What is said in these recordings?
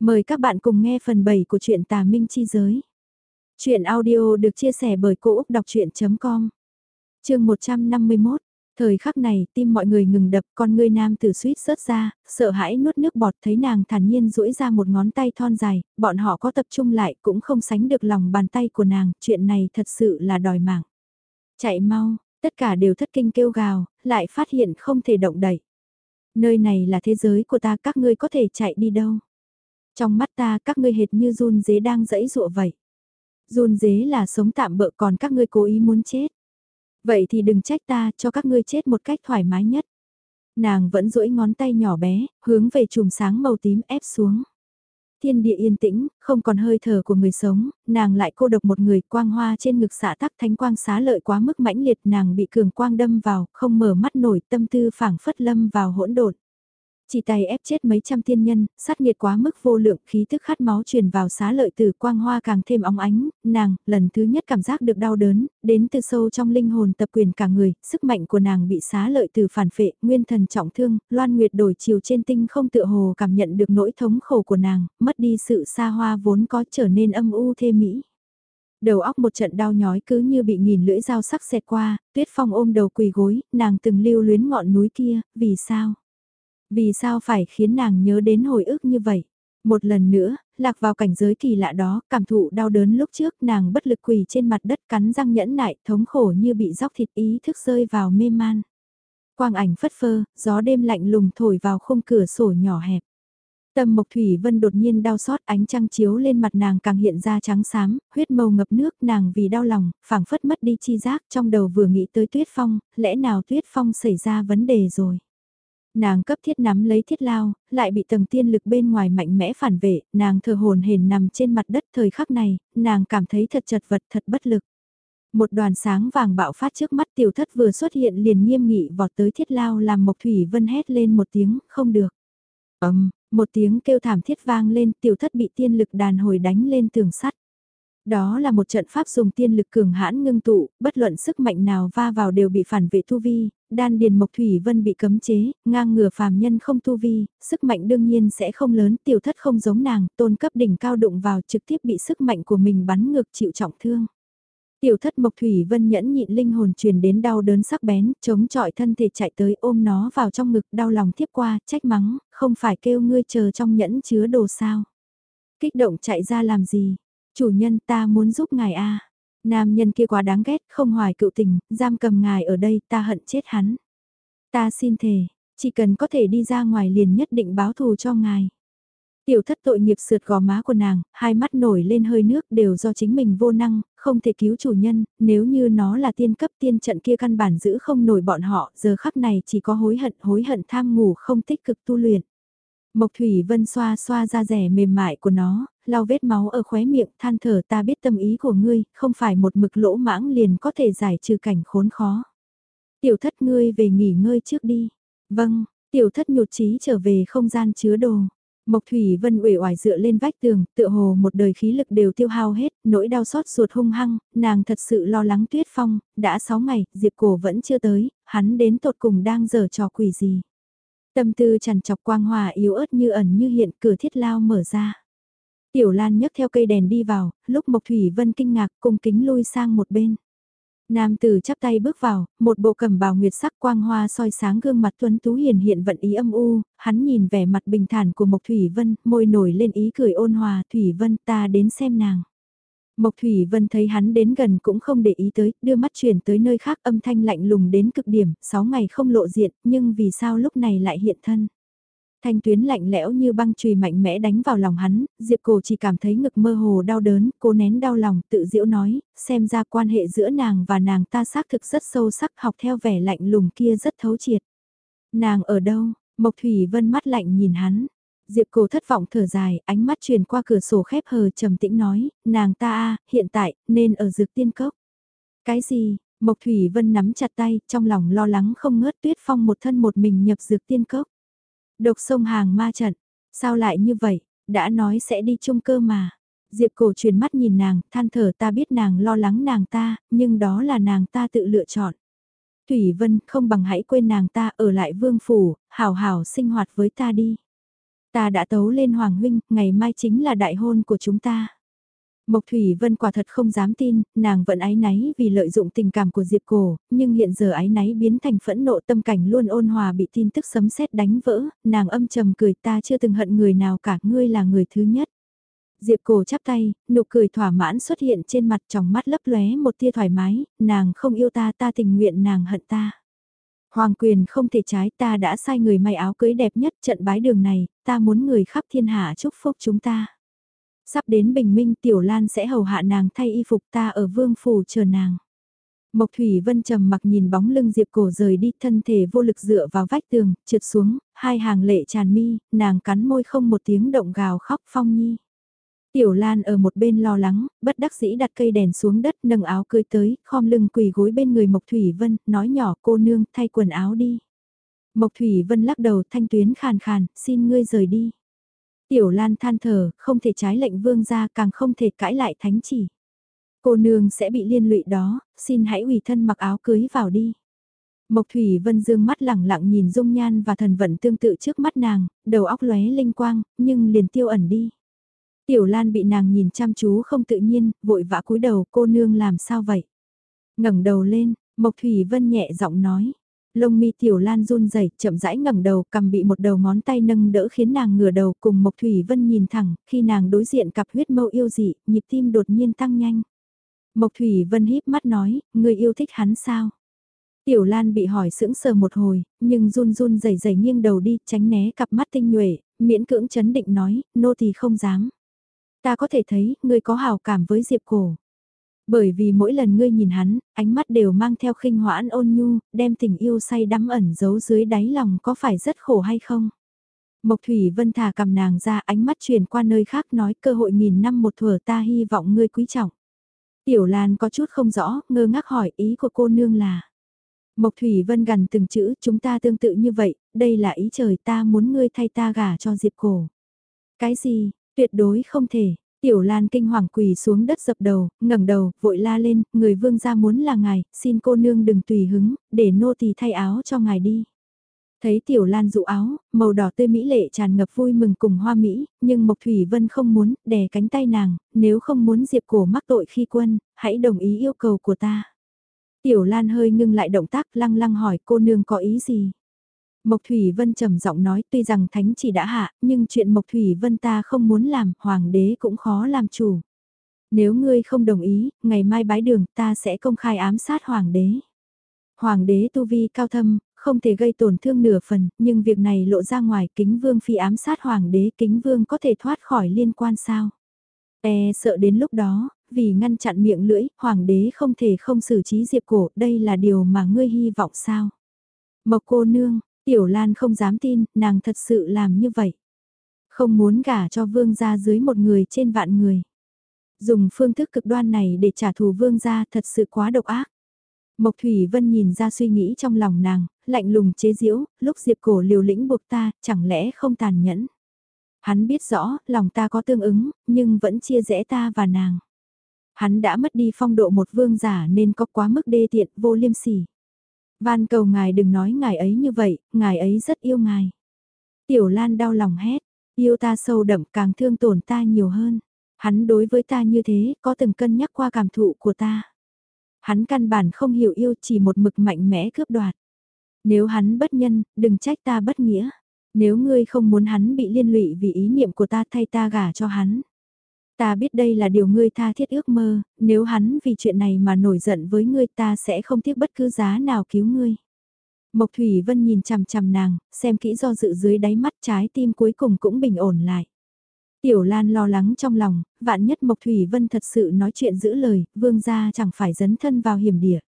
Mời các bạn cùng nghe phần 7 của truyện Tà Minh Chi Giới. Chuyện audio được chia sẻ bởi Cô Úc Đọc Chuyện.com Trường 151 Thời khắc này, tim mọi người ngừng đập, con người nam tử suýt rớt ra, sợ hãi nuốt nước bọt thấy nàng thản nhiên duỗi ra một ngón tay thon dài, bọn họ có tập trung lại cũng không sánh được lòng bàn tay của nàng, chuyện này thật sự là đòi mạng. Chạy mau, tất cả đều thất kinh kêu gào, lại phát hiện không thể động đậy. Nơi này là thế giới của ta, các ngươi có thể chạy đi đâu? Trong mắt ta các ngươi hệt như run dế đang dẫy dụa vậy. Run dế là sống tạm bợ còn các ngươi cố ý muốn chết. Vậy thì đừng trách ta cho các ngươi chết một cách thoải mái nhất. Nàng vẫn duỗi ngón tay nhỏ bé, hướng về chùm sáng màu tím ép xuống. Thiên địa yên tĩnh, không còn hơi thở của người sống, nàng lại cô độc một người quang hoa trên ngực xạ tắc thánh quang xá lợi quá mức mãnh liệt nàng bị cường quang đâm vào, không mở mắt nổi tâm tư phảng phất lâm vào hỗn độn. Chỉ tay ép chết mấy trăm tiên nhân, sát nhiệt quá mức vô lượng khí thức khát máu truyền vào xá lợi tử quang hoa càng thêm óng ánh, nàng, lần thứ nhất cảm giác được đau đớn, đến từ sâu trong linh hồn tập quyền cả người, sức mạnh của nàng bị xá lợi tử phản phệ, nguyên thần trọng thương, loan nguyệt đổi chiều trên tinh không tựa hồ cảm nhận được nỗi thống khổ của nàng, mất đi sự xa hoa vốn có trở nên âm u thê mỹ. Đầu óc một trận đau nhói cứ như bị nghìn lưỡi dao sắc xẹt qua, tuyết phong ôm đầu quỳ gối, nàng từng lưu luyến ngọn núi kia, vì sao? Vì sao phải khiến nàng nhớ đến hồi ức như vậy? Một lần nữa, lạc vào cảnh giới kỳ lạ đó, cảm thụ đau đớn lúc trước nàng bất lực quỳ trên mặt đất cắn răng nhẫn nại, thống khổ như bị róc thịt ý thức rơi vào mê man. Quang ảnh phất phơ, gió đêm lạnh lùng thổi vào khung cửa sổ nhỏ hẹp. Tâm Mộc Thủy Vân đột nhiên đau xót ánh trăng chiếu lên mặt nàng càng hiện ra trắng xám, huyết màu ngập nước nàng vì đau lòng, phảng phất mất đi chi giác trong đầu vừa nghĩ tới Tuyết Phong, lẽ nào Tuyết Phong xảy ra vấn đề rồi. Nàng cấp thiết nắm lấy thiết lao, lại bị tầng tiên lực bên ngoài mạnh mẽ phản vệ, nàng thờ hồn hền nằm trên mặt đất thời khắc này, nàng cảm thấy thật chật vật thật bất lực. Một đoàn sáng vàng bạo phát trước mắt tiểu thất vừa xuất hiện liền nghiêm nghị vọt tới thiết lao làm Mộc Thủy Vân hét lên một tiếng, không được. ầm một tiếng kêu thảm thiết vang lên tiểu thất bị tiên lực đàn hồi đánh lên tường sắt. Đó là một trận pháp dùng tiên lực cường hãn ngưng tụ, bất luận sức mạnh nào va vào đều bị phản vệ tu vi, đan điền mộc thủy vân bị cấm chế, ngang ngửa phàm nhân không tu vi, sức mạnh đương nhiên sẽ không lớn, tiểu thất không giống nàng, tôn cấp đỉnh cao đụng vào trực tiếp bị sức mạnh của mình bắn ngược chịu trọng thương. Tiểu thất mộc thủy vân nhẫn nhịn linh hồn truyền đến đau đớn sắc bén, chống chọi thân thể chạy tới ôm nó vào trong ngực đau lòng tiếp qua, trách mắng, không phải kêu ngươi chờ trong nhẫn chứa đồ sao. Kích động chạy ra làm gì, Chủ nhân ta muốn giúp ngài a Nam nhân kia quá đáng ghét, không hoài cựu tình, giam cầm ngài ở đây ta hận chết hắn. Ta xin thề, chỉ cần có thể đi ra ngoài liền nhất định báo thù cho ngài. Tiểu thất tội nghiệp sượt gò má của nàng, hai mắt nổi lên hơi nước đều do chính mình vô năng, không thể cứu chủ nhân, nếu như nó là tiên cấp tiên trận kia căn bản giữ không nổi bọn họ, giờ khắc này chỉ có hối hận hối hận tham ngủ không tích cực tu luyện. Mộc Thủy Vân xoa xoa da rẻ mềm mại của nó, lau vết máu ở khóe miệng, than thở ta biết tâm ý của ngươi, không phải một mực lỗ mãng liền có thể giải trừ cảnh khốn khó. Tiểu thất ngươi về nghỉ ngơi trước đi. Vâng, tiểu thất nhột trí trở về không gian chứa đồ. Mộc Thủy Vân uể oải dựa lên vách tường, tựa hồ một đời khí lực đều tiêu hao hết, nỗi đau xót ruột hung hăng, nàng thật sự lo lắng Tuyết Phong, đã 6 ngày, Diệp Cổ vẫn chưa tới, hắn đến tột cùng đang giở trò quỷ gì. Tâm tư chằn chọc quang hòa yếu ớt như ẩn như hiện cửa thiết lao mở ra. Tiểu Lan nhấc theo cây đèn đi vào, lúc Mộc Thủy Vân kinh ngạc cung kính lui sang một bên. Nam tử chắp tay bước vào, một bộ cẩm bào nguyệt sắc quang hoa soi sáng gương mặt tuấn tú hiền hiện vận ý âm u, hắn nhìn vẻ mặt bình thản của Mộc Thủy Vân, môi nổi lên ý cười ôn hòa, Thủy Vân ta đến xem nàng. Mộc Thủy Vân thấy hắn đến gần cũng không để ý tới, đưa mắt chuyển tới nơi khác âm thanh lạnh lùng đến cực điểm, 6 ngày không lộ diện, nhưng vì sao lúc này lại hiện thân. Thanh tuyến lạnh lẽo như băng chùy mạnh mẽ đánh vào lòng hắn, Diệp Cổ chỉ cảm thấy ngực mơ hồ đau đớn, cô nén đau lòng, tự diễu nói, xem ra quan hệ giữa nàng và nàng ta xác thực rất sâu sắc học theo vẻ lạnh lùng kia rất thấu triệt. Nàng ở đâu? Mộc Thủy Vân mắt lạnh nhìn hắn. Diệp Cổ thất vọng thở dài, ánh mắt truyền qua cửa sổ khép hờ trầm tĩnh nói, nàng ta a hiện tại, nên ở dược tiên cốc. Cái gì? Mộc Thủy Vân nắm chặt tay, trong lòng lo lắng không ngớt tuyết phong một thân một mình nhập dược tiên cốc. Độc sông hàng ma trận, sao lại như vậy, đã nói sẽ đi chung cơ mà. Diệp cổ truyền mắt nhìn nàng, than thở ta biết nàng lo lắng nàng ta, nhưng đó là nàng ta tự lựa chọn. Thủy Vân không bằng hãy quên nàng ta ở lại vương phủ, hào hào sinh hoạt với ta đi. Ta đã tấu lên Hoàng Huynh, ngày mai chính là đại hôn của chúng ta. Mộc Thủy Vân quả thật không dám tin, nàng vẫn ái náy vì lợi dụng tình cảm của Diệp Cổ, nhưng hiện giờ ái náy biến thành phẫn nộ tâm cảnh luôn ôn hòa bị tin tức sấm sét đánh vỡ, nàng âm trầm cười ta chưa từng hận người nào cả, ngươi là người thứ nhất. Diệp Cổ chắp tay, nụ cười thỏa mãn xuất hiện trên mặt trong mắt lấp lóe một tia thoải mái, nàng không yêu ta ta tình nguyện nàng hận ta. Hoàng quyền không thể trái ta đã sai người may áo cưới đẹp nhất trận bái đường này, ta muốn người khắp thiên hạ chúc phúc chúng ta. Sắp đến bình minh Tiểu Lan sẽ hầu hạ nàng thay y phục ta ở vương phủ chờ nàng. Mộc Thủy Vân trầm mặc nhìn bóng lưng Diệp Cổ rời đi, thân thể vô lực dựa vào vách tường, trượt xuống, hai hàng lệ tràn mi, nàng cắn môi không một tiếng động gào khóc phong nhi. Tiểu Lan ở một bên lo lắng, bất đắc dĩ đặt cây đèn xuống đất nâng áo cưới tới, khom lưng quỳ gối bên người Mộc Thủy Vân, nói nhỏ cô nương thay quần áo đi. Mộc Thủy Vân lắc đầu thanh tuyến khàn khàn, xin ngươi rời đi. Tiểu Lan than thở, không thể trái lệnh vương gia càng không thể cãi lại thánh chỉ. Cô nương sẽ bị liên lụy đó, xin hãy ủy thân mặc áo cưới vào đi. Mộc Thủy Vân dương mắt lẳng lặng nhìn dung nhan và thần vận tương tự trước mắt nàng, đầu óc lóe linh quang, nhưng liền tiêu ẩn đi. Tiểu Lan bị nàng nhìn chăm chú không tự nhiên, vội vã cúi đầu cô nương làm sao vậy? ngẩng đầu lên, Mộc Thủy Vân nhẹ giọng nói. Lông mi Tiểu Lan run rẩy, chậm rãi ngẩng đầu, cầm bị một đầu ngón tay nâng đỡ khiến nàng ngửa đầu cùng Mộc Thủy Vân nhìn thẳng, khi nàng đối diện cặp huyết mâu yêu dị, nhịp tim đột nhiên tăng nhanh. Mộc Thủy Vân híp mắt nói, người yêu thích hắn sao? Tiểu Lan bị hỏi sững sờ một hồi, nhưng run run rẩy rẩy nghiêng đầu đi, tránh né cặp mắt tinh nhuệ, miễn cưỡng chấn định nói, nô tỳ không dám. Ta có thể thấy, ngươi có hào cảm với Diệp Cổ. Bởi vì mỗi lần ngươi nhìn hắn, ánh mắt đều mang theo khinh hoãn ôn nhu, đem tình yêu say đắm ẩn giấu dưới đáy lòng có phải rất khổ hay không? Mộc Thủy Vân thả cầm nàng ra ánh mắt truyền qua nơi khác nói cơ hội nghìn năm một thuở ta hy vọng ngươi quý trọng. Tiểu Lan có chút không rõ, ngơ ngác hỏi ý của cô nương là. Mộc Thủy Vân gần từng chữ chúng ta tương tự như vậy, đây là ý trời ta muốn ngươi thay ta gả cho Diệp Cổ. Cái gì, Tuyệt đối không thể. Tiểu Lan kinh hoàng quỳ xuống đất dập đầu, ngẩng đầu, vội la lên, người vương gia muốn là ngài, xin cô nương đừng tùy hứng, để nô tỳ thay áo cho ngài đi. Thấy Tiểu Lan dụ áo, màu đỏ tươi mỹ lệ tràn ngập vui mừng cùng hoa mỹ, nhưng Mộc Thủy Vân không muốn, đè cánh tay nàng, nếu không muốn Diệp Cổ mắc tội khi quân, hãy đồng ý yêu cầu của ta. Tiểu Lan hơi ngưng lại động tác lăng lăng hỏi cô nương có ý gì. Mộc Thủy Vân trầm giọng nói tuy rằng thánh chỉ đã hạ, nhưng chuyện Mộc Thủy Vân ta không muốn làm, hoàng đế cũng khó làm chủ. Nếu ngươi không đồng ý, ngày mai bái đường ta sẽ công khai ám sát hoàng đế. Hoàng đế tu vi cao thâm, không thể gây tổn thương nửa phần, nhưng việc này lộ ra ngoài kính vương phi ám sát hoàng đế kính vương có thể thoát khỏi liên quan sao. E sợ đến lúc đó, vì ngăn chặn miệng lưỡi, hoàng đế không thể không xử trí diệp cổ, đây là điều mà ngươi hy vọng sao. Mộc cô nương, Tiểu Lan không dám tin, nàng thật sự làm như vậy. Không muốn gả cho vương gia dưới một người trên vạn người. Dùng phương thức cực đoan này để trả thù vương gia thật sự quá độc ác. Mộc Thủy Vân nhìn ra suy nghĩ trong lòng nàng, lạnh lùng chế giễu, lúc Diệp Cổ liều lĩnh buộc ta, chẳng lẽ không tàn nhẫn. Hắn biết rõ, lòng ta có tương ứng, nhưng vẫn chia rẽ ta và nàng. Hắn đã mất đi phong độ một vương giả nên có quá mức đê tiện vô liêm sỉ. Van cầu ngài đừng nói ngài ấy như vậy, ngài ấy rất yêu ngài. Tiểu Lan đau lòng hét, yêu ta sâu đậm càng thương tổn ta nhiều hơn. Hắn đối với ta như thế, có từng cân nhắc qua cảm thụ của ta. Hắn căn bản không hiểu yêu chỉ một mực mạnh mẽ cướp đoạt. Nếu hắn bất nhân, đừng trách ta bất nghĩa. Nếu ngươi không muốn hắn bị liên lụy vì ý niệm của ta thay ta gả cho hắn. Ta biết đây là điều ngươi tha thiết ước mơ, nếu hắn vì chuyện này mà nổi giận với ngươi ta sẽ không tiếc bất cứ giá nào cứu ngươi. Mộc Thủy Vân nhìn chằm chằm nàng, xem kỹ do dự dưới đáy mắt trái tim cuối cùng cũng bình ổn lại. Tiểu Lan lo lắng trong lòng, vạn nhất Mộc Thủy Vân thật sự nói chuyện giữ lời, vương gia chẳng phải dấn thân vào hiểm địa.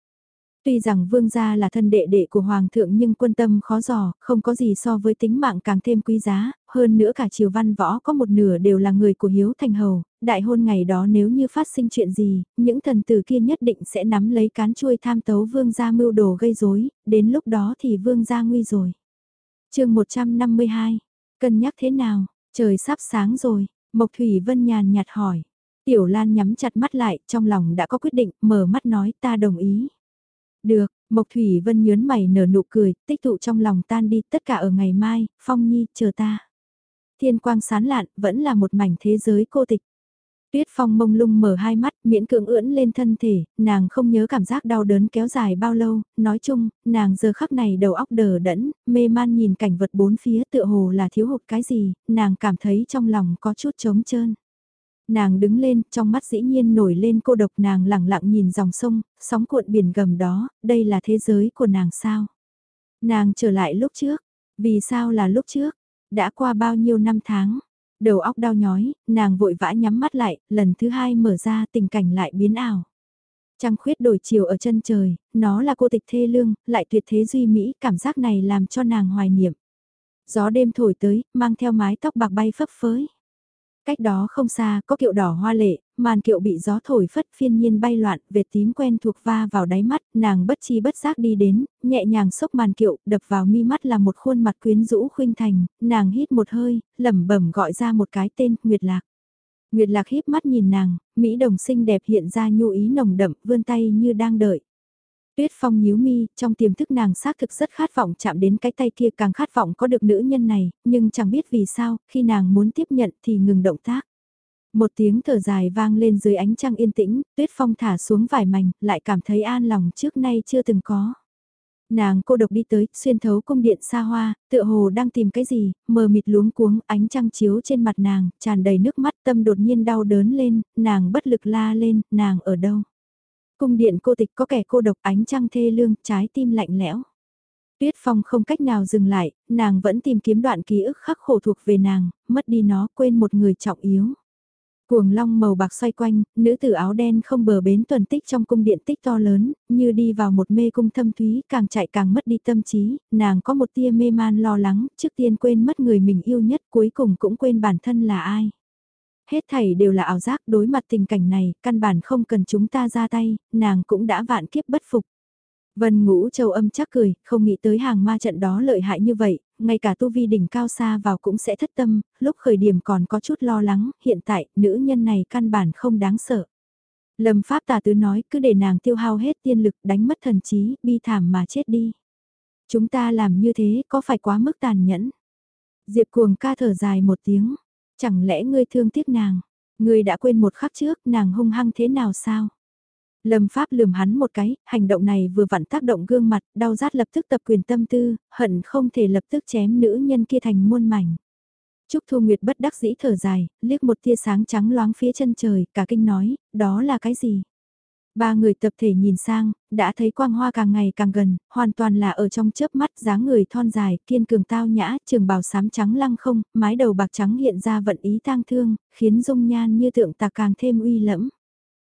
Tuy rằng vương gia là thân đệ đệ của hoàng thượng nhưng quân tâm khó dò, không có gì so với tính mạng càng thêm quý giá, hơn nữa cả triều văn võ có một nửa đều là người của hiếu thành hầu, đại hôn ngày đó nếu như phát sinh chuyện gì, những thần tử kia nhất định sẽ nắm lấy cán chuôi tham tấu vương gia mưu đồ gây rối, đến lúc đó thì vương gia nguy rồi. chương 152, cân nhắc thế nào, trời sắp sáng rồi, Mộc Thủy Vân nhàn nhạt hỏi. Tiểu Lan nhắm chặt mắt lại, trong lòng đã có quyết định, mở mắt nói ta đồng ý. Được, Mộc Thủy Vân nhớn mày nở nụ cười, tích tụ trong lòng tan đi tất cả ở ngày mai, Phong Nhi, chờ ta. Thiên quang sán lạn, vẫn là một mảnh thế giới cô tịch. Tuyết Phong mông lung mở hai mắt, miễn cưỡng ưỡn lên thân thể, nàng không nhớ cảm giác đau đớn kéo dài bao lâu, nói chung, nàng giờ khắc này đầu óc đờ đẫn, mê man nhìn cảnh vật bốn phía tựa hồ là thiếu hụt cái gì, nàng cảm thấy trong lòng có chút trống trơn. Nàng đứng lên, trong mắt dĩ nhiên nổi lên cô độc nàng lặng lặng nhìn dòng sông, sóng cuộn biển gầm đó, đây là thế giới của nàng sao? Nàng trở lại lúc trước, vì sao là lúc trước? Đã qua bao nhiêu năm tháng? Đầu óc đau nhói, nàng vội vã nhắm mắt lại, lần thứ hai mở ra tình cảnh lại biến ảo. Trăng khuyết đổi chiều ở chân trời, nó là cô tịch thê lương, lại tuyệt thế duy mỹ, cảm giác này làm cho nàng hoài niệm. Gió đêm thổi tới, mang theo mái tóc bạc bay phấp phới. Cách đó không xa, có kiệu đỏ hoa lệ, màn kiệu bị gió thổi phất phiên nhiên bay loạn, vệt tím quen thuộc va vào đáy mắt, nàng bất chi bất giác đi đến, nhẹ nhàng xốc màn kiệu, đập vào mi mắt là một khuôn mặt quyến rũ khuynh thành, nàng hít một hơi, lẩm bẩm gọi ra một cái tên, Nguyệt Lạc. Nguyệt Lạc híp mắt nhìn nàng, Mỹ đồng xinh đẹp hiện ra nhu ý nồng đậm, vươn tay như đang đợi. Tuyết Phong nhíu mi, trong tiềm thức nàng xác thực rất khát vọng chạm đến cái tay kia càng khát vọng có được nữ nhân này, nhưng chẳng biết vì sao, khi nàng muốn tiếp nhận thì ngừng động tác. Một tiếng thở dài vang lên dưới ánh trăng yên tĩnh, Tuyết Phong thả xuống vải mảnh, lại cảm thấy an lòng trước nay chưa từng có. Nàng cô độc đi tới, xuyên thấu cung điện xa hoa, tựa hồ đang tìm cái gì, mờ mịt luống cuống, ánh trăng chiếu trên mặt nàng, tràn đầy nước mắt, tâm đột nhiên đau đớn lên, nàng bất lực la lên, nàng ở đâu? Cung điện cô tịch có kẻ cô độc ánh trăng thê lương, trái tim lạnh lẽo. Tuyết Phong không cách nào dừng lại, nàng vẫn tìm kiếm đoạn ký ức khắc khổ thuộc về nàng, mất đi nó quên một người trọng yếu. Cuồng long màu bạc xoay quanh, nữ tử áo đen không bờ bến tuần tích trong cung điện tích to lớn, như đi vào một mê cung thâm thúy càng chạy càng mất đi tâm trí, nàng có một tia mê man lo lắng, trước tiên quên mất người mình yêu nhất cuối cùng cũng quên bản thân là ai. Hết thảy đều là ảo giác đối mặt tình cảnh này, căn bản không cần chúng ta ra tay, nàng cũng đã vạn kiếp bất phục. Vân ngũ châu âm chắc cười, không nghĩ tới hàng ma trận đó lợi hại như vậy, ngay cả tu vi đỉnh cao xa vào cũng sẽ thất tâm, lúc khởi điểm còn có chút lo lắng, hiện tại nữ nhân này căn bản không đáng sợ. Lâm Pháp tà tứ nói cứ để nàng tiêu hao hết tiên lực đánh mất thần trí, bi thảm mà chết đi. Chúng ta làm như thế có phải quá mức tàn nhẫn? Diệp cuồng ca thở dài một tiếng, Chẳng lẽ ngươi thương tiếc nàng? Ngươi đã quên một khắc trước nàng hung hăng thế nào sao? Lâm Pháp lườm hắn một cái, hành động này vừa vặn tác động gương mặt, đau rát lập tức tập quyền tâm tư, hận không thể lập tức chém nữ nhân kia thành muôn mảnh. Trúc Thu Nguyệt bất đắc dĩ thở dài, liếc một tia sáng trắng loáng phía chân trời, cả kinh nói, đó là cái gì? Ba người tập thể nhìn sang, đã thấy quang hoa càng ngày càng gần, hoàn toàn là ở trong chớp mắt dáng người thon dài, kiên cường tao nhã, trường bào sám trắng lăng không, mái đầu bạc trắng hiện ra vận ý tang thương, khiến dung nhan như tượng tạc càng thêm uy lẫm.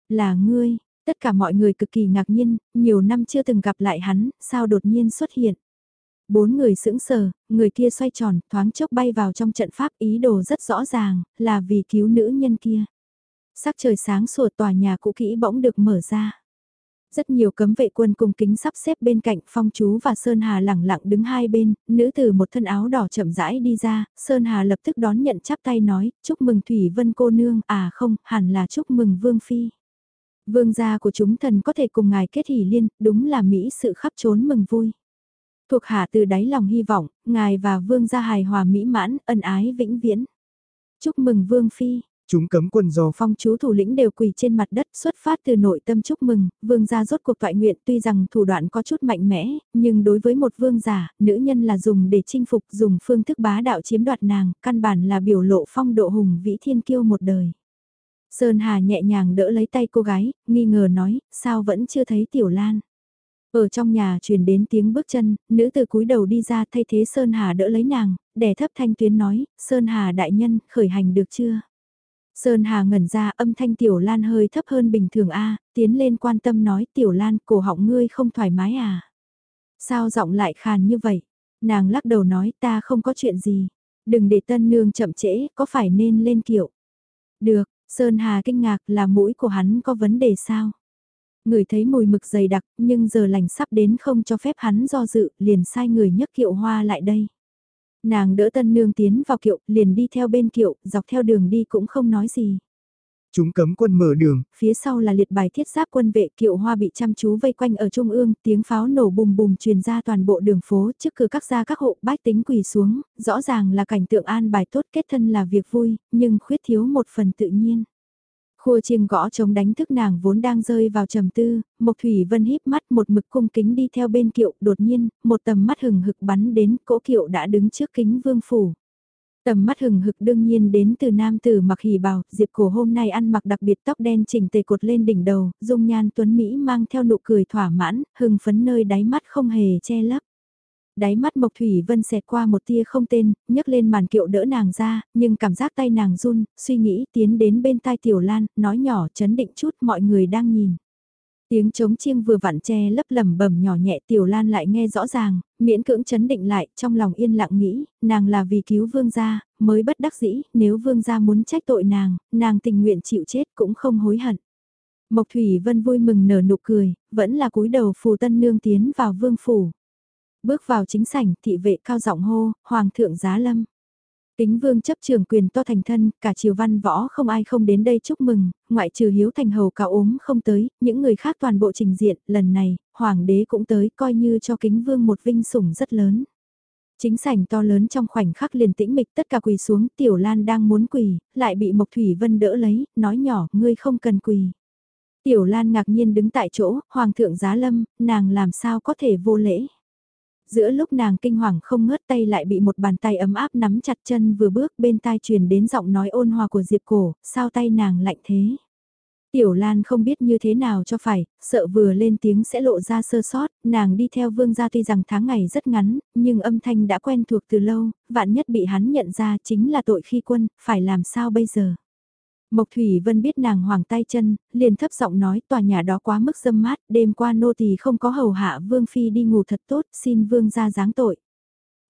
Là ngươi, tất cả mọi người cực kỳ ngạc nhiên, nhiều năm chưa từng gặp lại hắn, sao đột nhiên xuất hiện. Bốn người sững sờ, người kia xoay tròn, thoáng chốc bay vào trong trận pháp ý đồ rất rõ ràng, là vì cứu nữ nhân kia sắc trời sáng sủa tòa nhà cũ kỹ bỗng được mở ra. Rất nhiều cấm vệ quân cùng kính sắp xếp bên cạnh Phong Chú và Sơn Hà lẳng lặng đứng hai bên, nữ tử một thân áo đỏ chậm rãi đi ra, Sơn Hà lập tức đón nhận chắp tay nói, chúc mừng Thủy Vân cô nương, à không, hẳn là chúc mừng Vương Phi. Vương gia của chúng thần có thể cùng ngài kết hỷ liên, đúng là Mỹ sự khắp trốn mừng vui. Thuộc hạ từ đáy lòng hy vọng, ngài và Vương gia hài hòa mỹ mãn, ân ái vĩnh viễn. Chúc mừng Vương Phi, Chúng cấm quân do phong chú thủ lĩnh đều quỳ trên mặt đất xuất phát từ nội tâm chúc mừng, vương gia rốt cuộc toại nguyện tuy rằng thủ đoạn có chút mạnh mẽ, nhưng đối với một vương giả, nữ nhân là dùng để chinh phục dùng phương thức bá đạo chiếm đoạt nàng, căn bản là biểu lộ phong độ hùng vĩ thiên kiêu một đời. Sơn Hà nhẹ nhàng đỡ lấy tay cô gái, nghi ngờ nói, sao vẫn chưa thấy Tiểu Lan. Ở trong nhà truyền đến tiếng bước chân, nữ từ cúi đầu đi ra thay thế Sơn Hà đỡ lấy nàng, đè thấp thanh tuyến nói, Sơn Hà đại nhân, khởi hành được chưa? Sơn Hà ngẩn ra âm thanh Tiểu Lan hơi thấp hơn bình thường a tiến lên quan tâm nói Tiểu Lan cổ họng ngươi không thoải mái à. Sao giọng lại khàn như vậy? Nàng lắc đầu nói ta không có chuyện gì. Đừng để tân nương chậm trễ, có phải nên lên kiệu? Được, Sơn Hà kinh ngạc là mũi của hắn có vấn đề sao? Người thấy mùi mực dày đặc nhưng giờ lành sắp đến không cho phép hắn do dự liền sai người nhấc kiệu hoa lại đây. Nàng đỡ tân nương tiến vào kiệu, liền đi theo bên kiệu, dọc theo đường đi cũng không nói gì. Chúng cấm quân mở đường. Phía sau là liệt bài thiết giáp quân vệ kiệu hoa bị chăm chú vây quanh ở trung ương, tiếng pháo nổ bùm bùm truyền ra toàn bộ đường phố trước cửa các gia các hộ bách tính quỳ xuống, rõ ràng là cảnh tượng an bài tốt kết thân là việc vui, nhưng khuyết thiếu một phần tự nhiên. Khua chiêng gõ chống đánh thức nàng vốn đang rơi vào trầm tư, Mộc Thủy Vân híp mắt một mực cung kính đi theo bên kiệu, đột nhiên, một tầm mắt hừng hực bắn đến, cỗ kiệu đã đứng trước kính vương phủ. Tầm mắt hừng hực đương nhiên đến từ nam tử mặc hỉ bào, Diệp Cổ hôm nay ăn mặc đặc biệt tóc đen chỉnh tề cột lên đỉnh đầu, dung nhan tuấn Mỹ mang theo nụ cười thỏa mãn, hừng phấn nơi đáy mắt không hề che lấp. Đáy mắt Mộc Thủy Vân xẹt qua một tia không tên, nhấc lên màn kiệu đỡ nàng ra, nhưng cảm giác tay nàng run, suy nghĩ tiến đến bên tai Tiểu Lan, nói nhỏ chấn định chút mọi người đang nhìn. Tiếng trống chiêng vừa vặn che lấp lầm bẩm nhỏ nhẹ Tiểu Lan lại nghe rõ ràng, miễn cưỡng chấn định lại, trong lòng yên lặng nghĩ, nàng là vì cứu vương gia, mới bất đắc dĩ, nếu vương gia muốn trách tội nàng, nàng tình nguyện chịu chết cũng không hối hận. Mộc Thủy Vân vui mừng nở nụ cười, vẫn là cúi đầu phù tân nương tiến vào vương phủ. Bước vào chính sảnh, thị vệ cao giọng hô, Hoàng thượng giá lâm. Kính vương chấp trường quyền to thành thân, cả triều văn võ không ai không đến đây chúc mừng, ngoại trừ hiếu thành hầu cao ốm không tới, những người khác toàn bộ trình diện, lần này, hoàng đế cũng tới coi như cho kính vương một vinh sủng rất lớn. Chính sảnh to lớn trong khoảnh khắc liền tĩnh mịch tất cả quỳ xuống, tiểu lan đang muốn quỳ, lại bị Mộc Thủy Vân đỡ lấy, nói nhỏ, ngươi không cần quỳ. Tiểu lan ngạc nhiên đứng tại chỗ, hoàng thượng giá lâm, nàng làm sao có thể vô lễ giữa lúc nàng kinh hoàng không ngớt tay lại bị một bàn tay ấm áp nắm chặt chân vừa bước bên tai truyền đến giọng nói ôn hòa của Diệp Cổ, sao tay nàng lạnh thế. Tiểu Lan không biết như thế nào cho phải, sợ vừa lên tiếng sẽ lộ ra sơ sót, nàng đi theo vương gia tuy rằng tháng ngày rất ngắn, nhưng âm thanh đã quen thuộc từ lâu, vạn nhất bị hắn nhận ra chính là tội khi quân, phải làm sao bây giờ. Mộc Thủy Vân biết nàng hoàng tay chân, liền thấp giọng nói tòa nhà đó quá mức dâm mát, đêm qua nô tỳ không có hầu hạ vương phi đi ngủ thật tốt, xin vương ra giáng tội.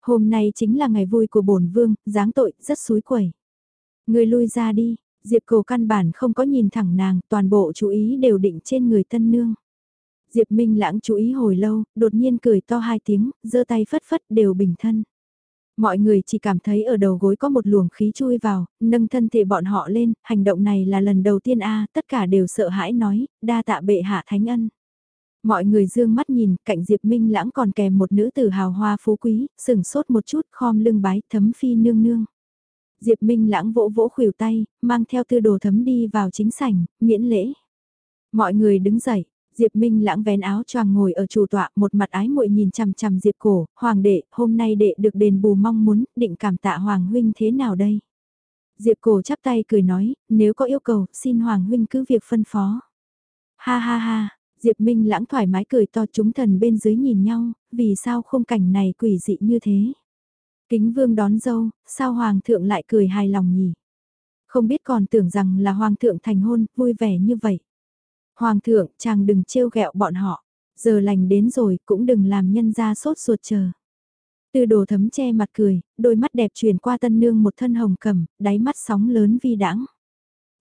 Hôm nay chính là ngày vui của bổn vương, giáng tội, rất suối quẩy. Người lui ra đi, Diệp Cầu căn bản không có nhìn thẳng nàng, toàn bộ chú ý đều định trên người tân nương. Diệp Minh lãng chú ý hồi lâu, đột nhiên cười to hai tiếng, giơ tay phất phất đều bình thân. Mọi người chỉ cảm thấy ở đầu gối có một luồng khí chui vào, nâng thân thể bọn họ lên, hành động này là lần đầu tiên a tất cả đều sợ hãi nói, đa tạ bệ hạ thánh ân. Mọi người dương mắt nhìn, cạnh Diệp Minh lãng còn kèm một nữ tử hào hoa phú quý, sừng sốt một chút, khom lưng bái, thấm phi nương nương. Diệp Minh lãng vỗ vỗ khuỷu tay, mang theo tư đồ thấm đi vào chính sảnh, miễn lễ. Mọi người đứng dậy, Diệp Minh lãng vén áo choàng ngồi ở chủ tọa, một mặt ái muội nhìn chằm chằm Diệp Cổ, "Hoàng đệ, hôm nay đệ được đền bù mong muốn, định cảm tạ hoàng huynh thế nào đây?" Diệp Cổ chắp tay cười nói, "Nếu có yêu cầu, xin hoàng huynh cứ việc phân phó." Ha ha ha, Diệp Minh lãng thoải mái cười to chúng thần bên dưới nhìn nhau, vì sao khung cảnh này quỷ dị như thế? Kính vương đón dâu, sao hoàng thượng lại cười hài lòng nhỉ? Không biết còn tưởng rằng là hoàng thượng thành hôn, vui vẻ như vậy. Hoàng thượng, chàng đừng trêu ghẹo bọn họ. Giờ lành đến rồi, cũng đừng làm nhân ra sốt ruột chờ. Từ đồ thấm che mặt cười, đôi mắt đẹp chuyển qua tân nương một thân hồng cầm, đáy mắt sóng lớn vi đãng.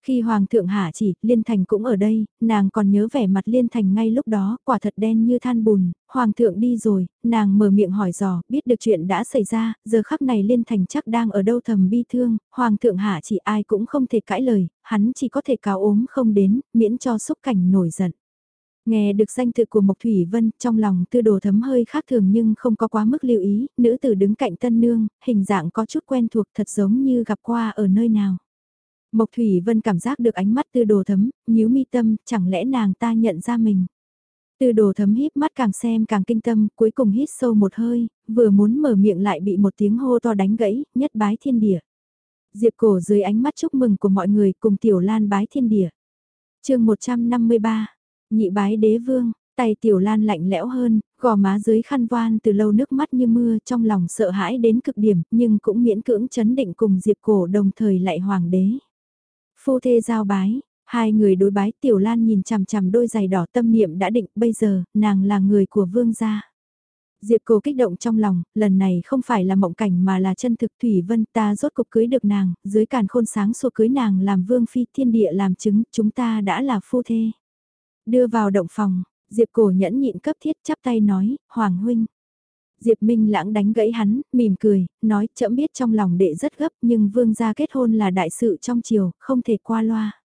Khi Hoàng thượng hạ chỉ, Liên Thành cũng ở đây, nàng còn nhớ vẻ mặt Liên Thành ngay lúc đó, quả thật đen như than bùn, Hoàng thượng đi rồi, nàng mở miệng hỏi dò, biết được chuyện đã xảy ra, giờ khắc này Liên Thành chắc đang ở đâu thầm bi thương, Hoàng thượng hạ chỉ ai cũng không thể cãi lời, hắn chỉ có thể cáo ốm không đến, miễn cho xúc cảnh nổi giận. Nghe được danh tự của Mộc Thủy Vân, trong lòng tư đồ thấm hơi khác thường nhưng không có quá mức lưu ý, nữ tử đứng cạnh tân nương, hình dạng có chút quen thuộc thật giống như gặp qua ở nơi nào. Mộc Thủy Vân cảm giác được ánh mắt tư đồ thấm, nhíu mi tâm, chẳng lẽ nàng ta nhận ra mình. Tư đồ thấm híp mắt càng xem càng kinh tâm, cuối cùng hít sâu một hơi, vừa muốn mở miệng lại bị một tiếng hô to đánh gãy, nhất bái thiên địa. Diệp cổ dưới ánh mắt chúc mừng của mọi người cùng tiểu lan bái thiên địa. chương 153, nhị bái đế vương, tay tiểu lan lạnh lẽo hơn, gò má dưới khăn voan từ lâu nước mắt như mưa trong lòng sợ hãi đến cực điểm nhưng cũng miễn cưỡng chấn định cùng diệp cổ đồng thời lại hoàng đế. Phu thê giao bái, hai người đối bái Tiểu Lan nhìn chằm chằm đôi giày đỏ tâm niệm đã định bây giờ, nàng là người của vương gia. Diệp Cổ kích động trong lòng, lần này không phải là mộng cảnh mà là chân thực Thủy Vân ta rốt cục cưới được nàng, dưới càn khôn sáng sổ cưới nàng làm vương phi thiên địa làm chứng, chúng ta đã là phu thê. Đưa vào động phòng, Diệp Cổ nhẫn nhịn cấp thiết chắp tay nói, Hoàng huynh. Diệp Minh lãng đánh gãy hắn, mỉm cười, nói chậm biết trong lòng đệ rất gấp nhưng vương gia kết hôn là đại sự trong triều, không thể qua loa.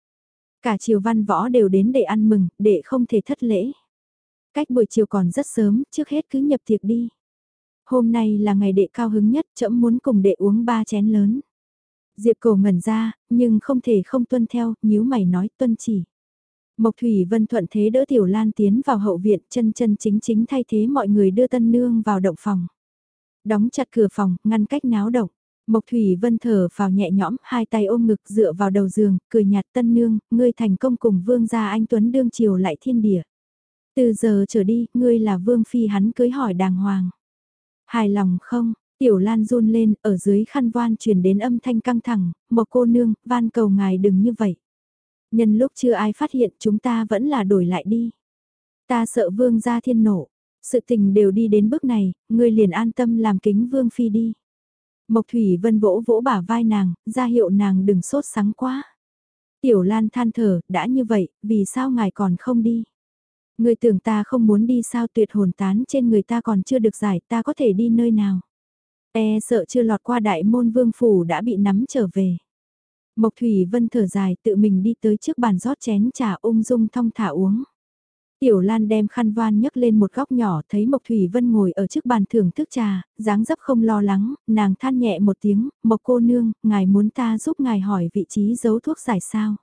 Cả chiều văn võ đều đến để ăn mừng, để không thể thất lễ. Cách buổi chiều còn rất sớm, trước hết cứ nhập tiệc đi. Hôm nay là ngày đệ cao hứng nhất, trẫm muốn cùng đệ uống ba chén lớn. Diệp cổ ngẩn ra, nhưng không thể không tuân theo, nhíu mày nói tuân chỉ. Mộc Thủy Vân thuận thế đỡ Tiểu Lan tiến vào hậu viện, chân chân chính chính thay thế mọi người đưa tân nương vào động phòng. Đóng chặt cửa phòng, ngăn cách náo động. Mộc Thủy Vân thở vào nhẹ nhõm, hai tay ôm ngực dựa vào đầu giường, cười nhạt tân nương, ngươi thành công cùng vương gia anh Tuấn đương chiều lại thiên địa. Từ giờ trở đi, ngươi là vương phi hắn cưới hỏi đàng hoàng. Hài lòng không, tiểu lan run lên, ở dưới khăn voan truyền đến âm thanh căng thẳng, một cô nương, van cầu ngài đừng như vậy. Nhân lúc chưa ai phát hiện chúng ta vẫn là đổi lại đi. Ta sợ vương gia thiên nổ, sự tình đều đi đến bước này, ngươi liền an tâm làm kính vương phi đi. Mộc Thủy Vân vỗ vỗ bả vai nàng, ra hiệu nàng đừng sốt sắng quá. Tiểu Lan than thở, đã như vậy, vì sao ngài còn không đi? Người tưởng ta không muốn đi sao tuyệt hồn tán trên người ta còn chưa được giải ta có thể đi nơi nào. E sợ chưa lọt qua đại môn vương phủ đã bị nắm trở về. Mộc Thủy Vân thở dài tự mình đi tới trước bàn rót chén trà ung dung thong thả uống. Tiểu Lan đem khăn voan nhấc lên một góc nhỏ thấy Mộc Thủy Vân ngồi ở trước bàn thưởng thức trà, dáng dấp không lo lắng, nàng than nhẹ một tiếng, Mộc cô nương, ngài muốn ta giúp ngài hỏi vị trí giấu thuốc giải sao.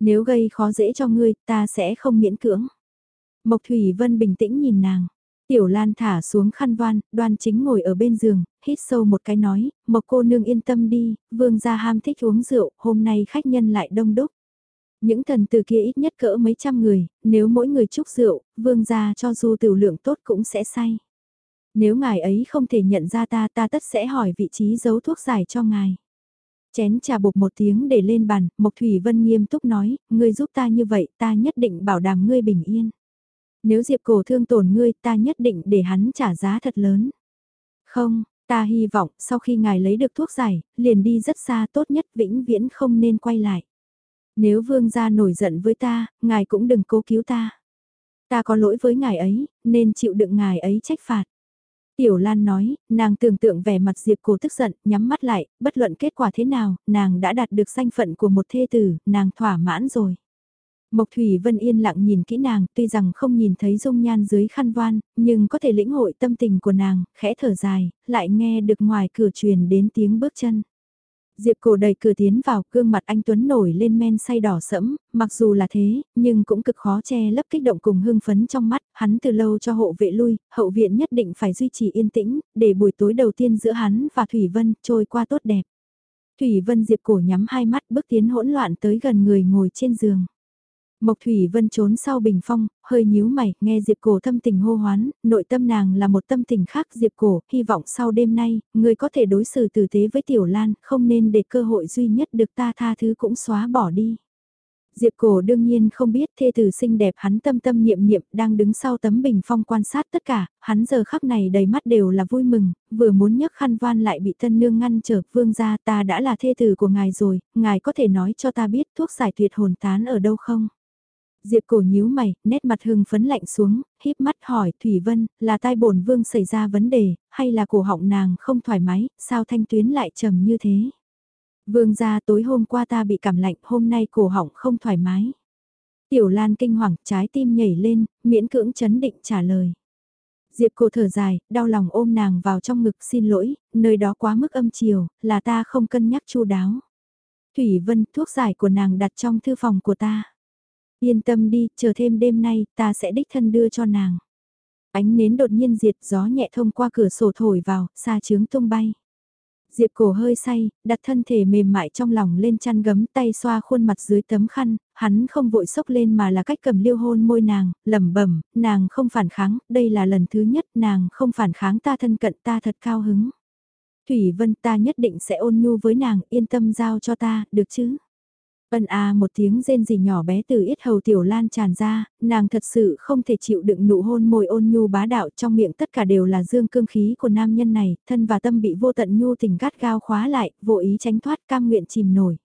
Nếu gây khó dễ cho ngươi, ta sẽ không miễn cưỡng. Mộc Thủy Vân bình tĩnh nhìn nàng. Tiểu Lan thả xuống khăn van, đoan chính ngồi ở bên giường, hít sâu một cái nói, Mộc cô nương yên tâm đi, vương gia ham thích uống rượu, hôm nay khách nhân lại đông đúc. Những thần từ kia ít nhất cỡ mấy trăm người, nếu mỗi người chúc rượu, vương gia cho dù tiểu lượng tốt cũng sẽ say. Nếu ngài ấy không thể nhận ra ta ta tất sẽ hỏi vị trí giấu thuốc giải cho ngài. Chén trà bột một tiếng để lên bàn, Mộc Thủy Vân nghiêm túc nói, ngươi giúp ta như vậy ta nhất định bảo đảm ngươi bình yên. Nếu Diệp cổ thương tổn ngươi ta nhất định để hắn trả giá thật lớn. Không, ta hy vọng sau khi ngài lấy được thuốc giải, liền đi rất xa tốt nhất vĩnh viễn không nên quay lại. Nếu vương gia nổi giận với ta, ngài cũng đừng cố cứu ta. Ta có lỗi với ngài ấy, nên chịu đựng ngài ấy trách phạt. Tiểu Lan nói, nàng tưởng tượng vẻ mặt Diệp Cổ tức giận, nhắm mắt lại, bất luận kết quả thế nào, nàng đã đạt được danh phận của một thê tử, nàng thỏa mãn rồi. Mộc Thủy Vân yên lặng nhìn kỹ nàng, tuy rằng không nhìn thấy dung nhan dưới khăn voan, nhưng có thể lĩnh hội tâm tình của nàng, khẽ thở dài, lại nghe được ngoài cửa truyền đến tiếng bước chân. Diệp cổ đẩy cửa tiến vào, gương mặt anh Tuấn nổi lên men say đỏ sẫm, mặc dù là thế, nhưng cũng cực khó che lấp kích động cùng hưng phấn trong mắt, hắn từ lâu cho hộ vệ lui, hậu viện nhất định phải duy trì yên tĩnh, để buổi tối đầu tiên giữa hắn và Thủy Vân trôi qua tốt đẹp. Thủy Vân Diệp cổ nhắm hai mắt bước tiến hỗn loạn tới gần người ngồi trên giường. Mộc Thủy Vân trốn sau bình phong, hơi nhíu mày, nghe Diệp Cổ thâm tình hô hoán, nội tâm nàng là một tâm tình khác Diệp Cổ, hy vọng sau đêm nay, người có thể đối xử tử tế với Tiểu Lan, không nên để cơ hội duy nhất được ta tha thứ cũng xóa bỏ đi. Diệp Cổ đương nhiên không biết thê tử xinh đẹp hắn tâm tâm niệm niệm đang đứng sau tấm bình phong quan sát tất cả, hắn giờ khắc này đầy mắt đều là vui mừng, vừa muốn nhấc khăn van lại bị tân nương ngăn trở, vương gia ta đã là thê tử của ngài rồi, ngài có thể nói cho ta biết thuốc giải tuyệt hồn tán ở đâu không? Diệp cổ nhíu mày, nét mặt hưng phấn lạnh xuống, híp mắt hỏi Thủy Vân, là tai bổn vương xảy ra vấn đề, hay là cổ họng nàng không thoải mái, sao thanh tuyến lại trầm như thế? Vương gia tối hôm qua ta bị cảm lạnh, hôm nay cổ họng không thoải mái. Tiểu Lan kinh hoàng, trái tim nhảy lên, miễn cưỡng chấn định trả lời. Diệp cổ thở dài, đau lòng ôm nàng vào trong ngực xin lỗi, nơi đó quá mức âm chiều, là ta không cân nhắc chu đáo. Thủy Vân, thuốc giải của nàng đặt trong thư phòng của ta. Yên tâm đi, chờ thêm đêm nay, ta sẽ đích thân đưa cho nàng. Ánh nến đột nhiên diệt gió nhẹ thông qua cửa sổ thổi vào, xa trướng tung bay. Diệp cổ hơi say, đặt thân thể mềm mại trong lòng lên chăn gấm tay xoa khuôn mặt dưới tấm khăn, hắn không vội sốc lên mà là cách cầm liêu hôn môi nàng, lẩm bẩm, nàng không phản kháng, đây là lần thứ nhất nàng không phản kháng ta thân cận ta thật cao hứng. Thủy Vân ta nhất định sẽ ôn nhu với nàng, yên tâm giao cho ta, được chứ? Ân a một tiếng rên gì nhỏ bé từ ít hầu tiểu lan tràn ra, nàng thật sự không thể chịu đựng nụ hôn môi ôn nhu bá đạo trong miệng tất cả đều là dương cương khí của nam nhân này, thân và tâm bị vô tận nhu tình gắt gao khóa lại, vô ý tránh thoát cam nguyện chìm nổi.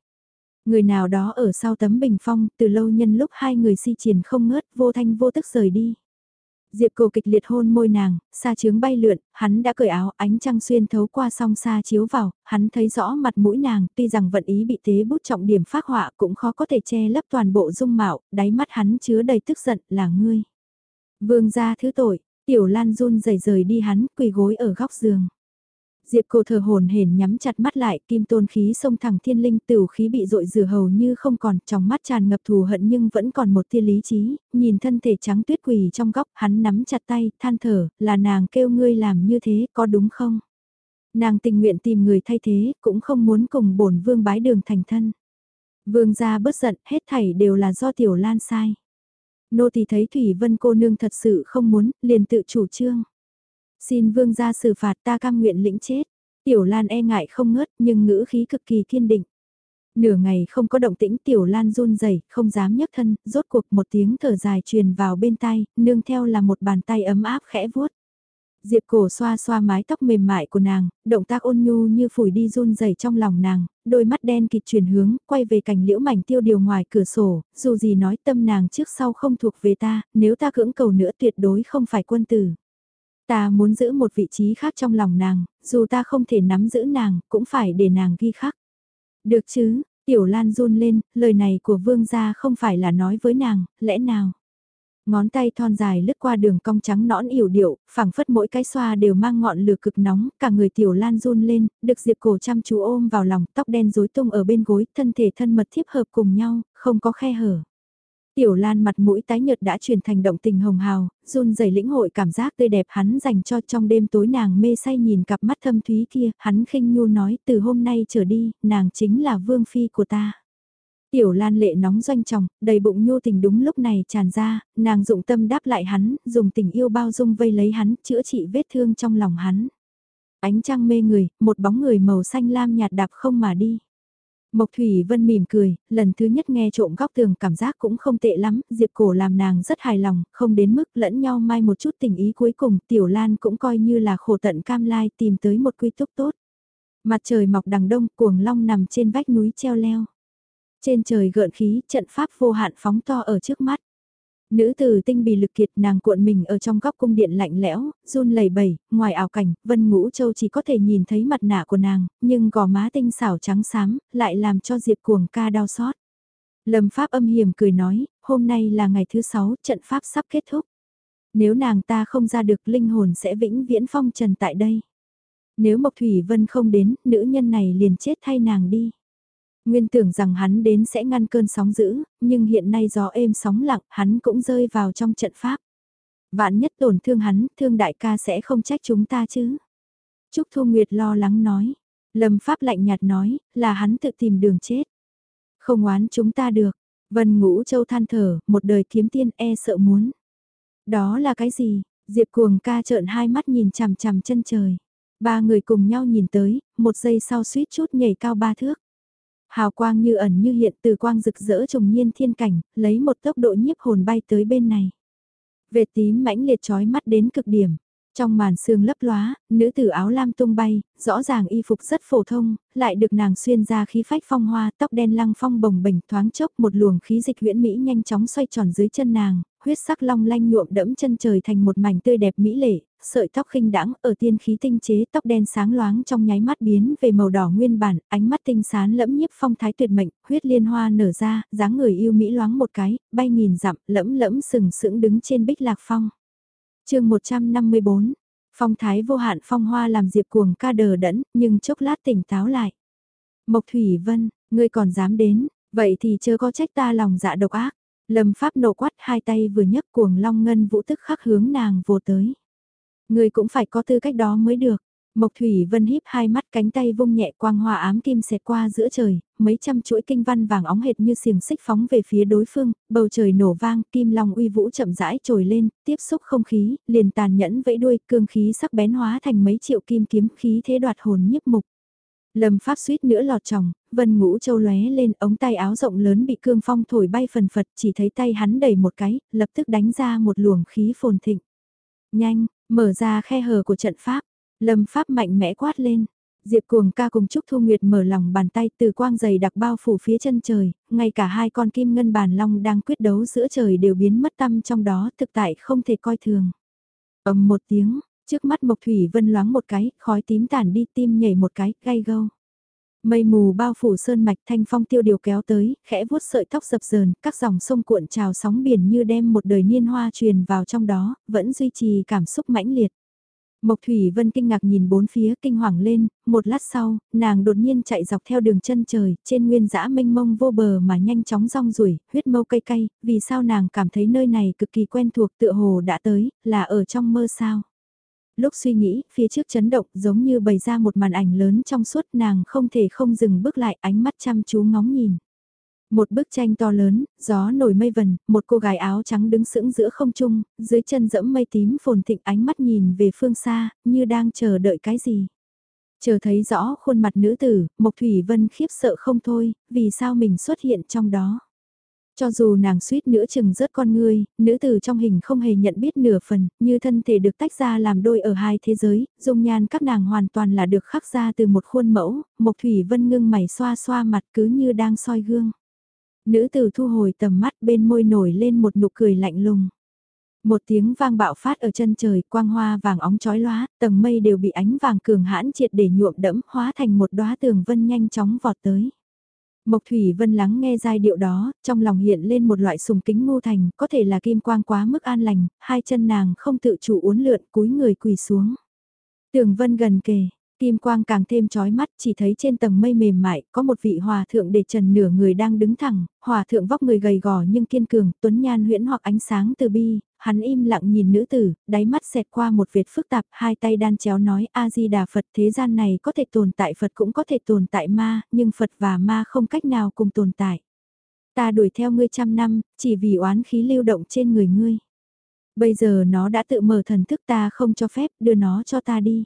Người nào đó ở sau tấm bình phong, từ lâu nhân lúc hai người si triển không ngớt, vô thanh vô tức rời đi. Diệp Cầu kịch liệt hôn môi nàng, xa trướng bay lượn, hắn đã cởi áo, ánh trăng xuyên thấu qua song xa chiếu vào, hắn thấy rõ mặt mũi nàng, tuy rằng vận ý bị tế bút trọng điểm phát họa cũng khó có thể che lấp toàn bộ dung mạo, đáy mắt hắn chứa đầy tức giận là ngươi. Vương gia thứ tội, tiểu lan run rẩy rời đi hắn, quỳ gối ở góc giường. Diệp cổ thờ hồn hển nhắm chặt mắt lại, kim tôn khí sông thẳng thiên linh tửu khí bị dội rửa hầu như không còn, trong mắt tràn ngập thù hận nhưng vẫn còn một tia lý trí, nhìn thân thể trắng tuyết quỳ trong góc, hắn nắm chặt tay, than thở, là nàng kêu ngươi làm như thế, có đúng không? Nàng tình nguyện tìm người thay thế, cũng không muốn cùng bổn vương bái đường thành thân. Vương gia bớt giận, hết thảy đều là do tiểu lan sai. Nô thì thấy Thủy Vân cô nương thật sự không muốn, liền tự chủ trương. Xin vương gia xử phạt ta cam nguyện lĩnh chết. Tiểu Lan e ngại không ngớt nhưng ngữ khí cực kỳ kiên định. Nửa ngày không có động tĩnh Tiểu Lan run rẩy không dám nhấc thân, rốt cuộc một tiếng thở dài truyền vào bên tai, nương theo là một bàn tay ấm áp khẽ vuốt. Diệp cổ xoa xoa mái tóc mềm mại của nàng, động tác ôn nhu như phủi đi run rẩy trong lòng nàng, đôi mắt đen kịt chuyển hướng, quay về cảnh liễu mảnh tiêu điều ngoài cửa sổ, dù gì nói tâm nàng trước sau không thuộc về ta, nếu ta cưỡng cầu nữa tuyệt đối không phải quân tử. Ta muốn giữ một vị trí khác trong lòng nàng, dù ta không thể nắm giữ nàng, cũng phải để nàng ghi khắc. Được chứ, Tiểu Lan run lên, lời này của vương gia không phải là nói với nàng, lẽ nào? Ngón tay thon dài lướt qua đường cong trắng nõn yểu điệu, phẳng phất mỗi cái xoa đều mang ngọn lửa cực nóng, cả người tiểu lan run lên, được Diệp cổ chăm chú ôm vào lòng, tóc đen rối tung ở bên gối, thân thể thân mật thiếp hợp cùng nhau, không có khe hở. Tiểu Lan mặt mũi tái nhợt đã chuyển thành động tình hồng hào, run rẩy lĩnh hội cảm giác tươi đẹp hắn dành cho trong đêm tối nàng mê say nhìn cặp mắt thâm thúy kia, hắn khinh nhu nói từ hôm nay trở đi, nàng chính là vương phi của ta. Tiểu Lan lệ nóng doanh trọng, đầy bụng nhu tình đúng lúc này tràn ra, nàng dụng tâm đáp lại hắn, dùng tình yêu bao dung vây lấy hắn, chữa trị vết thương trong lòng hắn. Ánh trăng mê người, một bóng người màu xanh lam nhạt đạp không mà đi. Mộc Thủy Vân mỉm cười, lần thứ nhất nghe trộm góc tường cảm giác cũng không tệ lắm, Diệp Cổ làm nàng rất hài lòng, không đến mức lẫn nhau mai một chút tình ý cuối cùng, Tiểu Lan cũng coi như là khổ tận cam lai tìm tới một quy túc tốt. Mặt trời mọc đằng đông, cuồng long nằm trên vách núi treo leo. Trên trời gợn khí, trận pháp vô hạn phóng to ở trước mắt. Nữ tử tinh bì lực kiệt nàng cuộn mình ở trong góc cung điện lạnh lẽo, run lẩy bẩy, ngoài ảo cảnh, Vân Ngũ Châu chỉ có thể nhìn thấy mặt nạ của nàng, nhưng gò má tinh xảo trắng xám, lại làm cho Diệp Cuồng ca đau xót. Lâm Pháp âm hiểm cười nói, hôm nay là ngày thứ sáu, trận Pháp sắp kết thúc. Nếu nàng ta không ra được linh hồn sẽ vĩnh viễn phong trần tại đây. Nếu Mộc Thủy Vân không đến, nữ nhân này liền chết thay nàng đi. Nguyên tưởng rằng hắn đến sẽ ngăn cơn sóng dữ, nhưng hiện nay gió êm sóng lặng, hắn cũng rơi vào trong trận pháp. Vạn nhất tổn thương hắn, thương đại ca sẽ không trách chúng ta chứ. Trúc Thu Nguyệt lo lắng nói. Lâm Pháp lạnh nhạt nói, là hắn tự tìm đường chết. Không oán chúng ta được. Vân Ngũ Châu than thở, một đời kiếm tiên e sợ muốn. Đó là cái gì? Diệp cuồng ca trợn hai mắt nhìn chằm chằm chân trời. Ba người cùng nhau nhìn tới, một giây sau suýt chút nhảy cao ba thước. Hào quang như ẩn như hiện từ quang rực rỡ trùng nhiên thiên cảnh, lấy một tốc độ nhiếp hồn bay tới bên này. Vệt tím mãnh liệt trói mắt đến cực điểm. Trong màn sương lấp lóa, nữ tử áo lam tung bay, rõ ràng y phục rất phổ thông, lại được nàng xuyên ra khí phách phong hoa, tóc đen lăng phong bồng bềnh thoáng chốc một luồng khí dịch huyễn mỹ nhanh chóng xoay tròn dưới chân nàng, huyết sắc long lanh nhuộm đẫm chân trời thành một mảnh tươi đẹp mỹ lệ, sợi tóc khinh đãng ở tiên khí tinh chế tóc đen sáng loáng trong nháy mắt biến về màu đỏ nguyên bản, ánh mắt tinh sán lẫm nhiếp phong thái tuyệt mệnh, huyết liên hoa nở ra, dáng người yêu mỹ loáng một cái, bay nghìn dặm, lẫm lẫm sừng sững đứng trên bích lạc phong. chương 154 Phong thái vô hạn phong hoa làm Diệp cuồng ca đờ đẫn, nhưng chốc lát tỉnh táo lại. Mộc Thủy Vân, ngươi còn dám đến, vậy thì chớ có trách ta lòng dạ độc ác. Lâm Pháp nộ quát hai tay vừa nhấc cuồng long ngân vũ tức khắc hướng nàng vô tới. Ngươi cũng phải có tư cách đó mới được. Mộc Thủy Vân híp hai mắt cánh tay vung nhẹ quang hoa ám kim xẹt qua giữa trời, mấy trăm chuỗi kinh văn vàng óng hệt như xiềng xích phóng về phía đối phương, bầu trời nổ vang, kim long uy vũ chậm rãi trồi lên, tiếp xúc không khí, liền tàn nhẫn vẫy đuôi, cương khí sắc bén hóa thành mấy triệu kim kiếm khí thế đoạt hồn nhiếp mục. Lâm pháp suýt nữa lọt tròng, vân ngũ châu lóe lên ống tay áo rộng lớn bị cương phong thổi bay phần phật chỉ thấy tay hắn đẩy một cái, lập tức đánh ra một luồng khí phồn thịnh. Nhanh, mở ra khe hở của trận pháp, lâm pháp mạnh mẽ quát lên. Diệp cuồng ca cùng Trúc Thu Nguyệt mở lòng bàn tay từ quang dày đặc bao phủ phía chân trời, ngay cả hai con kim ngân bàn long đang quyết đấu giữa trời đều biến mất tâm trong đó thực tại không thể coi thường. ầm một tiếng, trước mắt Mộc Thủy Vân loáng một cái, khói tím tản đi tim nhảy một cái, gay gâu. Mây mù bao phủ sơn mạch thanh phong tiêu điều kéo tới, khẽ vuốt sợi tóc dập dờn, các dòng sông cuộn trào sóng biển như đem một đời niên hoa truyền vào trong đó, vẫn duy trì cảm xúc mãnh liệt. Mộc Thủy Vân kinh ngạc nhìn bốn phía kinh hoàng lên, một lát sau, nàng đột nhiên chạy dọc theo đường chân trời, trên nguyên dã mênh mông vô bờ mà nhanh chóng rong ruổi, huyết mâu cay cay, vì sao nàng cảm thấy nơi này cực kỳ quen thuộc tựa hồ đã tới, là ở trong mơ sao. Lúc suy nghĩ, phía trước chấn động giống như bày ra một màn ảnh lớn trong suốt nàng không thể không dừng bước lại ánh mắt chăm chú ngóng nhìn. Một bức tranh to lớn, gió nổi mây vần, một cô gái áo trắng đứng sững giữa không trung, dưới chân dẫm mây tím phồn thịnh ánh mắt nhìn về phương xa, như đang chờ đợi cái gì. Chờ thấy rõ khuôn mặt nữ tử, Mộc Thủy Vân khiếp sợ không thôi, vì sao mình xuất hiện trong đó. Cho dù nàng suýt nữa chừng rớt con ngươi, nữ tử trong hình không hề nhận biết nửa phần, như thân thể được tách ra làm đôi ở hai thế giới, dung nhan các nàng hoàn toàn là được khắc ra từ một khuôn mẫu, Mộc Thủy Vân ngưng mày xoa xoa mặt cứ như đang soi gương. Nữ tử thu hồi tầm mắt bên môi nổi lên một nụ cười lạnh lùng. Một tiếng vang bạo phát ở chân trời, quang hoa vàng óng chói lóa, tầng mây đều bị ánh vàng cường hãn triệt để nhuộm đẫm, hóa thành một đóa tường vân nhanh chóng vọt tới. Mộc Thủy Vân lắng nghe giai điệu đó, trong lòng hiện lên một loại sùng kính ngô thành, có thể là kim quang quá mức an lành, hai chân nàng không tự chủ uốn lượn cúi người quỳ xuống. Tường Vân gần kề, Kim quang càng thêm chói mắt, chỉ thấy trên tầng mây mềm mại, có một vị hòa thượng để trần nửa người đang đứng thẳng, hòa thượng vóc người gầy gò nhưng kiên cường, tuấn nhan huyễn hoặc ánh sáng từ bi, hắn im lặng nhìn nữ tử, đáy mắt xẹt qua một vệt phức tạp, hai tay đan chéo nói A-di-đà Phật thế gian này có thể tồn tại Phật cũng có thể tồn tại ma, nhưng Phật và ma không cách nào cùng tồn tại. Ta đuổi theo ngươi trăm năm, chỉ vì oán khí lưu động trên người ngươi. Bây giờ nó đã tự mở thần thức ta không cho phép, đưa nó cho ta đi.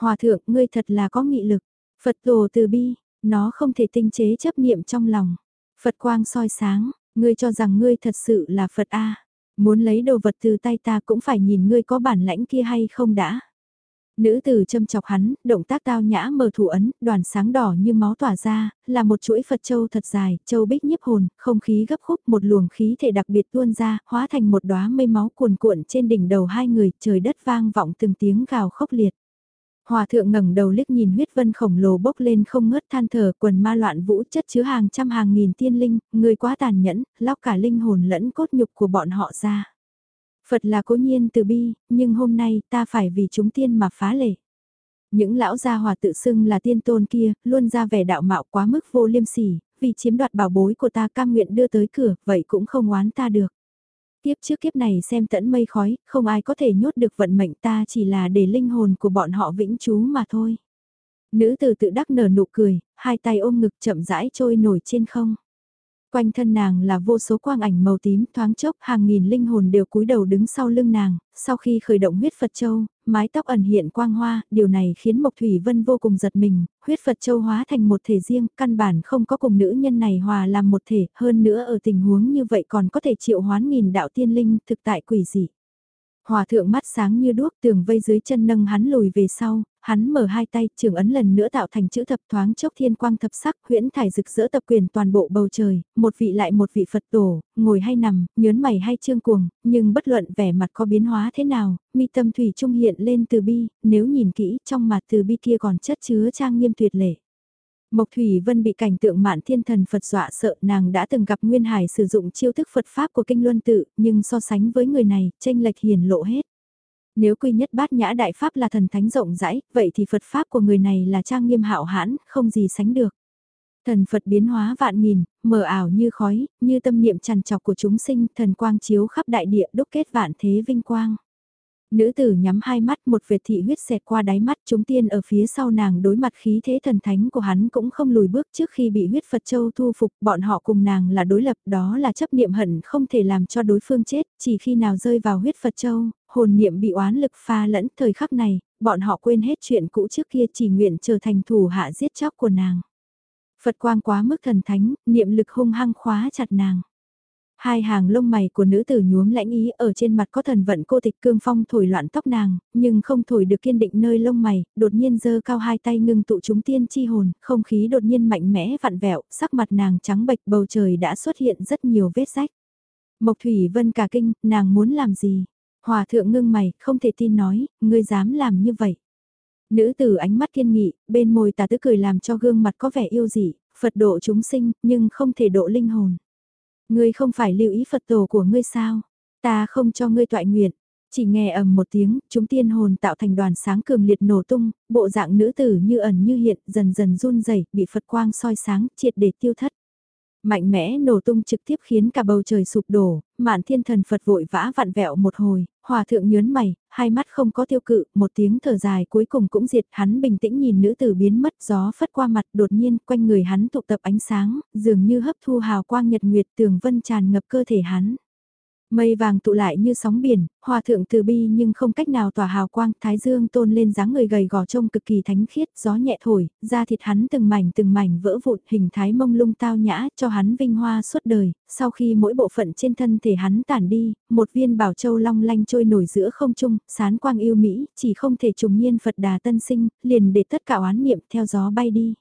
Hòa thượng, ngươi thật là có nghị lực. Phật tổ từ bi, nó không thể tinh chế chấp niệm trong lòng. Phật quang soi sáng, ngươi cho rằng ngươi thật sự là Phật A. Muốn lấy đồ vật từ tay ta cũng phải nhìn ngươi có bản lãnh kia hay không đã. Nữ tử châm chọc hắn, động tác tao nhã mở thủ ấn, đoàn sáng đỏ như máu tỏa ra, là một chuỗi Phật châu thật dài, châu bích nhiếp hồn, không khí gấp khúc, một luồng khí thể đặc biệt tuôn ra, hóa thành một đóa mây máu cuồn cuộn trên đỉnh đầu hai người, trời đất vang vọng từng tiếng gào khốc liệt. Hòa thượng ngẩng đầu liếc nhìn huyết vân khổng lồ bốc lên không ngớt than thở quần ma loạn vũ chất chứa hàng trăm hàng nghìn tiên linh, người quá tàn nhẫn, lóc cả linh hồn lẫn cốt nhục của bọn họ ra. Phật là cố nhiên từ bi, nhưng hôm nay ta phải vì chúng tiên mà phá lệ. Những lão gia hòa tự xưng là tiên tôn kia, luôn ra vẻ đạo mạo quá mức vô liêm sỉ, vì chiếm đoạt bảo bối của ta cam nguyện đưa tới cửa, vậy cũng không oán ta được. Tiếp trước kiếp này xem tẫn mây khói, không ai có thể nhốt được vận mệnh ta chỉ là để linh hồn của bọn họ vĩnh trú mà thôi. Nữ tử tự đắc nở nụ cười, hai tay ôm ngực chậm rãi trôi nổi trên không. Quanh thân nàng là vô số quang ảnh màu tím thoáng chốc hàng nghìn linh hồn đều cúi đầu đứng sau lưng nàng, sau khi khởi động huyết Phật Châu, mái tóc ẩn hiện quang hoa, điều này khiến Mộc Thủy Vân vô cùng giật mình, huyết Phật Châu hóa thành một thể riêng, căn bản không có cùng nữ nhân này hòa làm một thể, hơn nữa ở tình huống như vậy còn có thể triệu hoán nghìn đạo tiên linh thực tại quỷ dị. Hòa thượng mắt sáng như đuốc tường vây dưới chân nâng hắn lùi về sau, hắn mở hai tay trường ấn lần nữa tạo thành chữ thập thoáng chốc thiên quang thập sắc huyễn thải rực rỡ tập quyền toàn bộ bầu trời, một vị lại một vị Phật tổ, ngồi hay nằm, nhớn mày hay trương cuồng, nhưng bất luận vẻ mặt có biến hóa thế nào, mi tâm thủy trung hiện lên từ bi, nếu nhìn kỹ trong mặt từ bi kia còn chất chứa trang nghiêm tuyệt lệ. Mộc Thủy Vân bị cảnh tượng mạn thiên thần Phật dọa sợ nàng đã từng gặp Nguyên Hải sử dụng chiêu thức Phật Pháp của Kinh Luân Tự, nhưng so sánh với người này, tranh lệch hiển lộ hết. Nếu quy nhất bát nhã đại Pháp là thần thánh rộng rãi, vậy thì Phật Pháp của người này là trang nghiêm hạo hãn, không gì sánh được. Thần Phật biến hóa vạn nghìn, mờ ảo như khói, như tâm niệm tràn trọc của chúng sinh, thần quang chiếu khắp đại địa đúc kết vạn thế vinh quang. Nữ tử nhắm hai mắt một vệt thị huyết xẹt qua đáy mắt chúng tiên ở phía sau nàng đối mặt khí thế thần thánh của hắn cũng không lùi bước trước khi bị huyết Phật Châu thu phục bọn họ cùng nàng là đối lập đó là chấp niệm hận không thể làm cho đối phương chết chỉ khi nào rơi vào huyết Phật Châu, hồn niệm bị oán lực pha lẫn thời khắc này, bọn họ quên hết chuyện cũ trước kia chỉ nguyện trở thành thủ hạ giết chóc của nàng. Phật quang quá mức thần thánh, niệm lực hung hăng khóa chặt nàng. Hai hàng lông mày của nữ tử nhuốm lãnh ý ở trên mặt có thần vận cô tịch cương phong thổi loạn tóc nàng, nhưng không thổi được kiên định nơi lông mày, đột nhiên giơ cao hai tay ngưng tụ chúng tiên chi hồn, không khí đột nhiên mạnh mẽ vặn vẹo, sắc mặt nàng trắng bệch bầu trời đã xuất hiện rất nhiều vết rách. Mộc Thủy Vân cả kinh, nàng muốn làm gì? Hòa thượng ngưng mày, không thể tin nói, ngươi dám làm như vậy. Nữ tử ánh mắt kiên nghị, bên môi tà tứ cười làm cho gương mặt có vẻ yêu dị, Phật độ chúng sinh, nhưng không thể độ linh hồn. Ngươi không phải lưu ý Phật tổ của ngươi sao? Ta không cho ngươi toại nguyện. Chỉ nghe ầm một tiếng, chúng tiên hồn tạo thành đoàn sáng cường liệt nổ tung, bộ dạng nữ tử như ẩn như hiện, dần dần run rẩy, bị Phật quang soi sáng, triệt để tiêu thất. Mạnh mẽ nổ tung trực tiếp khiến cả bầu trời sụp đổ, mạn thiên thần Phật vội vã vặn vẹo một hồi, hòa thượng nhớn mày, hai mắt không có tiêu cự, một tiếng thở dài cuối cùng cũng diệt hắn bình tĩnh nhìn nữ tử biến mất gió phất qua mặt đột nhiên quanh người hắn tụ tập ánh sáng, dường như hấp thu hào quang nhật nguyệt tường vân tràn ngập cơ thể hắn. Mây vàng tụ lại như sóng biển, hòa thượng từ bi nhưng không cách nào tỏa hào quang, thái dương tôn lên dáng người gầy gò trông cực kỳ thánh khiết, gió nhẹ thổi, da thịt hắn từng mảnh từng mảnh vỡ vụn, hình thái mông lung tao nhã cho hắn vinh hoa suốt đời, sau khi mỗi bộ phận trên thân thể hắn tản đi, một viên bảo châu long lanh trôi nổi giữa không trung, sán quang yêu mỹ, chỉ không thể trùng nhiên Phật đà tân sinh, liền để tất cả oán niệm theo gió bay đi.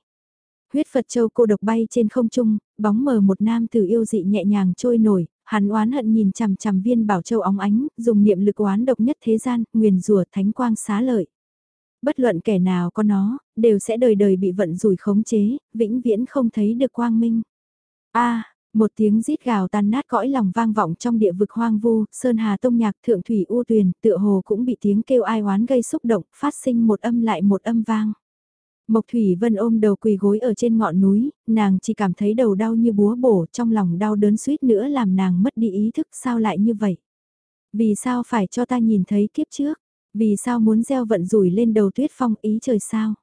Huyết Phật Châu cô độc bay trên không trung, bóng mờ một nam tử yêu dị nhẹ nhàng trôi nổi, Hắn oán hận nhìn chằm chằm viên bảo châu óng ánh, dùng niệm lực oán độc nhất thế gian, nguyền rủa thánh quang xá lợi. Bất luận kẻ nào có nó, đều sẽ đời đời bị vận rủi khống chế, vĩnh viễn không thấy được quang minh. a một tiếng rít gào tan nát cõi lòng vang vọng trong địa vực hoang vu, sơn hà tông nhạc thượng thủy u tuyền, tựa hồ cũng bị tiếng kêu ai oán gây xúc động, phát sinh một âm lại một âm vang. Mộc Thủy Vân ôm đầu quỳ gối ở trên ngọn núi, nàng chỉ cảm thấy đầu đau như búa bổ trong lòng đau đớn suýt nữa làm nàng mất đi ý thức sao lại như vậy. Vì sao phải cho ta nhìn thấy kiếp trước, vì sao muốn gieo vận rủi lên đầu tuyết phong ý trời sao.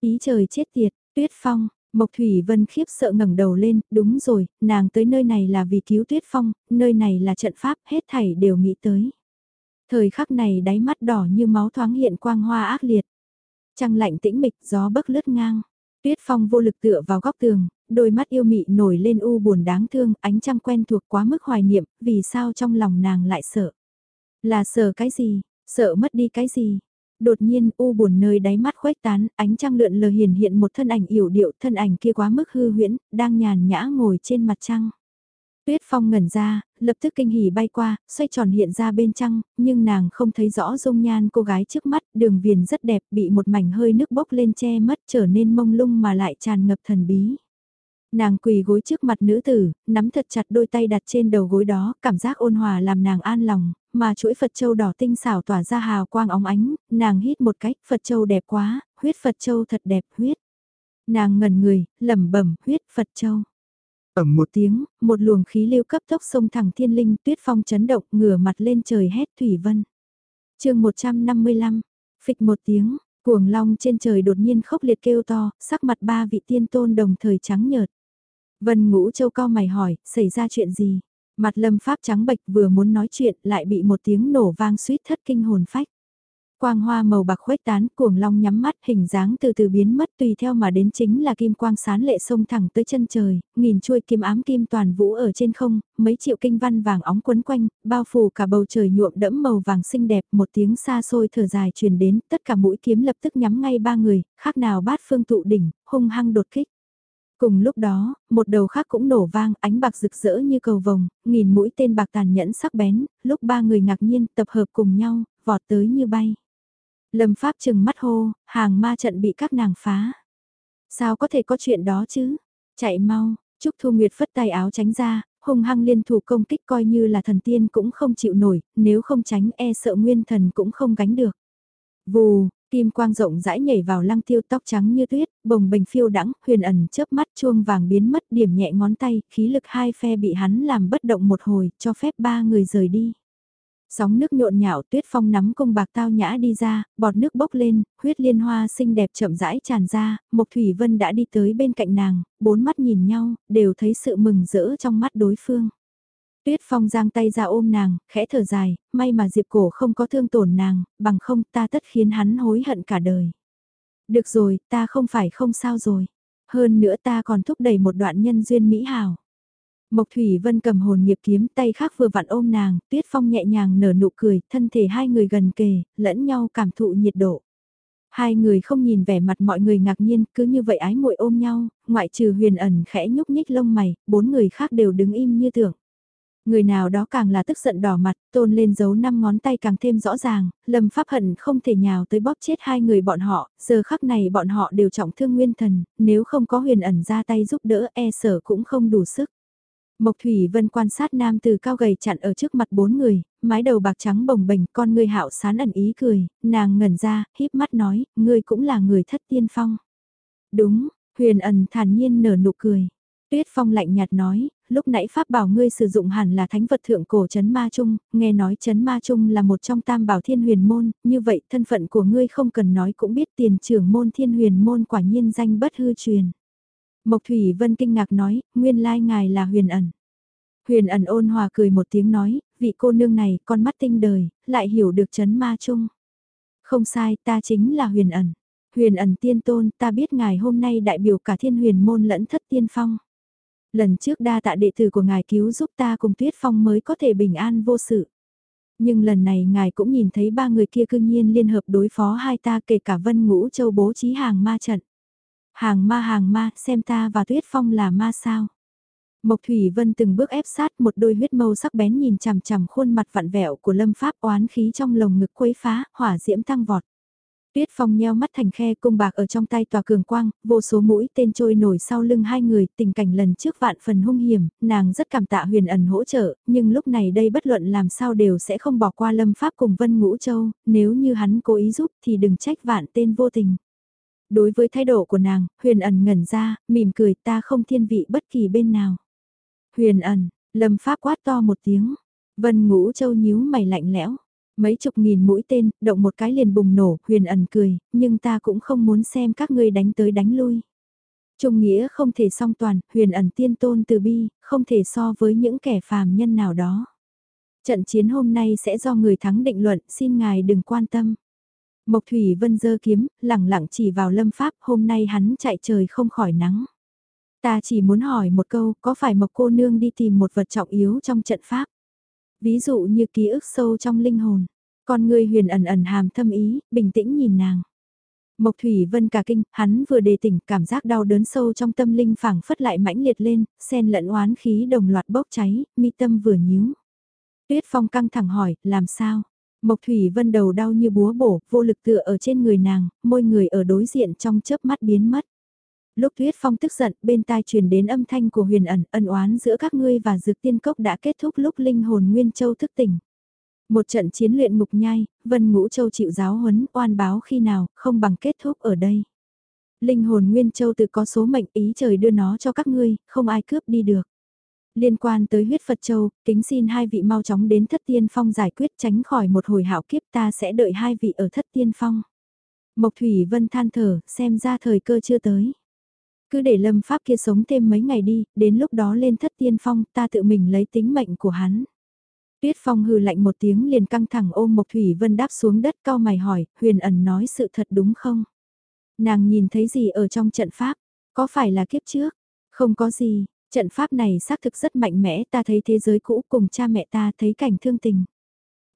Ý trời chết tiệt, tuyết phong, Mộc Thủy Vân khiếp sợ ngẩng đầu lên, đúng rồi, nàng tới nơi này là vì cứu tuyết phong, nơi này là trận pháp, hết thảy đều nghĩ tới. Thời khắc này đáy mắt đỏ như máu thoáng hiện quang hoa ác liệt. Trăng lạnh tĩnh mịch, gió bấc lướt ngang. Tuyết Phong vô lực tựa vào góc tường, đôi mắt yêu mị nổi lên u buồn đáng thương, ánh trăng quen thuộc quá mức hoài niệm, vì sao trong lòng nàng lại sợ? Là sợ cái gì? Sợ mất đi cái gì? Đột nhiên u buồn nơi đáy mắt khuếch tán, ánh trăng lượn lờ hiển hiện một thân ảnh yểu điệu, thân ảnh kia quá mức hư huyễn, đang nhàn nhã ngồi trên mặt trăng. Tuyết Phong ngẩn ra, lập tức kinh hỉ bay qua, xoay tròn hiện ra bên trăng, nhưng nàng không thấy rõ dung nhan cô gái trước mắt, đường viền rất đẹp, bị một mảnh hơi nước bốc lên che mất trở nên mông lung mà lại tràn ngập thần bí. Nàng quỳ gối trước mặt nữ tử, nắm thật chặt đôi tay đặt trên đầu gối đó, cảm giác ôn hòa làm nàng an lòng, mà chuỗi Phật Châu đỏ tinh xảo tỏa ra hào quang óng ánh, nàng hít một cách, Phật Châu đẹp quá, huyết Phật Châu thật đẹp, huyết. Nàng ngẩn người, lẩm bẩm huyết Phật Châu. Ẩm một tiếng, một luồng khí lưu cấp tốc sông thẳng thiên linh tuyết phong chấn động ngửa mặt lên trời hét thủy vân. chương 155, phịch một tiếng, cuồng long trên trời đột nhiên khốc liệt kêu to, sắc mặt ba vị tiên tôn đồng thời trắng nhợt. Vân ngũ châu cao mày hỏi, xảy ra chuyện gì? Mặt lâm pháp trắng bệch vừa muốn nói chuyện lại bị một tiếng nổ vang suýt thất kinh hồn phách. Quang hoa màu bạc khuếch tán, cuồng long nhắm mắt, hình dáng từ từ biến mất tùy theo mà đến chính là kim quang sán lệ sông thẳng tới chân trời, nghìn chuôi kim ám kim toàn vũ ở trên không, mấy triệu kinh văn vàng óng quấn quanh, bao phủ cả bầu trời nhuộm đẫm màu vàng xinh đẹp, một tiếng xa xôi thở dài truyền đến, tất cả mũi kiếm lập tức nhắm ngay ba người, khác nào bát phương tụ đỉnh, hung hăng đột kích. Cùng lúc đó, một đầu khác cũng nổ vang, ánh bạc rực rỡ như cầu vồng, nghìn mũi tên bạc tàn nhẫn sắc bén, lúc ba người ngạc nhiên tập hợp cùng nhau, vọt tới như bay. Lâm Pháp chừng mắt hô, hàng ma trận bị các nàng phá. Sao có thể có chuyện đó chứ? Chạy mau, Trúc Thu Nguyệt phất tay áo tránh ra, hung hăng liên thủ công kích coi như là thần tiên cũng không chịu nổi, nếu không tránh e sợ nguyên thần cũng không gánh được. Vù, kim quang rộng rãi nhảy vào lăng tiêu tóc trắng như tuyết, bồng bềnh phiêu đắng, huyền ẩn chớp mắt chuông vàng biến mất điểm nhẹ ngón tay, khí lực hai phe bị hắn làm bất động một hồi, cho phép ba người rời đi. Sóng nước nhộn nhạo tuyết phong nắm công bạc tao nhã đi ra, bọt nước bốc lên, huyết liên hoa xinh đẹp chậm rãi tràn ra, Mộc Thủy Vân đã đi tới bên cạnh nàng, bốn mắt nhìn nhau, đều thấy sự mừng rỡ trong mắt đối phương. Tuyết phong giang tay ra ôm nàng, khẽ thở dài, may mà Diệp Cổ không có thương tổn nàng, bằng không ta tất khiến hắn hối hận cả đời. Được rồi, ta không phải không sao rồi. Hơn nữa ta còn thúc đẩy một đoạn nhân duyên mỹ hào. Mộc Thủy Vân cầm hồn nghiệp kiếm tay khác vừa vặn ôm nàng, Tuyết Phong nhẹ nhàng nở nụ cười, thân thể hai người gần kề, lẫn nhau cảm thụ nhiệt độ. Hai người không nhìn vẻ mặt mọi người ngạc nhiên, cứ như vậy ái muội ôm nhau, ngoại trừ huyền ẩn khẽ nhúc nhích lông mày, bốn người khác đều đứng im như tưởng. Người nào đó càng là tức giận đỏ mặt, tôn lên dấu năm ngón tay càng thêm rõ ràng, lâm pháp hận không thể nhào tới bóp chết hai người bọn họ, giờ khắc này bọn họ đều trọng thương nguyên thần, nếu không có huyền ẩn ra tay giúp đỡ e sở cũng không đủ sức. Mộc Thủy Vân quan sát nam từ cao gầy chặn ở trước mặt bốn người, mái đầu bạc trắng bồng bềnh, con người hạo sán ẩn ý cười, nàng ngẩn ra, híp mắt nói, ngươi cũng là người thất tiên phong. Đúng, huyền ẩn thản nhiên nở nụ cười. Tuyết Phong lạnh nhạt nói, lúc nãy Pháp bảo ngươi sử dụng hẳn là thánh vật thượng cổ chấn ma trung, nghe nói chấn ma trung là một trong tam bảo thiên huyền môn, như vậy thân phận của ngươi không cần nói cũng biết tiền trưởng môn thiên huyền môn quả nhiên danh bất hư truyền. Mộc Thủy Vân kinh ngạc nói, nguyên lai ngài là huyền ẩn. Huyền ẩn ôn hòa cười một tiếng nói, vị cô nương này con mắt tinh đời, lại hiểu được chấn ma chung. Không sai, ta chính là huyền ẩn. Huyền ẩn tiên tôn, ta biết ngài hôm nay đại biểu cả thiên huyền môn lẫn thất tiên phong. Lần trước đa tạ đệ tử của ngài cứu giúp ta cùng tuyết phong mới có thể bình an vô sự. Nhưng lần này ngài cũng nhìn thấy ba người kia cương nhiên liên hợp đối phó hai ta kể cả vân ngũ châu bố trí hàng ma trận. Hàng ma hàng ma, xem ta và tuyết phong là ma sao. Mộc Thủy Vân từng bước ép sát một đôi huyết mâu sắc bén nhìn chằm chằm khuôn mặt vặn vẹo của lâm pháp oán khí trong lồng ngực quấy phá, hỏa diễm tăng vọt. Tuyết Phong nheo mắt thành khe cung bạc ở trong tay tòa cường quang, vô số mũi tên trôi nổi sau lưng hai người, tình cảnh lần trước vạn phần hung hiểm, nàng rất cảm tạ huyền ẩn hỗ trợ, nhưng lúc này đây bất luận làm sao đều sẽ không bỏ qua lâm pháp cùng Vân Ngũ Châu, nếu như hắn cố ý giúp thì đừng trách vạn tên vô tình. Đối với thái độ của nàng, huyền ẩn ngẩn ra, mỉm cười ta không thiên vị bất kỳ bên nào. Huyền ẩn, lâm pháp quát to một tiếng, Vân Ngũ Châu nhíu mày lạnh lẽo. Mấy chục nghìn mũi tên, động một cái liền bùng nổ, huyền ẩn cười, nhưng ta cũng không muốn xem các ngươi đánh tới đánh lui. Trung nghĩa không thể song toàn, huyền ẩn tiên tôn từ bi, không thể so với những kẻ phàm nhân nào đó. Trận chiến hôm nay sẽ do người thắng định luận, xin ngài đừng quan tâm. Mộc Thủy Vân dơ kiếm, lẳng lặng chỉ vào lâm pháp, hôm nay hắn chạy trời không khỏi nắng. Ta chỉ muốn hỏi một câu, có phải Mộc cô nương đi tìm một vật trọng yếu trong trận pháp? Ví dụ như ký ức sâu trong linh hồn. Con người huyền ẩn ẩn hàm thâm ý, bình tĩnh nhìn nàng. Mộc Thủy Vân cả kinh, hắn vừa đề tỉnh, cảm giác đau đớn sâu trong tâm linh phảng phất lại mãnh liệt lên, sen lẫn oán khí đồng loạt bốc cháy, mi tâm vừa nhíu. Tuyết Phong căng thẳng hỏi, làm sao? Mộc Thủy Vân đầu đau như búa bổ, vô lực tựa ở trên người nàng, môi người ở đối diện trong chớp mắt biến mất. Lúc Tuyết Phong tức giận, bên tai truyền đến âm thanh của huyền ẩn, ân oán giữa các ngươi và dược tiên cốc đã kết thúc lúc linh hồn Nguyên Châu thức tỉnh. Một trận chiến luyện ngục nhai, Vân Ngũ Châu chịu giáo huấn, oan báo khi nào, không bằng kết thúc ở đây. Linh hồn Nguyên Châu tự có số mệnh ý trời đưa nó cho các ngươi, không ai cướp đi được. Liên quan tới huyết Phật Châu, kính xin hai vị mau chóng đến thất tiên phong giải quyết tránh khỏi một hồi hạo kiếp ta sẽ đợi hai vị ở thất tiên phong. Mộc Thủy Vân than thở, xem ra thời cơ chưa tới. Cứ để lâm pháp kia sống thêm mấy ngày đi, đến lúc đó lên thất tiên phong ta tự mình lấy tính mệnh của hắn. Tuyết Phong hừ lạnh một tiếng liền căng thẳng ôm Mộc Thủy Vân đáp xuống đất cao mày hỏi, huyền ẩn nói sự thật đúng không? Nàng nhìn thấy gì ở trong trận pháp? Có phải là kiếp trước? Không có gì, trận pháp này xác thực rất mạnh mẽ ta thấy thế giới cũ cùng cha mẹ ta thấy cảnh thương tình.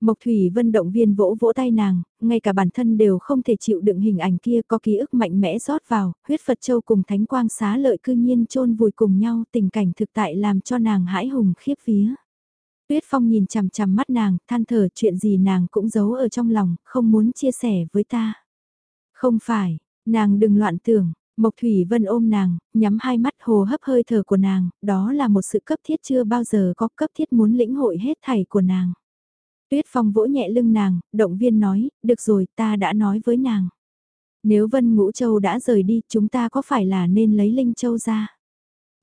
Mộc Thủy Vân động viên vỗ vỗ tay nàng, ngay cả bản thân đều không thể chịu đựng hình ảnh kia có ký ức mạnh mẽ rót vào, huyết Phật Châu cùng Thánh Quang xá lợi cư nhiên chôn vùi cùng nhau tình cảnh thực tại làm cho nàng hãi hùng khiếp vía. Tuyết Phong nhìn chằm chằm mắt nàng, than thở chuyện gì nàng cũng giấu ở trong lòng, không muốn chia sẻ với ta. Không phải, nàng đừng loạn tưởng, Mộc Thủy Vân ôm nàng, nhắm hai mắt hồ hấp hơi thở của nàng, đó là một sự cấp thiết chưa bao giờ có cấp thiết muốn lĩnh hội hết thảy của nàng. Tuyết Phong vỗ nhẹ lưng nàng, động viên nói, được rồi ta đã nói với nàng. Nếu Vân Ngũ Châu đã rời đi, chúng ta có phải là nên lấy Linh Châu ra?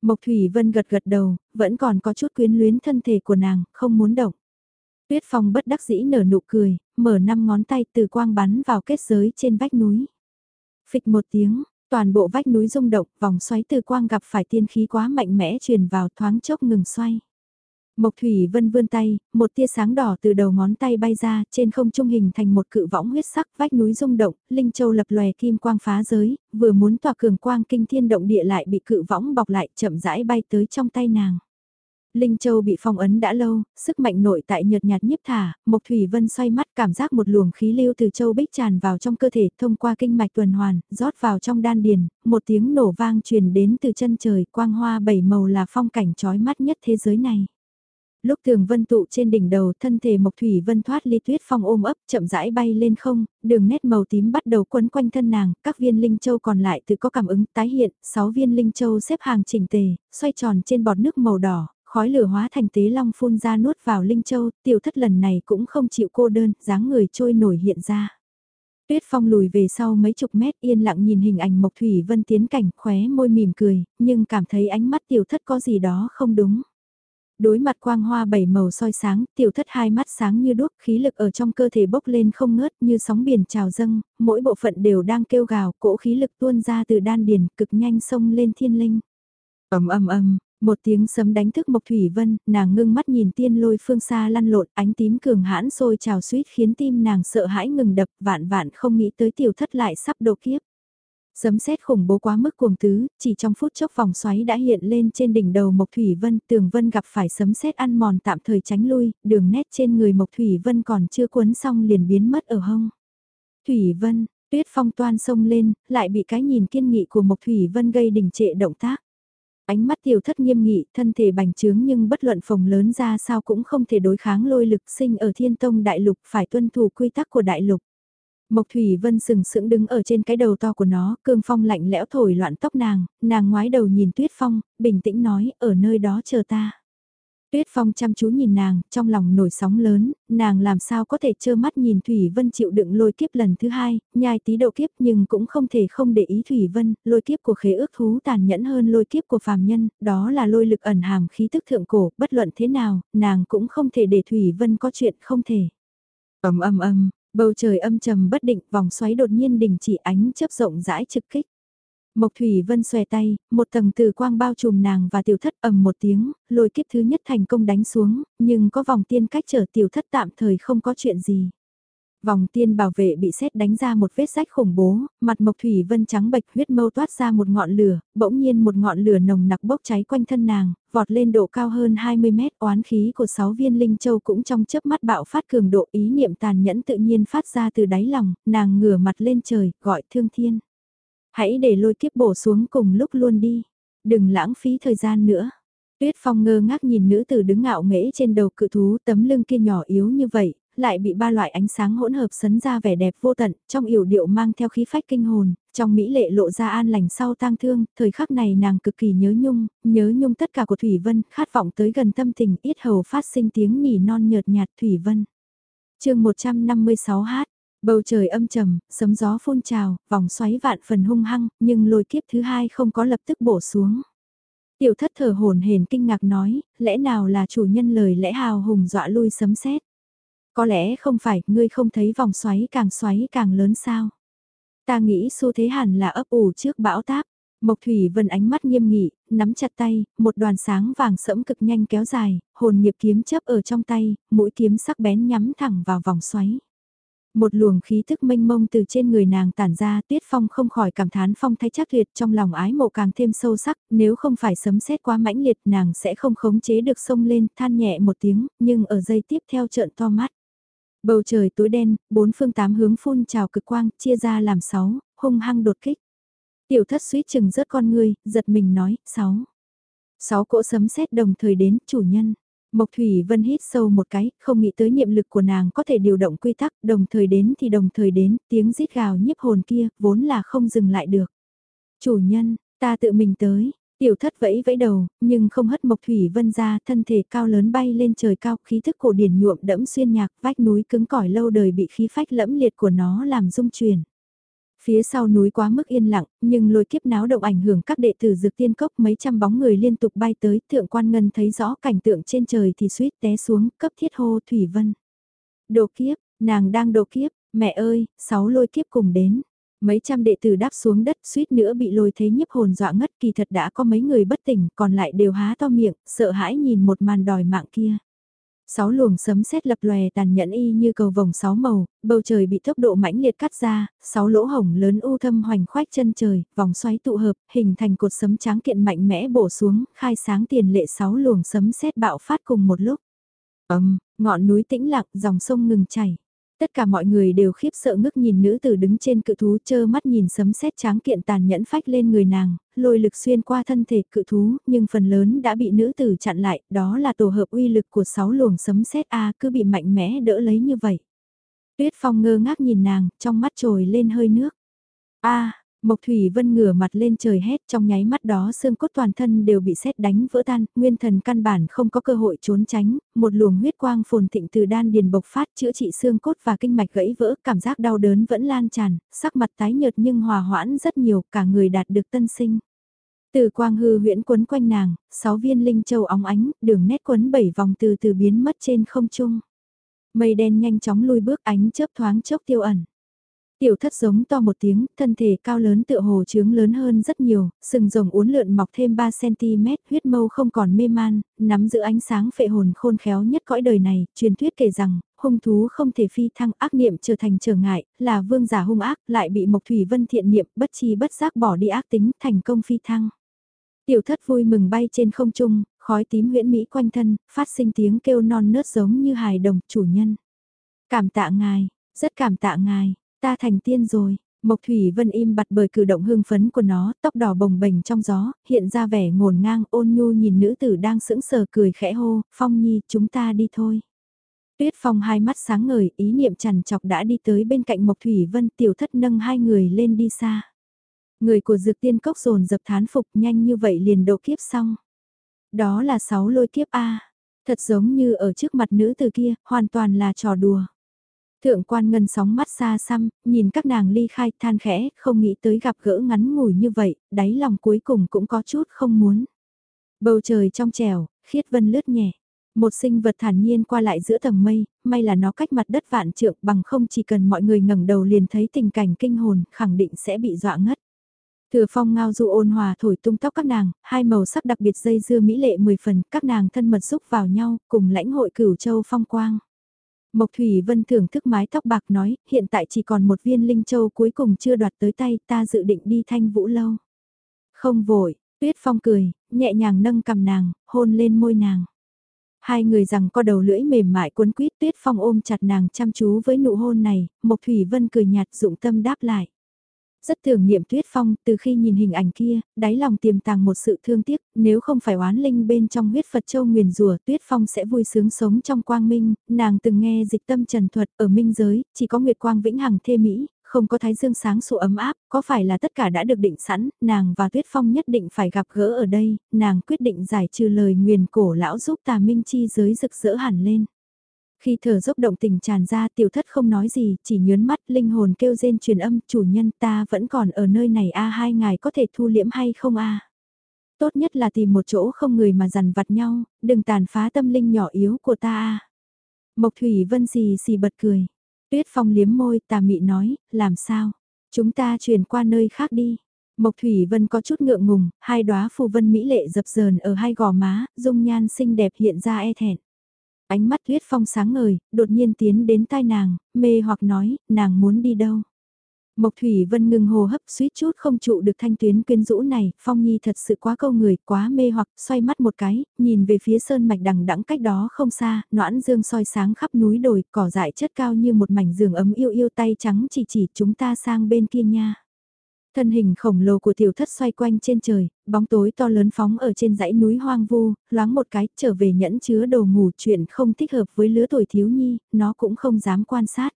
Mộc Thủy Vân gật gật đầu, vẫn còn có chút quyến luyến thân thể của nàng, không muốn động. Tuyết Phong bất đắc dĩ nở nụ cười, mở năm ngón tay từ quang bắn vào kết giới trên vách núi. Phịch một tiếng, toàn bộ vách núi rung động, vòng xoáy từ quang gặp phải tiên khí quá mạnh mẽ truyền vào thoáng chốc ngừng xoay. Mộc Thủy Vân vươn tay, một tia sáng đỏ từ đầu ngón tay bay ra, trên không trung hình thành một cự võng huyết sắc, vách núi rung động, linh châu lập lòe kim quang phá giới, vừa muốn tỏa cường quang kinh thiên động địa lại bị cự võng bọc lại, chậm rãi bay tới trong tay nàng. Linh Châu bị phong ấn đã lâu, sức mạnh nội tại nhợt nhạt nhiếp thả, Mộc Thủy Vân xoay mắt cảm giác một luồng khí lưu từ châu bích tràn vào trong cơ thể thông qua kinh mạch tuần hoàn, rót vào trong đan điền, một tiếng nổ vang truyền đến từ chân trời, quang hoa bảy màu là phong cảnh chói mắt nhất thế giới này. Lúc tường vân tụ trên đỉnh đầu thân thể Mộc Thủy Vân thoát ly tuyết phong ôm ấp chậm rãi bay lên không, đường nét màu tím bắt đầu quấn quanh thân nàng, các viên linh châu còn lại tự có cảm ứng tái hiện, 6 viên linh châu xếp hàng chỉnh tề, xoay tròn trên bọt nước màu đỏ, khói lửa hóa thành tế long phun ra nuốt vào linh châu, tiểu thất lần này cũng không chịu cô đơn, dáng người trôi nổi hiện ra. Tuyết Phong lùi về sau mấy chục mét yên lặng nhìn hình ảnh Mộc Thủy Vân tiến cảnh khóe môi mỉm cười, nhưng cảm thấy ánh mắt tiểu thất có gì đó không đúng. Đối mặt quang hoa bảy màu soi sáng, tiểu thất hai mắt sáng như đuốc, khí lực ở trong cơ thể bốc lên không ngớt như sóng biển trào dâng, mỗi bộ phận đều đang kêu gào, cỗ khí lực tuôn ra từ đan điền, cực nhanh sông lên thiên linh. ầm ầm ầm, một tiếng sấm đánh thức Mộc Thủy Vân, nàng ngưng mắt nhìn tiên lôi phương xa lăn lộn, ánh tím cường hãn sôi trào suýt khiến tim nàng sợ hãi ngừng đập, vạn vạn không nghĩ tới tiểu thất lại sắp độ kiếp. Sấm sét khủng bố quá mức cuồng tứ, chỉ trong phút chốc vòng xoáy đã hiện lên trên đỉnh đầu Mộc Thủy Vân, Tường Vân gặp phải sấm sét ăn mòn tạm thời tránh lui, đường nét trên người Mộc Thủy Vân còn chưa cuốn xong liền biến mất ở hông. Thủy Vân, tuyết phong toan sông lên, lại bị cái nhìn kiên nghị của Mộc Thủy Vân gây đình trệ động tác. Ánh mắt tiểu thất nghiêm nghị, thân thể bành trướng nhưng bất luận phồng lớn ra sao cũng không thể đối kháng lôi lực sinh ở thiên tông đại lục phải tuân thủ quy tắc của đại lục. Mộc Thủy Vân sừng sững đứng ở trên cái đầu to của nó, cương phong lạnh lẽo thổi loạn tóc nàng, nàng ngoái đầu nhìn Tuyết Phong, bình tĩnh nói, ở nơi đó chờ ta. Tuyết Phong chăm chú nhìn nàng, trong lòng nổi sóng lớn, nàng làm sao có thể trơ mắt nhìn Thủy Vân chịu đựng lôi kiếp lần thứ hai, nhai tí độ kiếp nhưng cũng không thể không để ý Thủy Vân, lôi kiếp của khế ước thú tàn nhẫn hơn lôi kiếp của phàm nhân, đó là lôi lực ẩn hàm khí tức thượng cổ, bất luận thế nào, nàng cũng không thể để Thủy Vân có chuyện không thể. ầm ầm ầm, Bầu trời âm trầm bất định, vòng xoáy đột nhiên đình chỉ ánh chớp rộng rãi trực kích. Mộc Thủy Vân xòe tay, một tầng từ quang bao trùm nàng và tiểu thất ầm một tiếng, lôi kiếp thứ nhất thành công đánh xuống, nhưng có vòng tiên cách trở tiểu thất tạm thời không có chuyện gì. Vòng tiên bảo vệ bị xét đánh ra một vết rách khủng bố, mặt Mộc Thủy Vân trắng bệch huyết mâu toát ra một ngọn lửa, bỗng nhiên một ngọn lửa nồng nặc bốc cháy quanh thân nàng, vọt lên độ cao hơn 20 mét, oán khí của sáu viên linh châu cũng trong chớp mắt bạo phát cường độ ý niệm tàn nhẫn tự nhiên phát ra từ đáy lòng, nàng ngửa mặt lên trời, gọi thương thiên. Hãy để lôi kiếp bổ xuống cùng lúc luôn đi, đừng lãng phí thời gian nữa. Tuyết Phong ngơ ngác nhìn nữ tử đứng ngạo nghễ trên đầu cự thú tấm lưng kia nhỏ yếu như vậy, lại bị ba loại ánh sáng hỗn hợp sấn ra vẻ đẹp vô tận, trong yểu điệu mang theo khí phách kinh hồn, trong mỹ lệ lộ ra an lành sau tang thương, thời khắc này nàng cực kỳ nhớ nhung, nhớ nhung tất cả của Thủy Vân, khát vọng tới gần tâm tình, ít hầu phát sinh tiếng nỉ non nhợt nhạt Thủy Vân. chương 156 hát, bầu trời âm trầm, sấm gió phun trào, vòng xoáy vạn phần hung hăng, nhưng lôi kiếp thứ hai không có lập tức bổ xuống. Tiểu thất thở hồn hển kinh ngạc nói, lẽ nào là chủ nhân lời lẽ hào hùng dọa lui sấm sét có lẽ không phải, ngươi không thấy vòng xoáy càng xoáy càng lớn sao. Ta nghĩ xu thế hẳn là ấp ủ trước bão táp. Mộc Thủy Vân ánh mắt nghiêm nghị, nắm chặt tay, một đoàn sáng vàng sẫm cực nhanh kéo dài, hồn nghiệp kiếm chấp ở trong tay, mũi kiếm sắc bén nhắm thẳng vào vòng xoáy. Một luồng khí thức mênh mông từ trên người nàng tản ra, Tuyết Phong không khỏi cảm thán phong thái chắc liệt trong lòng ái mộ càng thêm sâu sắc, nếu không phải sấm sét quá mãnh liệt nàng sẽ không khống chế được sông lên, than nhẹ một tiếng, nhưng ở giây tiếp theo trợn to mắt. Bầu trời tối đen, bốn phương tám hướng phun trào cực quang, chia ra làm sáu, hung hăng đột kích. Tiểu thất suýt chừng rớt con người giật mình nói, sáu. Sáu cỗ sấm sét đồng thời đến, chủ nhân. Mộc Thủy Vân hít sâu một cái, không nghĩ tới niệm lực của nàng có thể điều động quy tắc, đồng thời đến thì đồng thời đến, tiếng rít gào nhiếp hồn kia, vốn là không dừng lại được. Chủ nhân, ta tự mình tới, Tiểu thất vẫy vẫy đầu, nhưng không hất Mộc Thủy Vân ra, thân thể cao lớn bay lên trời cao, khí thức cổ điển nhuộm đẫm xuyên nhạc, vách núi cứng cỏi lâu đời bị khí phách lẫm liệt của nó làm rung chuyển. Phía sau núi quá mức yên lặng, nhưng lôi kiếp náo động ảnh hưởng các đệ tử dược tiên cốc mấy trăm bóng người liên tục bay tới, thượng quan ngân thấy rõ cảnh tượng trên trời thì suýt té xuống, cấp thiết hô Thủy Vân. Đồ kiếp, nàng đang đồ kiếp, mẹ ơi, sáu lôi kiếp cùng đến. Mấy trăm đệ tử đáp xuống đất suýt nữa bị lôi thấy nhiếp hồn dọa ngất kỳ thật đã có mấy người bất tỉnh còn lại đều há to miệng, sợ hãi nhìn một màn đòi mạng kia. Sáu luồng sấm sét lập lòe tàn nhẫn y như cầu vồng sáu màu, bầu trời bị tốc độ mãnh liệt cắt ra, sáu lỗ hổng lớn u thâm hoành khoách chân trời, vòng xoáy tụ hợp, hình thành cột sấm trắng kiện mạnh mẽ bổ xuống, khai sáng tiền lệ sáu luồng sấm sét bạo phát cùng một lúc. Ầm, ngọn núi tĩnh lặng, dòng sông ngừng chảy. Tất cả mọi người đều khiếp sợ ngước nhìn nữ tử đứng trên cự thú chơ mắt nhìn sấm sét tráng kiện tàn nhẫn phách lên người nàng, lôi lực xuyên qua thân thể cự thú, nhưng phần lớn đã bị nữ tử chặn lại, đó là tổ hợp uy lực của sáu luồng sấm sét A cứ bị mạnh mẽ đỡ lấy như vậy. Tuyết Phong ngơ ngác nhìn nàng, trong mắt trồi lên hơi nước. A, Mộc Thủy Vân ngửa mặt lên trời hét trong nháy mắt đó xương cốt toàn thân đều bị xét đánh vỡ tan, nguyên thần căn bản không có cơ hội trốn tránh, một luồng huyết quang phồn thịnh từ đan điền bộc phát chữa trị xương cốt và kinh mạch gãy vỡ, cảm giác đau đớn vẫn lan tràn, sắc mặt tái nhợt nhưng hòa hoãn rất nhiều, cả người đạt được tân sinh. Từ quang hư huyễn quấn quanh nàng, sáu viên linh châu óng ánh, đường nét quấn bảy vòng từ từ biến mất trên không trung. Mây đen nhanh chóng lui bước ánh chớp thoáng chốc tiêu ẩn. Tiểu thất giống to một tiếng, thân thể cao lớn tựa hồ trướng lớn hơn rất nhiều, sừng rồng uốn lượn mọc thêm 3cm, huyết mâu không còn mê man, nắm giữ ánh sáng phệ hồn khôn khéo nhất cõi đời này, truyền thuyết kể rằng, hung thú không thể phi thăng ác niệm trở thành trở ngại, là vương giả hung ác, lại bị Mộc Thủy Vân thiện niệm bất chi bất giác bỏ đi ác tính, thành công phi thăng. Tiểu thất vui mừng bay trên không trung, khói tím huyễn mỹ quanh thân, phát sinh tiếng kêu non nớt giống như hài đồng chủ nhân. Cảm tạ ngài, rất cảm tạ ngài, Ta thành tiên rồi. Mộc Thủy Vân im bặt bởi cử động hương phấn của nó, tóc đỏ bồng bềnh trong gió, hiện ra vẻ ngổn ngang ôn nhu nhìn nữ tử đang sững sờ cười khẽ hô, Phong Nhi, chúng ta đi thôi. Tuyết Phong hai mắt sáng ngời, ý niệm chằn chọc đã đi tới bên cạnh Mộc Thủy Vân tiểu thất nâng hai người lên đi xa. Người của dược tiên cốc rồn dập thán phục nhanh như vậy liền độ kiếp xong. Đó là sáu lôi kiếp A, thật giống như ở trước mặt nữ tử kia, hoàn toàn là trò đùa. Thượng quan ngân sóng mắt xa xăm, nhìn các nàng ly khai than khẽ, không nghĩ tới gặp gỡ ngắn ngủi như vậy, đáy lòng cuối cùng cũng có chút không muốn. Bầu trời trong trèo, khiết vân lướt nhẹ. Một sinh vật thản nhiên qua lại giữa tầng mây, may là nó cách mặt đất vạn trượng bằng không chỉ cần mọi người ngẩng đầu liền thấy tình cảnh kinh hồn, khẳng định sẽ bị dọa ngất. Thừa phong ngao du ôn hòa thổi tung tóc các nàng, hai màu sắc đặc biệt dây dưa mỹ lệ mười phần, các nàng thân mật xúc vào nhau, cùng lãnh hội cửu châu phong quang. Mộc Thủy Vân thưởng thức mái tóc bạc nói, hiện tại chỉ còn một viên linh châu cuối cùng chưa đoạt tới tay, ta dự định đi thanh vũ lâu. Không vội, Tuyết Phong cười, nhẹ nhàng nâng cầm nàng, hôn lên môi nàng. Hai người rằng có đầu lưỡi mềm mại cuốn quýt Tuyết Phong ôm chặt nàng chăm chú với nụ hôn này, Mộc Thủy Vân cười nhạt dụng tâm đáp lại. Rất tưởng niệm Tuyết Phong, từ khi nhìn hình ảnh kia, đáy lòng tiềm tàng một sự thương tiếc, nếu không phải oán linh bên trong huyết Phật Châu nguyền rùa, Tuyết Phong sẽ vui sướng sống trong quang minh, nàng từng nghe dịch tâm trần thuật ở minh giới, chỉ có nguyệt quang vĩnh hằng thê mỹ, không có thái dương sáng sụ ấm áp, có phải là tất cả đã được định sẵn, nàng và Tuyết Phong nhất định phải gặp gỡ ở đây, nàng quyết định giải trừ lời nguyền cổ lão giúp tà minh chi giới rực rỡ hẳn lên. Khi thở dốc động tình tràn ra tiểu thất không nói gì, chỉ nhớn mắt linh hồn kêu rên truyền âm chủ nhân ta vẫn còn ở nơi này a hai ngài có thể thu liễm hay không a Tốt nhất là tìm một chỗ không người mà dằn vặt nhau, đừng tàn phá tâm linh nhỏ yếu của ta a Mộc Thủy Vân xì xì bật cười. Tuyết Phong liếm môi tà mị nói, làm sao? Chúng ta chuyển qua nơi khác đi. Mộc Thủy Vân có chút ngượng ngùng, hai đóa phù vân mỹ lệ dập dờn ở hai gò má, dung nhan xinh đẹp hiện ra e thẹn. Ánh mắt tuyết phong sáng ngời, đột nhiên tiến đến tai nàng, mê hoặc nói, nàng muốn đi đâu. Mộc Thủy Vân ngừng hồ hấp suýt chút không trụ được thanh tuyến quyến rũ này, Phong Nhi thật sự quá câu người, quá mê hoặc, xoay mắt một cái, nhìn về phía sơn mạch đằng đẵng cách đó không xa, noãn dương soi sáng khắp núi đồi, cỏ dại chất cao như một mảnh giường ấm yêu yêu tay trắng chỉ chỉ chúng ta sang bên kia nha. Thân hình khổng lồ của tiểu thất xoay quanh trên trời, bóng tối to lớn phóng ở trên dãy núi hoang vu, loáng một cái, trở về nhẫn chứa đồ ngủ chuyện không thích hợp với lứa tuổi thiếu nhi, nó cũng không dám quan sát.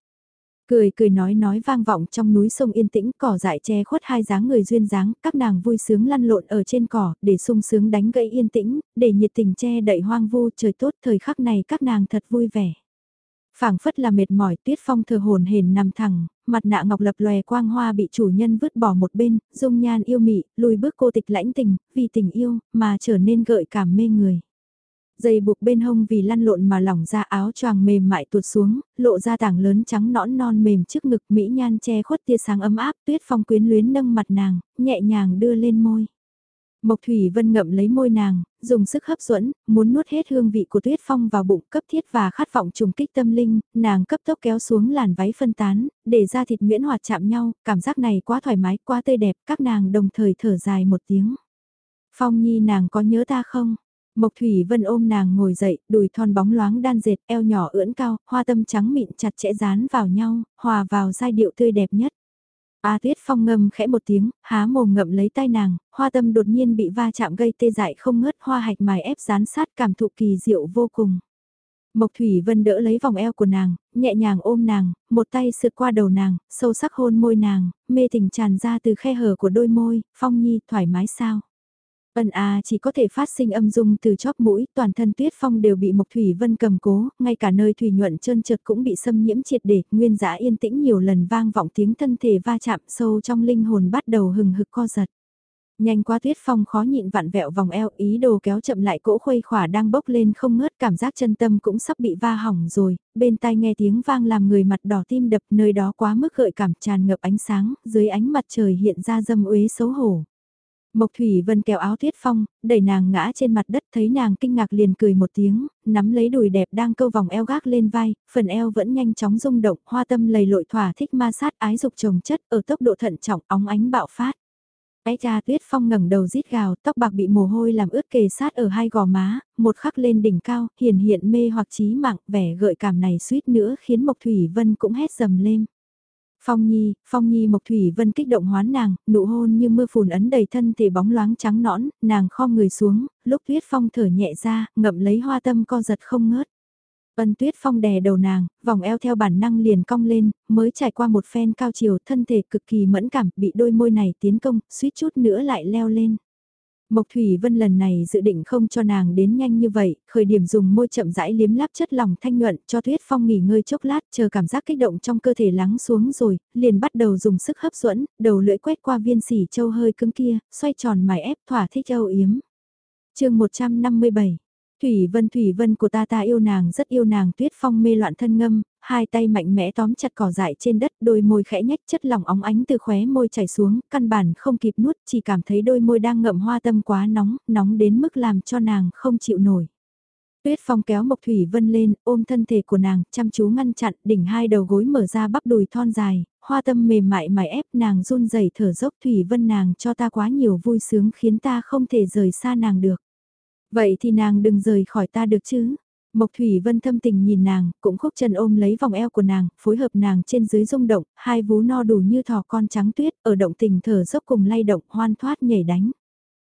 Cười cười nói nói vang vọng trong núi sông yên tĩnh, cỏ dại che khuất hai dáng người duyên dáng, các nàng vui sướng lăn lộn ở trên cỏ, để sung sướng đánh gãy yên tĩnh, để nhiệt tình che đậy hoang vu trời tốt thời khắc này các nàng thật vui vẻ phảng phất là mệt mỏi tuyết phong thờ hồn hển nằm thẳng, mặt nạ ngọc lập lòe quang hoa bị chủ nhân vứt bỏ một bên, dung nhan yêu mị, lùi bước cô tịch lãnh tình, vì tình yêu, mà trở nên gợi cảm mê người. Dây buộc bên hông vì lăn lộn mà lỏng ra áo choàng mềm mại tuột xuống, lộ ra tảng lớn trắng nõn non mềm trước ngực mỹ nhan che khuất tia sáng ấm áp tuyết phong quyến luyến nâng mặt nàng, nhẹ nhàng đưa lên môi. Mộc Thủy Vân ngậm lấy môi nàng, dùng sức hấp dẫn, muốn nuốt hết hương vị của tuyết phong vào bụng cấp thiết và khát vọng trùng kích tâm linh, nàng cấp tốc kéo xuống làn váy phân tán, để ra thịt nguyễn hoạt chạm nhau, cảm giác này quá thoải mái, quá tươi đẹp, các nàng đồng thời thở dài một tiếng. Phong Nhi nàng có nhớ ta không? Mộc Thủy Vân ôm nàng ngồi dậy, đùi thon bóng loáng đan dệt, eo nhỏ ưỡn cao, hoa tâm trắng mịn chặt chẽ dán vào nhau, hòa vào giai điệu tươi đẹp nhất. A Tuyết Phong ngâm khẽ một tiếng, há mồm ngậm lấy tay nàng, hoa tâm đột nhiên bị va chạm gây tê dại không ngớt hoa hạch mài ép dán sát cảm thụ kỳ diệu vô cùng. Mộc Thủy Vân đỡ lấy vòng eo của nàng, nhẹ nhàng ôm nàng, một tay sượt qua đầu nàng, sâu sắc hôn môi nàng, mê tình tràn ra từ khe hở của đôi môi, Phong Nhi thoải mái sao. Ân a chỉ có thể phát sinh âm dung từ chóp mũi, toàn thân tuyết phong đều bị Mộc Thủy Vân cầm cố, ngay cả nơi thủy nhuận trơn trượt cũng bị xâm nhiễm triệt để, nguyên giả yên tĩnh nhiều lần vang vọng tiếng thân thể va chạm sâu trong linh hồn bắt đầu hừng hực co giật. Nhanh quá tuyết phong khó nhịn vặn vẹo vòng eo ý đồ kéo chậm lại cỗ khuây khỏa đang bốc lên không ngớt cảm giác chân tâm cũng sắp bị va hỏng rồi, bên tai nghe tiếng vang làm người mặt đỏ tim đập nơi đó quá mức gợi cảm tràn ngập ánh sáng, dưới ánh mặt trời hiện ra dâm uế xấu hổ. Mộc Thủy Vân kéo áo Tuyết Phong, đẩy nàng ngã trên mặt đất thấy nàng kinh ngạc liền cười một tiếng, nắm lấy đùi đẹp đang câu vòng eo gác lên vai, phần eo vẫn nhanh chóng rung động, hoa tâm lầy lội thỏa thích ma sát ái dục trồng chất ở tốc độ thận trọng óng ánh bạo phát. Ái cha Tuyết Phong ngẩng đầu rít gào, tóc bạc bị mồ hôi làm ướt kề sát ở hai gò má, một khắc lên đỉnh cao, hiển hiện mê hoặc trí mạng, vẻ gợi cảm này suýt nữa khiến Mộc Thủy Vân cũng hét dầm lên. Phong Nhi, Phong Nhi Mộc Thủy Vân kích động hoán nàng, nụ hôn như mưa phùn ấn đầy thân thể bóng loáng trắng nõn, nàng khom người xuống, lúc Tuyết Phong thở nhẹ ra, ngậm lấy hoa tâm co giật không ngớt. Ân Tuyết Phong đè đầu nàng, vòng eo theo bản năng liền cong lên, mới trải qua một phen cao chiều, thân thể cực kỳ mẫn cảm, bị đôi môi này tiến công, suýt chút nữa lại leo lên. Mộc Thủy Vân lần này dự định không cho nàng đến nhanh như vậy, khởi điểm dùng môi chậm rãi liếm láp chất lòng thanh nhuận cho Tuyết Phong nghỉ ngơi chốc lát chờ cảm giác kích động trong cơ thể lắng xuống rồi, liền bắt đầu dùng sức hấp dẫn, đầu lưỡi quét qua viên sỉ châu hơi cứng kia, xoay tròn mài ép thỏa thích âu yếm. chương 157 Thủy Vân Thủy Vân của ta ta yêu nàng rất yêu nàng Tuyết Phong mê loạn thân ngâm, hai tay mạnh mẽ tóm chặt cỏ dại trên đất, đôi môi khẽ nhách chất lỏng óng ánh từ khóe môi chảy xuống, căn bản không kịp nuốt, chỉ cảm thấy đôi môi đang ngậm hoa tâm quá nóng, nóng đến mức làm cho nàng không chịu nổi. Tuyết Phong kéo Mộc Thủy Vân lên, ôm thân thể của nàng, chăm chú ngăn chặn, đỉnh hai đầu gối mở ra bắp đùi thon dài, hoa tâm mềm mại mài ép nàng run rẩy thở dốc Thủy Vân nàng cho ta quá nhiều vui sướng khiến ta không thể rời xa nàng được. Vậy thì nàng đừng rời khỏi ta được chứ. Mộc Thủy Vân thâm tình nhìn nàng, cũng khúc chân ôm lấy vòng eo của nàng, phối hợp nàng trên dưới rung động, hai vú no đủ như thỏ con trắng tuyết, ở động tình thở dốc cùng lay động hoan thoát nhảy đánh.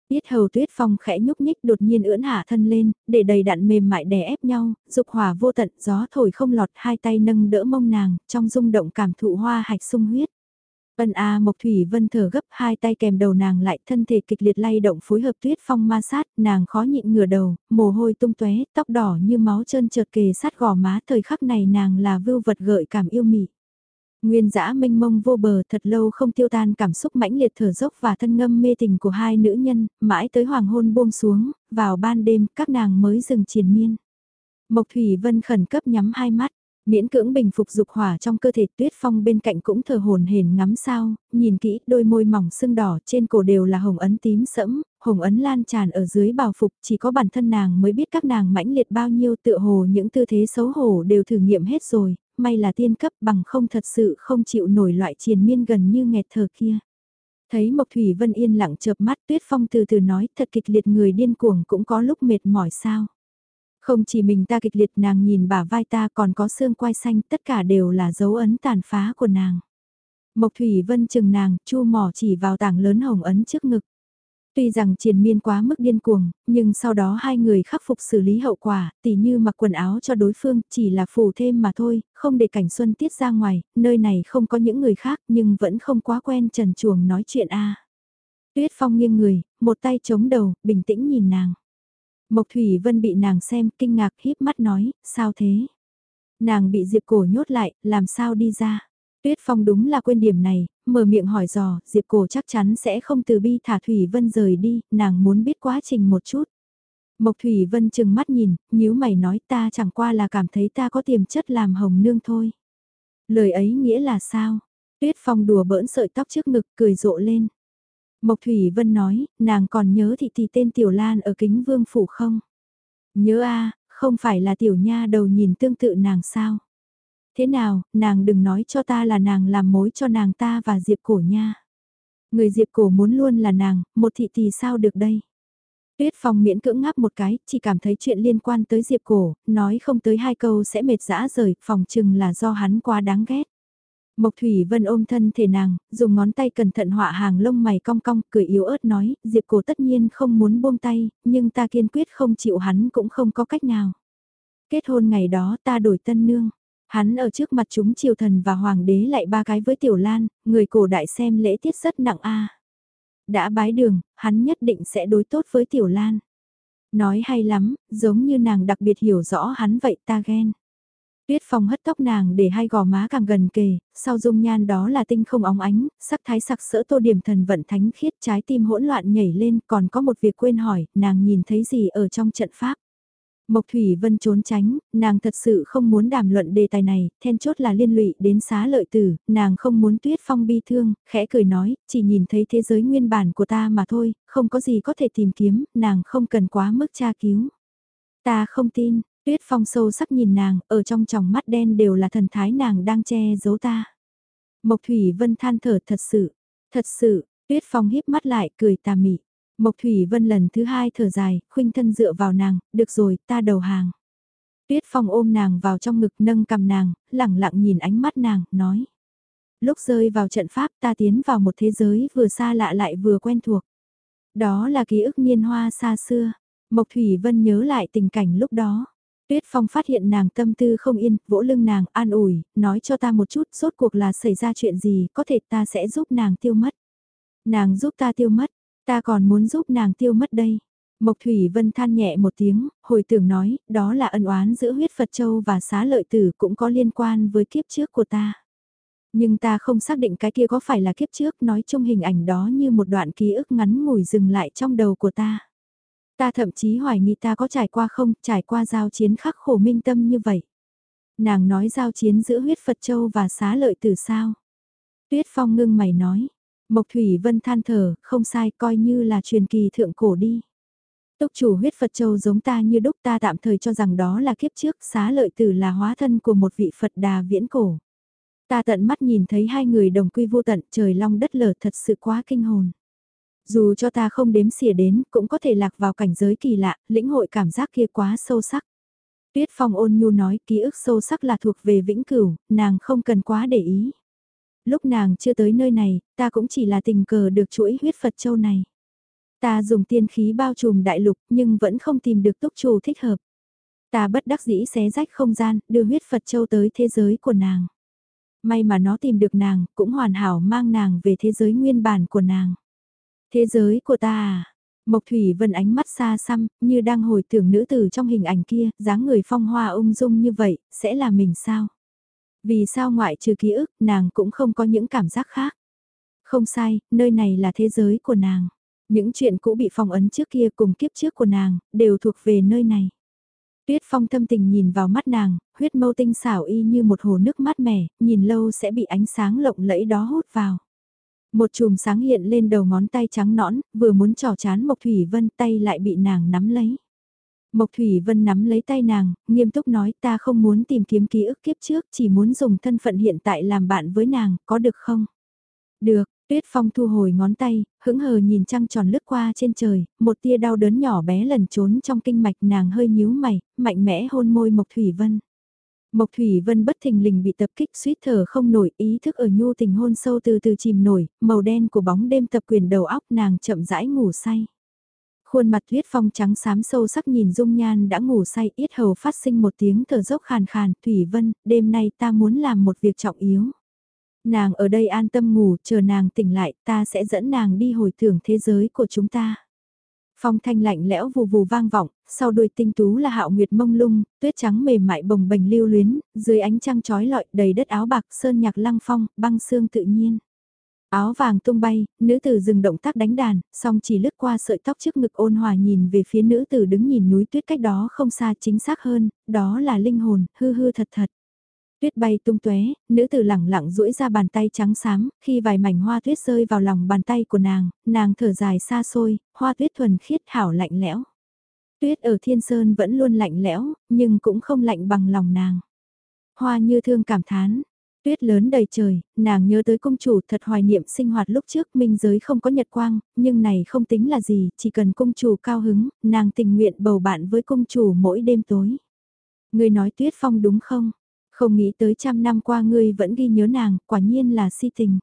Biết hầu tuyết phong khẽ nhúc nhích đột nhiên ưỡn hạ thân lên, để đầy đặn mềm mại đè ép nhau, dục hỏa vô tận, gió thổi không lọt hai tay nâng đỡ mông nàng, trong rung động cảm thụ hoa hạch sung huyết. Ân A Mộc Thủy Vân thở gấp hai tay kèm đầu nàng lại thân thể kịch liệt lay động phối hợp tuyết phong ma sát, nàng khó nhịn ngửa đầu, mồ hôi tung tóe tóc đỏ như máu trơn trượt kề sát gò má thời khắc này nàng là vưu vật gợi cảm yêu mị. Nguyên dã mênh mông vô bờ thật lâu không tiêu tan cảm xúc mãnh liệt thở dốc và thân ngâm mê tình của hai nữ nhân, mãi tới hoàng hôn buông xuống, vào ban đêm các nàng mới dừng triền miên. Mộc Thủy Vân khẩn cấp nhắm hai mắt, Miễn cưỡng bình phục dục hỏa trong cơ thể tuyết phong bên cạnh cũng thờ hồn hển ngắm sao, nhìn kỹ đôi môi mỏng sưng đỏ trên cổ đều là hồng ấn tím sẫm, hồng ấn lan tràn ở dưới bào phục chỉ có bản thân nàng mới biết các nàng mãnh liệt bao nhiêu tựa hồ những tư thế xấu hổ đều thử nghiệm hết rồi, may là tiên cấp bằng không thật sự không chịu nổi loại triền miên gần như nghẹt thở kia. Thấy Mộc Thủy Vân yên lặng chợp mắt tuyết phong từ từ nói thật kịch liệt người điên cuồng cũng có lúc mệt mỏi sao. Không chỉ mình ta kịch liệt nàng nhìn bả vai ta còn có xương quai xanh tất cả đều là dấu ấn tàn phá của nàng. Mộc Thủy Vân chừng nàng, chu mỏ chỉ vào tảng lớn hồng ấn trước ngực. Tuy rằng triền miên quá mức điên cuồng, nhưng sau đó hai người khắc phục xử lý hậu quả, tỉ như mặc quần áo cho đối phương, chỉ là phủ thêm mà thôi, không để cảnh xuân tiết ra ngoài, nơi này không có những người khác nhưng vẫn không quá quen trần chuồng nói chuyện a. Tuyết Phong nghiêng người, một tay chống đầu, bình tĩnh nhìn nàng. Mộc Thủy Vân bị nàng xem, kinh ngạc híp mắt nói, sao thế? Nàng bị Diệp Cổ nhốt lại, làm sao đi ra? Tuyết Phong đúng là quên điểm này, mở miệng hỏi dò, Diệp Cổ chắc chắn sẽ không từ bi thả Thủy Vân rời đi, nàng muốn biết quá trình một chút. Mộc Thủy Vân chừng mắt nhìn, nhíu mày nói ta chẳng qua là cảm thấy ta có tiềm chất làm hồng nương thôi. Lời ấy nghĩa là sao? Tuyết Phong đùa bỡn sợi tóc trước ngực cười rộ lên. Mộc Thủy Vân nói, nàng còn nhớ thị thị tên Tiểu Lan ở kính vương phủ không? Nhớ a không phải là Tiểu Nha đầu nhìn tương tự nàng sao? Thế nào, nàng đừng nói cho ta là nàng làm mối cho nàng ta và Diệp Cổ nha. Người Diệp Cổ muốn luôn là nàng, một thị thì sao được đây? Tuyết Phong miễn cưỡng ngáp một cái, chỉ cảm thấy chuyện liên quan tới Diệp Cổ, nói không tới hai câu sẽ mệt dã rời, phòng chừng là do hắn quá đáng ghét. Mộc Thủy Vân ôm thân thể nàng, dùng ngón tay cẩn thận họa hàng lông mày cong cong, cười yếu ớt nói, Diệp Cổ tất nhiên không muốn buông tay, nhưng ta kiên quyết không chịu hắn cũng không có cách nào. Kết hôn ngày đó ta đổi tân nương, hắn ở trước mặt chúng triều thần và hoàng đế lại ba cái với Tiểu Lan, người cổ đại xem lễ tiết rất nặng a. Đã bái đường, hắn nhất định sẽ đối tốt với Tiểu Lan. Nói hay lắm, giống như nàng đặc biệt hiểu rõ hắn vậy ta ghen. Tuyết Phong hất tóc nàng để hai gò má càng gần kề, sau dung nhan đó là tinh không óng ánh, sắc thái sặc sỡ tô điểm thần vận thánh khiết trái tim hỗn loạn nhảy lên còn có một việc quên hỏi, nàng nhìn thấy gì ở trong trận pháp. Mộc Thủy Vân trốn tránh, nàng thật sự không muốn đàm luận đề tài này, then chốt là liên lụy đến xá lợi tử, nàng không muốn tuyết phong bi thương, khẽ cười nói, chỉ nhìn thấy thế giới nguyên bản của ta mà thôi, không có gì có thể tìm kiếm, nàng không cần quá mức tra cứu. Ta không tin, tuyết phong sâu sắc nhìn nàng, ở trong tròng mắt đen đều là thần thái nàng đang che giấu ta. Mộc Thủy Vân than thở thật sự, thật sự, tuyết phong híp mắt lại cười tà mị. Mộc Thủy Vân lần thứ hai thở dài, khuynh thân dựa vào nàng, được rồi, ta đầu hàng. Tuyết Phong ôm nàng vào trong ngực nâng cầm nàng, lẳng lặng nhìn ánh mắt nàng, nói. Lúc rơi vào trận pháp ta tiến vào một thế giới vừa xa lạ lại vừa quen thuộc. Đó là ký ức niên hoa xa xưa. Mộc Thủy Vân nhớ lại tình cảnh lúc đó. Tuyết Phong phát hiện nàng tâm tư không yên, vỗ lưng nàng, an ủi, nói cho ta một chút, rốt cuộc là xảy ra chuyện gì, có thể ta sẽ giúp nàng tiêu mất. Nàng giúp ta tiêu mất, Ta còn muốn giúp nàng tiêu mất đây. Mộc Thủy Vân than nhẹ một tiếng, hồi tưởng nói, đó là ân oán giữa huyết Phật Châu và xá lợi tử cũng có liên quan với kiếp trước của ta. Nhưng ta không xác định cái kia có phải là kiếp trước nói chung hình ảnh đó như một đoạn ký ức ngắn ngủi dừng lại trong đầu của ta. Ta thậm chí hoài nghi ta có trải qua không, trải qua giao chiến khắc khổ minh tâm như vậy. Nàng nói giao chiến giữa huyết Phật Châu và xá lợi tử sao? Tuyết Phong ngưng mày nói, Mộc Thủy Vân than thở, không sai coi như là truyền kỳ thượng cổ đi. Túc chủ huyết Phật Châu giống ta như đúc ta tạm thời cho rằng đó là kiếp trước xá lợi tử là hóa thân của một vị Phật đà viễn cổ. Ta tận mắt nhìn thấy hai người đồng quy vô tận trời long đất lở thật sự quá kinh hồn. Dù cho ta không đếm xỉa đến cũng có thể lạc vào cảnh giới kỳ lạ, lĩnh hội cảm giác kia quá sâu sắc. Tuyết Phong ôn nhu nói ký ức sâu sắc là thuộc về vĩnh cửu, nàng không cần quá để ý lúc nàng chưa tới nơi này, ta cũng chỉ là tình cờ được chuỗi huyết Phật châu này. Ta dùng tiên khí bao trùm đại lục nhưng vẫn không tìm được túc trù thích hợp. Ta bất đắc dĩ xé rách không gian, đưa huyết Phật châu tới thế giới của nàng. May mà nó tìm được nàng, cũng hoàn hảo mang nàng về thế giới nguyên bản của nàng. Thế giới của ta à? Mộc Thủy Vân ánh mắt xa xăm, như đang hồi tưởng nữ tử trong hình ảnh kia, dáng người phong hoa ung dung như vậy, sẽ là mình sao? Vì sao ngoại trừ ký ức, nàng cũng không có những cảm giác khác. Không sai, nơi này là thế giới của nàng. Những chuyện cũ bị phong ấn trước kia cùng kiếp trước của nàng, đều thuộc về nơi này. Tuyết phong thâm tình nhìn vào mắt nàng, huyết mâu tinh xảo y như một hồ nước mát mẻ, nhìn lâu sẽ bị ánh sáng lộng lẫy đó hút vào. Một chùm sáng hiện lên đầu ngón tay trắng nõn, vừa muốn trò chán Mộc Thủy Vân tay lại bị nàng nắm lấy. Mộc Thủy Vân nắm lấy tay nàng, nghiêm túc nói ta không muốn tìm kiếm ký ức kiếp trước, chỉ muốn dùng thân phận hiện tại làm bạn với nàng, có được không? Được, Tuyết Phong thu hồi ngón tay, hững hờ nhìn trăng tròn lướt qua trên trời, một tia đau đớn nhỏ bé lần trốn trong kinh mạch nàng hơi nhíu mày, mạnh mẽ hôn môi Mộc Thủy Vân. Mộc Thủy Vân bất thình lình bị tập kích suýt thở không nổi ý thức ở nhu tình hôn sâu từ từ chìm nổi, màu đen của bóng đêm tập quyền đầu óc nàng chậm rãi ngủ say. Khuôn mặt tuyết phong trắng xám sâu sắc nhìn dung nhan đã ngủ say yết hầu phát sinh một tiếng thở dốc khàn khàn, Thủy Vân, đêm nay ta muốn làm một việc trọng yếu. Nàng ở đây an tâm ngủ, chờ nàng tỉnh lại, ta sẽ dẫn nàng đi hồi tưởng thế giới của chúng ta. Phong thanh lạnh lẽo vù vù vang vọng, sau đuôi tinh tú là hạo nguyệt mông lung, tuyết trắng mềm mại bồng bềnh lưu luyến, dưới ánh trăng trói lọi đầy đất áo bạc sơn nhạc lăng phong, băng xương tự nhiên. Áo vàng tung bay, nữ tử dừng động tác đánh đàn, song chỉ lướt qua sợi tóc trước ngực ôn hòa nhìn về phía nữ tử đứng nhìn núi tuyết cách đó không xa chính xác hơn, đó là linh hồn, hư hư thật thật. Tuyết bay tung tóe, nữ tử lẳng lặng duỗi ra bàn tay trắng xám, khi vài mảnh hoa tuyết rơi vào lòng bàn tay của nàng, nàng thở dài xa xôi, hoa tuyết thuần khiết hảo lạnh lẽo. Tuyết ở thiên sơn vẫn luôn lạnh lẽo, nhưng cũng không lạnh bằng lòng nàng. Hoa như thương cảm thán, Tuyết lớn đầy trời, nàng nhớ tới công chủ thật hoài niệm sinh hoạt lúc trước minh giới không có nhật quang, nhưng này không tính là gì, chỉ cần công chủ cao hứng, nàng tình nguyện bầu bạn với công chủ mỗi đêm tối. Người nói Tuyết Phong đúng không? Không nghĩ tới trăm năm qua ngươi vẫn ghi nhớ nàng, quả nhiên là si tình.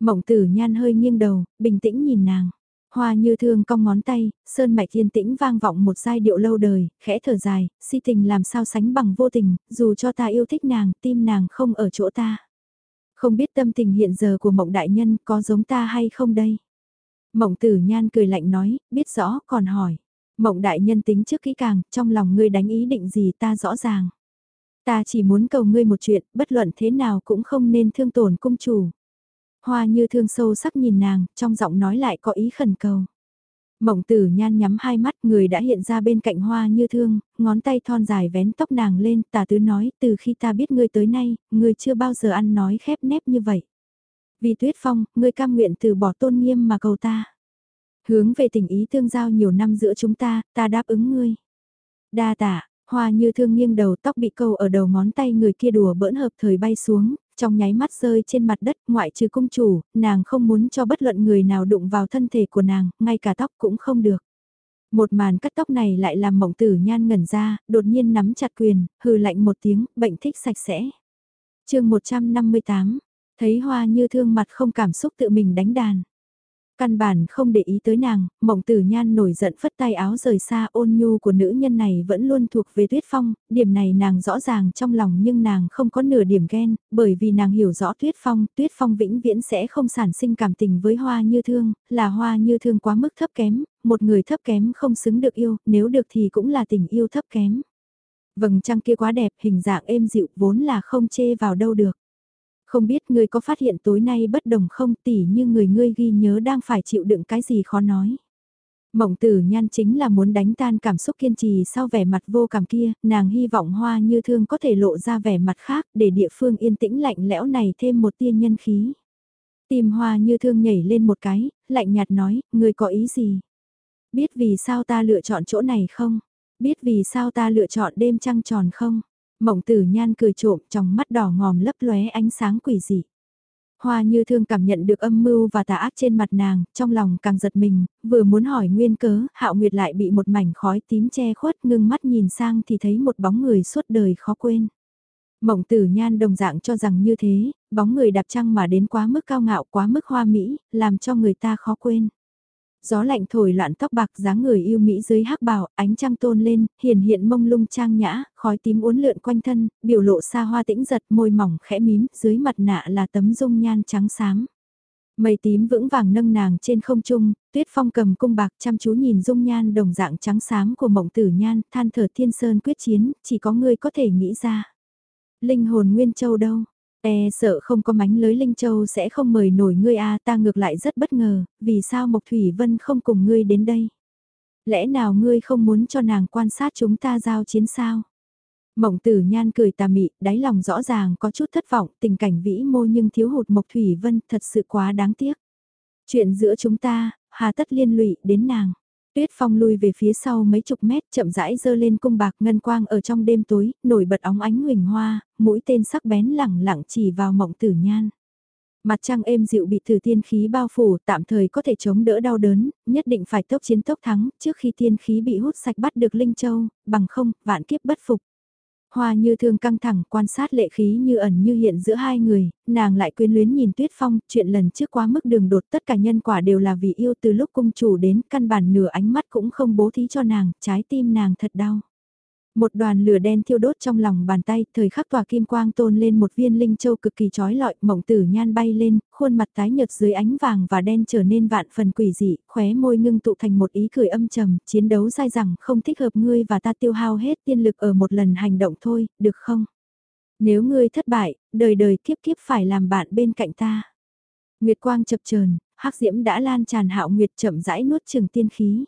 Mộng tử nhan hơi nghiêng đầu, bình tĩnh nhìn nàng. Hoa như thương cong ngón tay, sơn mạch yên tĩnh vang vọng một giai điệu lâu đời, khẽ thở dài, si tình làm sao sánh bằng vô tình, dù cho ta yêu thích nàng, tim nàng không ở chỗ ta. Không biết tâm tình hiện giờ của mộng đại nhân có giống ta hay không đây? Mộng tử nhan cười lạnh nói, biết rõ, còn hỏi. Mộng đại nhân tính trước kỹ càng, trong lòng ngươi đánh ý định gì ta rõ ràng. Ta chỉ muốn cầu ngươi một chuyện, bất luận thế nào cũng không nên thương tổn cung chủ. Hoa như thương sâu sắc nhìn nàng, trong giọng nói lại có ý khẩn cầu. Mộng tử nhan nhắm hai mắt người đã hiện ra bên cạnh hoa như thương, ngón tay thon dài vén tóc nàng lên, tà tứ nói, từ khi ta biết ngươi tới nay, ngươi chưa bao giờ ăn nói khép nép như vậy. Vì tuyết phong, ngươi cam nguyện từ bỏ tôn nghiêm mà cầu ta. Hướng về tình ý tương giao nhiều năm giữa chúng ta, ta đáp ứng ngươi. Đa tạ, hoa như thương nghiêng đầu tóc bị câu ở đầu ngón tay người kia đùa bỡn hợp thời bay xuống, trong nháy mắt rơi trên mặt đất ngoại trừ cung chủ, nàng không muốn cho bất luận người nào đụng vào thân thể của nàng, ngay cả tóc cũng không được. Một màn cắt tóc này lại làm mộng tử nhan ngẩn ra, đột nhiên nắm chặt quyền, hừ lạnh một tiếng, bệnh thích sạch sẽ. chương 158, thấy hoa như thương mặt không cảm xúc tự mình đánh đàn. Căn bản không để ý tới nàng, mộng tử nhan nổi giận phất tay áo rời xa ôn nhu của nữ nhân này vẫn luôn thuộc về tuyết phong, điểm này nàng rõ ràng trong lòng nhưng nàng không có nửa điểm ghen, bởi vì nàng hiểu rõ tuyết phong, tuyết phong vĩnh viễn sẽ không sản sinh cảm tình với hoa như thương, là hoa như thương quá mức thấp kém, một người thấp kém không xứng được yêu, nếu được thì cũng là tình yêu thấp kém. Vầng trăng kia quá đẹp, hình dạng êm dịu vốn là không chê vào đâu được. Không biết ngươi có phát hiện tối nay bất đồng không tỉ như người ngươi ghi nhớ đang phải chịu đựng cái gì khó nói. Mộng tử nhan chính là muốn đánh tan cảm xúc kiên trì sau vẻ mặt vô cảm kia, nàng hy vọng hoa như thương có thể lộ ra vẻ mặt khác để địa phương yên tĩnh lạnh lẽo này thêm một tia nhân khí. Tìm hoa như thương nhảy lên một cái, lạnh nhạt nói, ngươi có ý gì? Biết vì sao ta lựa chọn chỗ này không? Biết vì sao ta lựa chọn đêm trăng tròn không? Mộng tử nhan cười trộm trong mắt đỏ ngòm lấp lóe ánh sáng quỷ dị. Hoa như thương cảm nhận được âm mưu và tà ác trên mặt nàng, trong lòng càng giật mình, vừa muốn hỏi nguyên cớ, hạo nguyệt lại bị một mảnh khói tím che khuất ngưng mắt nhìn sang thì thấy một bóng người suốt đời khó quên. Mộng tử nhan đồng dạng cho rằng như thế, bóng người đạp trăng mà đến quá mức cao ngạo quá mức hoa mỹ, làm cho người ta khó quên. Gió lạnh thổi loạn tóc bạc dáng người yêu Mỹ dưới hắc bào, ánh trăng tôn lên, hiền hiện mông lung trang nhã, khói tím uốn lượn quanh thân, biểu lộ xa hoa tĩnh giật môi mỏng khẽ mím, dưới mặt nạ là tấm dung nhan trắng xám. Mây tím vững vàng nâng nàng trên không trung, tuyết phong cầm cung bạc chăm chú nhìn dung nhan đồng dạng trắng xám của mộng tử nhan, than thở thiên sơn quyết chiến, chỉ có người có thể nghĩ ra. Linh hồn Nguyên Châu đâu? E sợ không có mánh lưới Linh Châu sẽ không mời nổi ngươi a ta ngược lại rất bất ngờ, vì sao Mộc Thủy Vân không cùng ngươi đến đây? Lẽ nào ngươi không muốn cho nàng quan sát chúng ta giao chiến sao? Mộng tử nhan cười tà mị, đáy lòng rõ ràng có chút thất vọng, tình cảnh vĩ mô nhưng thiếu hụt Mộc Thủy Vân thật sự quá đáng tiếc. Chuyện giữa chúng ta, hà tất liên lụy đến nàng. Tuyết Phong lui về phía sau mấy chục mét chậm rãi dơ lên cung bạc ngân quang ở trong đêm tối, nổi bật óng ánh huỳnh hoa, mũi tên sắc bén lẳng lặng chỉ vào mộng tử nhan. Mặt trăng êm dịu bị thử tiên khí bao phủ tạm thời có thể chống đỡ đau đớn, nhất định phải tốc chiến tốc thắng trước khi tiên khí bị hút sạch bắt được Linh Châu, bằng không, vạn kiếp bất phục. Hoa như thương căng thẳng quan sát lệ khí như ẩn như hiện giữa hai người, nàng lại quyến luyến nhìn tuyết phong, chuyện lần trước quá mức đường đột tất cả nhân quả đều là vì yêu từ lúc cung chủ đến căn bản nửa ánh mắt cũng không bố thí cho nàng, trái tim nàng thật đau. Một đoàn lửa đen thiêu đốt trong lòng bàn tay, thời khắc tòa kim quang tôn lên một viên linh châu cực kỳ trói lọi, mộng tử nhan bay lên, khuôn mặt tái nhợt dưới ánh vàng và đen trở nên vạn phần quỷ dị, khóe môi ngưng tụ thành một ý cười âm trầm, chiến đấu dai rằng không thích hợp ngươi và ta tiêu hao hết tiên lực ở một lần hành động thôi, được không? Nếu ngươi thất bại, đời đời kiếp kiếp phải làm bạn bên cạnh ta. Nguyệt quang chập chờn, hắc diễm đã lan tràn hạo nguyệt chậm rãi nuốt chừng tiên khí.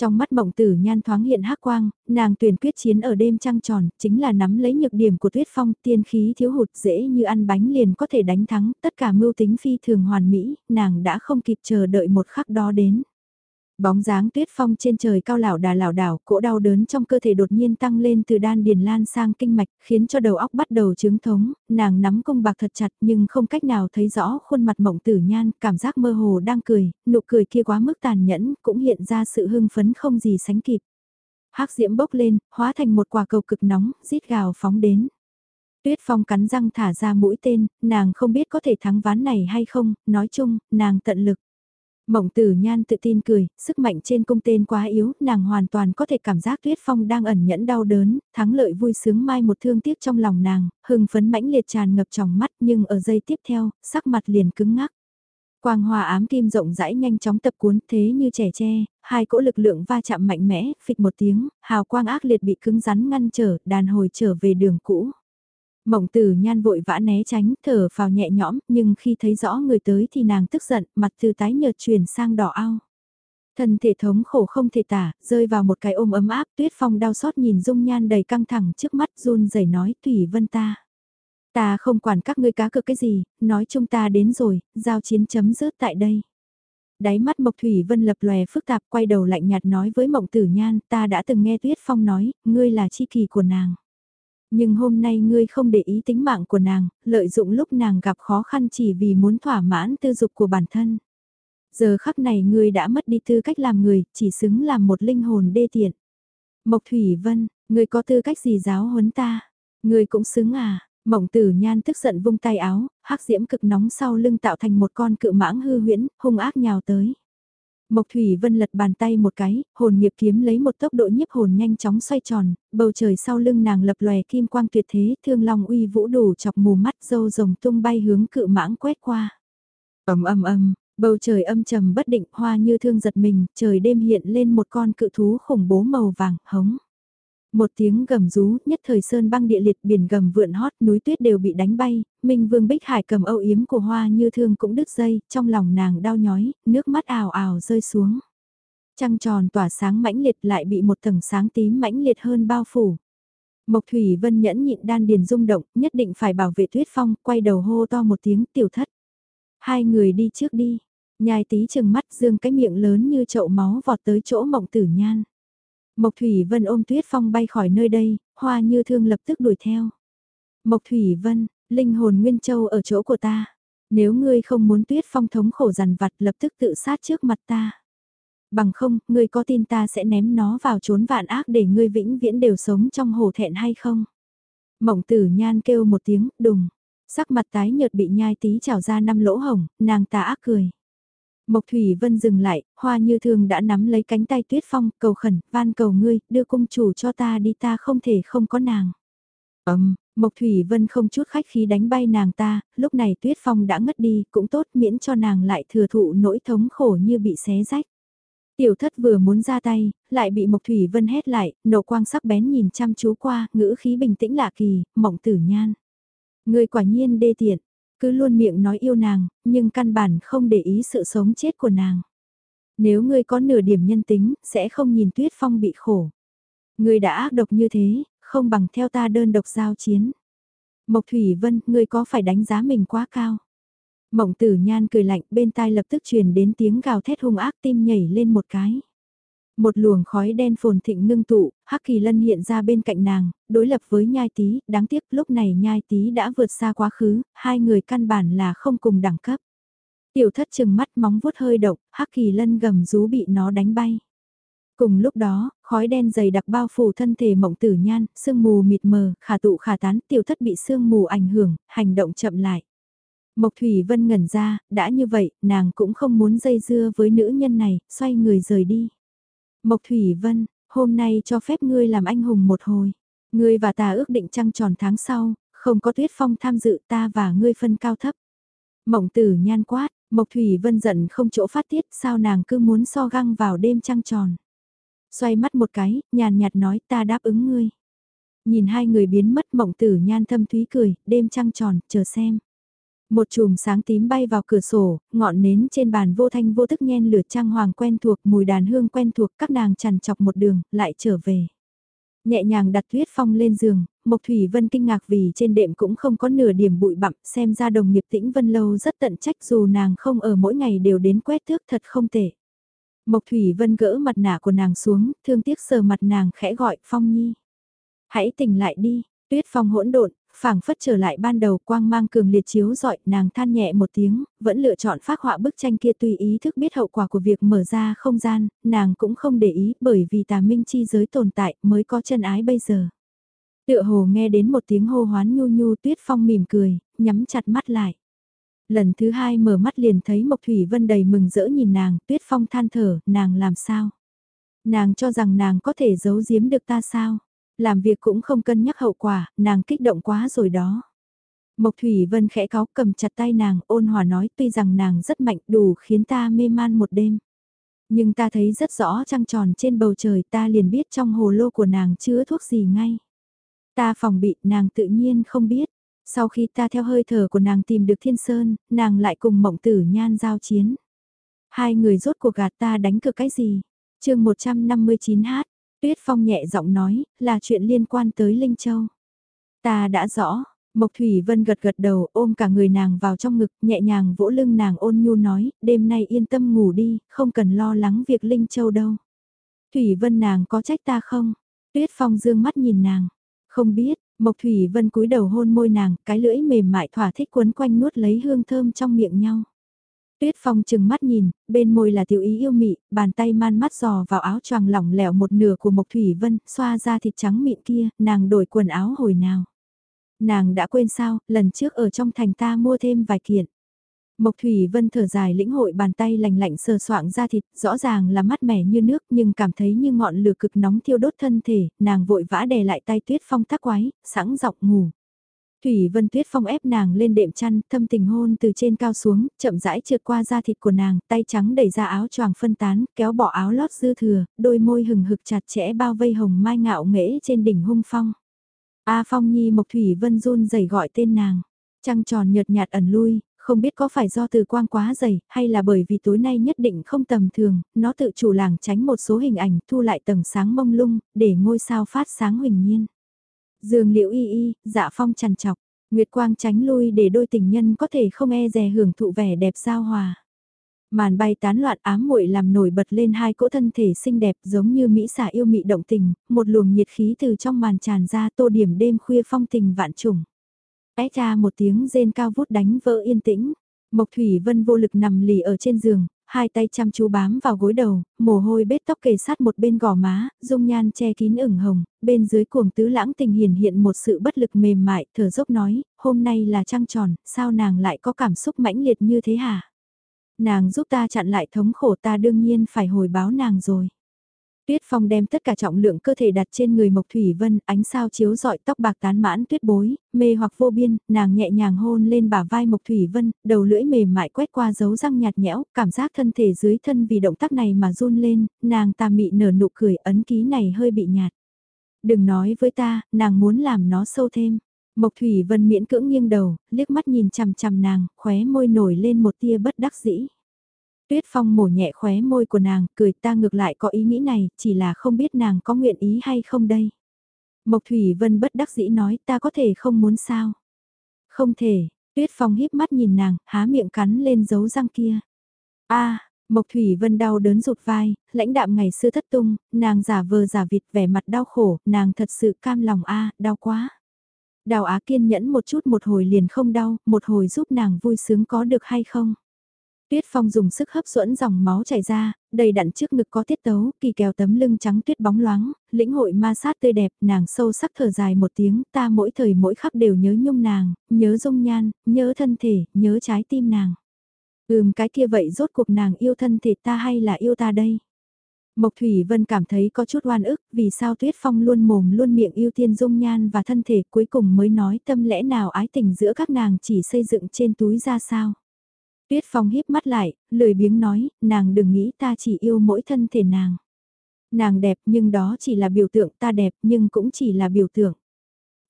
Trong mắt bổng tử nhan thoáng hiện hắc quang, nàng tuyển quyết chiến ở đêm trăng tròn, chính là nắm lấy nhược điểm của tuyết phong, tiên khí thiếu hụt dễ như ăn bánh liền có thể đánh thắng, tất cả mưu tính phi thường hoàn mỹ, nàng đã không kịp chờ đợi một khắc đó đến. Bóng dáng tuyết phong trên trời cao lảo đà lảo đảo, cỗ đau đớn trong cơ thể đột nhiên tăng lên từ đan điền lan sang kinh mạch, khiến cho đầu óc bắt đầu chứng thống, nàng nắm cung bạc thật chặt nhưng không cách nào thấy rõ khuôn mặt mộng tử nhan, cảm giác mơ hồ đang cười, nụ cười kia quá mức tàn nhẫn, cũng hiện ra sự hưng phấn không gì sánh kịp. hắc diễm bốc lên, hóa thành một quả cầu cực nóng, rít gào phóng đến. Tuyết Phong cắn răng thả ra mũi tên, nàng không biết có thể thắng ván này hay không, nói chung, nàng tận lực. Mộng tử nhan tự tin cười, sức mạnh trên cung tên quá yếu, nàng hoàn toàn có thể cảm giác tuyết phong đang ẩn nhẫn đau đớn, thắng lợi vui sướng mai một thương tiếc trong lòng nàng, hưng phấn mãnh liệt tràn ngập trong mắt nhưng ở giây tiếp theo, sắc mặt liền cứng ngắc. Quang hòa ám kim rộng rãi nhanh chóng tập cuốn thế như trẻ tre, hai cỗ lực lượng va chạm mạnh mẽ, phịch một tiếng, hào quang ác liệt bị cứng rắn ngăn trở, đàn hồi trở về đường cũ. Mộng tử nhan vội vã né tránh, thở vào nhẹ nhõm, nhưng khi thấy rõ người tới thì nàng tức giận, mặt từ tái nhợt chuyển sang đỏ ao. Thân thể thống khổ không thể tả, rơi vào một cái ôm ấm áp, tuyết phong đau xót nhìn dung nhan đầy căng thẳng trước mắt run rẩy nói tùy vân ta. Ta không quản các ngươi cá cược cái gì, nói chung ta đến rồi, giao chiến chấm dứt tại đây. Đáy mắt Mộc Thủy Vân lập lòe phức tạp quay đầu lạnh nhạt nói với Mộng Tử Nhan, ta đã từng nghe Tuyết Phong nói, ngươi là chi kỳ của nàng. Nhưng hôm nay ngươi không để ý tính mạng của nàng, lợi dụng lúc nàng gặp khó khăn chỉ vì muốn thỏa mãn tư dục của bản thân. Giờ khắc này ngươi đã mất đi tư cách làm người, chỉ xứng làm một linh hồn đê tiện. Mộc Thủy Vân, ngươi có tư cách gì giáo huấn ta? Ngươi cũng xứng à? Mộng tử nhan tức giận vung tay áo, hắc diễm cực nóng sau lưng tạo thành một con cự mãng hư huyễn, hung ác nhào tới. Mộc Thủy Vân lật bàn tay một cái, hồn nghiệp kiếm lấy một tốc độ nhiếp hồn nhanh chóng xoay tròn, bầu trời sau lưng nàng lập lòe kim quang tuyệt thế, thương long uy vũ đủ chọc mù mắt dâu rồng tung bay hướng cự mãng quét qua. ầm ầm ầm, bầu trời âm trầm bất định, hoa như thương giật mình, trời đêm hiện lên một con cự thú khủng bố màu vàng, hống. Một tiếng gầm rú, nhất thời sơn băng địa liệt biển gầm vượn hót, núi tuyết đều bị đánh bay, Minh Vương Bích Hải cầm âu yếm của hoa như thương cũng đứt dây, trong lòng nàng đau nhói, nước mắt ào ào rơi xuống. Trăng tròn tỏa sáng mãnh liệt lại bị một tầng sáng tím mãnh liệt hơn bao phủ. Mộc Thủy Vân nhẫn nhịn đan điền rung động, nhất định phải bảo vệ Tuyết Phong, quay đầu hô to một tiếng tiểu thất. Hai người đi trước đi. Nhai tí chừng mắt dương cái miệng lớn như chậu máu vọt tới chỗ mộng tử nhan. Mộc Thủy Vân ôm Tuyết Phong bay khỏi nơi đây, hoa như thương lập tức đuổi theo. Mộc Thủy Vân, linh hồn Nguyên Châu ở chỗ của ta. Nếu ngươi không muốn Tuyết Phong thống khổ rằn vặt lập tức tự sát trước mặt ta. Bằng không, ngươi có tin ta sẽ ném nó vào chốn vạn ác để ngươi vĩnh viễn đều sống trong hồ thẹn hay không? Mộng tử nhan kêu một tiếng, đùng. Sắc mặt tái nhợt bị nhai tí trào ra năm lỗ hồng, nàng ta ác cười. Mộc Thủy Vân dừng lại, hoa như thường đã nắm lấy cánh tay Tuyết Phong, cầu khẩn, van cầu ngươi, đưa cung chủ cho ta đi ta không thể không có nàng. Ấm, Mộc Thủy Vân không chút khách khí đánh bay nàng ta, lúc này Tuyết Phong đã ngất đi, cũng tốt miễn cho nàng lại thừa thụ nỗi thống khổ như bị xé rách. Tiểu thất vừa muốn ra tay, lại bị Mộc Thủy Vân hét lại, nổ quang sắc bén nhìn chăm chú qua, ngữ khí bình tĩnh lạ kỳ, mộng tử nhan. Người quả nhiên đê tiện, cứ luôn miệng nói yêu nàng, nhưng căn bản không để ý sự sống chết của nàng. Nếu ngươi có nửa điểm nhân tính, sẽ không nhìn Tuyết Phong bị khổ. Ngươi đã ác độc như thế, không bằng theo ta đơn độc giao chiến. Mộc Thủy Vân, ngươi có phải đánh giá mình quá cao? Mộng tử nhan cười lạnh bên tai lập tức truyền đến tiếng gào thét hung ác tim nhảy lên một cái. Một luồng khói đen phồn thịnh ngưng tụ, Hắc Kỳ Lân hiện ra bên cạnh nàng, đối lập với nhai Tý đáng tiếc lúc này nhai Tý đã vượt xa quá khứ, hai người căn bản là không cùng đẳng cấp. Tiểu thất chừng mắt móng vuốt hơi động, Hắc Kỳ Lân gầm rú bị nó đánh bay. Cùng lúc đó, khói đen dày đặc bao phủ thân thể mộng tử nhan, sương mù mịt mờ, khả tụ khả tán, tiểu thất bị sương mù ảnh hưởng, hành động chậm lại. Mộc Thủy Vân ngẩn ra, đã như vậy, nàng cũng không muốn dây dưa với nữ nhân này, xoay người rời đi. Mộc Thủy Vân, hôm nay cho phép ngươi làm anh hùng một hồi. Ngươi và ta ước định trăng tròn tháng sau, không có tuyết phong tham dự ta và ngươi phân cao thấp. Mộng tử nhan quát, Mộc Thủy Vân giận không chỗ phát tiết, sao nàng cứ muốn so găng vào đêm trăng tròn. Xoay mắt một cái, nhàn nhạt nói ta đáp ứng ngươi. Nhìn hai người biến mất mộng tử nhan thâm thúy cười, đêm trăng tròn, chờ xem. Một chùm sáng tím bay vào cửa sổ, ngọn nến trên bàn vô thanh vô tức nhen lửa trang hoàng quen thuộc, mùi đàn hương quen thuộc, các nàng chằn chọc một đường, lại trở về. Nhẹ nhàng đặt tuyết phong lên giường, Mộc Thủy Vân kinh ngạc vì trên đệm cũng không có nửa điểm bụi bặm, xem ra đồng nghiệp tĩnh Vân Lâu rất tận trách dù nàng không ở mỗi ngày đều đến quét thước thật không tệ. Mộc Thủy Vân gỡ mặt nạ của nàng xuống, thương tiếc sờ mặt nàng khẽ gọi Phong Nhi. Hãy tỉnh lại đi, tuyết phong hỗn độn, phảng phất trở lại ban đầu quang mang cường liệt chiếu dọi nàng than nhẹ một tiếng, vẫn lựa chọn phát họa bức tranh kia tùy ý thức biết hậu quả của việc mở ra không gian, nàng cũng không để ý bởi vì tà minh chi giới tồn tại mới có chân ái bây giờ. Tựa hồ nghe đến một tiếng hô hoán nhu nhu tuyết phong mỉm cười, nhắm chặt mắt lại. Lần thứ hai mở mắt liền thấy Mộc Thủy Vân đầy mừng rỡ nhìn nàng, tuyết phong than thở, nàng làm sao? Nàng cho rằng nàng có thể giấu giếm được ta sao? Làm việc cũng không cân nhắc hậu quả, nàng kích động quá rồi đó. Mộc Thủy Vân khẽ cáo cầm chặt tay nàng ôn hòa nói tuy rằng nàng rất mạnh đủ khiến ta mê man một đêm. Nhưng ta thấy rất rõ trăng tròn trên bầu trời ta liền biết trong hồ lô của nàng chứa thuốc gì ngay. Ta phòng bị nàng tự nhiên không biết. Sau khi ta theo hơi thở của nàng tìm được thiên sơn, nàng lại cùng mộng tử nhan giao chiến. Hai người rốt cuộc gạt ta đánh cược cái gì? chương 159 hát, Tuyết Phong nhẹ giọng nói, là chuyện liên quan tới Linh Châu. Ta đã rõ, Mộc Thủy Vân gật gật đầu ôm cả người nàng vào trong ngực, nhẹ nhàng vỗ lưng nàng ôn nhu nói, đêm nay yên tâm ngủ đi, không cần lo lắng việc Linh Châu đâu. Thủy Vân nàng có trách ta không? Tuyết Phong dương mắt nhìn nàng, không biết, Mộc Thủy Vân cúi đầu hôn môi nàng, cái lưỡi mềm mại thỏa thích quấn quanh nuốt lấy hương thơm trong miệng nhau. Tuyết Phong chừng mắt nhìn, bên môi là tiểu ý yêu mị, bàn tay man mắt dò vào áo choàng lỏng lẻo một nửa của Mộc Thủy Vân, xoa ra thịt trắng mịn kia, nàng đổi quần áo hồi nào. Nàng đã quên sao, lần trước ở trong thành ta mua thêm vài kiện. Mộc Thủy Vân thở dài lĩnh hội bàn tay lành lạnh sờ soạng ra thịt, rõ ràng là mát mẻ như nước nhưng cảm thấy như ngọn lửa cực nóng thiêu đốt thân thể, nàng vội vã đè lại tay Tuyết Phong thắc quái, sẵn dọc ngủ. Thủy Vân Tuyết Phong ép nàng lên đệm chăn, thâm tình hôn từ trên cao xuống, chậm rãi trượt qua da thịt của nàng, tay trắng đẩy ra áo choàng phân tán, kéo bỏ áo lót dư thừa, đôi môi hừng hực chặt chẽ bao vây hồng mai ngạo nghễ trên đỉnh hung phong. A Phong Nhi Mộc Thủy Vân run rẩy gọi tên nàng. Trăng tròn nhợt nhạt ẩn lui, không biết có phải do từ quang quá dày, hay là bởi vì tối nay nhất định không tầm thường, nó tự chủ làng tránh một số hình ảnh thu lại tầng sáng mông lung, để ngôi sao phát sáng huỳnh nhiên. Dương liễu y y, dạ phong trằn trọc, Nguyệt quang tránh lui để đôi tình nhân có thể không e dè hưởng thụ vẻ đẹp giao hòa. Màn bay tán loạn ám muội làm nổi bật lên hai cỗ thân thể xinh đẹp giống như mỹ xả yêu mị động tình, một luồng nhiệt khí từ trong màn tràn ra tô điểm đêm khuya phong tình vạn trùng. Ét ra một tiếng rên cao vút đánh vỡ yên tĩnh. Mộc Thủy Vân vô lực nằm lì ở trên giường, hai tay chăm chú bám vào gối đầu, mồ hôi bết tóc kề sát một bên gò má, dung nhan che kín ửng hồng, bên dưới cuồng tứ lãng tình hiển hiện một sự bất lực mềm mại, thở dốc nói, hôm nay là trăng tròn, sao nàng lại có cảm xúc mãnh liệt như thế hả? Nàng giúp ta chặn lại thống khổ ta đương nhiên phải hồi báo nàng rồi. Tuyết Phong đem tất cả trọng lượng cơ thể đặt trên người Mộc Thủy Vân, ánh sao chiếu rọi tóc bạc tán mãn tuyết bối, mê hoặc vô biên, nàng nhẹ nhàng hôn lên bả vai Mộc Thủy Vân, đầu lưỡi mềm mại quét qua dấu răng nhạt nhẽo, cảm giác thân thể dưới thân vì động tác này mà run lên, nàng tà mị nở nụ cười ấn ký này hơi bị nhạt. Đừng nói với ta, nàng muốn làm nó sâu thêm. Mộc Thủy Vân miễn cưỡng nghiêng đầu, liếc mắt nhìn chằm chằm nàng, khóe môi nổi lên một tia bất đắc dĩ. Tuyết Phong mổ nhẹ khóe môi của nàng, cười ta ngược lại có ý nghĩ này, chỉ là không biết nàng có nguyện ý hay không đây. Mộc Thủy Vân bất đắc dĩ nói ta có thể không muốn sao. Không thể, Tuyết Phong híp mắt nhìn nàng, há miệng cắn lên dấu răng kia. a Mộc Thủy Vân đau đớn rụt vai, lãnh đạm ngày xưa thất tung, nàng giả vờ giả vịt vẻ mặt đau khổ, nàng thật sự cam lòng a đau quá. Đào Á kiên nhẫn một chút một hồi liền không đau, một hồi giúp nàng vui sướng có được hay không? Tuyết Phong dùng sức hấp dẫn dòng máu chảy ra, đầy đặn trước ngực có tiết tấu, kỳ kèo tấm lưng trắng tuyết bóng loáng, lĩnh hội ma sát tươi đẹp, nàng sâu sắc thở dài một tiếng, ta mỗi thời mỗi khắc đều nhớ nhung nàng, nhớ dung nhan, nhớ thân thể, nhớ trái tim nàng. Ừm cái kia vậy rốt cuộc nàng yêu thân thể ta hay là yêu ta đây? Mộc Thủy Vân cảm thấy có chút oan ức, vì sao Tuyết Phong luôn mồm luôn miệng yêu tiên dung nhan và thân thể cuối cùng mới nói tâm lẽ nào ái tình giữa các nàng chỉ xây dựng trên túi ra sao? Tuyết Phong híp mắt lại, lười biếng nói, nàng đừng nghĩ ta chỉ yêu mỗi thân thể nàng. Nàng đẹp nhưng đó chỉ là biểu tượng ta đẹp nhưng cũng chỉ là biểu tượng.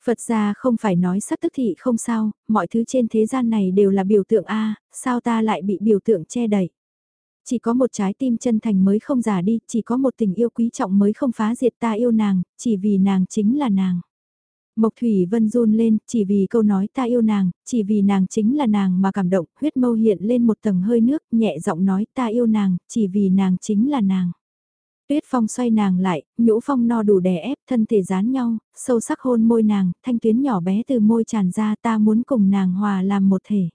Phật gia không phải nói sắc tức thị không sao, mọi thứ trên thế gian này đều là biểu tượng A, sao ta lại bị biểu tượng che đẩy. Chỉ có một trái tim chân thành mới không giả đi, chỉ có một tình yêu quý trọng mới không phá diệt ta yêu nàng, chỉ vì nàng chính là nàng. Mộc Thủy Vân run lên, chỉ vì câu nói ta yêu nàng, chỉ vì nàng chính là nàng mà cảm động, huyết mâu hiện lên một tầng hơi nước, nhẹ giọng nói ta yêu nàng, chỉ vì nàng chính là nàng. Tuyết Phong xoay nàng lại, nhũ phong no đủ đè ép, thân thể dán nhau, sâu sắc hôn môi nàng, thanh tuyến nhỏ bé từ môi tràn ra ta muốn cùng nàng hòa làm một thể.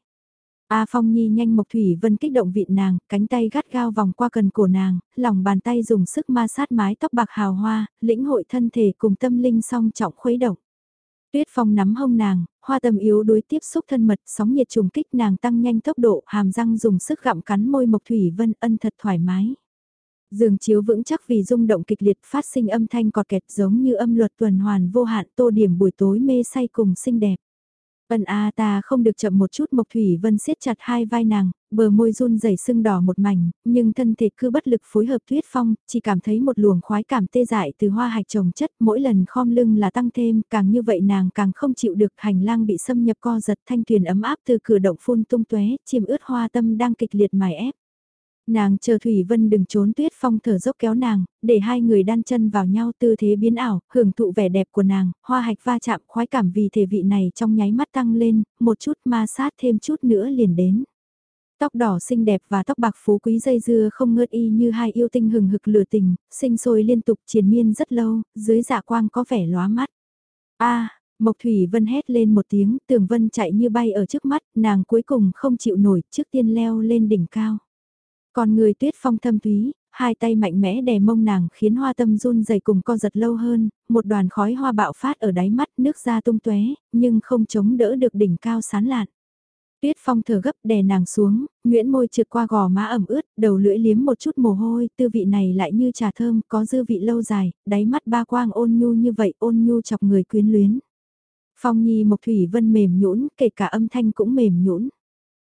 A Phong Nhi nhanh Mộc Thủy Vân kích động vịn nàng, cánh tay gắt gao vòng qua cần cổ nàng, lòng bàn tay dùng sức ma sát mái tóc bạc hào hoa, lĩnh hội thân thể cùng tâm linh song trọng khuấy động. Tuyết Phong nắm hông nàng, hoa tâm yếu đối tiếp xúc thân mật, sóng nhiệt trùng kích nàng tăng nhanh tốc độ, hàm răng dùng sức gặm cắn môi Mộc Thủy Vân ân thật thoải mái. Giường chiếu vững chắc vì rung động kịch liệt phát sinh âm thanh cọt kẹt giống như âm luật tuần hoàn vô hạn tô điểm buổi tối mê say cùng xinh đẹp. Ân a ta không được chậm một chút Mộc Thủy Vân siết chặt hai vai nàng, bờ môi run rẩy sưng đỏ một mảnh, nhưng thân thể cứ bất lực phối hợp tuyết phong, chỉ cảm thấy một luồng khoái cảm tê dại từ hoa hạch trồng chất, mỗi lần khom lưng là tăng thêm, càng như vậy nàng càng không chịu được hành lang bị xâm nhập co giật thanh thuyền ấm áp từ cửa động phun tung tóe, chìm ướt hoa tâm đang kịch liệt mài ép. Nàng chờ Thủy Vân đừng trốn tuyết phong thở dốc kéo nàng, để hai người đan chân vào nhau tư thế biến ảo, hưởng thụ vẻ đẹp của nàng, hoa hạch va chạm khoái cảm vì thể vị này trong nháy mắt tăng lên, một chút ma sát thêm chút nữa liền đến. Tóc đỏ xinh đẹp và tóc bạc phú quý dây dưa không ngớt y như hai yêu tinh hừng hực lửa tình, sinh sôi liên tục triền miên rất lâu, dưới dạ quang có vẻ lóa mắt. a Mộc Thủy Vân hét lên một tiếng, tường vân chạy như bay ở trước mắt, nàng cuối cùng không chịu nổi, trước tiên leo lên đỉnh cao. Còn người tuyết phong thâm thúy, hai tay mạnh mẽ đè mông nàng khiến hoa tâm run dày cùng co giật lâu hơn, một đoàn khói hoa bạo phát ở đáy mắt nước ra tung tóe nhưng không chống đỡ được đỉnh cao sán lạn. Tuyết phong thở gấp đè nàng xuống, nguyễn môi trượt qua gò má ẩm ướt, đầu lưỡi liếm một chút mồ hôi, tư vị này lại như trà thơm, có dư vị lâu dài, đáy mắt ba quang ôn nhu như vậy, ôn nhu chọc người quyến luyến. Phong nhi mộc thủy vân mềm nhũn, kể cả âm thanh cũng mềm nhũn.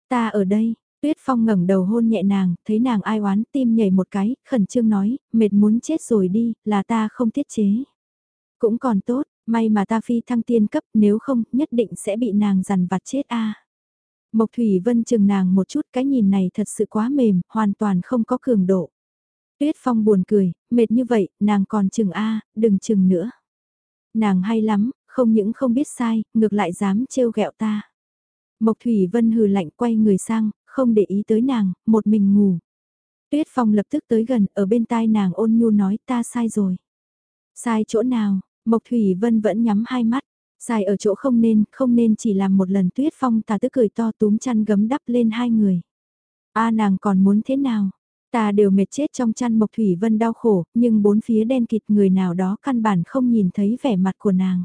Ta ở đây, Tuyết Phong ngẩng đầu hôn nhẹ nàng, thấy nàng ai oán, tim nhảy một cái, khẩn trương nói, mệt muốn chết rồi đi, là ta không tiết chế. Cũng còn tốt, may mà ta phi thăng tiên cấp, nếu không, nhất định sẽ bị nàng dằn vặt chết a. Mộc Thủy Vân chừng nàng một chút, cái nhìn này thật sự quá mềm, hoàn toàn không có cường độ. Tuyết Phong buồn cười, mệt như vậy, nàng còn chừng a, đừng chừng nữa. Nàng hay lắm, không những không biết sai, ngược lại dám trêu ghẹo ta. Mộc Thủy Vân hừ lạnh quay người sang, không để ý tới nàng, một mình ngủ. Tuyết Phong lập tức tới gần, ở bên tai nàng ôn nhu nói ta sai rồi. Sai chỗ nào, Mộc Thủy Vân vẫn nhắm hai mắt, sai ở chỗ không nên, không nên chỉ làm một lần Tuyết Phong ta tức cười to túm chăn gấm đắp lên hai người. a nàng còn muốn thế nào? Ta đều mệt chết trong chăn Mộc Thủy Vân đau khổ, nhưng bốn phía đen kịt người nào đó căn bản không nhìn thấy vẻ mặt của nàng.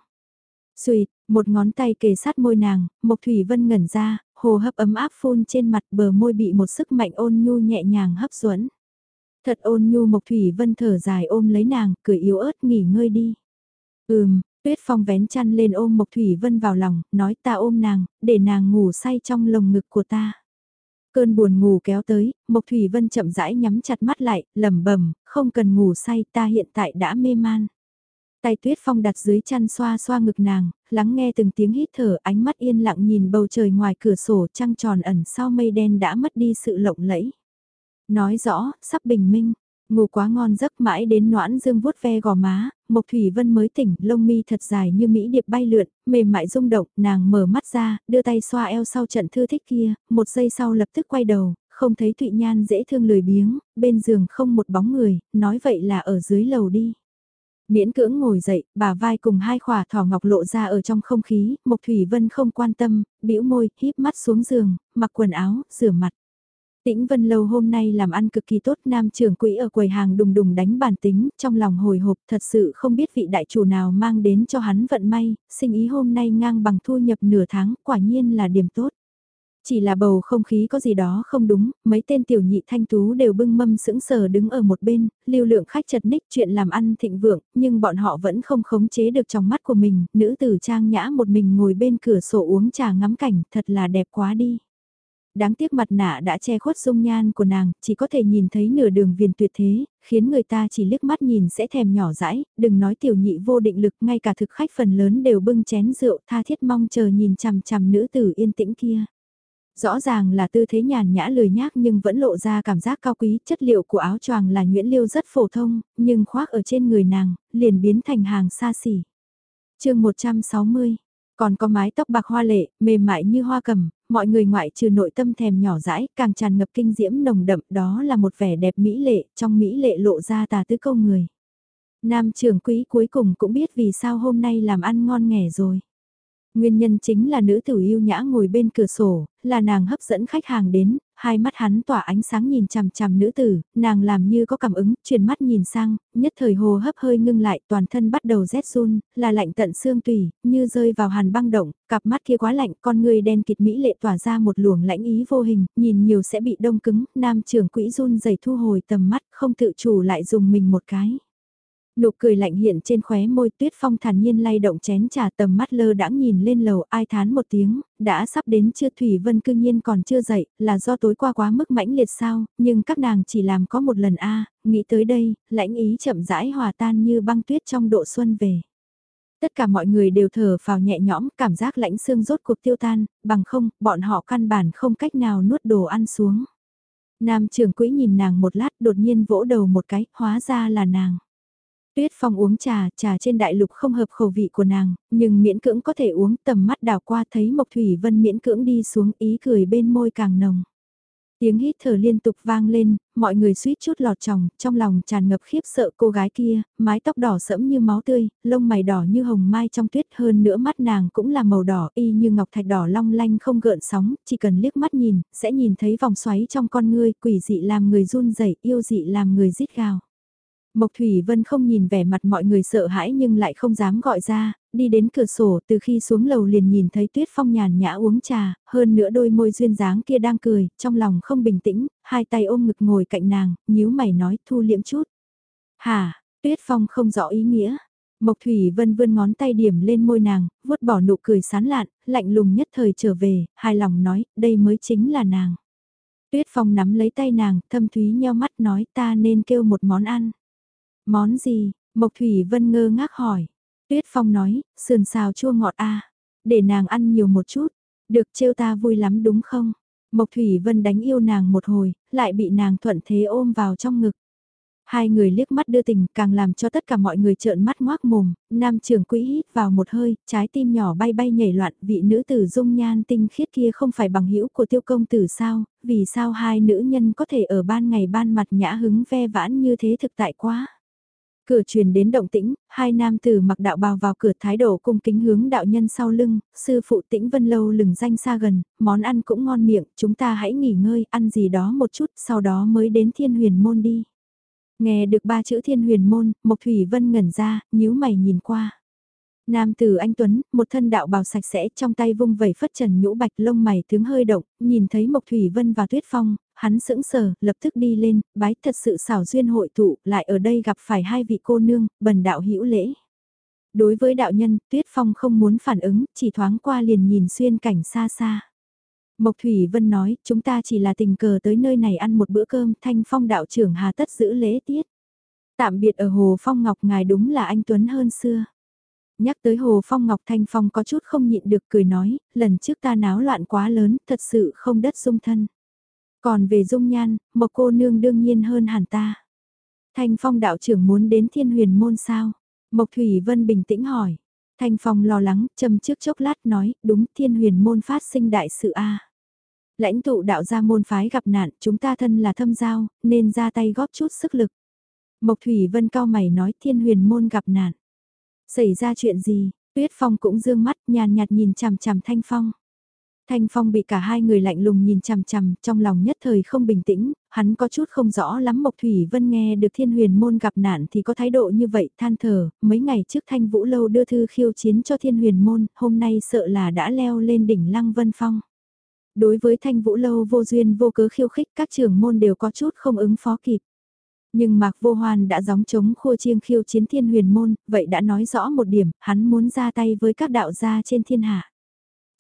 Xuyệt, một ngón tay kề sát môi nàng, Mộc Thủy Vân ngẩn ra, hồ hấp ấm áp phun trên mặt bờ môi bị một sức mạnh ôn nhu nhẹ nhàng hấp dẫn. Thật ôn nhu Mộc Thủy Vân thở dài ôm lấy nàng, cười yếu ớt nghỉ ngơi đi. Ừm, Tuyết Phong vén chăn lên ôm Mộc Thủy Vân vào lòng, nói ta ôm nàng, để nàng ngủ say trong lồng ngực của ta. Cơn buồn ngủ kéo tới, Mộc Thủy Vân chậm rãi nhắm chặt mắt lại, lẩm bẩm, không cần ngủ say, ta hiện tại đã mê man. Tay tuyết phong đặt dưới chăn xoa xoa ngực nàng, lắng nghe từng tiếng hít thở ánh mắt yên lặng nhìn bầu trời ngoài cửa sổ trăng tròn ẩn sau mây đen đã mất đi sự lộng lẫy. Nói rõ, sắp bình minh, ngủ quá ngon giấc mãi đến noãn dương vuốt ve gò má, Mộc Thủy Vân mới tỉnh, lông mi thật dài như mỹ điệp bay lượn, mềm mại rung động, nàng mở mắt ra, đưa tay xoa eo sau trận thư thích kia, một giây sau lập tức quay đầu, không thấy Thụy Nhan dễ thương lười biếng, bên giường không một bóng người, nói vậy là ở dưới lầu đi. Miễn cưỡng ngồi dậy, bà vai cùng hai khỏa thỏ ngọc lộ ra ở trong không khí, Mộc Thủy Vân không quan tâm, bĩu môi, híp mắt xuống giường, mặc quần áo, rửa mặt. Tĩnh Vân Lâu hôm nay làm ăn cực kỳ tốt, nam trưởng quỹ ở quầy hàng đùng đùng đánh bản tính, trong lòng hồi hộp thật sự không biết vị đại chủ nào mang đến cho hắn vận may, sinh ý hôm nay ngang bằng thu nhập nửa tháng, quả nhiên là điểm tốt. Chỉ là bầu không khí có gì đó không đúng, mấy tên tiểu nhị thanh tú đều bưng mâm sững sờ đứng ở một bên, lưu lượng khách chật ních chuyện làm ăn thịnh vượng, nhưng bọn họ vẫn không khống chế được trong mắt của mình, nữ tử trang nhã một mình ngồi bên cửa sổ uống trà ngắm cảnh, thật là đẹp quá đi. Đáng tiếc mặt nạ đã che khuất dung nhan của nàng, chỉ có thể nhìn thấy nửa đường viền tuyệt thế, khiến người ta chỉ liếc mắt nhìn sẽ thèm nhỏ dãi, đừng nói tiểu nhị vô định lực, ngay cả thực khách phần lớn đều bưng chén rượu tha thiết mong chờ nhìn chằm chằm nữ tử yên tĩnh kia. Rõ ràng là tư thế nhàn nhã lười nhác nhưng vẫn lộ ra cảm giác cao quý, chất liệu của áo choàng là nhuyễn liêu rất phổ thông, nhưng khoác ở trên người nàng, liền biến thành hàng xa xỉ. chương 160, còn có mái tóc bạc hoa lệ, mềm mại như hoa cầm, mọi người ngoại trừ nội tâm thèm nhỏ dãi, càng tràn ngập kinh diễm nồng đậm đó là một vẻ đẹp mỹ lệ, trong mỹ lệ lộ ra tà tứ câu người. Nam trưởng quỹ cuối cùng cũng biết vì sao hôm nay làm ăn ngon nghẻ rồi. Nguyên nhân chính là nữ tử yêu nhã ngồi bên cửa sổ, là nàng hấp dẫn khách hàng đến, hai mắt hắn tỏa ánh sáng nhìn chằm chằm nữ tử, nàng làm như có cảm ứng, chuyển mắt nhìn sang, nhất thời hồ hấp hơi ngưng lại, toàn thân bắt đầu rét run, là lạnh tận xương tùy, như rơi vào hàn băng động, cặp mắt kia quá lạnh, con người đen kịt mỹ lệ tỏa ra một luồng lãnh ý vô hình, nhìn nhiều sẽ bị đông cứng, nam trưởng quỹ run rẩy thu hồi tầm mắt, không tự chủ lại dùng mình một cái. Nụ cười lạnh hiện trên khóe môi tuyết phong thản nhiên lay động chén trà tầm mắt lơ đãng nhìn lên lầu ai thán một tiếng, đã sắp đến chưa Thủy Vân cư nhiên còn chưa dậy, là do tối qua quá mức mãnh liệt sao, nhưng các nàng chỉ làm có một lần a nghĩ tới đây, lãnh ý chậm rãi hòa tan như băng tuyết trong độ xuân về. Tất cả mọi người đều thở vào nhẹ nhõm, cảm giác lãnh xương rốt cuộc tiêu tan, bằng không, bọn họ căn bản không cách nào nuốt đồ ăn xuống. Nam trưởng quỹ nhìn nàng một lát đột nhiên vỗ đầu một cái, hóa ra là nàng. Tuyết Phong uống trà, trà trên đại lục không hợp khẩu vị của nàng, nhưng miễn cưỡng có thể uống tầm mắt đào qua thấy Mộc Thủy Vân miễn cưỡng đi xuống ý cười bên môi càng nồng. Tiếng hít thở liên tục vang lên, mọi người suýt chút lọt tròng, trong lòng tràn ngập khiếp sợ cô gái kia, mái tóc đỏ sẫm như máu tươi, lông mày đỏ như hồng mai trong tuyết hơn nữa mắt nàng cũng là màu đỏ y như ngọc thạch đỏ long lanh không gợn sóng, chỉ cần liếc mắt nhìn, sẽ nhìn thấy vòng xoáy trong con ngươi, quỷ dị làm người run rẩy yêu dị làm người rít gào. Mộc Thủy Vân không nhìn vẻ mặt mọi người sợ hãi nhưng lại không dám gọi ra, đi đến cửa sổ từ khi xuống lầu liền nhìn thấy Tuyết Phong nhàn nhã uống trà, hơn nữa đôi môi duyên dáng kia đang cười, trong lòng không bình tĩnh, hai tay ôm ngực ngồi cạnh nàng, nhíu mày nói thu liễm chút. Hà, Tuyết Phong không rõ ý nghĩa. Mộc Thủy Vân vươn ngón tay điểm lên môi nàng, vuốt bỏ nụ cười sán lạn, lạnh lùng nhất thời trở về, hài lòng nói, đây mới chính là nàng. Tuyết Phong nắm lấy tay nàng, thâm thúy nheo mắt nói ta nên kêu một món ăn. Món gì? Mộc Thủy Vân ngơ ngác hỏi. Tuyết Phong nói, sườn xào chua ngọt a Để nàng ăn nhiều một chút. Được trêu ta vui lắm đúng không? Mộc Thủy Vân đánh yêu nàng một hồi, lại bị nàng thuận thế ôm vào trong ngực. Hai người liếc mắt đưa tình càng làm cho tất cả mọi người trợn mắt ngoác mồm, nam trưởng quỹ hít vào một hơi, trái tim nhỏ bay bay nhảy loạn, vị nữ tử dung nhan tinh khiết kia không phải bằng hữu của tiêu công tử sao, vì sao hai nữ nhân có thể ở ban ngày ban mặt nhã hứng ve vãn như thế thực tại quá. Cửa truyền đến động tĩnh, hai nam tử mặc đạo bào vào cửa thái độ cung kính hướng đạo nhân sau lưng, sư phụ tĩnh vân lâu lừng danh xa gần, món ăn cũng ngon miệng, chúng ta hãy nghỉ ngơi, ăn gì đó một chút, sau đó mới đến thiên huyền môn đi. Nghe được ba chữ thiên huyền môn, Mộc Thủy Vân ngẩn ra, nhíu mày nhìn qua. Nam tử anh Tuấn, một thân đạo bào sạch sẽ trong tay vung vẩy phất trần nhũ bạch lông mày tướng hơi động, nhìn thấy Mộc Thủy Vân và Tuyết Phong, hắn sững sờ, lập tức đi lên, bái thật sự xảo duyên hội tụ, lại ở đây gặp phải hai vị cô nương, bần đạo hữu lễ. Đối với đạo nhân, Tuyết Phong không muốn phản ứng, chỉ thoáng qua liền nhìn xuyên cảnh xa xa. Mộc Thủy Vân nói, chúng ta chỉ là tình cờ tới nơi này ăn một bữa cơm, thanh phong đạo trưởng hà tất giữ lễ tiết. Tạm biệt ở Hồ Phong Ngọc ngài đúng là anh Tuấn hơn xưa. Nhắc tới Hồ Phong Ngọc Thanh Phong có chút không nhịn được cười nói, lần trước ta náo loạn quá lớn, thật sự không đất dung thân. Còn về dung nhan, một cô nương đương nhiên hơn hẳn ta. Thanh Phong đạo trưởng muốn đến thiên huyền môn sao? Mộc Thủy Vân bình tĩnh hỏi. Thanh Phong lo lắng, châm trước chốc lát nói, đúng thiên huyền môn phát sinh đại sự A. Lãnh tụ đạo gia môn phái gặp nạn, chúng ta thân là thâm giao, nên ra tay góp chút sức lực. Mộc Thủy Vân cao mày nói thiên huyền môn gặp nạn. Xảy ra chuyện gì, Tuyết Phong cũng dương mắt nhàn nhạt nhìn chằm chằm Thanh Phong. Thanh Phong bị cả hai người lạnh lùng nhìn chằm chằm, trong lòng nhất thời không bình tĩnh, hắn có chút không rõ lắm Mộc Thủy Vân nghe được thiên huyền môn gặp nạn thì có thái độ như vậy, than thở, mấy ngày trước Thanh Vũ Lâu đưa thư khiêu chiến cho thiên huyền môn, hôm nay sợ là đã leo lên đỉnh Lăng Vân Phong. Đối với Thanh Vũ Lâu vô duyên vô cớ khiêu khích các trưởng môn đều có chút không ứng phó kịp. Nhưng Mạc Vô Hoan đã gióng chống khua chiêng khiêu chiến thiên huyền môn, vậy đã nói rõ một điểm, hắn muốn ra tay với các đạo gia trên thiên hạ.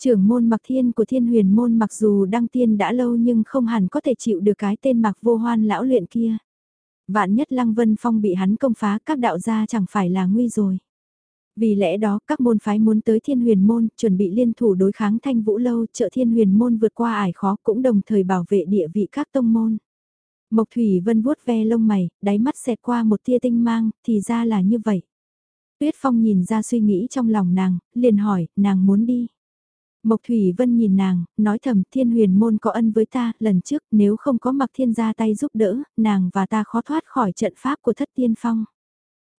Trưởng môn mặc Thiên của thiên huyền môn mặc dù đăng tiên đã lâu nhưng không hẳn có thể chịu được cái tên mặc Vô Hoan lão luyện kia. Vạn nhất Lăng Vân Phong bị hắn công phá các đạo gia chẳng phải là nguy rồi. Vì lẽ đó các môn phái muốn tới thiên huyền môn chuẩn bị liên thủ đối kháng thanh vũ lâu trợ thiên huyền môn vượt qua ải khó cũng đồng thời bảo vệ địa vị các tông môn. Mộc Thủy Vân vuốt ve lông mày, đáy mắt xẹt qua một tia tinh mang, thì ra là như vậy. Tuyết Phong nhìn ra suy nghĩ trong lòng nàng, liền hỏi, nàng muốn đi. Mộc Thủy Vân nhìn nàng, nói thầm thiên huyền môn có ân với ta, lần trước nếu không có mặc thiên ra tay giúp đỡ, nàng và ta khó thoát khỏi trận pháp của thất tiên phong.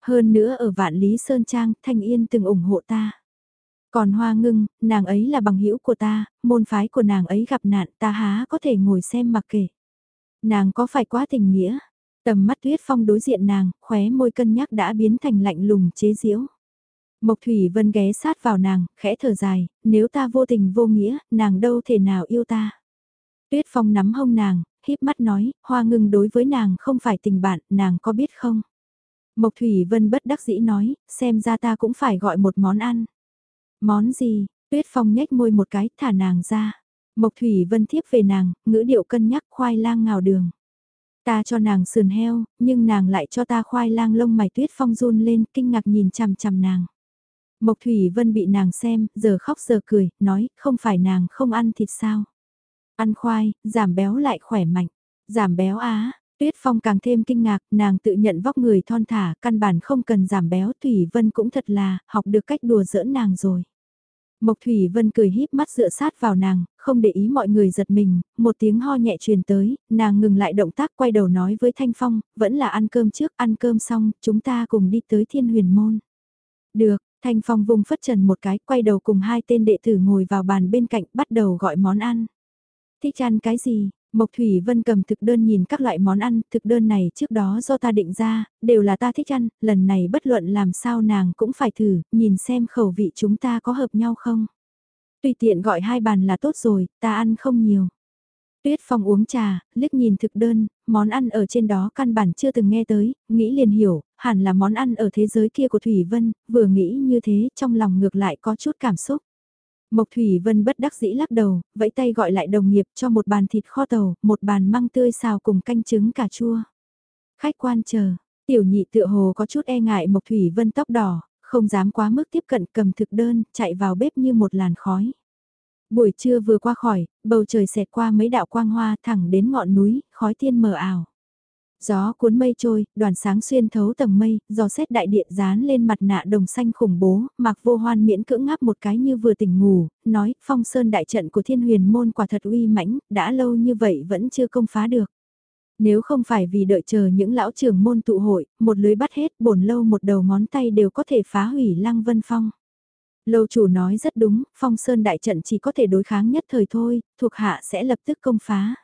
Hơn nữa ở vạn lý Sơn Trang, Thanh Yên từng ủng hộ ta. Còn hoa ngưng, nàng ấy là bằng hữu của ta, môn phái của nàng ấy gặp nạn ta há có thể ngồi xem mặc kể. Nàng có phải quá tình nghĩa? Tầm mắt tuyết phong đối diện nàng, khóe môi cân nhắc đã biến thành lạnh lùng chế giễu. Mộc Thủy Vân ghé sát vào nàng, khẽ thở dài, nếu ta vô tình vô nghĩa, nàng đâu thể nào yêu ta. Tuyết Phong nắm hông nàng, híp mắt nói, hoa ngưng đối với nàng không phải tình bạn, nàng có biết không? Mộc Thủy Vân bất đắc dĩ nói, xem ra ta cũng phải gọi một món ăn. Món gì? Tuyết Phong nhếch môi một cái, thả nàng ra. Mộc Thủy Vân thiếp về nàng, ngữ điệu cân nhắc khoai lang ngào đường. Ta cho nàng sườn heo, nhưng nàng lại cho ta khoai lang lông mày Tuyết Phong run lên, kinh ngạc nhìn chằm chằm nàng. Mộc Thủy Vân bị nàng xem, giờ khóc giờ cười, nói, không phải nàng không ăn thịt sao. Ăn khoai, giảm béo lại khỏe mạnh. Giảm béo á, Tuyết Phong càng thêm kinh ngạc, nàng tự nhận vóc người thon thả, căn bản không cần giảm béo, Thủy Vân cũng thật là, học được cách đùa giỡn nàng rồi. Mộc Thủy Vân cười híp mắt dựa sát vào nàng, không để ý mọi người giật mình, một tiếng ho nhẹ truyền tới, nàng ngừng lại động tác quay đầu nói với Thanh Phong, vẫn là ăn cơm trước, ăn cơm xong, chúng ta cùng đi tới thiên huyền môn. Được, Thanh Phong vùng phất trần một cái, quay đầu cùng hai tên đệ tử ngồi vào bàn bên cạnh, bắt đầu gọi món ăn. Thích ăn cái gì? Mộc Thủy Vân cầm thực đơn nhìn các loại món ăn, thực đơn này trước đó do ta định ra, đều là ta thích ăn, lần này bất luận làm sao nàng cũng phải thử, nhìn xem khẩu vị chúng ta có hợp nhau không. Tùy tiện gọi hai bàn là tốt rồi, ta ăn không nhiều. Tuyết Phong uống trà, liếc nhìn thực đơn, món ăn ở trên đó căn bản chưa từng nghe tới, nghĩ liền hiểu, hẳn là món ăn ở thế giới kia của Thủy Vân, vừa nghĩ như thế trong lòng ngược lại có chút cảm xúc. Mộc Thủy Vân bất đắc dĩ lắc đầu, vẫy tay gọi lại đồng nghiệp cho một bàn thịt kho tàu, một bàn măng tươi xào cùng canh trứng cà chua. Khách quan chờ, tiểu nhị tựa hồ có chút e ngại Mộc Thủy Vân tóc đỏ, không dám quá mức tiếp cận cầm thực đơn, chạy vào bếp như một làn khói. Buổi trưa vừa qua khỏi, bầu trời xẹt qua mấy đạo quang hoa thẳng đến ngọn núi, khói tiên mờ ảo. Gió cuốn mây trôi, đoàn sáng xuyên thấu tầng mây, gió xét đại điện dán lên mặt nạ đồng xanh khủng bố, mặc vô hoan miễn cưỡng ngáp một cái như vừa tỉnh ngủ, nói, phong sơn đại trận của thiên huyền môn quả thật uy mãnh, đã lâu như vậy vẫn chưa công phá được. Nếu không phải vì đợi chờ những lão trưởng môn tụ hội, một lưới bắt hết bổn lâu một đầu ngón tay đều có thể phá hủy lăng vân phong. Lâu chủ nói rất đúng, phong sơn đại trận chỉ có thể đối kháng nhất thời thôi, thuộc hạ sẽ lập tức công phá.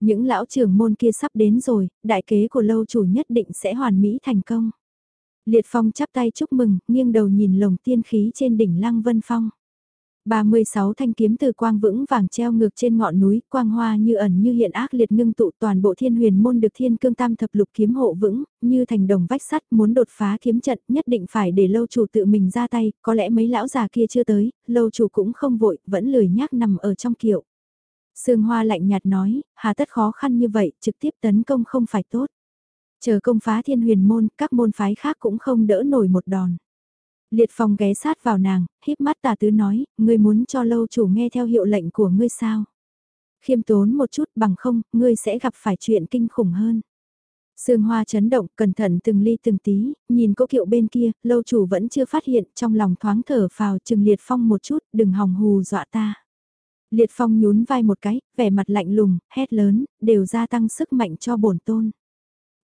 Những lão trưởng môn kia sắp đến rồi, đại kế của lâu chủ nhất định sẽ hoàn mỹ thành công. Liệt Phong chắp tay chúc mừng, nghiêng đầu nhìn lồng tiên khí trên đỉnh Lăng Vân Phong. 36 thanh kiếm từ quang vững vàng treo ngược trên ngọn núi, quang hoa như ẩn như hiện ác liệt ngưng tụ toàn bộ thiên huyền môn được thiên cương tam thập lục kiếm hộ vững, như thành đồng vách sắt muốn đột phá kiếm trận nhất định phải để lâu chủ tự mình ra tay, có lẽ mấy lão già kia chưa tới, lâu chủ cũng không vội, vẫn lười nhác nằm ở trong kiệu. Sương Hoa lạnh nhạt nói, hà tất khó khăn như vậy, trực tiếp tấn công không phải tốt. Chờ công phá thiên huyền môn, các môn phái khác cũng không đỡ nổi một đòn. Liệt Phong ghé sát vào nàng, híp mắt tà tứ nói, ngươi muốn cho lâu chủ nghe theo hiệu lệnh của ngươi sao? Khiêm tốn một chút bằng không, ngươi sẽ gặp phải chuyện kinh khủng hơn. Sương hoa chấn động, cẩn thận từng ly từng tí, nhìn cỗ kiệu bên kia, lâu chủ vẫn chưa phát hiện, trong lòng thoáng thở phào chừng liệt phong một chút, đừng hòng hù dọa ta. Liệt phong nhún vai một cái, vẻ mặt lạnh lùng, hét lớn, đều gia tăng sức mạnh cho bổn tôn.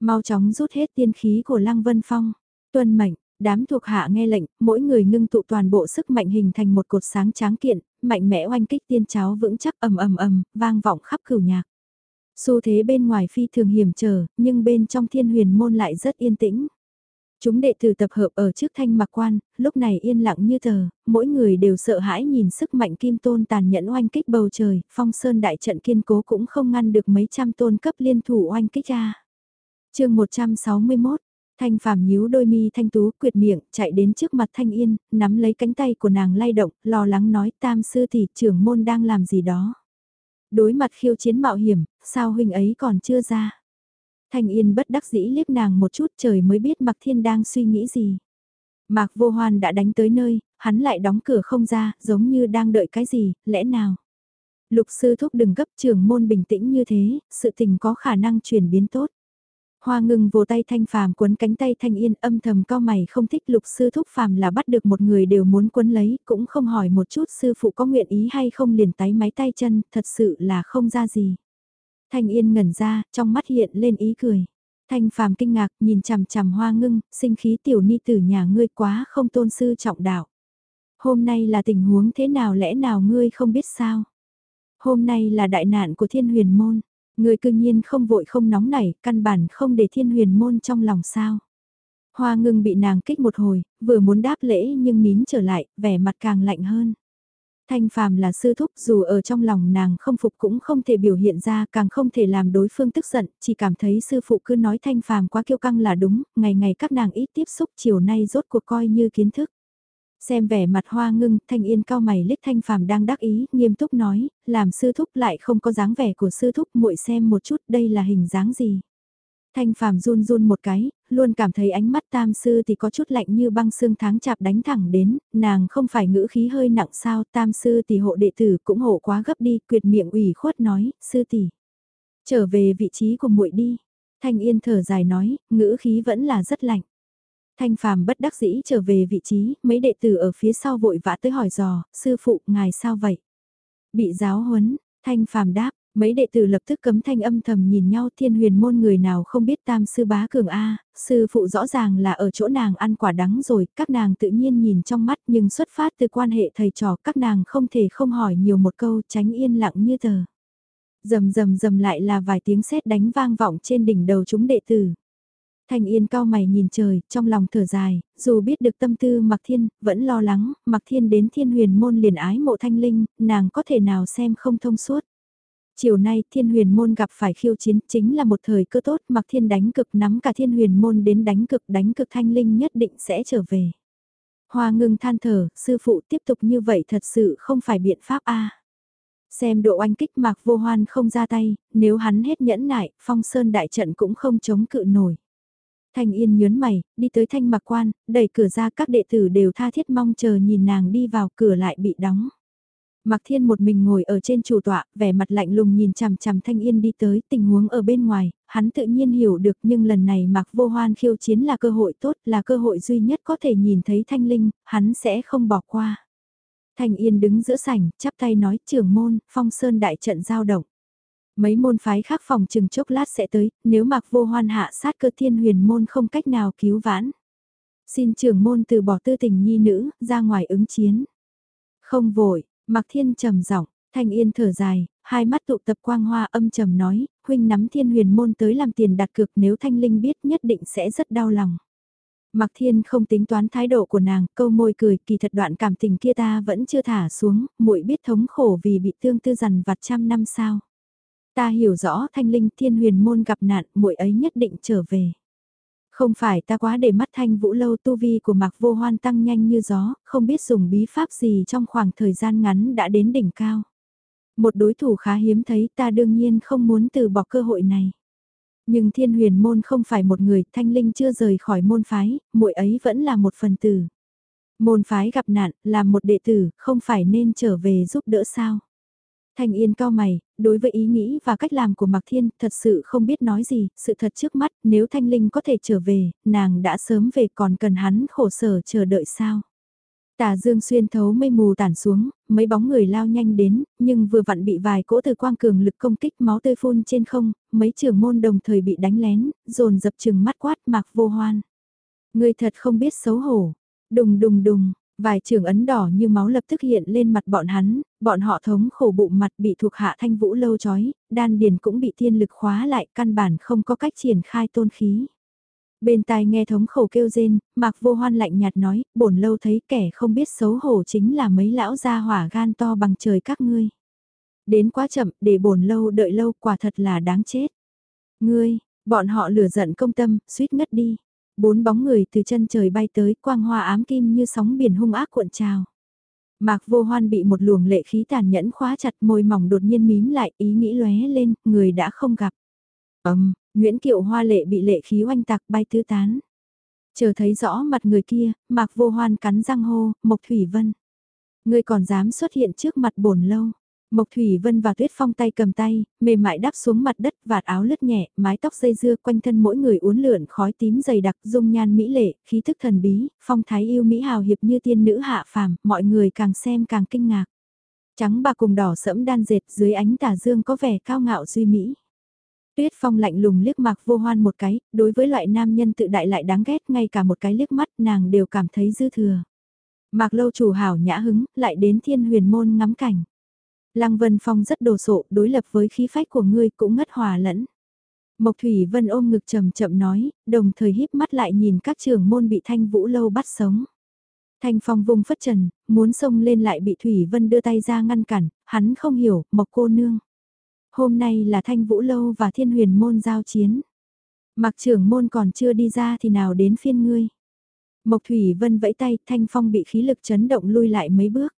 Mau chóng rút hết tiên khí của Lăng Vân Phong. Tuân mệnh, đám thuộc hạ nghe lệnh, mỗi người ngưng tụ toàn bộ sức mạnh hình thành một cột sáng tráng kiện, mạnh mẽ oanh kích tiên cháo vững chắc ầm ầm ầm, vang vọng khắp cửu nhạc. Xu thế bên ngoài phi thường hiểm trở, nhưng bên trong thiên huyền môn lại rất yên tĩnh. Chúng đệ tử tập hợp ở trước thanh mặc quan, lúc này yên lặng như tờ, mỗi người đều sợ hãi nhìn sức mạnh kim tôn tàn nhẫn oanh kích bầu trời, phong sơn đại trận kiên cố cũng không ngăn được mấy trăm tôn cấp liên thủ oanh kích ra. chương 161, Thanh phàm nhíu đôi mi thanh tú quyệt miệng, chạy đến trước mặt thanh yên, nắm lấy cánh tay của nàng lay động, lo lắng nói tam sư thì trưởng môn đang làm gì đó. Đối mặt khiêu chiến mạo hiểm, sao huynh ấy còn chưa ra. Thanh Yên bất đắc dĩ liếc nàng một chút trời mới biết Mạc Thiên đang suy nghĩ gì. Mạc Vô Hoan đã đánh tới nơi, hắn lại đóng cửa không ra, giống như đang đợi cái gì, lẽ nào? Lục sư thúc đừng gấp trưởng môn bình tĩnh như thế, sự tình có khả năng chuyển biến tốt. Hoa ngừng vồ tay thanh phàm quấn cánh tay thanh yên âm thầm cao mày không thích lục sư thúc phàm là bắt được một người đều muốn quấn lấy, cũng không hỏi một chút sư phụ có nguyện ý hay không liền tái máy tay chân, thật sự là không ra gì. Thanh yên ngẩn ra, trong mắt hiện lên ý cười. Thanh phàm kinh ngạc nhìn chằm chằm hoa ngưng, sinh khí tiểu ni tử nhà ngươi quá không tôn sư trọng đạo. Hôm nay là tình huống thế nào lẽ nào ngươi không biết sao? Hôm nay là đại nạn của thiên huyền môn. Ngươi cư nhiên không vội không nóng nảy, căn bản không để thiên huyền môn trong lòng sao. Hoa ngưng bị nàng kích một hồi, vừa muốn đáp lễ nhưng nín trở lại, vẻ mặt càng lạnh hơn. Thanh phàm là sư thúc dù ở trong lòng nàng không phục cũng không thể biểu hiện ra càng không thể làm đối phương tức giận, chỉ cảm thấy sư phụ cứ nói thanh phàm quá kiêu căng là đúng, ngày ngày các nàng ít tiếp xúc chiều nay rốt cuộc coi như kiến thức. Xem vẻ mặt hoa ngưng, thanh yên cao mày lít thanh phàm đang đắc ý, nghiêm túc nói, làm sư thúc lại không có dáng vẻ của sư thúc muội xem một chút đây là hình dáng gì. Thanh phàm run run một cái, luôn cảm thấy ánh mắt tam sư thì có chút lạnh như băng xương tháng chạp đánh thẳng đến, nàng không phải ngữ khí hơi nặng sao, tam sư thì hộ đệ tử cũng hộ quá gấp đi, quyệt miệng ủy khuất nói, sư tỷ trở về vị trí của muội đi. Thanh yên thở dài nói, ngữ khí vẫn là rất lạnh. Thanh phàm bất đắc dĩ trở về vị trí, mấy đệ tử ở phía sau vội vã tới hỏi dò, sư phụ, ngài sao vậy? Bị giáo huấn, thanh phàm đáp, mấy đệ tử lập tức cấm thanh âm thầm nhìn nhau thiên huyền môn người nào không biết tam sư bá cường A, sư phụ rõ ràng là ở chỗ nàng ăn quả đắng rồi, các nàng tự nhiên nhìn trong mắt nhưng xuất phát từ quan hệ thầy trò các nàng không thể không hỏi nhiều một câu tránh yên lặng như tờ. Dầm dầm dầm lại là vài tiếng sét đánh vang vọng trên đỉnh đầu chúng đệ tử. Thanh Yên cao mày nhìn trời, trong lòng thở dài, dù biết được tâm tư Mạc Thiên, vẫn lo lắng, Mạc Thiên đến thiên huyền môn liền ái mộ thanh linh, nàng có thể nào xem không thông suốt. Chiều nay thiên huyền môn gặp phải khiêu chiến chính là một thời cơ tốt Mạc Thiên đánh cực nắm cả thiên huyền môn đến đánh cực đánh cực thanh linh nhất định sẽ trở về. Hoa ngưng than thở, sư phụ tiếp tục như vậy thật sự không phải biện pháp a Xem độ oanh kích mạc vô hoan không ra tay, nếu hắn hết nhẫn nại, phong sơn đại trận cũng không chống cự nổi. Thanh Yên nhớn mày, đi tới thanh mặc quan, đẩy cửa ra các đệ tử đều tha thiết mong chờ nhìn nàng đi vào cửa lại bị đóng. Mạc Thiên một mình ngồi ở trên chủ tọa, vẻ mặt lạnh lùng nhìn chằm chằm Thanh Yên đi tới, tình huống ở bên ngoài, hắn tự nhiên hiểu được nhưng lần này Mạc Vô Hoan khiêu chiến là cơ hội tốt, là cơ hội duy nhất có thể nhìn thấy Thanh Linh, hắn sẽ không bỏ qua. Thanh Yên đứng giữa sảnh, chắp tay nói trưởng môn, phong sơn đại trận giao động. Mấy môn phái khác phòng chừng chốc lát sẽ tới, nếu mặc vô hoan hạ sát cơ thiên huyền môn không cách nào cứu vãn. Xin trưởng môn từ bỏ tư tình nhi nữ, ra ngoài ứng chiến. Không vội, mặc thiên trầm giọng thanh yên thở dài, hai mắt tụ tập quang hoa âm trầm nói, huynh nắm thiên huyền môn tới làm tiền đặt cược nếu thanh linh biết nhất định sẽ rất đau lòng. Mặc Thiên không tính toán thái độ của nàng, câu môi cười, kỳ thật đoạn cảm tình kia ta vẫn chưa thả xuống, muội biết thống khổ vì bị tương tư dằn vặt trăm năm sao. Ta hiểu rõ thanh linh thiên huyền môn gặp nạn, muội ấy nhất định trở về. Không phải ta quá để mắt thanh vũ lâu tu vi của mạc vô hoan tăng nhanh như gió, không biết dùng bí pháp gì trong khoảng thời gian ngắn đã đến đỉnh cao. Một đối thủ khá hiếm thấy ta đương nhiên không muốn từ bỏ cơ hội này. Nhưng thiên huyền môn không phải một người, thanh linh chưa rời khỏi môn phái, muội ấy vẫn là một phần tử. Môn phái gặp nạn, làm một đệ tử, không phải nên trở về giúp đỡ sao? Thanh Yên cao mày, đối với ý nghĩ và cách làm của Mạc Thiên, thật sự không biết nói gì, sự thật trước mắt, nếu Thanh Linh có thể trở về, nàng đã sớm về còn cần hắn khổ sở chờ đợi sao. Tà dương xuyên thấu mây mù tản xuống, mấy bóng người lao nhanh đến, nhưng vừa vặn bị vài cỗ từ quang cường lực công kích máu tươi phun trên không, mấy trưởng môn đồng thời bị đánh lén, dồn dập chừng mắt quát mạc vô hoan. Người thật không biết xấu hổ. Đùng đùng đùng, Vài trường ấn đỏ như máu lập tức hiện lên mặt bọn hắn, bọn họ thống khổ bụng mặt bị thuộc hạ thanh vũ lâu chói, đan điền cũng bị thiên lực khóa lại căn bản không có cách triển khai tôn khí. Bên tai nghe thống khổ kêu rên, mạc vô hoan lạnh nhạt nói, bổn lâu thấy kẻ không biết xấu hổ chính là mấy lão gia hỏa gan to bằng trời các ngươi. Đến quá chậm, để bổn lâu đợi lâu quả thật là đáng chết. Ngươi, bọn họ lửa giận công tâm, suýt ngất đi. Bốn bóng người từ chân trời bay tới quang hoa ám kim như sóng biển hung ác cuộn trào. Mạc vô hoan bị một luồng lệ khí tàn nhẫn khóa chặt môi mỏng đột nhiên mím lại ý nghĩ lóe lên, người đã không gặp. Ấm, Nguyễn Kiệu Hoa lệ bị lệ khí oanh tạc bay tứ tán. Chờ thấy rõ mặt người kia, Mạc vô hoan cắn răng hô, Mộc Thủy Vân. Ngươi còn dám xuất hiện trước mặt bổn lâu. Mộc Thủy Vân và Tuyết Phong tay cầm tay, mềm mại đắp xuống mặt đất, vạt áo lướt nhẹ, mái tóc dây dưa quanh thân mỗi người uốn lượn khói tím dày đặc, dung nhan mỹ lệ, khí thức thần bí, phong thái yêu mỹ hào hiệp như tiên nữ hạ phàm, mọi người càng xem càng kinh ngạc. Trắng bạc cùng đỏ sẫm đan dệt dưới ánh tà dương có vẻ cao ngạo duy mỹ. Tuyết Phong lạnh lùng liếc Mạc Vô Hoan một cái, đối với loại nam nhân tự đại lại đáng ghét, ngay cả một cái liếc mắt nàng đều cảm thấy dư thừa. Mạc Lâu chủ hảo nhã hứng, lại đến Thiên Huyền môn ngắm cảnh. Lăng Vân Phong rất đồ sộ, đối lập với khí phách của ngươi cũng ngất hòa lẫn. Mộc Thủy Vân ôm ngực chậm chậm nói, đồng thời híp mắt lại nhìn các trưởng môn bị Thanh Vũ Lâu bắt sống. Thanh Phong vùng phất trần, muốn xông lên lại bị Thủy Vân đưa tay ra ngăn cản, hắn không hiểu, Mộc cô nương. Hôm nay là Thanh Vũ Lâu và Thiên Huyền môn giao chiến. Mặc trưởng môn còn chưa đi ra thì nào đến phiên ngươi. Mộc Thủy Vân vẫy tay, Thanh Phong bị khí lực chấn động lui lại mấy bước.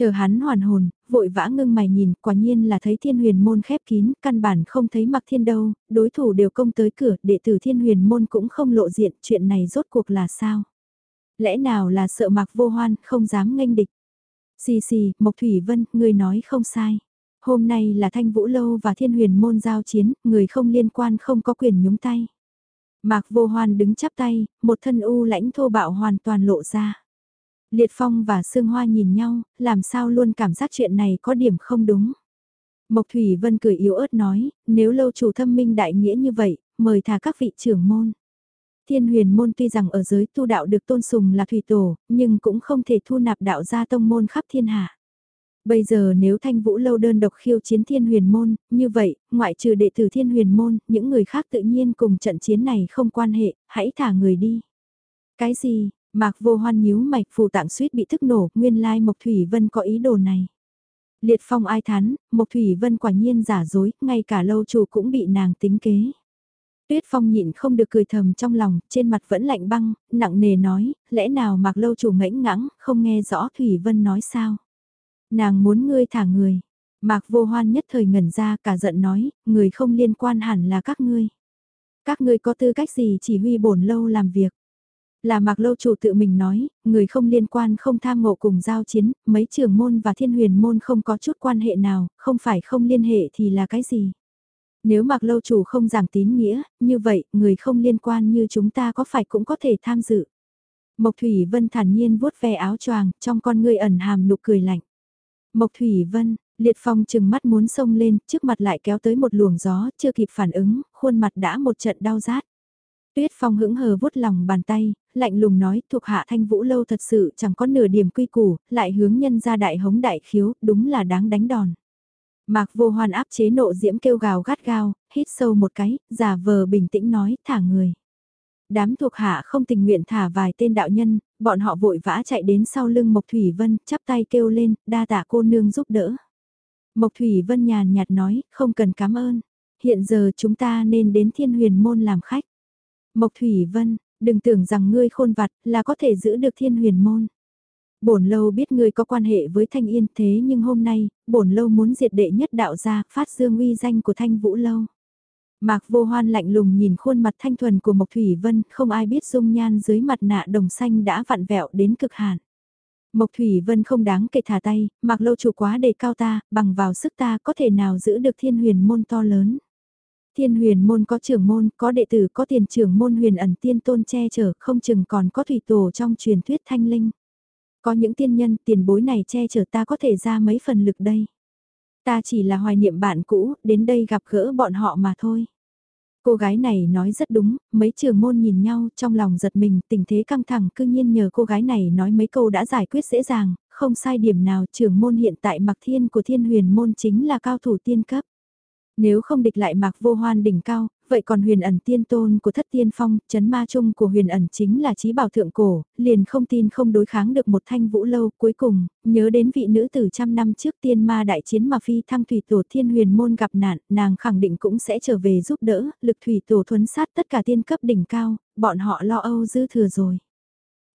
Chờ hắn hoàn hồn, vội vã ngưng mày nhìn, quả nhiên là thấy thiên huyền môn khép kín, căn bản không thấy mặc thiên đâu, đối thủ đều công tới cửa, đệ tử thiên huyền môn cũng không lộ diện, chuyện này rốt cuộc là sao? Lẽ nào là sợ mặc vô hoan, không dám nghênh địch? Xì xì, Mộc Thủy Vân, người nói không sai. Hôm nay là Thanh Vũ Lâu và Thiên Huyền Môn giao chiến, người không liên quan không có quyền nhúng tay. Mạc Vô Hoan đứng chắp tay, một thân u lãnh thô bạo hoàn toàn lộ ra. Liệt Phong và Sương Hoa nhìn nhau, làm sao luôn cảm giác chuyện này có điểm không đúng. Mộc Thủy Vân cười yếu ớt nói, nếu lâu chủ thâm minh đại nghĩa như vậy, mời thả các vị trưởng môn. Thiên huyền môn tuy rằng ở giới tu đạo được tôn sùng là thủy tổ, nhưng cũng không thể thu nạp đạo gia tông môn khắp thiên hạ. Bây giờ nếu thanh vũ lâu đơn độc khiêu chiến thiên huyền môn, như vậy, ngoại trừ đệ tử thiên huyền môn, những người khác tự nhiên cùng trận chiến này không quan hệ, hãy thả người đi. Cái gì, Mạc vô hoan nhíu mạch phù tạng suýt bị thức nổ, nguyên lai Mộc Thủy Vân có ý đồ này. Liệt phong ai thán, Mộc Thủy Vân quả nhiên giả dối, ngay cả lâu chủ cũng bị nàng tính kế. Tuyết phong nhịn không được cười thầm trong lòng, trên mặt vẫn lạnh băng, nặng nề nói, lẽ nào Mạc lâu chủ ngãnh ngãng, không nghe rõ Thủy Vân nói sao. Nàng muốn ngươi thả người. Mạc vô hoan nhất thời ngẩn ra cả giận nói, người không liên quan hẳn là các ngươi. Các ngươi có tư cách gì chỉ huy bổn lâu làm việc. Là Mạc Lâu chủ tự mình nói, người không liên quan không tham ngộ cùng giao chiến, mấy trường môn và thiên huyền môn không có chút quan hệ nào, không phải không liên hệ thì là cái gì? Nếu Mạc Lâu chủ không giảng tín nghĩa, như vậy, người không liên quan như chúng ta có phải cũng có thể tham dự. Mộc Thủy Vân thản nhiên vuốt ve áo choàng, trong con ngươi ẩn hàm nụ cười lạnh. Mộc Thủy Vân, Liệt Phong chừng mắt muốn xông lên, trước mặt lại kéo tới một luồng gió, chưa kịp phản ứng, khuôn mặt đã một trận đau rát. Tuyết Phong hững hờ vuốt lòng bàn tay, lạnh lùng nói thuộc hạ thanh vũ lâu thật sự chẳng có nửa điểm quy củ, lại hướng nhân ra đại hống đại khiếu, đúng là đáng đánh đòn. Mạc vô hoan áp chế nộ diễm kêu gào gắt gao, hít sâu một cái, giả vờ bình tĩnh nói, thả người. Đám thuộc hạ không tình nguyện thả vài tên đạo nhân, bọn họ vội vã chạy đến sau lưng Mộc Thủy Vân, chắp tay kêu lên, đa tạ cô nương giúp đỡ. Mộc Thủy Vân nhàn nhạt nói, không cần cảm ơn. Hiện giờ chúng ta nên đến thiên huyền môn làm khách. Mộc Thủy Vân, đừng tưởng rằng ngươi khôn vặt là có thể giữ được thiên huyền môn. Bổn lâu biết ngươi có quan hệ với Thanh Yên thế nhưng hôm nay, bổn lâu muốn diệt đệ nhất đạo gia, phát dương uy danh của Thanh Vũ Lâu. Mạc vô hoan lạnh lùng nhìn khuôn mặt thanh thuần của Mộc Thủy Vân, không ai biết dung nhan dưới mặt nạ đồng xanh đã vặn vẹo đến cực hạn. Mộc Thủy Vân không đáng kể thả tay, Mạc lâu chủ quá đề cao ta, bằng vào sức ta có thể nào giữ được thiên huyền môn to lớn. Thiên huyền môn có trưởng môn, có đệ tử, có tiền trưởng môn huyền ẩn tiên tôn che chở, không chừng còn có thủy tổ trong truyền thuyết thanh linh. Có những tiên nhân tiền bối này che chở ta có thể ra mấy phần lực đây. Ta chỉ là hoài niệm bạn cũ, đến đây gặp gỡ bọn họ mà thôi. Cô gái này nói rất đúng, mấy trường môn nhìn nhau trong lòng giật mình, tình thế căng thẳng cư nhiên nhờ cô gái này nói mấy câu đã giải quyết dễ dàng, không sai điểm nào trường môn hiện tại mặc thiên của thiên huyền môn chính là cao thủ tiên cấp. Nếu không địch lại mạc vô hoan đỉnh cao, vậy còn huyền ẩn tiên tôn của thất tiên phong, chấn ma chung của huyền ẩn chính là trí bảo thượng cổ, liền không tin không đối kháng được một thanh vũ lâu. Cuối cùng, nhớ đến vị nữ tử trăm năm trước tiên ma đại chiến mà phi thăng thủy tổ thiên huyền môn gặp nạn, nàng khẳng định cũng sẽ trở về giúp đỡ, lực thủy tổ thuấn sát tất cả tiên cấp đỉnh cao, bọn họ lo âu dư thừa rồi.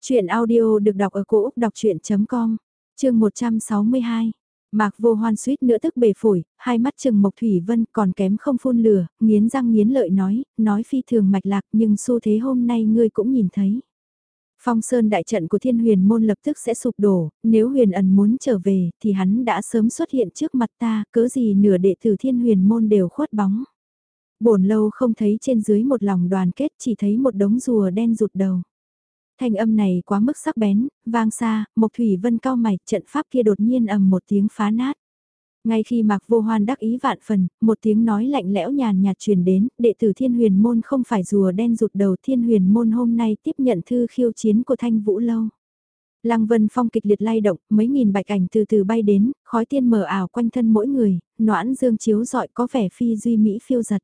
Chuyện audio được đọc ở cổ Úc đọc chuyện.com, chương 162. Mạc vô hoan suýt nữa tức bề phổi, hai mắt chừng Mộc Thủy Vân còn kém không phun lửa, nghiến răng nghiến lợi nói, nói phi thường mạch lạc nhưng xu thế hôm nay ngươi cũng nhìn thấy. Phong sơn đại trận của thiên huyền môn lập tức sẽ sụp đổ, nếu huyền ẩn muốn trở về thì hắn đã sớm xuất hiện trước mặt ta, cớ gì nửa đệ tử thiên huyền môn đều khuất bóng. bổn lâu không thấy trên dưới một lòng đoàn kết chỉ thấy một đống rùa đen rụt đầu. Thanh âm này quá mức sắc bén, vang xa, Mộc Thủy Vân cao mày, trận pháp kia đột nhiên ầm một tiếng phá nát. Ngay khi Mạc Vô Hoan đắc ý vạn phần, một tiếng nói lạnh lẽo nhàn nhạt truyền đến, đệ tử Thiên Huyền Môn không phải rùa đen rụt đầu Thiên Huyền Môn hôm nay tiếp nhận thư khiêu chiến của Thanh Vũ Lâu. Lăng Vân Phong kịch liệt lay động, mấy nghìn bạch ảnh từ từ bay đến, khói tiên mờ ảo quanh thân mỗi người, noãn dương chiếu rọi có vẻ phi duy mỹ phiêu giật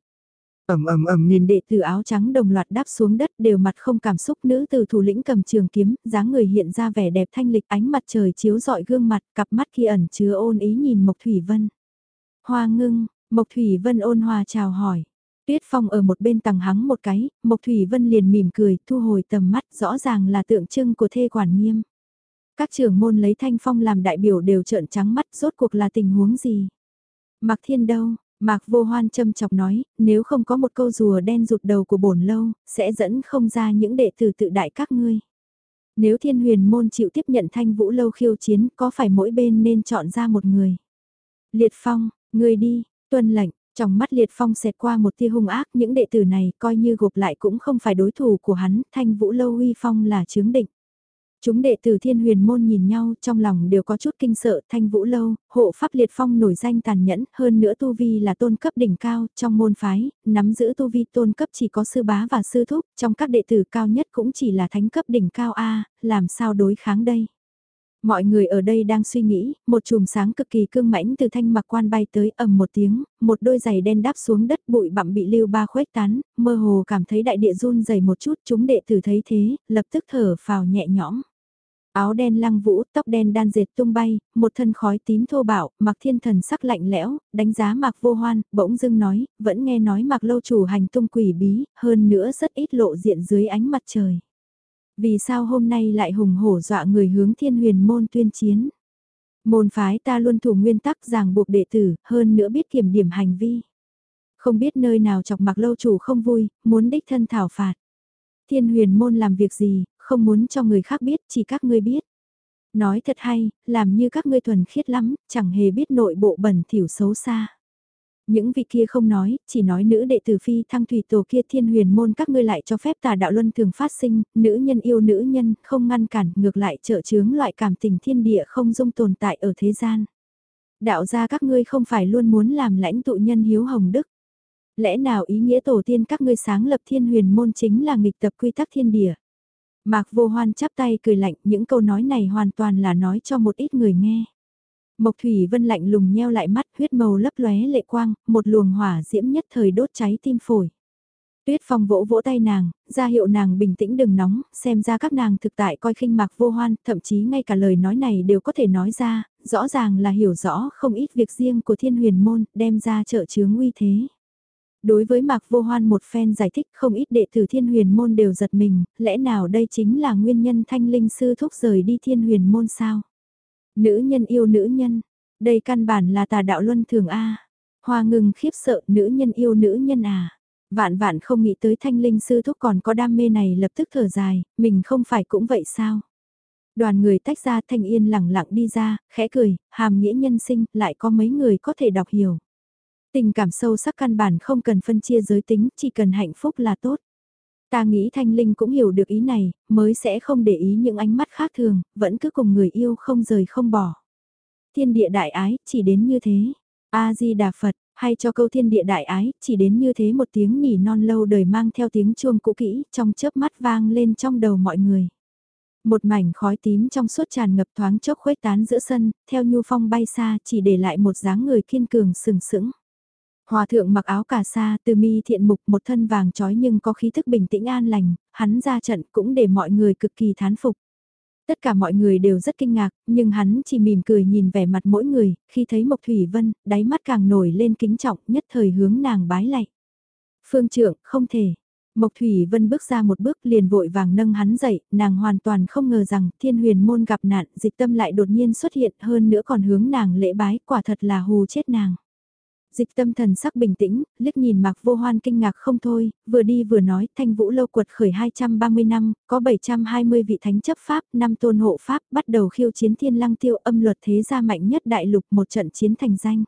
ầm ầm ầm nhìn đệ tử áo trắng đồng loạt đáp xuống đất đều mặt không cảm xúc nữ từ thủ lĩnh cầm trường kiếm, dáng người hiện ra vẻ đẹp thanh lịch ánh mặt trời chiếu rọi gương mặt, cặp mắt kia ẩn chứa ôn ý nhìn Mộc Thủy Vân. Hoa ngưng, Mộc Thủy Vân ôn hòa chào hỏi. Tuyết Phong ở một bên tầng hắng một cái, Mộc Thủy Vân liền mỉm cười, thu hồi tầm mắt, rõ ràng là tượng trưng của thê quản nghiêm. Các trưởng môn lấy Thanh Phong làm đại biểu đều trợn trắng mắt, rốt cuộc là tình huống gì? Mặc Thiên đâu, Mạc vô hoan châm chọc nói, nếu không có một câu rùa đen rụt đầu của bổn lâu, sẽ dẫn không ra những đệ tử tự đại các ngươi. Nếu thiên huyền môn chịu tiếp nhận thanh vũ lâu khiêu chiến, có phải mỗi bên nên chọn ra một người? Liệt phong, người đi, tuân lệnh, trong mắt liệt phong xẹt qua một tia hung ác những đệ tử này coi như gộp lại cũng không phải đối thủ của hắn, thanh vũ lâu uy phong là chứng định. Chúng đệ tử thiên huyền môn nhìn nhau trong lòng đều có chút kinh sợ thanh vũ lâu, hộ pháp liệt phong nổi danh tàn nhẫn hơn nữa tu vi là tôn cấp đỉnh cao trong môn phái, nắm giữ tu vi tôn cấp chỉ có sư bá và sư thúc, trong các đệ tử cao nhất cũng chỉ là thánh cấp đỉnh cao A, làm sao đối kháng đây. Mọi người ở đây đang suy nghĩ, một chùm sáng cực kỳ cương mãnh từ thanh mặc quan bay tới ầm một tiếng, một đôi giày đen đáp xuống đất bụi bặm bị lưu ba khuếch tán, mơ hồ cảm thấy đại địa run dày một chút, chúng đệ tử thấy thế, lập tức thở phào nhẹ nhõm. Áo đen lăng vũ, tóc đen đan dệt tung bay, một thân khói tím thô bạo, mặc thiên thần sắc lạnh lẽo, đánh giá mặc vô hoan, bỗng dưng nói, vẫn nghe nói mặc lâu chủ hành tung quỷ bí, hơn nữa rất ít lộ diện dưới ánh mặt trời. Vì sao hôm nay lại hùng hổ dọa người hướng thiên huyền môn tuyên chiến? Môn phái ta luôn thủ nguyên tắc ràng buộc đệ tử, hơn nữa biết kiểm điểm hành vi. Không biết nơi nào chọc mặc lâu chủ không vui, muốn đích thân thảo phạt. Thiên huyền môn làm việc gì, không muốn cho người khác biết, chỉ các ngươi biết. Nói thật hay, làm như các ngươi thuần khiết lắm, chẳng hề biết nội bộ bẩn thỉu xấu xa. Những vị kia không nói, chỉ nói nữ đệ tử phi thăng thủy tổ kia thiên huyền môn các ngươi lại cho phép tà đạo luân thường phát sinh, nữ nhân yêu nữ nhân, không ngăn cản, ngược lại trợ chướng loại cảm tình thiên địa không dung tồn tại ở thế gian. Đạo gia các ngươi không phải luôn muốn làm lãnh tụ nhân hiếu hồng đức. Lẽ nào ý nghĩa tổ tiên các ngươi sáng lập thiên huyền môn chính là nghịch tập quy tắc thiên địa. Mạc vô hoan chắp tay cười lạnh những câu nói này hoàn toàn là nói cho một ít người nghe. Mộc Thủy Vân lạnh lùng nheo lại mắt huyết màu lấp lóe lệ quang, một luồng hỏa diễm nhất thời đốt cháy tim phổi. Tuyết Phong vỗ vỗ tay nàng, ra hiệu nàng bình tĩnh đừng nóng, xem ra các nàng thực tại coi khinh mạc vô hoan, thậm chí ngay cả lời nói này đều có thể nói ra, rõ ràng là hiểu rõ không ít việc riêng của thiên huyền môn, đem ra trợ chướng uy thế. Đối với Mạc Vô Hoan một phen giải thích không ít đệ tử thiên huyền môn đều giật mình, lẽ nào đây chính là nguyên nhân thanh linh sư thúc rời đi thiên huyền môn sao? Nữ nhân yêu nữ nhân, đây căn bản là tà đạo luân thường A. Hoa ngừng khiếp sợ nữ nhân yêu nữ nhân à. Vạn vạn không nghĩ tới thanh linh sư thúc còn có đam mê này lập tức thở dài, mình không phải cũng vậy sao? Đoàn người tách ra thanh yên lẳng lặng đi ra, khẽ cười, hàm nghĩa nhân sinh, lại có mấy người có thể đọc hiểu. Tình cảm sâu sắc căn bản không cần phân chia giới tính, chỉ cần hạnh phúc là tốt. Ta nghĩ Thanh Linh cũng hiểu được ý này, mới sẽ không để ý những ánh mắt khác thường, vẫn cứ cùng người yêu không rời không bỏ. Thiên địa đại ái, chỉ đến như thế. A-di-đà Phật, hay cho câu thiên địa đại ái, chỉ đến như thế một tiếng nhỉ non lâu đời mang theo tiếng chuông cũ kỹ, trong chớp mắt vang lên trong đầu mọi người. Một mảnh khói tím trong suốt tràn ngập thoáng chốc khuếch tán giữa sân, theo nhu phong bay xa chỉ để lại một dáng người kiên cường sừng sững. Hòa thượng mặc áo cà sa từ mi thiện mục một thân vàng trói nhưng có khí thức bình tĩnh an lành, hắn ra trận cũng để mọi người cực kỳ thán phục. Tất cả mọi người đều rất kinh ngạc, nhưng hắn chỉ mỉm cười nhìn vẻ mặt mỗi người, khi thấy Mộc Thủy Vân, đáy mắt càng nổi lên kính trọng, nhất thời hướng nàng bái lạy. Phương trưởng, không thể. Mộc Thủy Vân bước ra một bước liền vội vàng nâng hắn dậy, nàng hoàn toàn không ngờ rằng thiên huyền môn gặp nạn, dịch tâm lại đột nhiên xuất hiện hơn nữa còn hướng nàng lễ bái, quả thật là hù chết nàng. Dịch tâm thần sắc bình tĩnh, liếc nhìn Mạc Vô Hoan kinh ngạc không thôi, vừa đi vừa nói thanh vũ lâu quật khởi 230 năm, có 720 vị thánh chấp pháp, năm tôn hộ pháp, bắt đầu khiêu chiến thiên lăng tiêu âm luật thế gia mạnh nhất đại lục một trận chiến thành danh.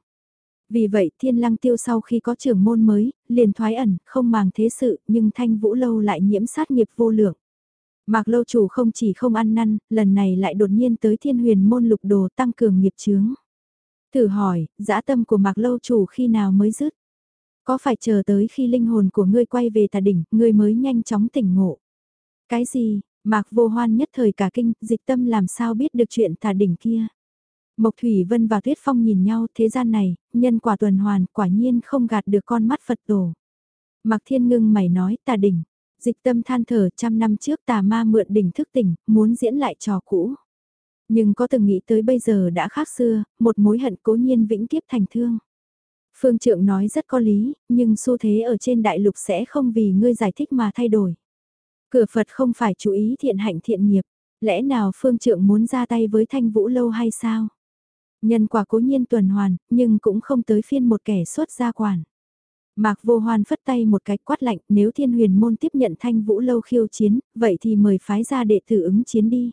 Vì vậy thiên lăng tiêu sau khi có trưởng môn mới, liền thoái ẩn, không màng thế sự, nhưng thanh vũ lâu lại nhiễm sát nghiệp vô lượng. Mạc lâu chủ không chỉ không ăn năn, lần này lại đột nhiên tới thiên huyền môn lục đồ tăng cường nghiệp chướng. Thử hỏi, dã tâm của mạc lâu chủ khi nào mới dứt? Có phải chờ tới khi linh hồn của ngươi quay về tà đỉnh, ngươi mới nhanh chóng tỉnh ngộ? Cái gì, mạc vô hoan nhất thời cả kinh, dịch tâm làm sao biết được chuyện tà đỉnh kia? Mộc Thủy Vân và Tuyết Phong nhìn nhau thế gian này, nhân quả tuần hoàn quả nhiên không gạt được con mắt Phật tổ. Mạc Thiên Ngưng mày nói tà đỉnh, dịch tâm than thở trăm năm trước tà ma mượn đỉnh thức tỉnh, muốn diễn lại trò cũ. Nhưng có từng nghĩ tới bây giờ đã khác xưa, một mối hận cố nhiên vĩnh kiếp thành thương. Phương Trượng nói rất có lý, nhưng xu thế ở trên đại lục sẽ không vì ngươi giải thích mà thay đổi. Cửa Phật không phải chú ý thiện hạnh thiện nghiệp, lẽ nào Phương Trượng muốn ra tay với Thanh Vũ Lâu hay sao? Nhân quả cố nhiên tuần hoàn, nhưng cũng không tới phiên một kẻ xuất gia quản. Mạc Vô Hoan phất tay một cái quát lạnh, nếu Thiên Huyền môn tiếp nhận Thanh Vũ lâu khiêu chiến, vậy thì mời phái ra đệ tử ứng chiến đi.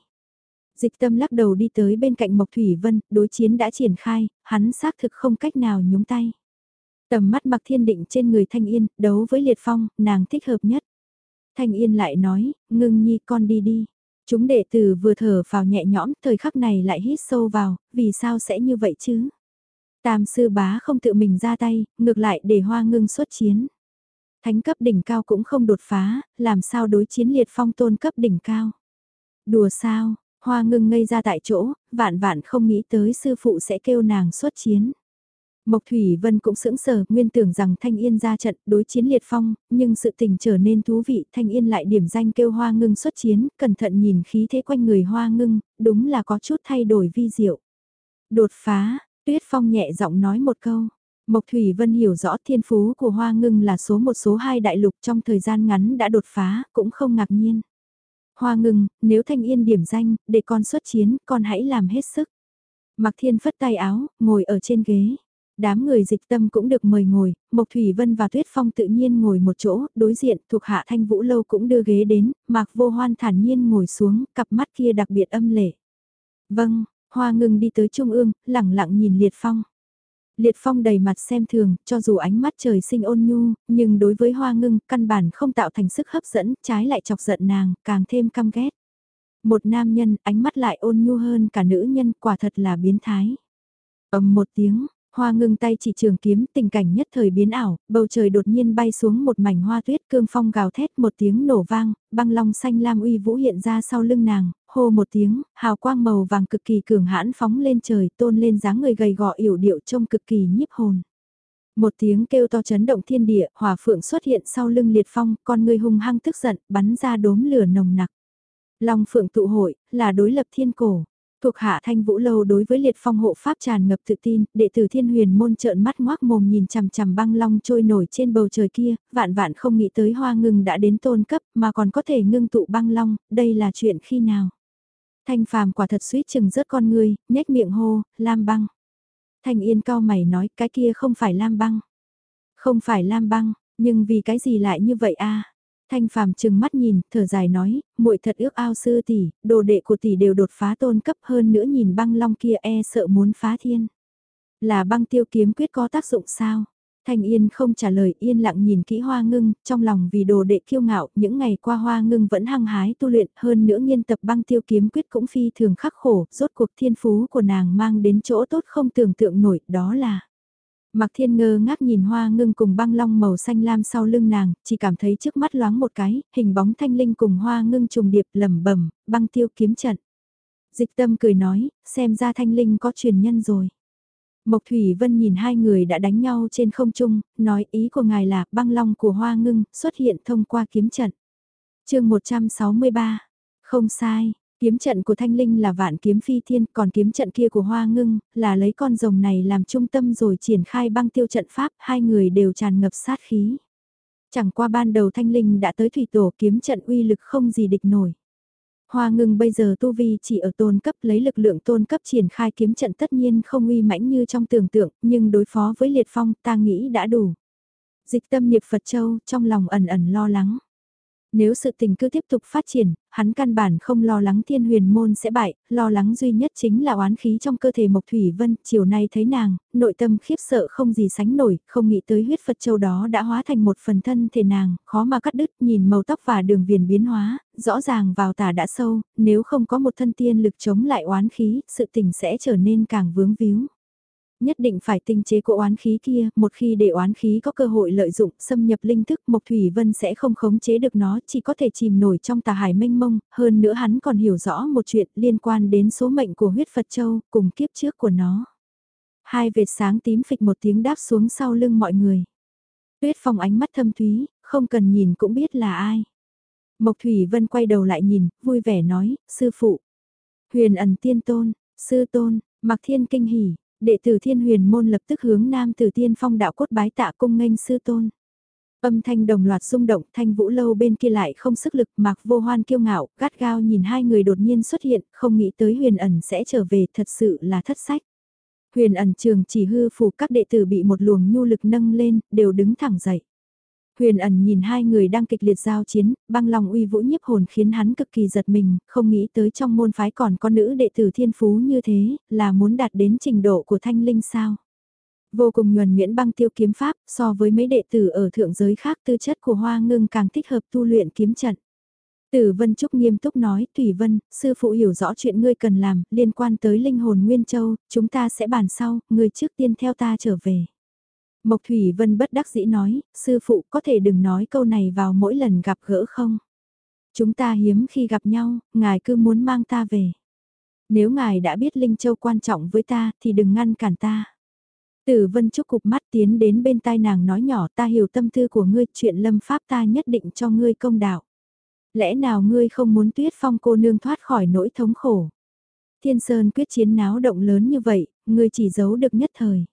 Dịch tâm lắc đầu đi tới bên cạnh Mộc Thủy Vân, đối chiến đã triển khai, hắn xác thực không cách nào nhúng tay. Tầm mắt mặc thiên định trên người Thanh Yên, đấu với Liệt Phong, nàng thích hợp nhất. Thanh Yên lại nói, ngưng nhi con đi đi. Chúng đệ tử vừa thở vào nhẹ nhõm, thời khắc này lại hít sâu vào, vì sao sẽ như vậy chứ? Tam sư bá không tự mình ra tay, ngược lại để hoa ngưng xuất chiến. Thánh cấp đỉnh cao cũng không đột phá, làm sao đối chiến liệt phong tôn cấp đỉnh cao. Đùa sao, hoa ngưng ngây ra tại chỗ, vạn vạn không nghĩ tới sư phụ sẽ kêu nàng xuất chiến. Mộc Thủy Vân cũng sững sờ, nguyên tưởng rằng Thanh Yên ra trận đối chiến liệt phong, nhưng sự tình trở nên thú vị, Thanh Yên lại điểm danh kêu Hoa Ngưng xuất chiến, cẩn thận nhìn khí thế quanh người Hoa Ngưng, đúng là có chút thay đổi vi diệu. Đột phá, Tuyết Phong nhẹ giọng nói một câu. Mộc Thủy Vân hiểu rõ thiên phú của Hoa Ngưng là số một số hai đại lục trong thời gian ngắn đã đột phá, cũng không ngạc nhiên. Hoa ngừng nếu Thanh Yên điểm danh, để con xuất chiến, con hãy làm hết sức. Mặc Thiên phất tay áo, ngồi ở trên ghế. Đám người dịch tâm cũng được mời ngồi, Mộc Thủy Vân và Tuyết Phong tự nhiên ngồi một chỗ, đối diện thuộc hạ thanh vũ lâu cũng đưa ghế đến, Mạc Vô Hoan thản nhiên ngồi xuống, cặp mắt kia đặc biệt âm lệ. Vâng, Hoa ngừng đi tới trung ương, lẳng lặng nhìn Liệt Phong. Liệt Phong đầy mặt xem thường, cho dù ánh mắt trời sinh ôn nhu, nhưng đối với Hoa ngưng, căn bản không tạo thành sức hấp dẫn, trái lại chọc giận nàng, càng thêm căm ghét. Một nam nhân, ánh mắt lại ôn nhu hơn cả nữ nhân, quả thật là biến thái. ầm một tiếng, Hoa ngưng tay chỉ trường kiếm, tình cảnh nhất thời biến ảo, bầu trời đột nhiên bay xuống một mảnh hoa tuyết cương phong gào thét một tiếng nổ vang, băng long xanh lam uy vũ hiện ra sau lưng nàng, hô một tiếng, hào quang màu vàng cực kỳ cường hãn phóng lên trời tôn lên dáng người gầy gò yểu điệu trông cực kỳ nhiếp hồn. Một tiếng kêu to chấn động thiên địa, hỏa phượng xuất hiện sau lưng liệt phong, con người hung hăng tức giận, bắn ra đốm lửa nồng nặc. Long phượng tụ hội, là đối lập thiên cổ. Thuộc hạ thanh vũ lâu đối với liệt phong hộ pháp tràn ngập tự tin, đệ tử thiên huyền môn trợn mắt ngoác mồm nhìn chằm chằm băng long trôi nổi trên bầu trời kia, vạn vạn không nghĩ tới hoa ngừng đã đến tôn cấp mà còn có thể ngưng tụ băng long, đây là chuyện khi nào. Thanh phàm quả thật suýt chừng rớt con người, nhếch miệng hô, lam băng. Thanh yên cao mày nói cái kia không phải lam băng. Không phải lam băng, nhưng vì cái gì lại như vậy a Thanh phàm chừng mắt nhìn, thở dài nói, muội thật ước ao sư tỷ, đồ đệ của tỷ đều đột phá tôn cấp hơn nữa nhìn băng long kia e sợ muốn phá thiên. Là băng tiêu kiếm quyết có tác dụng sao? Thanh Yên không trả lời yên lặng nhìn kỹ hoa ngưng, trong lòng vì đồ đệ kiêu ngạo, những ngày qua hoa ngưng vẫn hăng hái tu luyện hơn nữa nghiên tập băng tiêu kiếm quyết cũng phi thường khắc khổ, rốt cuộc thiên phú của nàng mang đến chỗ tốt không tưởng tượng nổi, đó là Mạc Thiên ngơ ngác nhìn hoa ngưng cùng băng long màu xanh lam sau lưng nàng, chỉ cảm thấy trước mắt loáng một cái, hình bóng thanh linh cùng hoa ngưng trùng điệp lầm bẩm băng tiêu kiếm trận. Dịch tâm cười nói, xem ra thanh linh có truyền nhân rồi. Mộc Thủy Vân nhìn hai người đã đánh nhau trên không trung, nói ý của ngài là băng long của hoa ngưng xuất hiện thông qua kiếm trận. chương 163, không sai, Kiếm trận của Thanh Linh là vạn kiếm phi thiên, còn kiếm trận kia của Hoa Ngưng, là lấy con rồng này làm trung tâm rồi triển khai băng tiêu trận pháp, hai người đều tràn ngập sát khí. Chẳng qua ban đầu Thanh Linh đã tới thủy tổ kiếm trận uy lực không gì địch nổi. Hoa ngưng bây giờ tu vi chỉ ở tôn cấp lấy lực lượng tôn cấp triển khai kiếm trận tất nhiên không uy mãnh như trong tưởng tượng, nhưng đối phó với liệt phong ta nghĩ đã đủ. Dịch tâm niệm Phật Châu trong lòng ẩn ẩn lo lắng. Nếu sự tình cứ tiếp tục phát triển, hắn căn bản không lo lắng thiên huyền môn sẽ bại, lo lắng duy nhất chính là oán khí trong cơ thể Mộc Thủy Vân, chiều nay thấy nàng, nội tâm khiếp sợ không gì sánh nổi, không nghĩ tới huyết Phật Châu đó đã hóa thành một phần thân thể nàng, khó mà cắt đứt, nhìn màu tóc và đường viền biến hóa, rõ ràng vào tà đã sâu, nếu không có một thân tiên lực chống lại oán khí, sự tình sẽ trở nên càng vướng víu nhất định phải tinh chế cỗ oán khí kia, một khi để oán khí có cơ hội lợi dụng, xâm nhập linh thức, Mộc Thủy Vân sẽ không khống chế được nó, chỉ có thể chìm nổi trong tà hải mênh mông, hơn nữa hắn còn hiểu rõ một chuyện liên quan đến số mệnh của huyết Phật Châu, cùng kiếp trước của nó. Hai vệt sáng tím phịch một tiếng đáp xuống sau lưng mọi người. Tuyết Phong ánh mắt thâm thúy, không cần nhìn cũng biết là ai. Mộc Thủy Vân quay đầu lại nhìn, vui vẻ nói, sư phụ. Huyền ẩn tiên tôn, sư tôn, mặc thiên kinh hỉ, đệ tử thiên huyền môn lập tức hướng nam từ tiên phong đạo cốt bái tạ cung nghênh sư tôn. Âm thanh đồng loạt rung động, thanh vũ lâu bên kia lại không sức lực, mặc vô hoan kiêu ngạo, gắt gao nhìn hai người đột nhiên xuất hiện, không nghĩ tới huyền ẩn sẽ trở về, thật sự là thất sách. Huyền ẩn trường chỉ hư phù các đệ tử bị một luồng nhu lực nâng lên, đều đứng thẳng dậy. Huyền ẩn nhìn hai người đang kịch liệt giao chiến, băng lòng uy vũ nhiếp hồn khiến hắn cực kỳ giật mình, không nghĩ tới trong môn phái còn có nữ đệ tử thiên phú như thế, là muốn đạt đến trình độ của thanh linh sao. Vô cùng nhuần nguyễn băng tiêu kiếm pháp, so với mấy đệ tử ở thượng giới khác tư chất của hoa ngưng càng thích hợp tu luyện kiếm trận. Tử Vân Trúc nghiêm túc nói, Thủy Vân, sư phụ hiểu rõ chuyện ngươi cần làm, liên quan tới linh hồn Nguyên Châu, chúng ta sẽ bàn sau, ngươi trước tiên theo ta trở về. Mộc Thủy Vân bất đắc dĩ nói, sư phụ có thể đừng nói câu này vào mỗi lần gặp gỡ không? Chúng ta hiếm khi gặp nhau, ngài cứ muốn mang ta về. Nếu ngài đã biết Linh Châu quan trọng với ta thì đừng ngăn cản ta. Tử Vân Trúc cục mắt tiến đến bên tai nàng nói nhỏ ta hiểu tâm tư của ngươi chuyện lâm pháp ta nhất định cho ngươi công đạo. Lẽ nào ngươi không muốn tuyết phong cô nương thoát khỏi nỗi thống khổ? Thiên Sơn quyết chiến náo động lớn như vậy, ngươi chỉ giấu được nhất thời.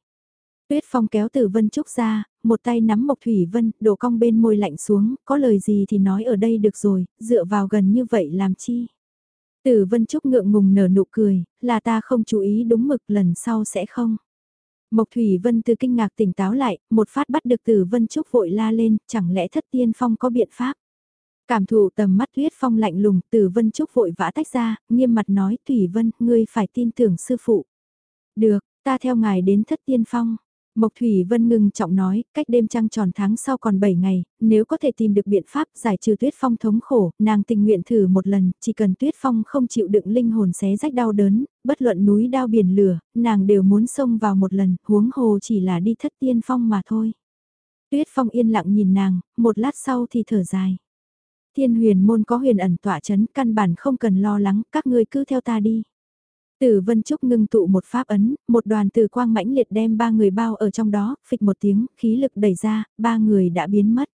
Tuyết Phong kéo Tử Vân Trúc ra, một tay nắm Mộc Thủy Vân, đổ cong bên môi lạnh xuống, có lời gì thì nói ở đây được rồi, dựa vào gần như vậy làm chi. Tử Vân Trúc ngượng ngùng nở nụ cười, là ta không chú ý đúng mực lần sau sẽ không. Mộc Thủy Vân từ kinh ngạc tỉnh táo lại, một phát bắt được Tử Vân Trúc vội la lên, chẳng lẽ thất tiên phong có biện pháp. Cảm thụ tầm mắt Tuyết Phong lạnh lùng, Tử Vân Trúc vội vã tách ra, nghiêm mặt nói Thủy Vân, ngươi phải tin tưởng sư phụ. Được, ta theo ngài đến thất tiên phong. Mộc Thủy Vân ngừng trọng nói, cách đêm trăng tròn tháng sau còn 7 ngày, nếu có thể tìm được biện pháp giải trừ tuyết phong thống khổ, nàng tình nguyện thử một lần, chỉ cần tuyết phong không chịu đựng linh hồn xé rách đau đớn, bất luận núi đao biển lửa, nàng đều muốn xông vào một lần, huống hồ chỉ là đi thất tiên phong mà thôi. Tuyết phong yên lặng nhìn nàng, một lát sau thì thở dài. Thiên huyền môn có huyền ẩn tỏa chấn, căn bản không cần lo lắng, các ngươi cứ theo ta đi. Tử Vân Trúc ngưng tụ một pháp ấn, một đoàn từ quang mãnh liệt đem ba người bao ở trong đó, phịch một tiếng, khí lực đẩy ra, ba người đã biến mất.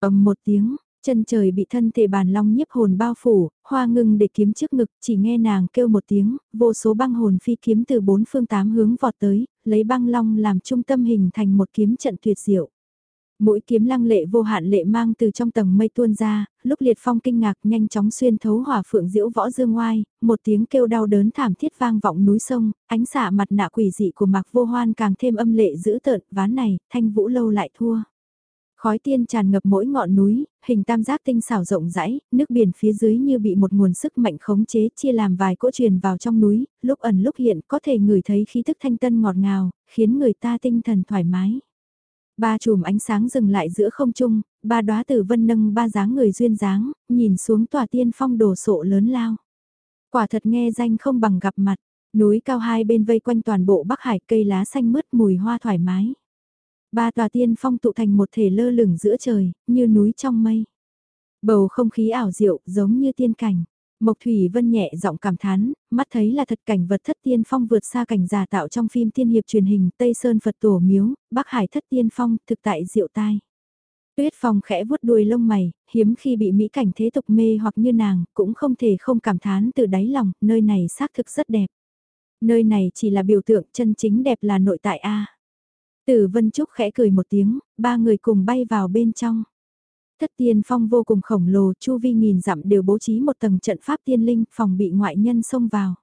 ầm một tiếng, chân trời bị thân thể bàn long nhiếp hồn bao phủ, hoa ngưng để kiếm trước ngực, chỉ nghe nàng kêu một tiếng, vô số băng hồn phi kiếm từ bốn phương tám hướng vọt tới, lấy băng long làm trung tâm hình thành một kiếm trận tuyệt diệu. Mũi kiếm lăng lệ vô hạn lệ mang từ trong tầng mây tuôn ra, lúc liệt phong kinh ngạc nhanh chóng xuyên thấu hỏa phượng diễu võ dương ngoai, một tiếng kêu đau đớn thảm thiết vang vọng núi sông, ánh xạ mặt nạ quỷ dị của mạc vô hoan càng thêm âm lệ dữ tợn, ván này, thanh vũ lâu lại thua. Khói tiên tràn ngập mỗi ngọn núi, hình tam giác tinh xảo rộng rãi, nước biển phía dưới như bị một nguồn sức mạnh khống chế chia làm vài cỗ truyền vào trong núi, lúc ẩn lúc hiện có thể ngửi thấy khí thức thanh tân ngọt ngào, khiến người ta tinh thần thoải mái. Ba chùm ánh sáng dừng lại giữa không trung, ba đóa tử vân nâng ba dáng người duyên dáng, nhìn xuống tòa tiên phong đồ sộ lớn lao. Quả thật nghe danh không bằng gặp mặt, núi cao hai bên vây quanh toàn bộ Bắc Hải cây lá xanh mướt mùi hoa thoải mái. Ba tòa tiên phong tụ thành một thể lơ lửng giữa trời, như núi trong mây. Bầu không khí ảo diệu giống như tiên cảnh. Mộc Thủy Vân nhẹ giọng cảm thán, mắt thấy là thật cảnh vật thất tiên phong vượt xa cảnh giả tạo trong phim tiên hiệp truyền hình Tây Sơn Phật Tổ Miếu, Bắc Hải thất tiên phong, thực tại diệu tai. Tuyết Phong khẽ vuốt đuôi lông mày, hiếm khi bị mỹ cảnh thế tục mê hoặc như nàng, cũng không thể không cảm thán từ đáy lòng, nơi này xác thực rất đẹp. Nơi này chỉ là biểu tượng chân chính đẹp là nội tại A. Tử Vân Trúc khẽ cười một tiếng, ba người cùng bay vào bên trong. Thất tiên phong vô cùng khổng lồ, chu vi nghìn dặm đều bố trí một tầng trận pháp tiên linh, phòng bị ngoại nhân xông vào.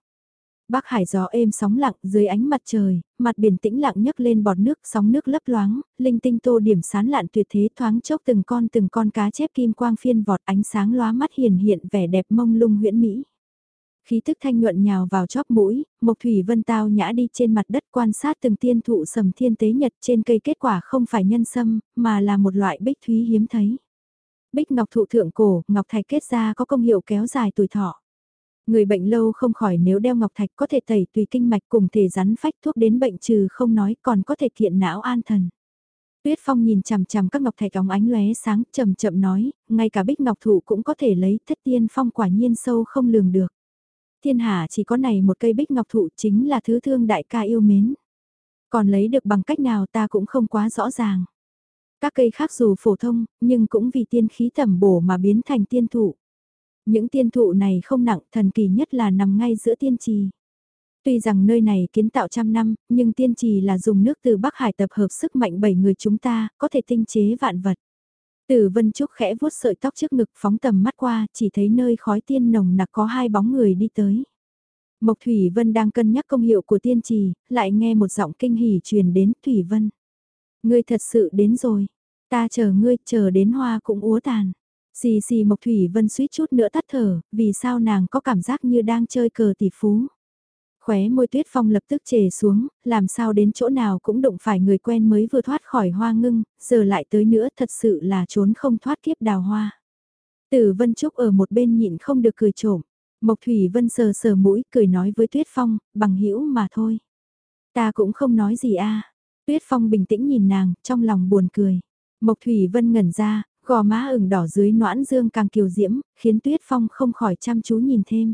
Bắc hải gió êm sóng lặng dưới ánh mặt trời, mặt biển tĩnh lặng nhấc lên bọt nước, sóng nước lấp loáng, linh tinh tô điểm sán lạn tuyệt thế thoáng chốc từng con từng con cá chép kim quang phiên vọt ánh sáng lóa mắt hiền hiện vẻ đẹp mông lung huyễn mỹ. Khí thức thanh nhuận nhào vào chóp mũi, Mộc Thủy Vân tao nhã đi trên mặt đất quan sát từng tiên thụ sầm thiên tế nhật trên cây kết quả không phải nhân sâm, mà là một loại bích thúy hiếm thấy. Bích ngọc thụ thượng cổ, ngọc thạch kết ra có công hiệu kéo dài tuổi thọ. Người bệnh lâu không khỏi nếu đeo ngọc thạch có thể tẩy tùy kinh mạch cùng thể rắn phách thuốc đến bệnh trừ không nói còn có thể thiện não an thần. Tuyết Phong nhìn chằm chằm các ngọc thạch óng ánh lóe sáng chậm chậm nói, ngay cả bích ngọc thụ cũng có thể lấy thất tiên phong quả nhiên sâu không lường được. Thiên hạ chỉ có này một cây bích ngọc thụ chính là thứ thương đại ca yêu mến. Còn lấy được bằng cách nào ta cũng không quá rõ ràng. Các cây khác dù phổ thông, nhưng cũng vì tiên khí tẩm bổ mà biến thành tiên thụ. Những tiên thụ này không nặng, thần kỳ nhất là nằm ngay giữa tiên trì. Tuy rằng nơi này kiến tạo trăm năm, nhưng tiên trì là dùng nước từ Bắc Hải tập hợp sức mạnh bảy người chúng ta, có thể tinh chế vạn vật. Tử Vân Trúc khẽ vuốt sợi tóc trước ngực phóng tầm mắt qua, chỉ thấy nơi khói tiên nồng nặc có hai bóng người đi tới. Mộc Thủy Vân đang cân nhắc công hiệu của tiên trì, lại nghe một giọng kinh hỉ truyền đến Thủy Vân. Ngươi thật sự đến rồi, ta chờ ngươi, chờ đến hoa cũng úa tàn. Xì xì Mộc Thủy Vân suýt chút nữa tắt thở, vì sao nàng có cảm giác như đang chơi cờ tỷ phú. Khóe môi tuyết phong lập tức trề xuống, làm sao đến chỗ nào cũng đụng phải người quen mới vừa thoát khỏi hoa ngưng, giờ lại tới nữa thật sự là trốn không thoát kiếp đào hoa. Tử Vân Trúc ở một bên nhịn không được cười trộm. Mộc Thủy Vân sờ sờ mũi cười nói với Tuyết Phong, bằng hữu mà thôi. Ta cũng không nói gì a. Tuyết Phong bình tĩnh nhìn nàng, trong lòng buồn cười. Mộc Thủy Vân ngẩn ra, gò má ửng đỏ dưới noãn dương càng kiều diễm, khiến Tuyết Phong không khỏi chăm chú nhìn thêm.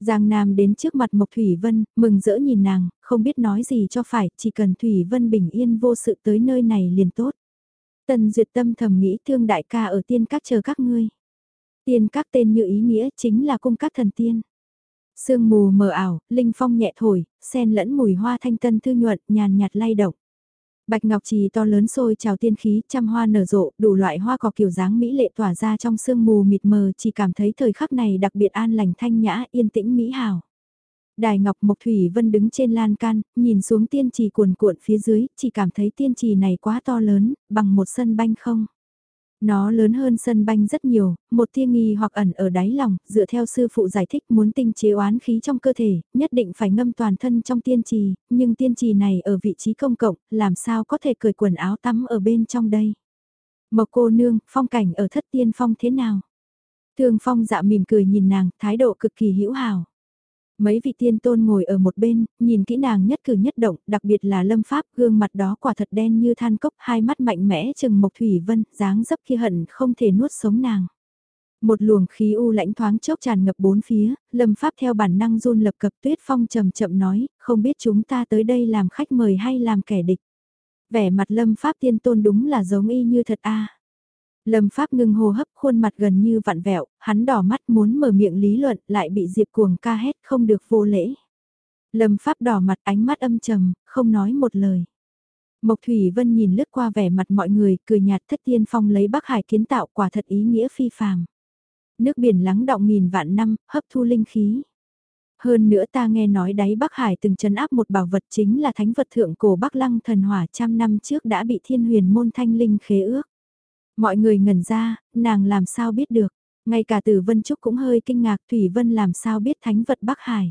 Giang Nam đến trước mặt Mộc Thủy Vân, mừng rỡ nhìn nàng, không biết nói gì cho phải, chỉ cần Thủy Vân bình yên vô sự tới nơi này liền tốt. Tần Duyệt Tâm thầm nghĩ thương đại ca ở tiên các chờ các ngươi. Tiên các tên như ý nghĩa chính là cung các thần tiên. Sương mù mờ ảo, linh phong nhẹ thổi, sen lẫn mùi hoa thanh tân thư nhuận, nhàn nhạt lay động. Bạch ngọc trì to lớn sôi trào tiên khí, trăm hoa nở rộ, đủ loại hoa cỏ kiểu dáng mỹ lệ tỏa ra trong sương mù mịt mờ, chỉ cảm thấy thời khắc này đặc biệt an lành thanh nhã, yên tĩnh mỹ hảo. Đài Ngọc Mộc Thủy Vân đứng trên lan can, nhìn xuống tiên trì cuồn cuộn phía dưới, chỉ cảm thấy tiên trì này quá to lớn, bằng một sân banh không. Nó lớn hơn sân banh rất nhiều, một tia nghi hoặc ẩn ở đáy lòng, dựa theo sư phụ giải thích muốn tinh chế oán khí trong cơ thể, nhất định phải ngâm toàn thân trong tiên trì, nhưng tiên trì này ở vị trí công cộng, làm sao có thể cởi quần áo tắm ở bên trong đây. Mộc cô nương, phong cảnh ở thất tiên phong thế nào? Thường phong dạ mỉm cười nhìn nàng, thái độ cực kỳ hữu hảo. Mấy vị tiên tôn ngồi ở một bên, nhìn kỹ nàng nhất cử nhất động, đặc biệt là lâm pháp, gương mặt đó quả thật đen như than cốc, hai mắt mạnh mẽ chừng mộc thủy vân, dáng dấp kia hận không thể nuốt sống nàng. Một luồng khí u lãnh thoáng chốc tràn ngập bốn phía, lâm pháp theo bản năng run lập cập tuyết phong chậm chậm nói, không biết chúng ta tới đây làm khách mời hay làm kẻ địch. Vẻ mặt lâm pháp tiên tôn đúng là giống y như thật a Lâm Pháp ngưng hô hấp khuôn mặt gần như vặn vẹo, hắn đỏ mắt muốn mở miệng lý luận lại bị Diệp Cuồng ca hét không được vô lễ. Lâm Pháp đỏ mặt ánh mắt âm trầm, không nói một lời. Mộc Thủy Vân nhìn lướt qua vẻ mặt mọi người, cười nhạt thất tiên phong lấy Bắc Hải kiến tạo quả thật ý nghĩa phi phàm. Nước biển lắng động nghìn vạn năm, hấp thu linh khí. Hơn nữa ta nghe nói đáy Bắc Hải từng chấn áp một bảo vật chính là thánh vật thượng cổ Bắc Lăng thần hỏa trăm năm trước đã bị thiên huyền môn thanh linh khế ước. Mọi người ngẩn ra, nàng làm sao biết được. Ngay cả tử Vân Trúc cũng hơi kinh ngạc Thủy Vân làm sao biết thánh vật Bắc Hải.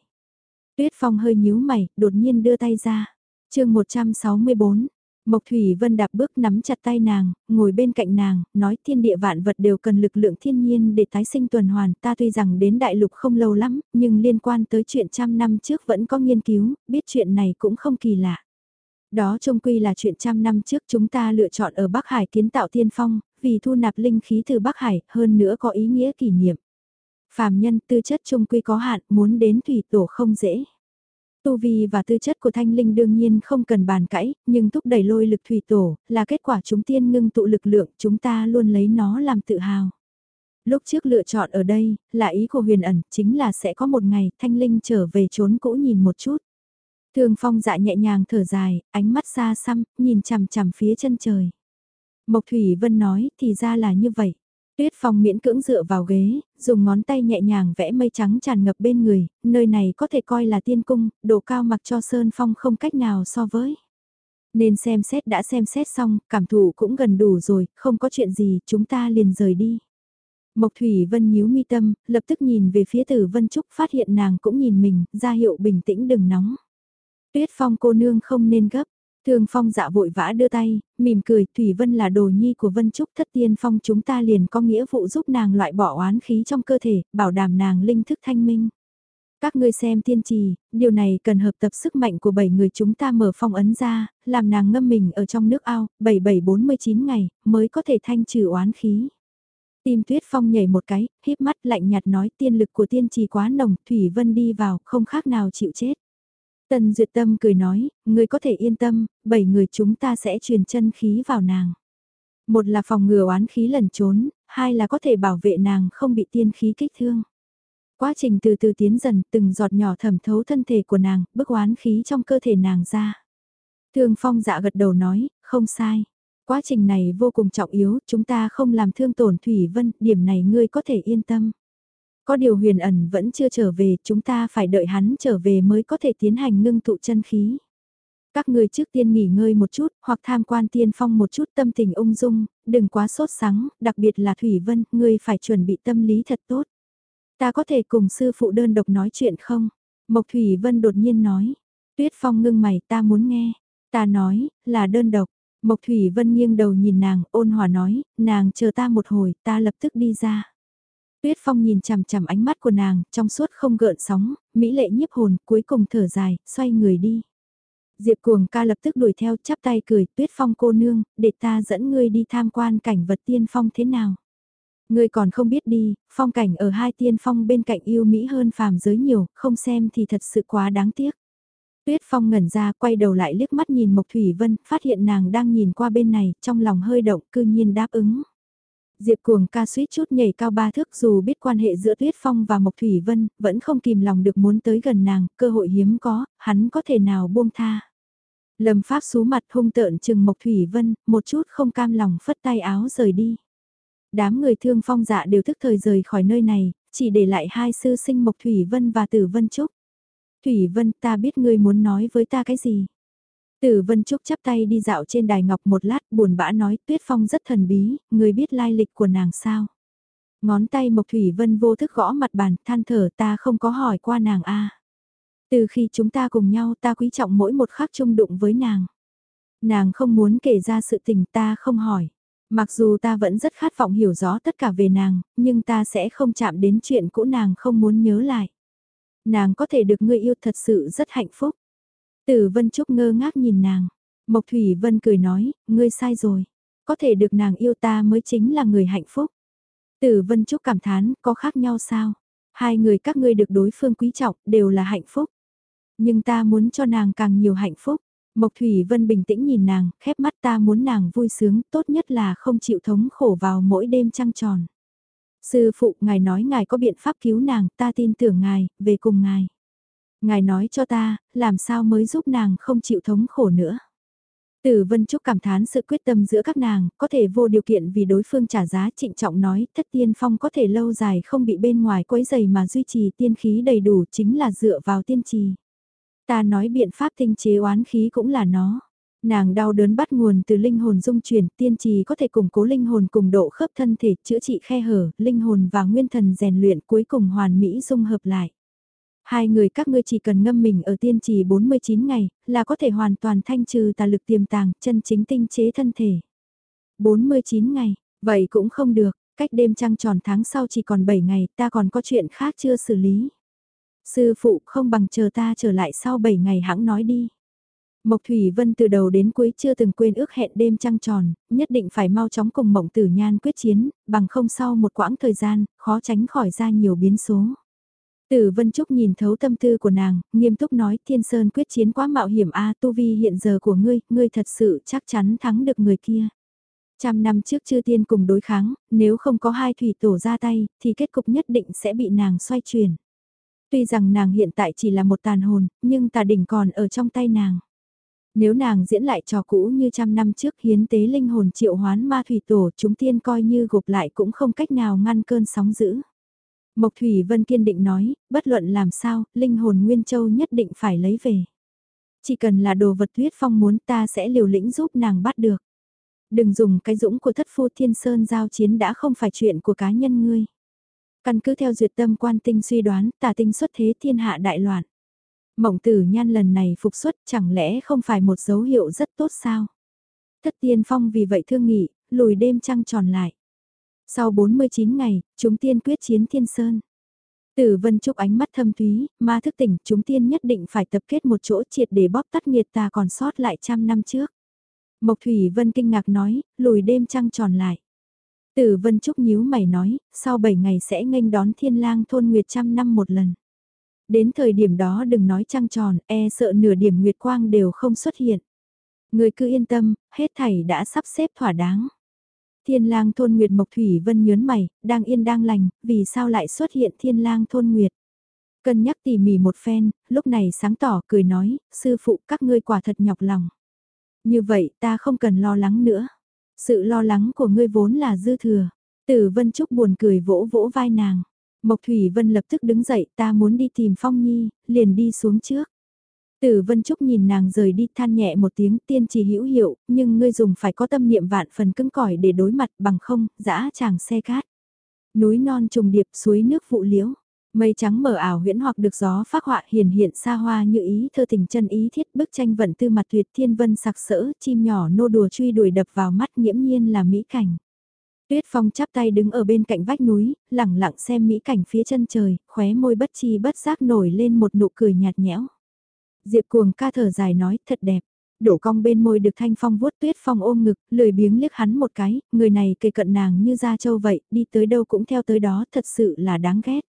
Tuyết Phong hơi nhíu mày, đột nhiên đưa tay ra. chương 164, Mộc Thủy Vân đạp bước nắm chặt tay nàng, ngồi bên cạnh nàng, nói thiên địa vạn vật đều cần lực lượng thiên nhiên để tái sinh tuần hoàn. Ta tuy rằng đến đại lục không lâu lắm, nhưng liên quan tới chuyện trăm năm trước vẫn có nghiên cứu, biết chuyện này cũng không kỳ lạ. Đó trông quy là chuyện trăm năm trước chúng ta lựa chọn ở Bắc Hải kiến tạo tiên phong, vì thu nạp linh khí từ Bắc Hải, hơn nữa có ý nghĩa kỷ niệm. Phàm nhân tư chất trung quy có hạn, muốn đến thủy tổ không dễ. Tu vi và tư chất của thanh linh đương nhiên không cần bàn cãi, nhưng thúc đẩy lôi lực thủy tổ, là kết quả chúng tiên ngưng tụ lực lượng, chúng ta luôn lấy nó làm tự hào. Lúc trước lựa chọn ở đây, là ý của huyền ẩn, chính là sẽ có một ngày thanh linh trở về trốn cũ nhìn một chút. Thường phong dạ nhẹ nhàng thở dài, ánh mắt xa xăm, nhìn chằm chằm phía chân trời. Mộc Thủy Vân nói, thì ra là như vậy. Tuyết Phong miễn cưỡng dựa vào ghế, dùng ngón tay nhẹ nhàng vẽ mây trắng tràn ngập bên người, nơi này có thể coi là tiên cung, độ cao mặc cho Sơn Phong không cách nào so với. Nên xem xét đã xem xét xong, cảm thụ cũng gần đủ rồi, không có chuyện gì, chúng ta liền rời đi. Mộc Thủy Vân nhíu mi tâm, lập tức nhìn về phía Tử Vân Trúc phát hiện nàng cũng nhìn mình, ra hiệu bình tĩnh đừng nóng. Tuyết Phong cô nương không nên gấp, thường Phong dạ vội vã đưa tay, mỉm cười, Thủy Vân là đồ nhi của Vân Trúc thất tiên phong chúng ta liền có nghĩa vụ giúp nàng loại bỏ oán khí trong cơ thể, bảo đảm nàng linh thức thanh minh. Các ngươi xem tiên trì, điều này cần hợp tập sức mạnh của bảy người chúng ta mở phong ấn ra, làm nàng ngâm mình ở trong nước ao, 7749 ngày, mới có thể thanh trừ oán khí. Tim tuyết phong nhảy một cái, híp mắt lạnh nhạt nói tiên lực của tiên trì quá nồng, Thủy Vân đi vào, không khác nào chịu chết. Tần Duyệt Tâm cười nói, người có thể yên tâm, bảy người chúng ta sẽ truyền chân khí vào nàng. Một là phòng ngừa oán khí lẩn trốn, hai là có thể bảo vệ nàng không bị tiên khí kích thương. Quá trình từ từ tiến dần, từng giọt nhỏ thẩm thấu thân thể của nàng, bức oán khí trong cơ thể nàng ra. Thương Phong dạ gật đầu nói, không sai. Quá trình này vô cùng trọng yếu, chúng ta không làm thương tổn Thủy Vân, điểm này ngươi có thể yên tâm. Có điều huyền ẩn vẫn chưa trở về, chúng ta phải đợi hắn trở về mới có thể tiến hành ngưng tụ chân khí. Các người trước tiên nghỉ ngơi một chút, hoặc tham quan tiên phong một chút tâm tình ung dung, đừng quá sốt sắng, đặc biệt là Thủy Vân, ngươi phải chuẩn bị tâm lý thật tốt. Ta có thể cùng sư phụ đơn độc nói chuyện không? Mộc Thủy Vân đột nhiên nói. Tuyết Phong ngưng mày ta muốn nghe. Ta nói, là đơn độc. Mộc Thủy Vân nghiêng đầu nhìn nàng, ôn hòa nói, nàng chờ ta một hồi, ta lập tức đi ra. Tuyết Phong nhìn chằm chằm ánh mắt của nàng, trong suốt không gợn sóng, mỹ lệ nhiếp hồn, cuối cùng thở dài, xoay người đi. Diệp Cuồng ca lập tức đuổi theo, chắp tay cười, Tuyết Phong cô nương, để ta dẫn ngươi đi tham quan cảnh vật tiên phong thế nào. Ngươi còn không biết đi, phong cảnh ở hai tiên phong bên cạnh yêu Mỹ hơn phàm giới nhiều, không xem thì thật sự quá đáng tiếc. Tuyết Phong ngẩn ra quay đầu lại liếc mắt nhìn Mộc Thủy Vân, phát hiện nàng đang nhìn qua bên này, trong lòng hơi động, cư nhiên đáp ứng. Diệp cuồng ca suýt chút nhảy cao ba thước dù biết quan hệ giữa Tuyết Phong và Mộc Thủy Vân, vẫn không kìm lòng được muốn tới gần nàng, cơ hội hiếm có, hắn có thể nào buông tha. Lâm Pháp xú mặt hung tợn chừng Mộc Thủy Vân, một chút không cam lòng phất tay áo rời đi. Đám người thương phong dạ đều thức thời rời khỏi nơi này, chỉ để lại hai sư sinh Mộc Thủy Vân và Tử Vân Trúc. Thủy Vân ta biết ngươi muốn nói với ta cái gì. Tử Vân Trúc chắp tay đi dạo trên đài ngọc một lát buồn bã nói Tuyết Phong rất thần bí, người biết lai lịch của nàng sao. Ngón tay Mộc Thủy Vân vô thức gõ mặt bàn than thở ta không có hỏi qua nàng a. Từ khi chúng ta cùng nhau ta quý trọng mỗi một khắc chung đụng với nàng. Nàng không muốn kể ra sự tình ta không hỏi. Mặc dù ta vẫn rất khát vọng hiểu rõ tất cả về nàng, nhưng ta sẽ không chạm đến chuyện cũ nàng không muốn nhớ lại. Nàng có thể được người yêu thật sự rất hạnh phúc. Tử Vân Trúc ngơ ngác nhìn nàng. Mộc Thủy Vân cười nói, ngươi sai rồi. Có thể được nàng yêu ta mới chính là người hạnh phúc. Tử Vân Trúc cảm thán, có khác nhau sao? Hai người các ngươi được đối phương quý trọng, đều là hạnh phúc. Nhưng ta muốn cho nàng càng nhiều hạnh phúc. Mộc Thủy Vân bình tĩnh nhìn nàng, khép mắt ta muốn nàng vui sướng, tốt nhất là không chịu thống khổ vào mỗi đêm trăng tròn. Sư phụ, ngài nói ngài có biện pháp cứu nàng, ta tin tưởng ngài, về cùng ngài. Ngài nói cho ta, làm sao mới giúp nàng không chịu thống khổ nữa. Tử Vân Trúc cảm thán sự quyết tâm giữa các nàng, có thể vô điều kiện vì đối phương trả giá trịnh trọng nói thất tiên phong có thể lâu dài không bị bên ngoài quấy dày mà duy trì tiên khí đầy đủ chính là dựa vào tiên trì. Ta nói biện pháp tinh chế oán khí cũng là nó. Nàng đau đớn bắt nguồn từ linh hồn dung chuyển, tiên trì có thể củng cố linh hồn cùng độ khớp thân thể, chữa trị khe hở, linh hồn và nguyên thần rèn luyện cuối cùng hoàn mỹ dung hợp lại. Hai người các ngươi chỉ cần ngâm mình ở tiên trì 49 ngày, là có thể hoàn toàn thanh trừ tà lực tiềm tàng, chân chính tinh chế thân thể. 49 ngày, vậy cũng không được, cách đêm trăng tròn tháng sau chỉ còn 7 ngày, ta còn có chuyện khác chưa xử lý. Sư phụ không bằng chờ ta trở lại sau 7 ngày hãng nói đi. Mộc Thủy Vân từ đầu đến cuối chưa từng quên ước hẹn đêm trăng tròn, nhất định phải mau chóng cùng Mộng Tử Nhan quyết chiến, bằng không sau một quãng thời gian, khó tránh khỏi ra nhiều biến số. Tử Vân Trúc nhìn thấu tâm tư của nàng, nghiêm túc nói Thiên Sơn quyết chiến quá mạo hiểm a tu vi hiện giờ của ngươi, ngươi thật sự chắc chắn thắng được người kia. Trăm năm trước chư tiên cùng đối kháng, nếu không có hai thủy tổ ra tay, thì kết cục nhất định sẽ bị nàng xoay chuyển. Tuy rằng nàng hiện tại chỉ là một tàn hồn, nhưng tà đỉnh còn ở trong tay nàng. Nếu nàng diễn lại trò cũ như trăm năm trước hiến tế linh hồn triệu hoán ma thủy tổ chúng tiên coi như gộp lại cũng không cách nào ngăn cơn sóng dữ. Mộc Thủy Vân kiên định nói, bất luận làm sao, linh hồn Nguyên Châu nhất định phải lấy về. Chỉ cần là đồ vật tuyết phong muốn ta sẽ liều lĩnh giúp nàng bắt được. Đừng dùng cái dũng của thất phu thiên sơn giao chiến đã không phải chuyện của cá nhân ngươi. Căn cứ theo duyệt tâm quan tinh suy đoán, tà tinh xuất thế thiên hạ đại loạn. Mộng tử nhan lần này phục xuất chẳng lẽ không phải một dấu hiệu rất tốt sao? Thất tiên phong vì vậy thương nghị, lùi đêm trăng tròn lại. Sau 49 ngày, chúng tiên quyết chiến thiên sơn. Tử Vân Trúc ánh mắt thâm thúy, ma thức tỉnh, chúng tiên nhất định phải tập kết một chỗ triệt để bóp tắt nghiệt ta còn sót lại trăm năm trước. Mộc Thủy Vân kinh ngạc nói, lùi đêm trăng tròn lại. Tử Vân Trúc nhíu mày nói, sau 7 ngày sẽ nghênh đón thiên lang thôn nguyệt trăm năm một lần. Đến thời điểm đó đừng nói trăng tròn, e sợ nửa điểm nguyệt quang đều không xuất hiện. Người cứ yên tâm, hết thảy đã sắp xếp thỏa đáng. Thiên lang thôn nguyệt Mộc Thủy Vân nhớn mày, đang yên đang lành, vì sao lại xuất hiện thiên lang thôn nguyệt. Cân nhắc tỉ mỉ một phen, lúc này sáng tỏ cười nói, sư phụ các ngươi quả thật nhọc lòng. Như vậy ta không cần lo lắng nữa. Sự lo lắng của ngươi vốn là dư thừa. Tử Vân Trúc buồn cười vỗ vỗ vai nàng. Mộc Thủy Vân lập tức đứng dậy ta muốn đi tìm Phong Nhi, liền đi xuống trước. Tử Vân Trúc nhìn nàng rời đi than nhẹ một tiếng tiên chỉ hữu hiệu, nhưng ngươi dùng phải có tâm niệm vạn phần cứng cỏi để đối mặt bằng không, dã chàng xe cát. Núi non trùng điệp suối nước vụ liễu. Mây trắng mờ ảo huyễn hoặc được gió phát họa hiền hiện xa hoa như ý thơ tình chân ý thiết bức tranh vận tư mặt tuyệt thiên vân sặc sỡ, chim nhỏ nô đùa truy đuổi đập vào mắt nghiễm nhiên là mỹ cảnh. Tuyết Phong chắp tay đứng ở bên cạnh vách núi, lẳng lặng xem mỹ cảnh phía chân trời, khóe môi bất chi bất giác nổi lên một nụ cười nhạt nhẽo. Diệp cuồng ca thở dài nói, thật đẹp. Đổ cong bên môi được thanh phong vuốt tuyết phong ôm ngực, lười biếng liếc hắn một cái, người này kề cận nàng như da trâu vậy, đi tới đâu cũng theo tới đó, thật sự là đáng ghét.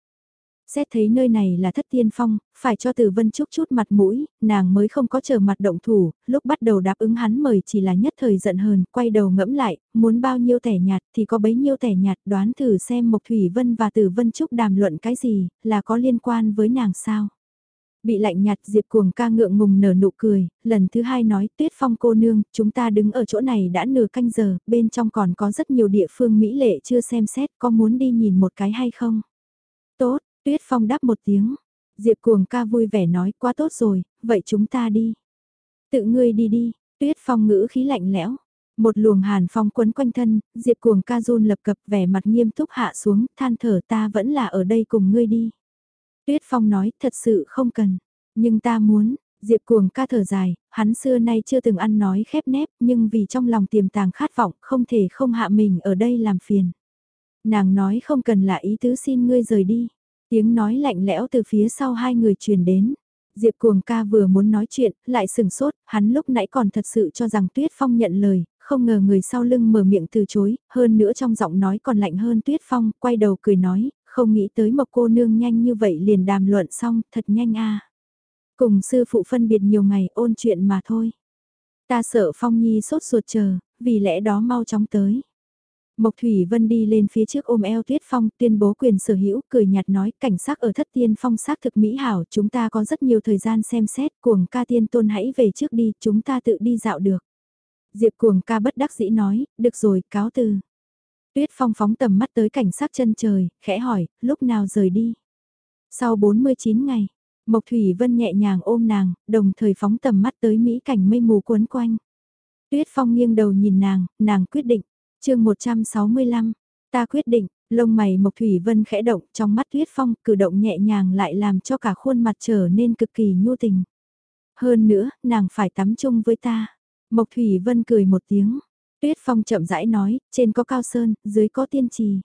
Xét thấy nơi này là thất tiên phong, phải cho từ vân chút chút mặt mũi, nàng mới không có chờ mặt động thủ, lúc bắt đầu đáp ứng hắn mời chỉ là nhất thời giận hờn, quay đầu ngẫm lại, muốn bao nhiêu tẻ nhạt thì có bấy nhiêu tẻ nhạt, đoán thử xem Mộc Thủy Vân và Từ Vân Trúc đàm luận cái gì, là có liên quan với nàng sao. Bị lạnh nhạt Diệp cuồng ca ngượng ngùng nở nụ cười, lần thứ hai nói tuyết phong cô nương, chúng ta đứng ở chỗ này đã nửa canh giờ, bên trong còn có rất nhiều địa phương mỹ lệ chưa xem xét, có muốn đi nhìn một cái hay không? Tốt, tuyết phong đáp một tiếng, Diệp cuồng ca vui vẻ nói quá tốt rồi, vậy chúng ta đi. Tự ngươi đi đi, tuyết phong ngữ khí lạnh lẽo. Một luồng hàn phong quấn quanh thân, Diệp cuồng ca run lập cập vẻ mặt nghiêm túc hạ xuống, than thở ta vẫn là ở đây cùng ngươi đi. Tuyết Phong nói, thật sự không cần. Nhưng ta muốn, Diệp Cuồng ca thở dài, hắn xưa nay chưa từng ăn nói khép nép, nhưng vì trong lòng tiềm tàng khát vọng, không thể không hạ mình ở đây làm phiền. Nàng nói không cần là ý tứ xin ngươi rời đi. Tiếng nói lạnh lẽo từ phía sau hai người truyền đến. Diệp Cuồng ca vừa muốn nói chuyện, lại sừng sốt, hắn lúc nãy còn thật sự cho rằng Tuyết Phong nhận lời, không ngờ người sau lưng mở miệng từ chối, hơn nữa trong giọng nói còn lạnh hơn Tuyết Phong, quay đầu cười nói, không nghĩ tới mộc cô nương nhanh như vậy liền đàm luận xong, thật nhanh a. Cùng sư phụ phân biệt nhiều ngày ôn chuyện mà thôi. Ta sợ Phong Nhi sốt ruột chờ, vì lẽ đó mau chóng tới. Mộc Thủy Vân đi lên phía trước ôm eo Tuyết Phong tuyên bố quyền sở hữu cười nhạt nói cảnh sắc ở thất tiên phong xác thực mỹ hảo chúng ta có rất nhiều thời gian xem xét cuồng ca tiên tôn hãy về trước đi chúng ta tự đi dạo được. Diệp cuồng ca bất đắc dĩ nói, được rồi cáo từ. Tuyết Phong phóng tầm mắt tới cảnh sát chân trời, khẽ hỏi, lúc nào rời đi? Sau 49 ngày, Mộc Thủy Vân nhẹ nhàng ôm nàng, đồng thời phóng tầm mắt tới mỹ cảnh mây mù cuốn quanh. Tuyết Phong nghiêng đầu nhìn nàng, nàng quyết định. chương 165, ta quyết định, lông mày Mộc Thủy Vân khẽ động trong mắt Tuyết Phong, cử động nhẹ nhàng lại làm cho cả khuôn mặt trở nên cực kỳ nhu tình. Hơn nữa, nàng phải tắm chung với ta. Mộc Thủy Vân cười một tiếng, Tuyết Phong chậm rãi nói, trên có cao sơn, dưới có tiên trì.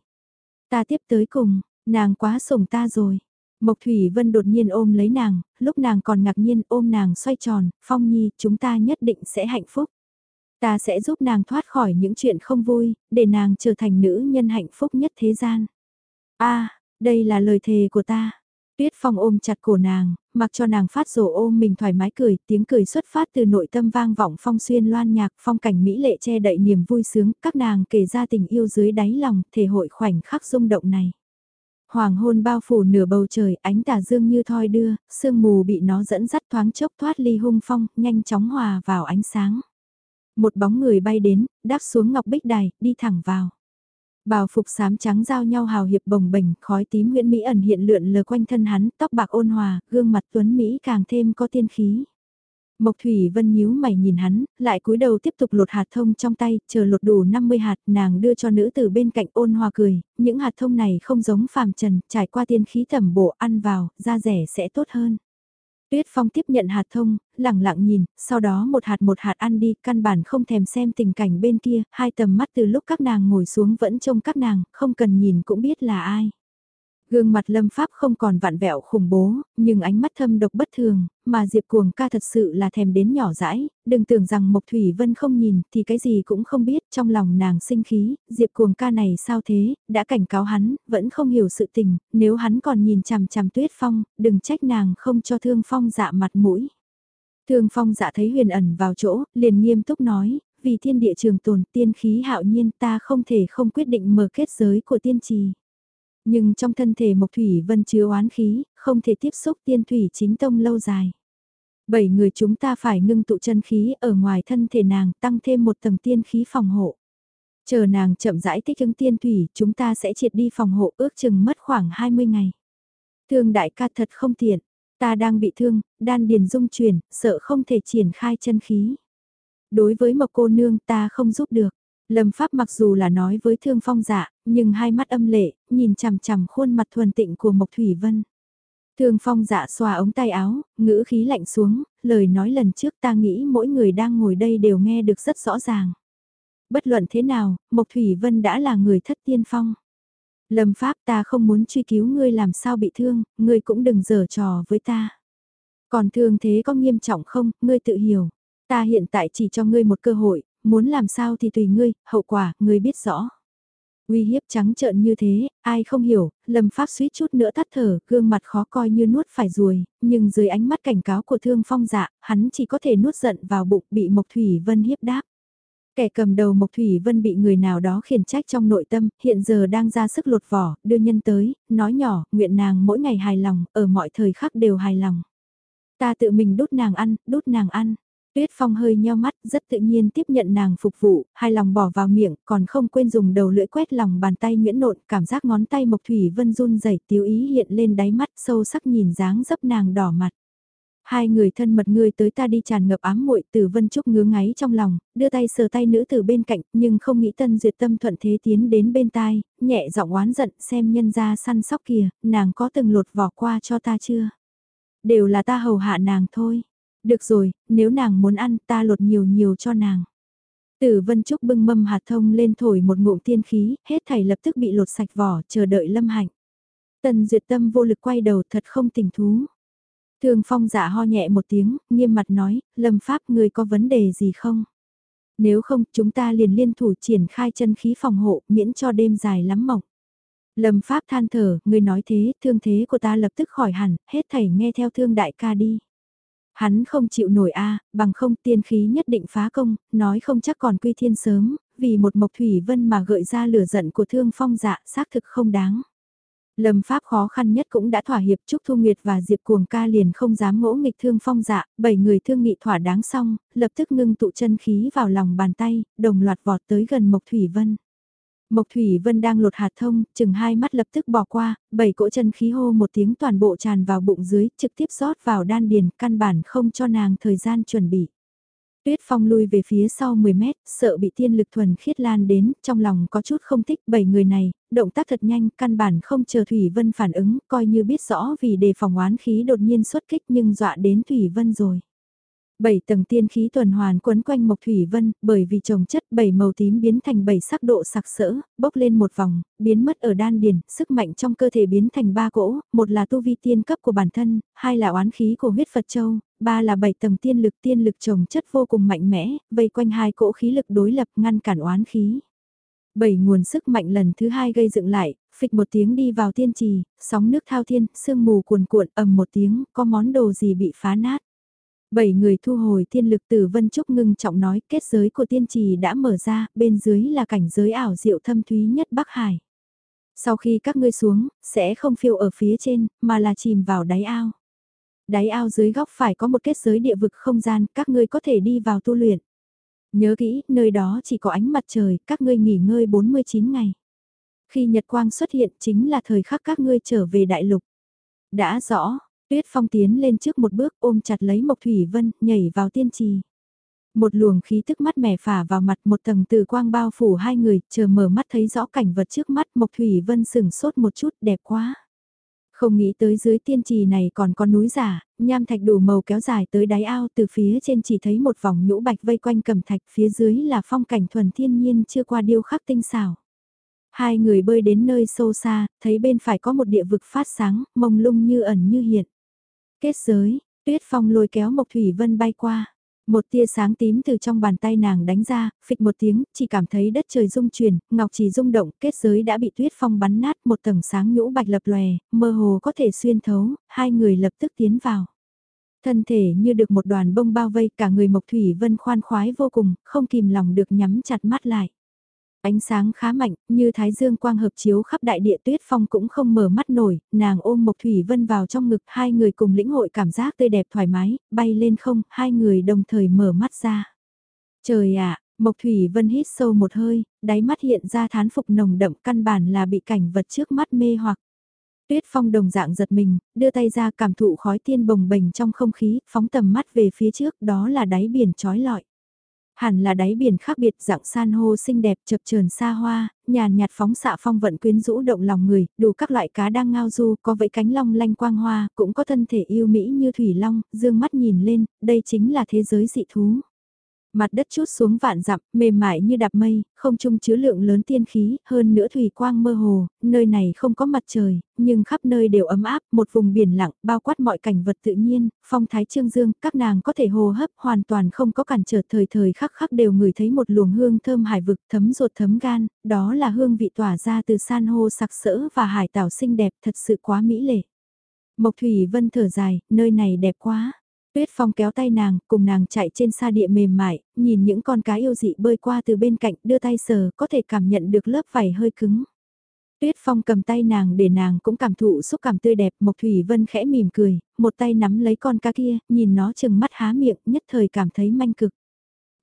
Ta tiếp tới cùng, nàng quá sủng ta rồi. Mộc Thủy Vân đột nhiên ôm lấy nàng, lúc nàng còn ngạc nhiên ôm nàng xoay tròn, Phong Nhi, chúng ta nhất định sẽ hạnh phúc. Ta sẽ giúp nàng thoát khỏi những chuyện không vui, để nàng trở thành nữ nhân hạnh phúc nhất thế gian. a đây là lời thề của ta. Tuyết Phong ôm chặt cổ nàng, mặc cho nàng phát rổ ôm mình thoải mái cười, tiếng cười xuất phát từ nội tâm vang vọng phong xuyên loan nhạc, phong cảnh mỹ lệ che đậy niềm vui sướng, các nàng kể ra tình yêu dưới đáy lòng, thể hội khoảnh khắc rung động này. Hoàng hôn bao phủ nửa bầu trời, ánh tà dương như thoi đưa, sương mù bị nó dẫn dắt thoáng chốc thoát ly hung phong, nhanh chóng hòa vào ánh sáng. Một bóng người bay đến, đáp xuống ngọc bích đài, đi thẳng vào. Bào phục xám trắng giao nhau hào hiệp bồng bềnh, khói tím nguyễn mỹ ẩn hiện lượn lờ quanh thân hắn, tóc bạc ôn hòa, gương mặt tuấn mỹ càng thêm có tiên khí. Mộc Thủy Vân nhíu mày nhìn hắn, lại cúi đầu tiếp tục lột hạt thông trong tay, chờ lột đủ 50 hạt, nàng đưa cho nữ tử bên cạnh ôn hòa cười, những hạt thông này không giống phàm trần, trải qua tiên khí tẩm bổ ăn vào, da rẻ sẽ tốt hơn. Tuyết Phong tiếp nhận hạt thông, lẳng lặng nhìn, sau đó một hạt một hạt ăn đi, căn bản không thèm xem tình cảnh bên kia, hai tầm mắt từ lúc các nàng ngồi xuống vẫn trông các nàng, không cần nhìn cũng biết là ai. Gương mặt lâm pháp không còn vạn vẹo khủng bố, nhưng ánh mắt thâm độc bất thường, mà Diệp Cuồng ca thật sự là thèm đến nhỏ dãi, đừng tưởng rằng Mộc Thủy Vân không nhìn thì cái gì cũng không biết, trong lòng nàng sinh khí, Diệp Cuồng ca này sao thế, đã cảnh cáo hắn, vẫn không hiểu sự tình, nếu hắn còn nhìn chằm chằm tuyết phong, đừng trách nàng không cho thương phong dạ mặt mũi. Thương phong dạ thấy huyền ẩn vào chỗ, liền nghiêm túc nói, vì thiên địa trường tồn tiên khí hạo nhiên ta không thể không quyết định mở kết giới của tiên trì. Nhưng trong thân thể Mộc Thủy Vân chứa oán khí, không thể tiếp xúc tiên thủy chính tông lâu dài. Bảy người chúng ta phải ngưng tụ chân khí ở ngoài thân thể nàng tăng thêm một tầng tiên khí phòng hộ. Chờ nàng chậm rãi tích ứng tiên thủy, chúng ta sẽ triệt đi phòng hộ ước chừng mất khoảng 20 ngày. Thương đại ca thật không tiện, ta đang bị thương, đan điền dung chuyển, sợ không thể triển khai chân khí. Đối với mộc cô nương ta không giúp được. Lâm Pháp mặc dù là nói với Thương Phong dạ, nhưng hai mắt âm lệ, nhìn chằm chằm khuôn mặt thuần tịnh của Mộc Thủy Vân. Thương Phong dạ xòa ống tay áo, ngữ khí lạnh xuống, lời nói lần trước ta nghĩ mỗi người đang ngồi đây đều nghe được rất rõ ràng. Bất luận thế nào, Mộc Thủy Vân đã là người thất tiên phong. Lâm Pháp ta không muốn truy cứu ngươi làm sao bị thương, ngươi cũng đừng giở trò với ta. Còn thương thế có nghiêm trọng không, ngươi tự hiểu. Ta hiện tại chỉ cho ngươi một cơ hội, muốn làm sao thì tùy ngươi, hậu quả, ngươi biết rõ. Uy hiếp trắng trợn như thế, ai không hiểu, lâm pháp suýt chút nữa tắt thở, gương mặt khó coi như nuốt phải ruồi, nhưng dưới ánh mắt cảnh cáo của thương phong dạ, hắn chỉ có thể nuốt giận vào bụng bị Mộc Thủy Vân hiếp đáp. Kẻ cầm đầu Mộc Thủy Vân bị người nào đó khiển trách trong nội tâm, hiện giờ đang ra sức lột vỏ, đưa nhân tới, nói nhỏ, nguyện nàng mỗi ngày hài lòng, ở mọi thời khắc đều hài lòng. Ta tự mình đút nàng ăn, đút nàng ăn. Tuyết Phong hơi nheo mắt, rất tự nhiên tiếp nhận nàng phục vụ, hai lòng bỏ vào miệng, còn không quên dùng đầu lưỡi quét lòng bàn tay nhuyễn nộn, cảm giác ngón tay Mộc Thủy Vân run rẩy, tiêu ý hiện lên đáy mắt, sâu sắc nhìn dáng dấp nàng đỏ mặt. Hai người thân mật người tới ta đi tràn ngập ám muội từ Vân Trúc ngứa ngáy trong lòng, đưa tay sờ tay nữ từ bên cạnh, nhưng không nghĩ Tân Duyệt Tâm thuận thế tiến đến bên tai, nhẹ giọng oán giận xem nhân ra săn sóc kìa, nàng có từng lột vỏ qua cho ta chưa? Đều là ta hầu hạ nàng thôi. Được rồi, nếu nàng muốn ăn ta lột nhiều nhiều cho nàng. Tử Vân Trúc bưng mâm hạt thông lên thổi một ngụm tiên khí, hết thảy lập tức bị lột sạch vỏ, chờ đợi lâm hạnh. Tần Duyệt Tâm vô lực quay đầu thật không tình thú. Thường Phong giả ho nhẹ một tiếng, nghiêm mặt nói, Lâm Pháp người có vấn đề gì không? Nếu không, chúng ta liền liên thủ triển khai chân khí phòng hộ, miễn cho đêm dài lắm mộng. Lâm Pháp than thở, người nói thế, thương thế của ta lập tức khỏi hẳn, hết thảy nghe theo thương đại ca đi. Hắn không chịu nổi a bằng không tiên khí nhất định phá công, nói không chắc còn quy thiên sớm, vì một mộc thủy vân mà gợi ra lửa giận của thương phong dạ, xác thực không đáng. Lâm pháp khó khăn nhất cũng đã thỏa hiệp Trúc Thu Nguyệt và Diệp Cuồng ca liền không dám ngỗ nghịch thương phong dạ, bảy người thương nghị thỏa đáng xong, lập tức ngưng tụ chân khí vào lòng bàn tay, đồng loạt vọt tới gần Mộc Thủy Vân. Mộc Thủy Vân đang lột hạt thông, chừng hai mắt lập tức bỏ qua, bảy cỗ chân khí hô một tiếng toàn bộ tràn vào bụng dưới, trực tiếp rót vào đan điền, căn bản không cho nàng thời gian chuẩn bị. Tuyết Phong lui về phía sau 10 mét, sợ bị tiên lực thuần khiết lan đến, trong lòng có chút không thích bảy người này, động tác thật nhanh, căn bản không chờ Thủy Vân phản ứng, coi như biết rõ vì đề phòng oán khí đột nhiên xuất kích nhưng dọa đến Thủy Vân rồi. Bảy tầng tiên khí tuần hoàn quấn quanh Mộc Thủy Vân, bởi vì trồng chất bảy màu tím biến thành bảy sắc độ sặc sỡ, bốc lên một vòng, biến mất ở đan điền, sức mạnh trong cơ thể biến thành ba cỗ, một là tu vi tiên cấp của bản thân, hai là oán khí của huyết Phật Châu, ba là bảy tầng tiên lực tiên lực trồng chất vô cùng mạnh mẽ, vây quanh hai cỗ khí lực đối lập ngăn cản oán khí. Bảy nguồn sức mạnh lần thứ hai gây dựng lại, phịch một tiếng đi vào tiên trì, sóng nước thao thiên, sương mù cuồn cuộn ầm một tiếng, có món đồ gì bị phá nát. Bảy người thu hồi thiên lực từ Vân Trúc ngưng trọng nói kết giới của tiên trì đã mở ra, bên dưới là cảnh giới ảo diệu thâm thúy nhất Bắc Hải. Sau khi các ngươi xuống, sẽ không phiêu ở phía trên, mà là chìm vào đáy ao. Đáy ao dưới góc phải có một kết giới địa vực không gian, các ngươi có thể đi vào tu luyện. Nhớ kỹ, nơi đó chỉ có ánh mặt trời, các ngươi nghỉ ngơi 49 ngày. Khi nhật quang xuất hiện chính là thời khắc các ngươi trở về đại lục. Đã rõ, Tuyết Phong tiến lên trước một bước ôm chặt lấy Mộc Thủy Vân, nhảy vào tiên trì. Một luồng khí tức mắt mẻ phả vào mặt một tầng từ quang bao phủ hai người, chờ mở mắt thấy rõ cảnh vật trước mắt Mộc Thủy Vân sừng sốt một chút đẹp quá. Không nghĩ tới dưới tiên trì này còn có núi giả, nham thạch đủ màu kéo dài tới đáy ao từ phía trên chỉ thấy một vòng nhũ bạch vây quanh cầm thạch phía dưới là phong cảnh thuần thiên nhiên chưa qua điêu khắc tinh xảo. Hai người bơi đến nơi sâu xa, thấy bên phải có một địa vực phát sáng, mông lung như ẩn như hiện. Kết giới, tuyết phong lôi kéo Mộc Thủy Vân bay qua. Một tia sáng tím từ trong bàn tay nàng đánh ra, phịch một tiếng, chỉ cảm thấy đất trời rung chuyển, ngọc chỉ rung động, kết giới đã bị tuyết phong bắn nát, một tầng sáng nhũ bạch lập lòe, mơ hồ có thể xuyên thấu, hai người lập tức tiến vào. Thân thể như được một đoàn bông bao vây, cả người Mộc Thủy Vân khoan khoái vô cùng, không kìm lòng được nhắm chặt mắt lại. Ánh sáng khá mạnh, như thái dương quang hợp chiếu khắp đại địa tuyết phong cũng không mở mắt nổi, nàng ôm Mộc Thủy Vân vào trong ngực, hai người cùng lĩnh hội cảm giác tươi đẹp thoải mái, bay lên không, hai người đồng thời mở mắt ra. Trời ạ, Mộc Thủy Vân hít sâu một hơi, đáy mắt hiện ra thán phục nồng đậm căn bản là bị cảnh vật trước mắt mê hoặc. Tuyết Phong đồng dạng giật mình, đưa tay ra cảm thụ khói tiên bồng bềnh trong không khí, phóng tầm mắt về phía trước, đó là đáy biển trói lọi. Hẳn là đáy biển khác biệt dạng san hô xinh đẹp chập chờn xa hoa, nhàn nhạt phóng xạ phong vận quyến rũ động lòng người, đủ các loại cá đang ngao du, có vẫy cánh long lanh quang hoa, cũng có thân thể yêu mỹ như thủy long, dương mắt nhìn lên, đây chính là thế giới dị thú. Mặt đất chút xuống vạn dặm, mềm mại như đạp mây, không trung chứa lượng lớn tiên khí, hơn nữa thủy quang mơ hồ, nơi này không có mặt trời, nhưng khắp nơi đều ấm áp, một vùng biển lặng, bao quát mọi cảnh vật tự nhiên, phong thái trương dương, các nàng có thể hồ hấp hoàn toàn không có cản trở thời thời khắc khắc đều ngửi thấy một luồng hương thơm hải vực thấm ruột thấm gan, đó là hương vị tỏa ra từ san hô sặc sỡ và hải tảo xinh đẹp thật sự quá mỹ lệ. Mộc Thủy Vân thở dài, nơi này đẹp quá. Tuyết Phong kéo tay nàng, cùng nàng chạy trên sa địa mềm mại, nhìn những con cá yêu dị bơi qua từ bên cạnh, đưa tay sờ, có thể cảm nhận được lớp vảy hơi cứng. Tuyết Phong cầm tay nàng để nàng cũng cảm thụ xúc cảm tươi đẹp, Mộc Thủy Vân khẽ mỉm cười, một tay nắm lấy con cá kia, nhìn nó chừng mắt há miệng, nhất thời cảm thấy manh cực.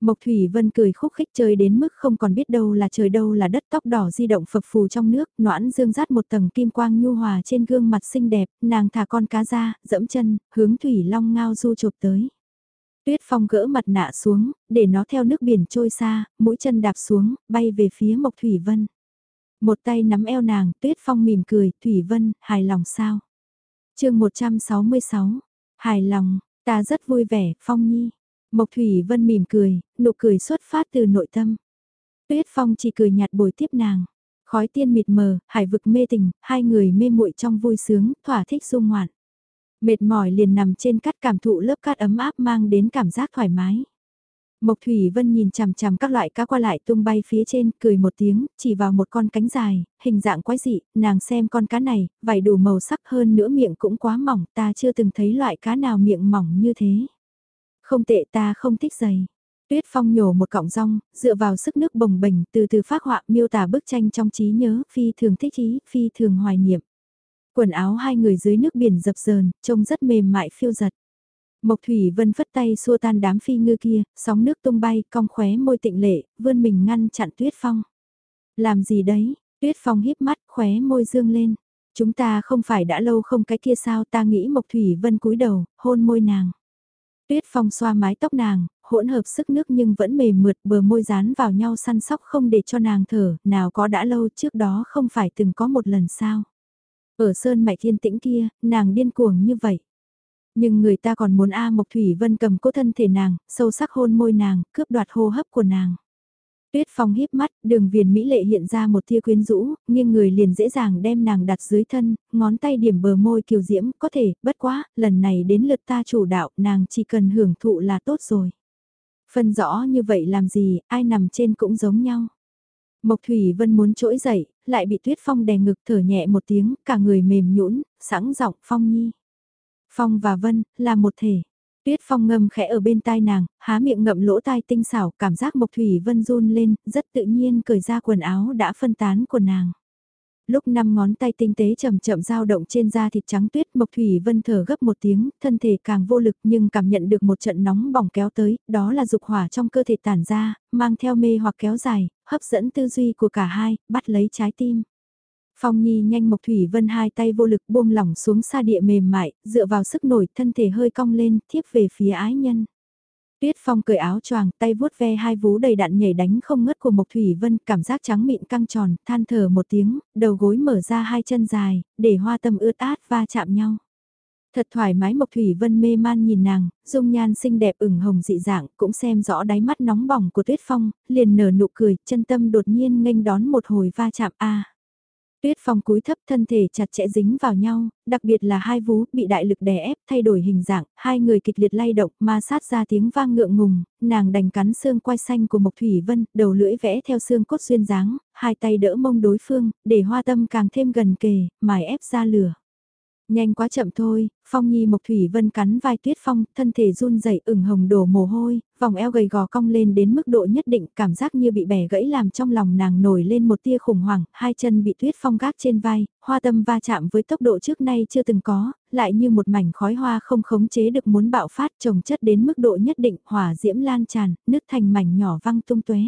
Mộc Thủy Vân cười khúc khích chơi đến mức không còn biết đâu là trời đâu là đất tóc đỏ di động phập phù trong nước, noãn dương rát một tầng kim quang nhu hòa trên gương mặt xinh đẹp, nàng thả con cá ra, dẫm chân, hướng Thủy Long ngao du chụp tới. Tuyết Phong gỡ mặt nạ xuống, để nó theo nước biển trôi xa, mũi chân đạp xuống, bay về phía Mộc Thủy Vân. Một tay nắm eo nàng, Tuyết Phong mỉm cười, Thủy Vân, hài lòng sao? chương 166, hài lòng, ta rất vui vẻ, Phong Nhi. Mộc Thủy Vân mỉm cười, nụ cười xuất phát từ nội tâm. Tuyết Phong chỉ cười nhạt bồi tiếp nàng. Khói tiên mịt mờ, hải vực mê tình, hai người mê muội trong vui sướng, thỏa thích dung ngoạn. Mệt mỏi liền nằm trên cát cảm thụ lớp cát ấm áp mang đến cảm giác thoải mái. Mộc Thủy Vân nhìn chằm chằm các loại cá qua lại tung bay phía trên, cười một tiếng, chỉ vào một con cánh dài, hình dạng quái dị, nàng xem con cá này, vải đủ màu sắc hơn nữa miệng cũng quá mỏng, ta chưa từng thấy loại cá nào miệng mỏng như thế. Không tệ ta không thích giày. Tuyết Phong nhổ một cọng rong, dựa vào sức nước bồng bềnh từ từ phát họa miêu tả bức tranh trong trí nhớ, phi thường thích ý, phi thường hoài niệm. Quần áo hai người dưới nước biển dập dờn, trông rất mềm mại phiêu giật. Mộc Thủy Vân phất tay xua tan đám phi ngư kia, sóng nước tung bay, cong khóe môi tịnh lệ, vươn mình ngăn chặn Tuyết Phong. Làm gì đấy? Tuyết Phong híp mắt, khóe môi dương lên. Chúng ta không phải đã lâu không cái kia sao ta nghĩ Mộc Thủy Vân cúi đầu, hôn môi nàng. Tuyết Phong xoa mái tóc nàng, hỗn hợp sức nước nhưng vẫn mềm mượt bờ môi dán vào nhau săn sóc không để cho nàng thở, nào có đã lâu trước đó không phải từng có một lần sao. Ở sơn mạch thiên tĩnh kia, nàng điên cuồng như vậy. Nhưng người ta còn muốn A Mộc Thủy Vân cầm cố thân thể nàng, sâu sắc hôn môi nàng, cướp đoạt hô hấp của nàng. Tuyết Phong híp mắt, đường viền mỹ lệ hiện ra một tia quyến rũ, nhưng người liền dễ dàng đem nàng đặt dưới thân, ngón tay điểm bờ môi kiều diễm, có thể, bất quá, lần này đến lượt ta chủ đạo, nàng chỉ cần hưởng thụ là tốt rồi. Phân rõ như vậy làm gì, ai nằm trên cũng giống nhau. Mộc Thủy Vân muốn trỗi dậy, lại bị Tuyết Phong đè ngực thở nhẹ một tiếng, cả người mềm nhũn, sẵn giọng Phong Nhi. Phong và Vân, là một thể. Tuyết phong ngâm khẽ ở bên tai nàng, há miệng ngậm lỗ tai tinh xảo, cảm giác Mộc Thủy Vân run lên, rất tự nhiên cởi ra quần áo đã phân tán của nàng. Lúc năm ngón tay tinh tế chậm chậm dao động trên da thịt trắng tuyết Mộc Thủy Vân thở gấp một tiếng, thân thể càng vô lực nhưng cảm nhận được một trận nóng bỏng kéo tới, đó là dục hỏa trong cơ thể tản ra, mang theo mê hoặc kéo dài, hấp dẫn tư duy của cả hai, bắt lấy trái tim. Phong Nhi nhanh Mộc Thủy Vân hai tay vô lực buông lỏng xuống xa địa mềm mại, dựa vào sức nổi thân thể hơi cong lên, thiếp về phía ái nhân. Tuyết Phong cởi áo choàng, tay vuốt ve hai vú đầy đạn nhảy đánh không ngớt của Mộc Thủy Vân, cảm giác trắng mịn căng tròn, than thở một tiếng, đầu gối mở ra hai chân dài, để hoa tâm ướt át va chạm nhau. Thật thoải mái Mộc Thủy Vân mê man nhìn nàng, dung nhan xinh đẹp ửng hồng dị dạng, cũng xem rõ đáy mắt nóng bỏng của Tuyết Phong, liền nở nụ cười, chân tâm đột nhiên nghênh đón một hồi va chạm a. Tuyết Phong cúi thấp thân thể chặt chẽ dính vào nhau, đặc biệt là hai vú bị đại lực đè ép thay đổi hình dạng, hai người kịch liệt lay động ma sát ra tiếng vang ngượng ngùng, nàng đành cắn xương quai xanh của Mộc Thủy Vân, đầu lưỡi vẽ theo xương cốt xuyên dáng, hai tay đỡ mông đối phương, để hoa tâm càng thêm gần kề, mài ép ra lửa. Nhanh quá chậm thôi, Phong Nhi Mộc Thủy Vân cắn vai Tuyết Phong, thân thể run rẩy ửng hồng đổ mồ hôi, vòng eo gầy gò cong lên đến mức độ nhất định, cảm giác như bị bẻ gãy làm trong lòng nàng nổi lên một tia khủng hoảng, hai chân bị Tuyết Phong gác trên vai, hoa tâm va chạm với tốc độ trước nay chưa từng có, lại như một mảnh khói hoa không khống chế được muốn bạo phát trồng chất đến mức độ nhất định, hỏa diễm lan tràn, nứt thành mảnh nhỏ văng tung tóe.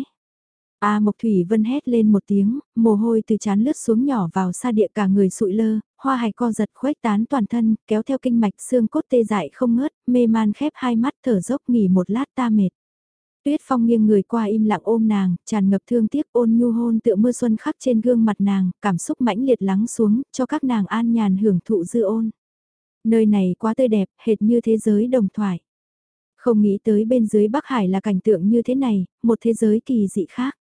A Mộc Thủy Vân hét lên một tiếng, mồ hôi từ chán lướt xuống nhỏ vào xa địa cả người sụi lơ, hoa hạch co giật khuếch tán toàn thân, kéo theo kinh mạch xương cốt tê dại không ngớt, mê man khép hai mắt thở dốc nghỉ một lát ta mệt. Tuyết Phong nghiêng người qua im lặng ôm nàng, tràn ngập thương tiếc ôn nhu hôn tựa mưa xuân khắc trên gương mặt nàng, cảm xúc mãnh liệt lắng xuống, cho các nàng an nhàn hưởng thụ dư ôn. Nơi này quá tươi đẹp, hệt như thế giới đồng thoại. Không nghĩ tới bên dưới Bắc Hải là cảnh tượng như thế này, một thế giới kỳ dị khác.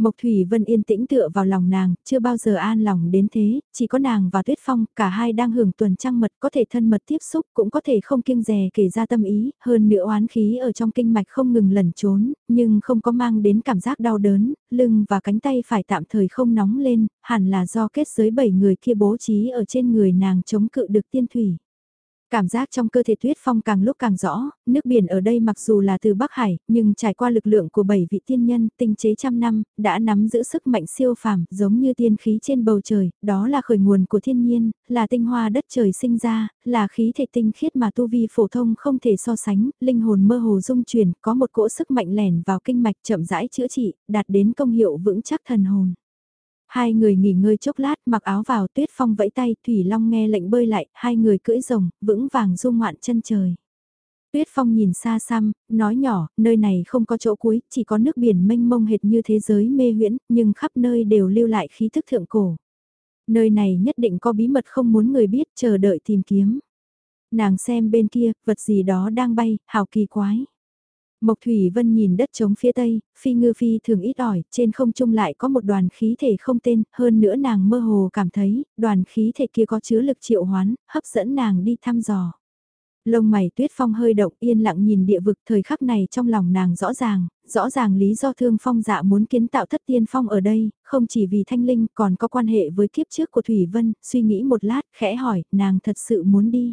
Mộc Thủy Vân yên tĩnh tựa vào lòng nàng, chưa bao giờ an lòng đến thế, chỉ có nàng và Tuyết Phong, cả hai đang hưởng tuần trăng mật có thể thân mật tiếp xúc cũng có thể không kiêng dè kể ra tâm ý, hơn nữa oán khí ở trong kinh mạch không ngừng lẩn trốn, nhưng không có mang đến cảm giác đau đớn, lưng và cánh tay phải tạm thời không nóng lên, hẳn là do kết giới bảy người kia bố trí ở trên người nàng chống cự được tiên thủy. Cảm giác trong cơ thể tuyết phong càng lúc càng rõ, nước biển ở đây mặc dù là từ Bắc Hải, nhưng trải qua lực lượng của bảy vị tiên nhân tinh chế trăm năm, đã nắm giữ sức mạnh siêu phàm, giống như tiên khí trên bầu trời, đó là khởi nguồn của thiên nhiên, là tinh hoa đất trời sinh ra, là khí thể tinh khiết mà tu vi phổ thông không thể so sánh, linh hồn mơ hồ dung chuyển, có một cỗ sức mạnh lẻn vào kinh mạch chậm rãi chữa trị, đạt đến công hiệu vững chắc thần hồn. Hai người nghỉ ngơi chốc lát mặc áo vào tuyết phong vẫy tay Thủy Long nghe lệnh bơi lại, hai người cưỡi rồng, vững vàng du ngoạn chân trời. Tuyết Phong nhìn xa xăm, nói nhỏ, nơi này không có chỗ cuối, chỉ có nước biển mênh mông hệt như thế giới mê huyễn, nhưng khắp nơi đều lưu lại khí thức thượng cổ. Nơi này nhất định có bí mật không muốn người biết, chờ đợi tìm kiếm. Nàng xem bên kia, vật gì đó đang bay, hào kỳ quái. Mộc Thủy Vân nhìn đất trống phía tây, phi ngư phi thường ít ỏi, trên không trung lại có một đoàn khí thể không tên, hơn nữa nàng mơ hồ cảm thấy, đoàn khí thể kia có chứa lực triệu hoán, hấp dẫn nàng đi thăm dò. Lông mày tuyết phong hơi động yên lặng nhìn địa vực thời khắc này trong lòng nàng rõ ràng, rõ ràng lý do thương phong dạ muốn kiến tạo thất tiên phong ở đây, không chỉ vì thanh linh còn có quan hệ với kiếp trước của Thủy Vân, suy nghĩ một lát, khẽ hỏi, nàng thật sự muốn đi.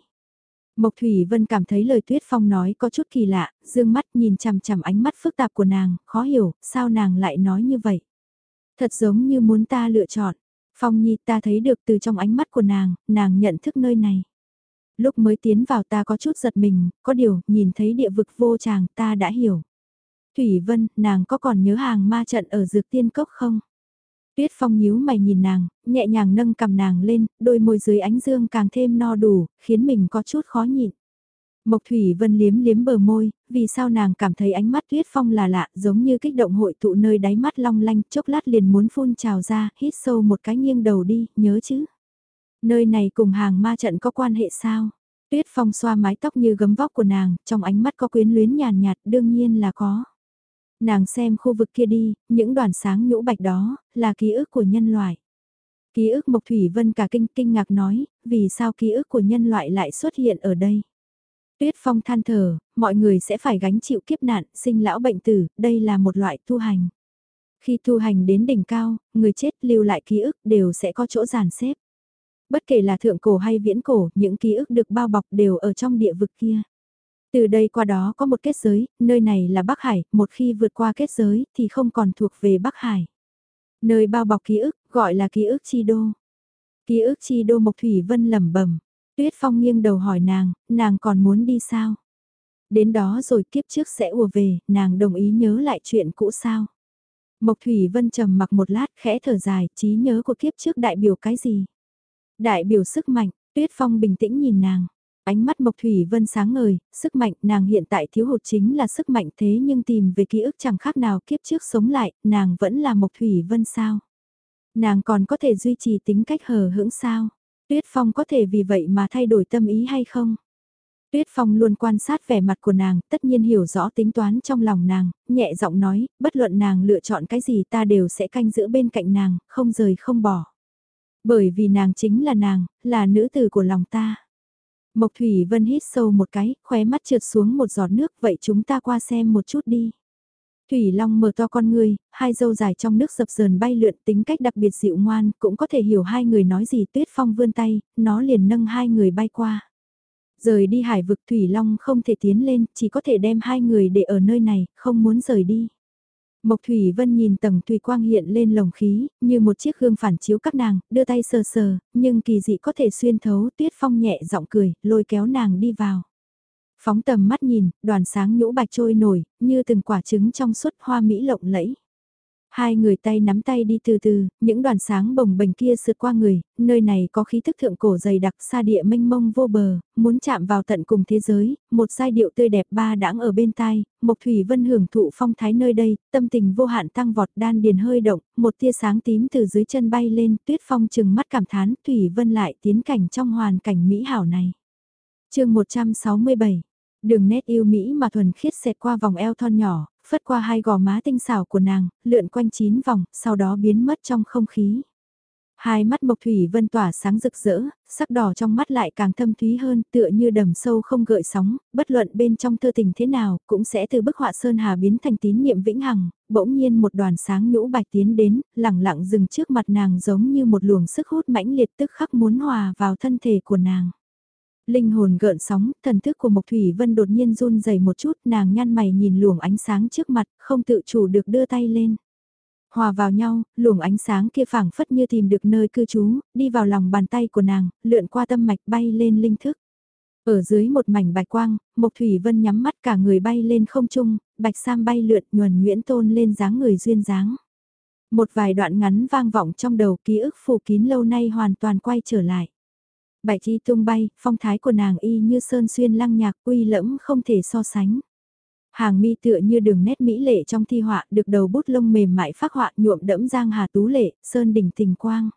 Mộc Thủy Vân cảm thấy lời Tuyết Phong nói có chút kỳ lạ, dương mắt nhìn chằm chằm ánh mắt phức tạp của nàng, khó hiểu, sao nàng lại nói như vậy. Thật giống như muốn ta lựa chọn. Phong Nhi ta thấy được từ trong ánh mắt của nàng, nàng nhận thức nơi này. Lúc mới tiến vào ta có chút giật mình, có điều, nhìn thấy địa vực vô tràng ta đã hiểu. Thủy Vân, nàng có còn nhớ hàng ma trận ở dược tiên cốc không? Tuyết Phong nhíu mày nhìn nàng, nhẹ nhàng nâng cầm nàng lên, đôi môi dưới ánh dương càng thêm no đủ, khiến mình có chút khó nhịn. Mộc Thủy Vân liếm liếm bờ môi, vì sao nàng cảm thấy ánh mắt Tuyết Phong là lạ, giống như kích động hội tụ nơi đáy mắt long lanh, chốc lát liền muốn phun trào ra, hít sâu một cái nghiêng đầu đi, nhớ chứ. Nơi này cùng hàng ma trận có quan hệ sao? Tuyết Phong xoa mái tóc như gấm vóc của nàng, trong ánh mắt có quyến luyến nhàn nhạt, đương nhiên là có. Nàng xem khu vực kia đi, những đoàn sáng nhũ bạch đó, là ký ức của nhân loại. Ký ức Mộc Thủy Vân cả kinh kinh ngạc nói, vì sao ký ức của nhân loại lại xuất hiện ở đây? Tuyết Phong than thở, mọi người sẽ phải gánh chịu kiếp nạn, sinh lão bệnh tử, đây là một loại tu hành. Khi tu hành đến đỉnh cao, người chết lưu lại ký ức đều sẽ có chỗ giàn xếp. Bất kể là thượng cổ hay viễn cổ, những ký ức được bao bọc đều ở trong địa vực kia. Từ đây qua đó có một kết giới, nơi này là Bắc Hải, một khi vượt qua kết giới thì không còn thuộc về Bắc Hải. Nơi bao bọc ký ức, gọi là ký ức chi đô. Ký ức chi đô Mộc Thủy Vân lẩm bẩm. Tuyết Phong nghiêng đầu hỏi nàng, nàng còn muốn đi sao? Đến đó rồi kiếp trước sẽ ùa về, nàng đồng ý nhớ lại chuyện cũ sao? Mộc Thủy Vân trầm mặc một lát khẽ thở dài, trí nhớ của kiếp trước đại biểu cái gì? Đại biểu sức mạnh, Tuyết Phong bình tĩnh nhìn nàng. Ánh mắt Mộc Thủy Vân sáng ngời, sức mạnh nàng hiện tại thiếu hụt chính là sức mạnh thế nhưng tìm về ký ức chẳng khác nào kiếp trước sống lại, nàng vẫn là Mộc Thủy Vân sao? Nàng còn có thể duy trì tính cách hờ hững sao? Tuyết Phong có thể vì vậy mà thay đổi tâm ý hay không? Tuyết Phong luôn quan sát vẻ mặt của nàng, tất nhiên hiểu rõ tính toán trong lòng nàng, nhẹ giọng nói, bất luận nàng lựa chọn cái gì ta đều sẽ canh giữ bên cạnh nàng, không rời không bỏ. Bởi vì nàng chính là nàng, là nữ tử của lòng ta. Mộc Thủy Vân hít sâu một cái, khóe mắt trượt xuống một giọt nước, vậy chúng ta qua xem một chút đi. Thủy Long mở to con người, hai dâu dài trong nước dập dờn bay lượn tính cách đặc biệt dịu ngoan, cũng có thể hiểu hai người nói gì tuyết phong vươn tay, nó liền nâng hai người bay qua. Rời đi hải vực Thủy Long không thể tiến lên, chỉ có thể đem hai người để ở nơi này, không muốn rời đi. Mộc Thủy Vân nhìn tầng thủy quang hiện lên lồng khí, như một chiếc gương phản chiếu các nàng, đưa tay sờ sờ, nhưng kỳ dị có thể xuyên thấu, tuyết phong nhẹ giọng cười, lôi kéo nàng đi vào. Phóng tầm mắt nhìn, đoàn sáng nhũ bạch trôi nổi, như từng quả trứng trong suốt hoa mỹ lộng lẫy. Hai người tay nắm tay đi từ từ, những đoàn sáng bồng bềnh kia sượt qua người, nơi này có khí thức thượng cổ dày đặc xa địa mênh mông vô bờ, muốn chạm vào tận cùng thế giới, một giai điệu tươi đẹp ba đãng ở bên tai, Mộc Thủy Vân hưởng thụ phong thái nơi đây, tâm tình vô hạn tăng vọt đan điền hơi động, một tia sáng tím từ dưới chân bay lên, tuyết phong chừng mắt cảm thán, Thủy Vân lại tiến cảnh trong hoàn cảnh mỹ hảo này. chương 167 Đường nét yêu mỹ mà thuần khiết xẹt qua vòng eo thon nhỏ, phất qua hai gò má tinh xảo của nàng, lượn quanh chín vòng, sau đó biến mất trong không khí. Hai mắt Mộc Thủy Vân tỏa sáng rực rỡ, sắc đỏ trong mắt lại càng thâm thúy hơn, tựa như đầm sâu không gợi sóng, bất luận bên trong thơ tình thế nào, cũng sẽ từ bức họa sơn hà biến thành tín niệm vĩnh hằng. Bỗng nhiên một đoàn sáng nhũ bạch tiến đến, lẳng lặng dừng trước mặt nàng giống như một luồng sức hút mãnh liệt tức khắc muốn hòa vào thân thể của nàng. Linh hồn gợn sóng, thần thức của Mộc Thủy Vân đột nhiên run rẩy một chút, nàng nhăn mày nhìn luồng ánh sáng trước mặt, không tự chủ được đưa tay lên. Hòa vào nhau, luồng ánh sáng kia phảng phất như tìm được nơi cư trú, đi vào lòng bàn tay của nàng, lượn qua tâm mạch bay lên linh thức. Ở dưới một mảnh bạch quang, Mộc Thủy Vân nhắm mắt cả người bay lên không trung, bạch sam bay lượn nhuần nguyễn tôn lên dáng người duyên dáng. Một vài đoạn ngắn vang vọng trong đầu ký ức phủ kín lâu nay hoàn toàn quay trở lại bài chi tung bay, phong thái của nàng y như sơn xuyên lăng nhạc uy lẫm không thể so sánh. Hàng mi tựa như đường nét mỹ lệ trong thi họa được đầu bút lông mềm mại phác họa nhuộm đẫm giang hà tú lệ, sơn đỉnh tình quang.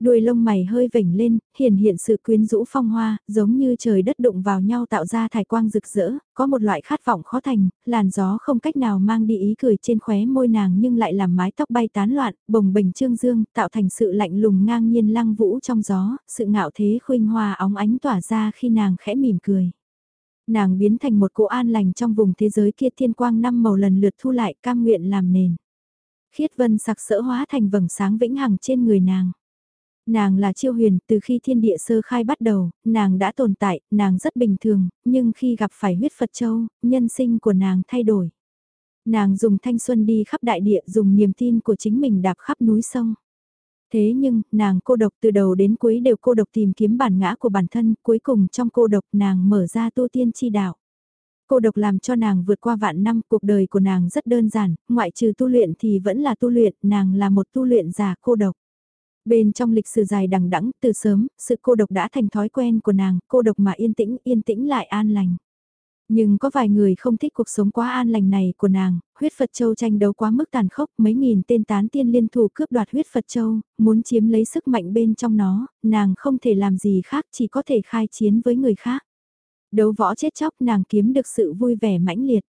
Đuôi lông mày hơi vểnh lên, hiển hiện sự quyến rũ phong hoa, giống như trời đất đụng vào nhau tạo ra thải quang rực rỡ, có một loại khát vọng khó thành, làn gió không cách nào mang đi ý cười trên khóe môi nàng nhưng lại làm mái tóc bay tán loạn, bồng bềnh trương dương, tạo thành sự lạnh lùng ngang nhiên lăng vũ trong gió, sự ngạo thế khuynh hoa óng ánh tỏa ra khi nàng khẽ mỉm cười. Nàng biến thành một cỗ an lành trong vùng thế giới kia thiên quang năm màu lần lượt thu lại cam nguyện làm nền. Khiết vân sặc sỡ hóa thành vầng sáng vĩnh hằng trên người nàng Nàng là chiêu huyền, từ khi thiên địa sơ khai bắt đầu, nàng đã tồn tại, nàng rất bình thường, nhưng khi gặp phải huyết Phật Châu, nhân sinh của nàng thay đổi. Nàng dùng thanh xuân đi khắp đại địa, dùng niềm tin của chính mình đạp khắp núi sông. Thế nhưng, nàng cô độc từ đầu đến cuối đều cô độc tìm kiếm bản ngã của bản thân, cuối cùng trong cô độc nàng mở ra tu tiên chi đạo. Cô độc làm cho nàng vượt qua vạn năm, cuộc đời của nàng rất đơn giản, ngoại trừ tu luyện thì vẫn là tu luyện, nàng là một tu luyện giả cô độc. Bên trong lịch sử dài đằng đẵng từ sớm, sự cô độc đã thành thói quen của nàng, cô độc mà yên tĩnh, yên tĩnh lại an lành. Nhưng có vài người không thích cuộc sống quá an lành này của nàng, huyết Phật Châu tranh đấu quá mức tàn khốc, mấy nghìn tên tán tiên liên thủ cướp đoạt huyết Phật Châu, muốn chiếm lấy sức mạnh bên trong nó, nàng không thể làm gì khác chỉ có thể khai chiến với người khác. Đấu võ chết chóc nàng kiếm được sự vui vẻ mãnh liệt.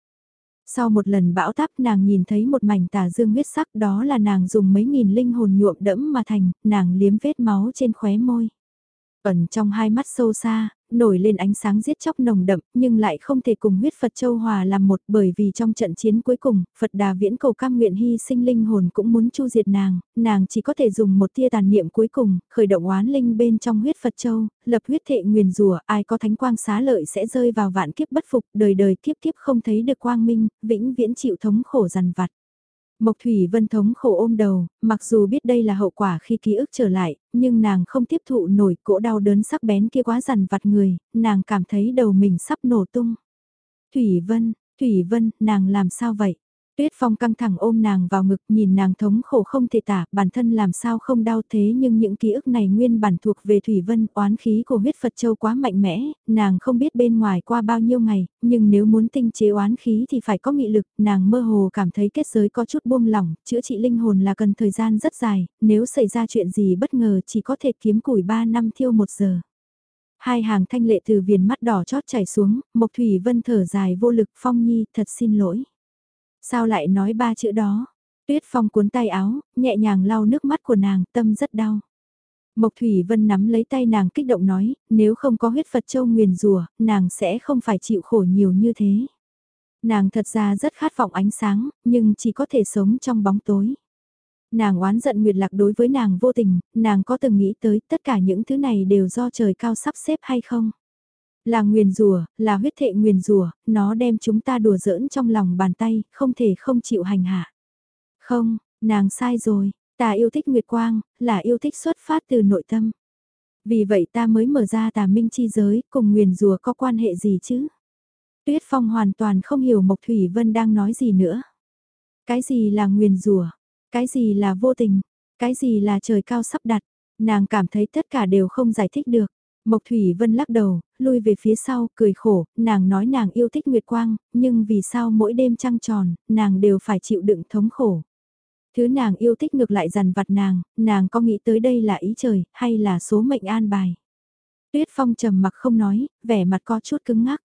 Sau một lần bão táp nàng nhìn thấy một mảnh tà dương huyết sắc đó là nàng dùng mấy nghìn linh hồn nhuộm đẫm mà thành, nàng liếm vết máu trên khóe môi. Ẩn trong hai mắt sâu xa, nổi lên ánh sáng giết chóc nồng đậm, nhưng lại không thể cùng huyết Phật Châu Hòa làm một bởi vì trong trận chiến cuối cùng, Phật Đà Viễn cầu cam nguyện hy sinh linh hồn cũng muốn chu diệt nàng, nàng chỉ có thể dùng một tia tàn niệm cuối cùng, khởi động oán linh bên trong huyết Phật Châu, lập huyết thệ nguyền rùa, ai có thánh quang xá lợi sẽ rơi vào vạn kiếp bất phục, đời đời kiếp kiếp không thấy được quang minh, vĩnh viễn chịu thống khổ dằn vặt. Mộc Thủy Vân thống khổ ôm đầu, mặc dù biết đây là hậu quả khi ký ức trở lại, nhưng nàng không tiếp thụ nổi cỗ đau đớn sắc bén kia quá rằn vặt người, nàng cảm thấy đầu mình sắp nổ tung. Thủy Vân, Thủy Vân, nàng làm sao vậy? Tuyết Phong căng thẳng ôm nàng vào ngực nhìn nàng thống khổ không thể tả, bản thân làm sao không đau thế nhưng những ký ức này nguyên bản thuộc về Thủy Vân, oán khí của huyết Phật Châu quá mạnh mẽ, nàng không biết bên ngoài qua bao nhiêu ngày, nhưng nếu muốn tinh chế oán khí thì phải có nghị lực, nàng mơ hồ cảm thấy kết giới có chút buông lỏng, chữa trị linh hồn là cần thời gian rất dài, nếu xảy ra chuyện gì bất ngờ chỉ có thể kiếm củi 3 năm thiêu 1 giờ. Hai hàng thanh lệ từ viền mắt đỏ chót chảy xuống, Mộc Thủy Vân thở dài vô lực Phong Nhi thật xin lỗi. Sao lại nói ba chữ đó? Tuyết Phong cuốn tay áo, nhẹ nhàng lau nước mắt của nàng, tâm rất đau. Mộc Thủy Vân nắm lấy tay nàng kích động nói, nếu không có huyết Phật Châu nguyền rùa, nàng sẽ không phải chịu khổ nhiều như thế. Nàng thật ra rất khát vọng ánh sáng, nhưng chỉ có thể sống trong bóng tối. Nàng oán giận Nguyệt Lạc đối với nàng vô tình, nàng có từng nghĩ tới tất cả những thứ này đều do trời cao sắp xếp hay không? Là nguyền rùa, là huyết thệ nguyền rùa, nó đem chúng ta đùa giỡn trong lòng bàn tay, không thể không chịu hành hạ. Không, nàng sai rồi, ta yêu thích Nguyệt Quang, là yêu thích xuất phát từ nội tâm. Vì vậy ta mới mở ra tà minh chi giới, cùng nguyền rùa có quan hệ gì chứ? Tuyết Phong hoàn toàn không hiểu Mộc Thủy Vân đang nói gì nữa. Cái gì là nguyền rùa? Cái gì là vô tình? Cái gì là trời cao sắp đặt? Nàng cảm thấy tất cả đều không giải thích được. Mộc Thủy Vân lắc đầu, lui về phía sau, cười khổ, nàng nói nàng yêu thích Nguyệt Quang, nhưng vì sao mỗi đêm trăng tròn, nàng đều phải chịu đựng thống khổ. Thứ nàng yêu thích ngược lại dằn vặt nàng, nàng có nghĩ tới đây là ý trời, hay là số mệnh an bài. Tuyết Phong trầm mặc không nói, vẻ mặt có chút cứng ngắc.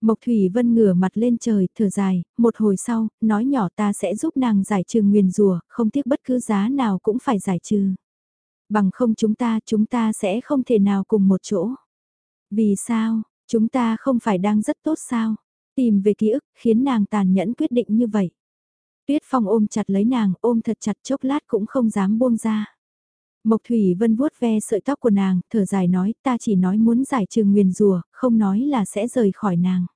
Mộc Thủy Vân ngửa mặt lên trời, thở dài, một hồi sau, nói nhỏ ta sẽ giúp nàng giải trừ nguyền rùa, không tiếc bất cứ giá nào cũng phải giải trừ. Bằng không chúng ta, chúng ta sẽ không thể nào cùng một chỗ. Vì sao, chúng ta không phải đang rất tốt sao? Tìm về ký ức, khiến nàng tàn nhẫn quyết định như vậy. Tuyết Phong ôm chặt lấy nàng, ôm thật chặt chốc lát cũng không dám buông ra. Mộc Thủy Vân vuốt ve sợi tóc của nàng, thở dài nói, ta chỉ nói muốn giải trừ nguyền rùa, không nói là sẽ rời khỏi nàng.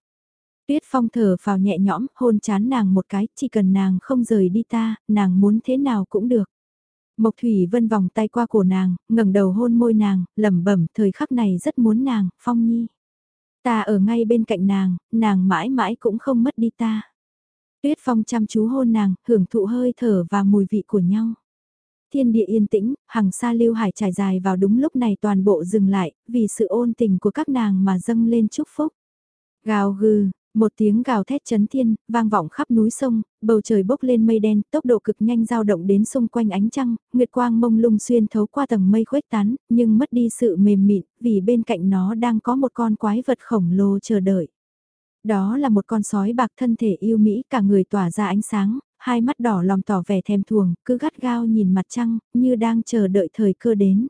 Tuyết Phong thở vào nhẹ nhõm, hôn chán nàng một cái, chỉ cần nàng không rời đi ta, nàng muốn thế nào cũng được. Mộc Thủy Vân vòng tay qua cổ nàng, ngẩng đầu hôn môi nàng, lẩm bẩm, thời khắc này rất muốn nàng, Phong Nhi. Ta ở ngay bên cạnh nàng, nàng mãi mãi cũng không mất đi ta. Tuyết Phong chăm chú hôn nàng, hưởng thụ hơi thở và mùi vị của nhau. Thiên địa yên tĩnh, hàng xa lưu hải trải dài vào đúng lúc này toàn bộ dừng lại, vì sự ôn tình của các nàng mà dâng lên chúc phúc. Gào gừ, một tiếng gào thét chấn thiên, vang vọng khắp núi sông, bầu trời bốc lên mây đen, tốc độ cực nhanh dao động đến xung quanh ánh trăng, nguyệt quang mông lung xuyên thấu qua tầng mây khuếch tán, nhưng mất đi sự mềm mịn, vì bên cạnh nó đang có một con quái vật khổng lồ chờ đợi. Đó là một con sói bạc thân thể yêu mỹ, cả người tỏa ra ánh sáng, hai mắt đỏ lòng tỏ vẻ thèm thuồng, cứ gắt gao nhìn mặt trăng, như đang chờ đợi thời cơ đến.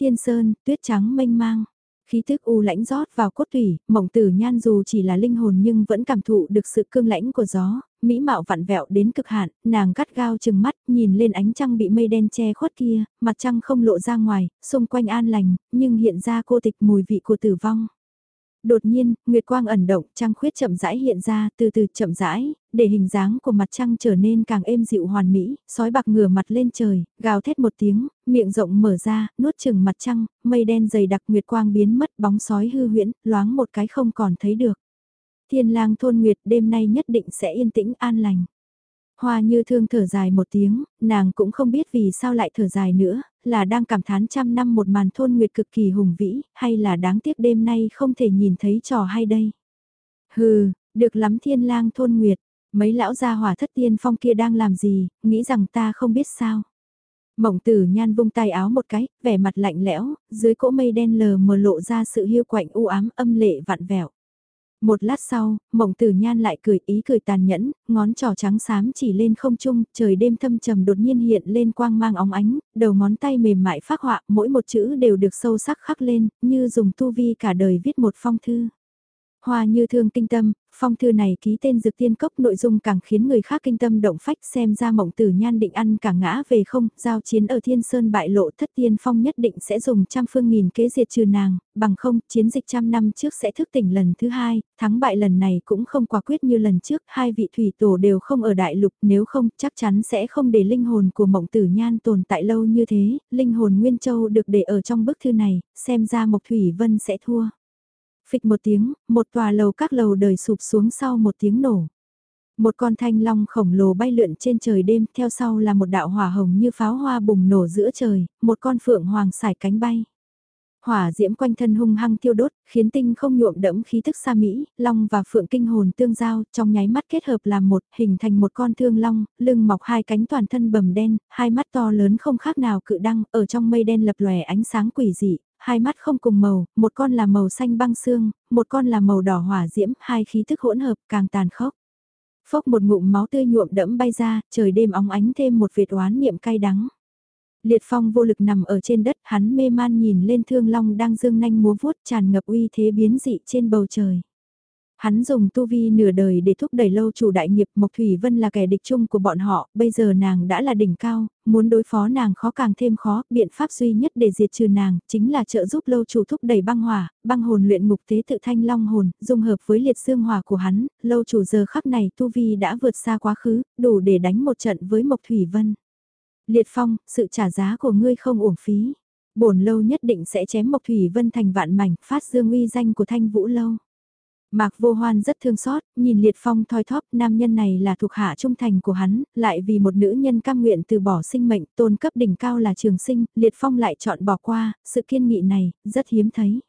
Thiên sơn, tuyết trắng mênh mang, khí thức u lãnh rót vào cốt tủy, mộng tử nhan dù chỉ là linh hồn nhưng vẫn cảm thụ được sự cương lãnh của gió, mỹ mạo vặn vẹo đến cực hạn, nàng gắt gao chừng mắt, nhìn lên ánh trăng bị mây đen che khuất kia, mặt trăng không lộ ra ngoài, xung quanh an lành, nhưng hiện ra cô tịch mùi vị của tử vong. Đột nhiên, nguyệt quang ẩn động, trăng khuyết chậm rãi hiện ra, từ từ chậm rãi, để hình dáng của mặt trăng trở nên càng êm dịu hoàn mỹ, sói bạc ngửa mặt lên trời, gào thét một tiếng, miệng rộng mở ra, nuốt chừng mặt trăng, mây đen dày đặc nguyệt quang biến mất, bóng sói hư huyễn, loáng một cái không còn thấy được. Thiên lang thôn nguyệt đêm nay nhất định sẽ yên tĩnh an lành. Hoa như thương thở dài một tiếng, nàng cũng không biết vì sao lại thở dài nữa, là đang cảm thán trăm năm một màn thôn nguyệt cực kỳ hùng vĩ, hay là đáng tiếc đêm nay không thể nhìn thấy trò hay đây. Hừ, được lắm thiên lang thôn nguyệt, mấy lão gia hỏa thất tiên phong kia đang làm gì, nghĩ rằng ta không biết sao. Mộng tử nhan vung tay áo một cái, vẻ mặt lạnh lẽo, dưới cỗ mây đen lờ mờ lộ ra sự hiu quạnh u ám âm lệ vạn vẹo. Một lát sau, mộng tử nhan lại cười ý cười tàn nhẫn, ngón trỏ trắng xám chỉ lên không trung, trời đêm thâm trầm đột nhiên hiện lên quang mang óng ánh, đầu ngón tay mềm mại phát họa, mỗi một chữ đều được sâu sắc khắc lên, như dùng tu vi cả đời viết một phong thư. Hoa như thương kinh tâm, phong thư này ký tên dược tiên cốc nội dung càng khiến người khác kinh tâm động phách xem ra mộng tử nhan định ăn cả ngã về không, giao chiến ở thiên sơn bại lộ thất tiên phong nhất định sẽ dùng trăm phương nghìn kế diệt trừ nàng, bằng không chiến dịch trăm năm trước sẽ thức tỉnh lần thứ hai, thắng bại lần này cũng không quả quyết như lần trước, hai vị thủy tổ đều không ở đại lục nếu không chắc chắn sẽ không để linh hồn của mộng tử nhan tồn tại lâu như thế, linh hồn Nguyên Châu được để ở trong bức thư này, xem ra Mộc Thủy Vân sẽ thua. Phịch một tiếng, một tòa lầu các lầu đời sụp xuống sau một tiếng nổ. Một con thanh long khổng lồ bay lượn trên trời đêm, theo sau là một đạo hỏa hồng như pháo hoa bùng nổ giữa trời, một con phượng hoàng sải cánh bay. Hỏa diễm quanh thân hung hăng tiêu đốt, khiến tinh không nhuộm đẫm khí thức xa Mỹ, long và phượng kinh hồn tương giao, trong nháy mắt kết hợp làm một, hình thành một con thương long, lưng mọc hai cánh toàn thân bầm đen, hai mắt to lớn không khác nào cự đăng, ở trong mây đen lập lòe ánh sáng quỷ dị, hai mắt không cùng màu, một con là màu xanh băng xương, một con là màu đỏ hỏa diễm, hai khí thức hỗn hợp càng tàn khốc. Phốc một ngụm máu tươi nhuộm đẫm bay ra, trời đêm óng ánh thêm một vệt oán niệm cay đắng. Liệt phong vô lực nằm ở trên đất, hắn mê man nhìn lên thương long đang dương nanh múa vuốt tràn ngập uy thế biến dị trên bầu trời. Hắn dùng tu vi nửa đời để thúc đẩy lâu chủ đại nghiệp Mộc Thủy Vân là kẻ địch chung của bọn họ, bây giờ nàng đã là đỉnh cao, muốn đối phó nàng khó càng thêm khó, biện pháp duy nhất để diệt trừ nàng, chính là trợ giúp lâu chủ thúc đẩy băng hỏa, băng hồn luyện ngục tế tự thanh long hồn, dung hợp với liệt xương hỏa của hắn, lâu chủ giờ khắc này tu vi đã vượt xa quá khứ, đủ để đánh một trận với Mộc Thủy Vân. Liệt phong, sự trả giá của ngươi không uổng phí. Bổn lâu nhất định sẽ chém Mộc Thủy Vân thành vạn mảnh, phát dương uy danh của thanh vũ lâu. Mạc Vô Hoan rất thương xót, nhìn Liệt Phong thoi thóp, nam nhân này là thuộc hạ trung thành của hắn, lại vì một nữ nhân cam nguyện từ bỏ sinh mệnh, tôn cấp đỉnh cao là trường sinh, Liệt Phong lại chọn bỏ qua, sự kiên nghị này, rất hiếm thấy.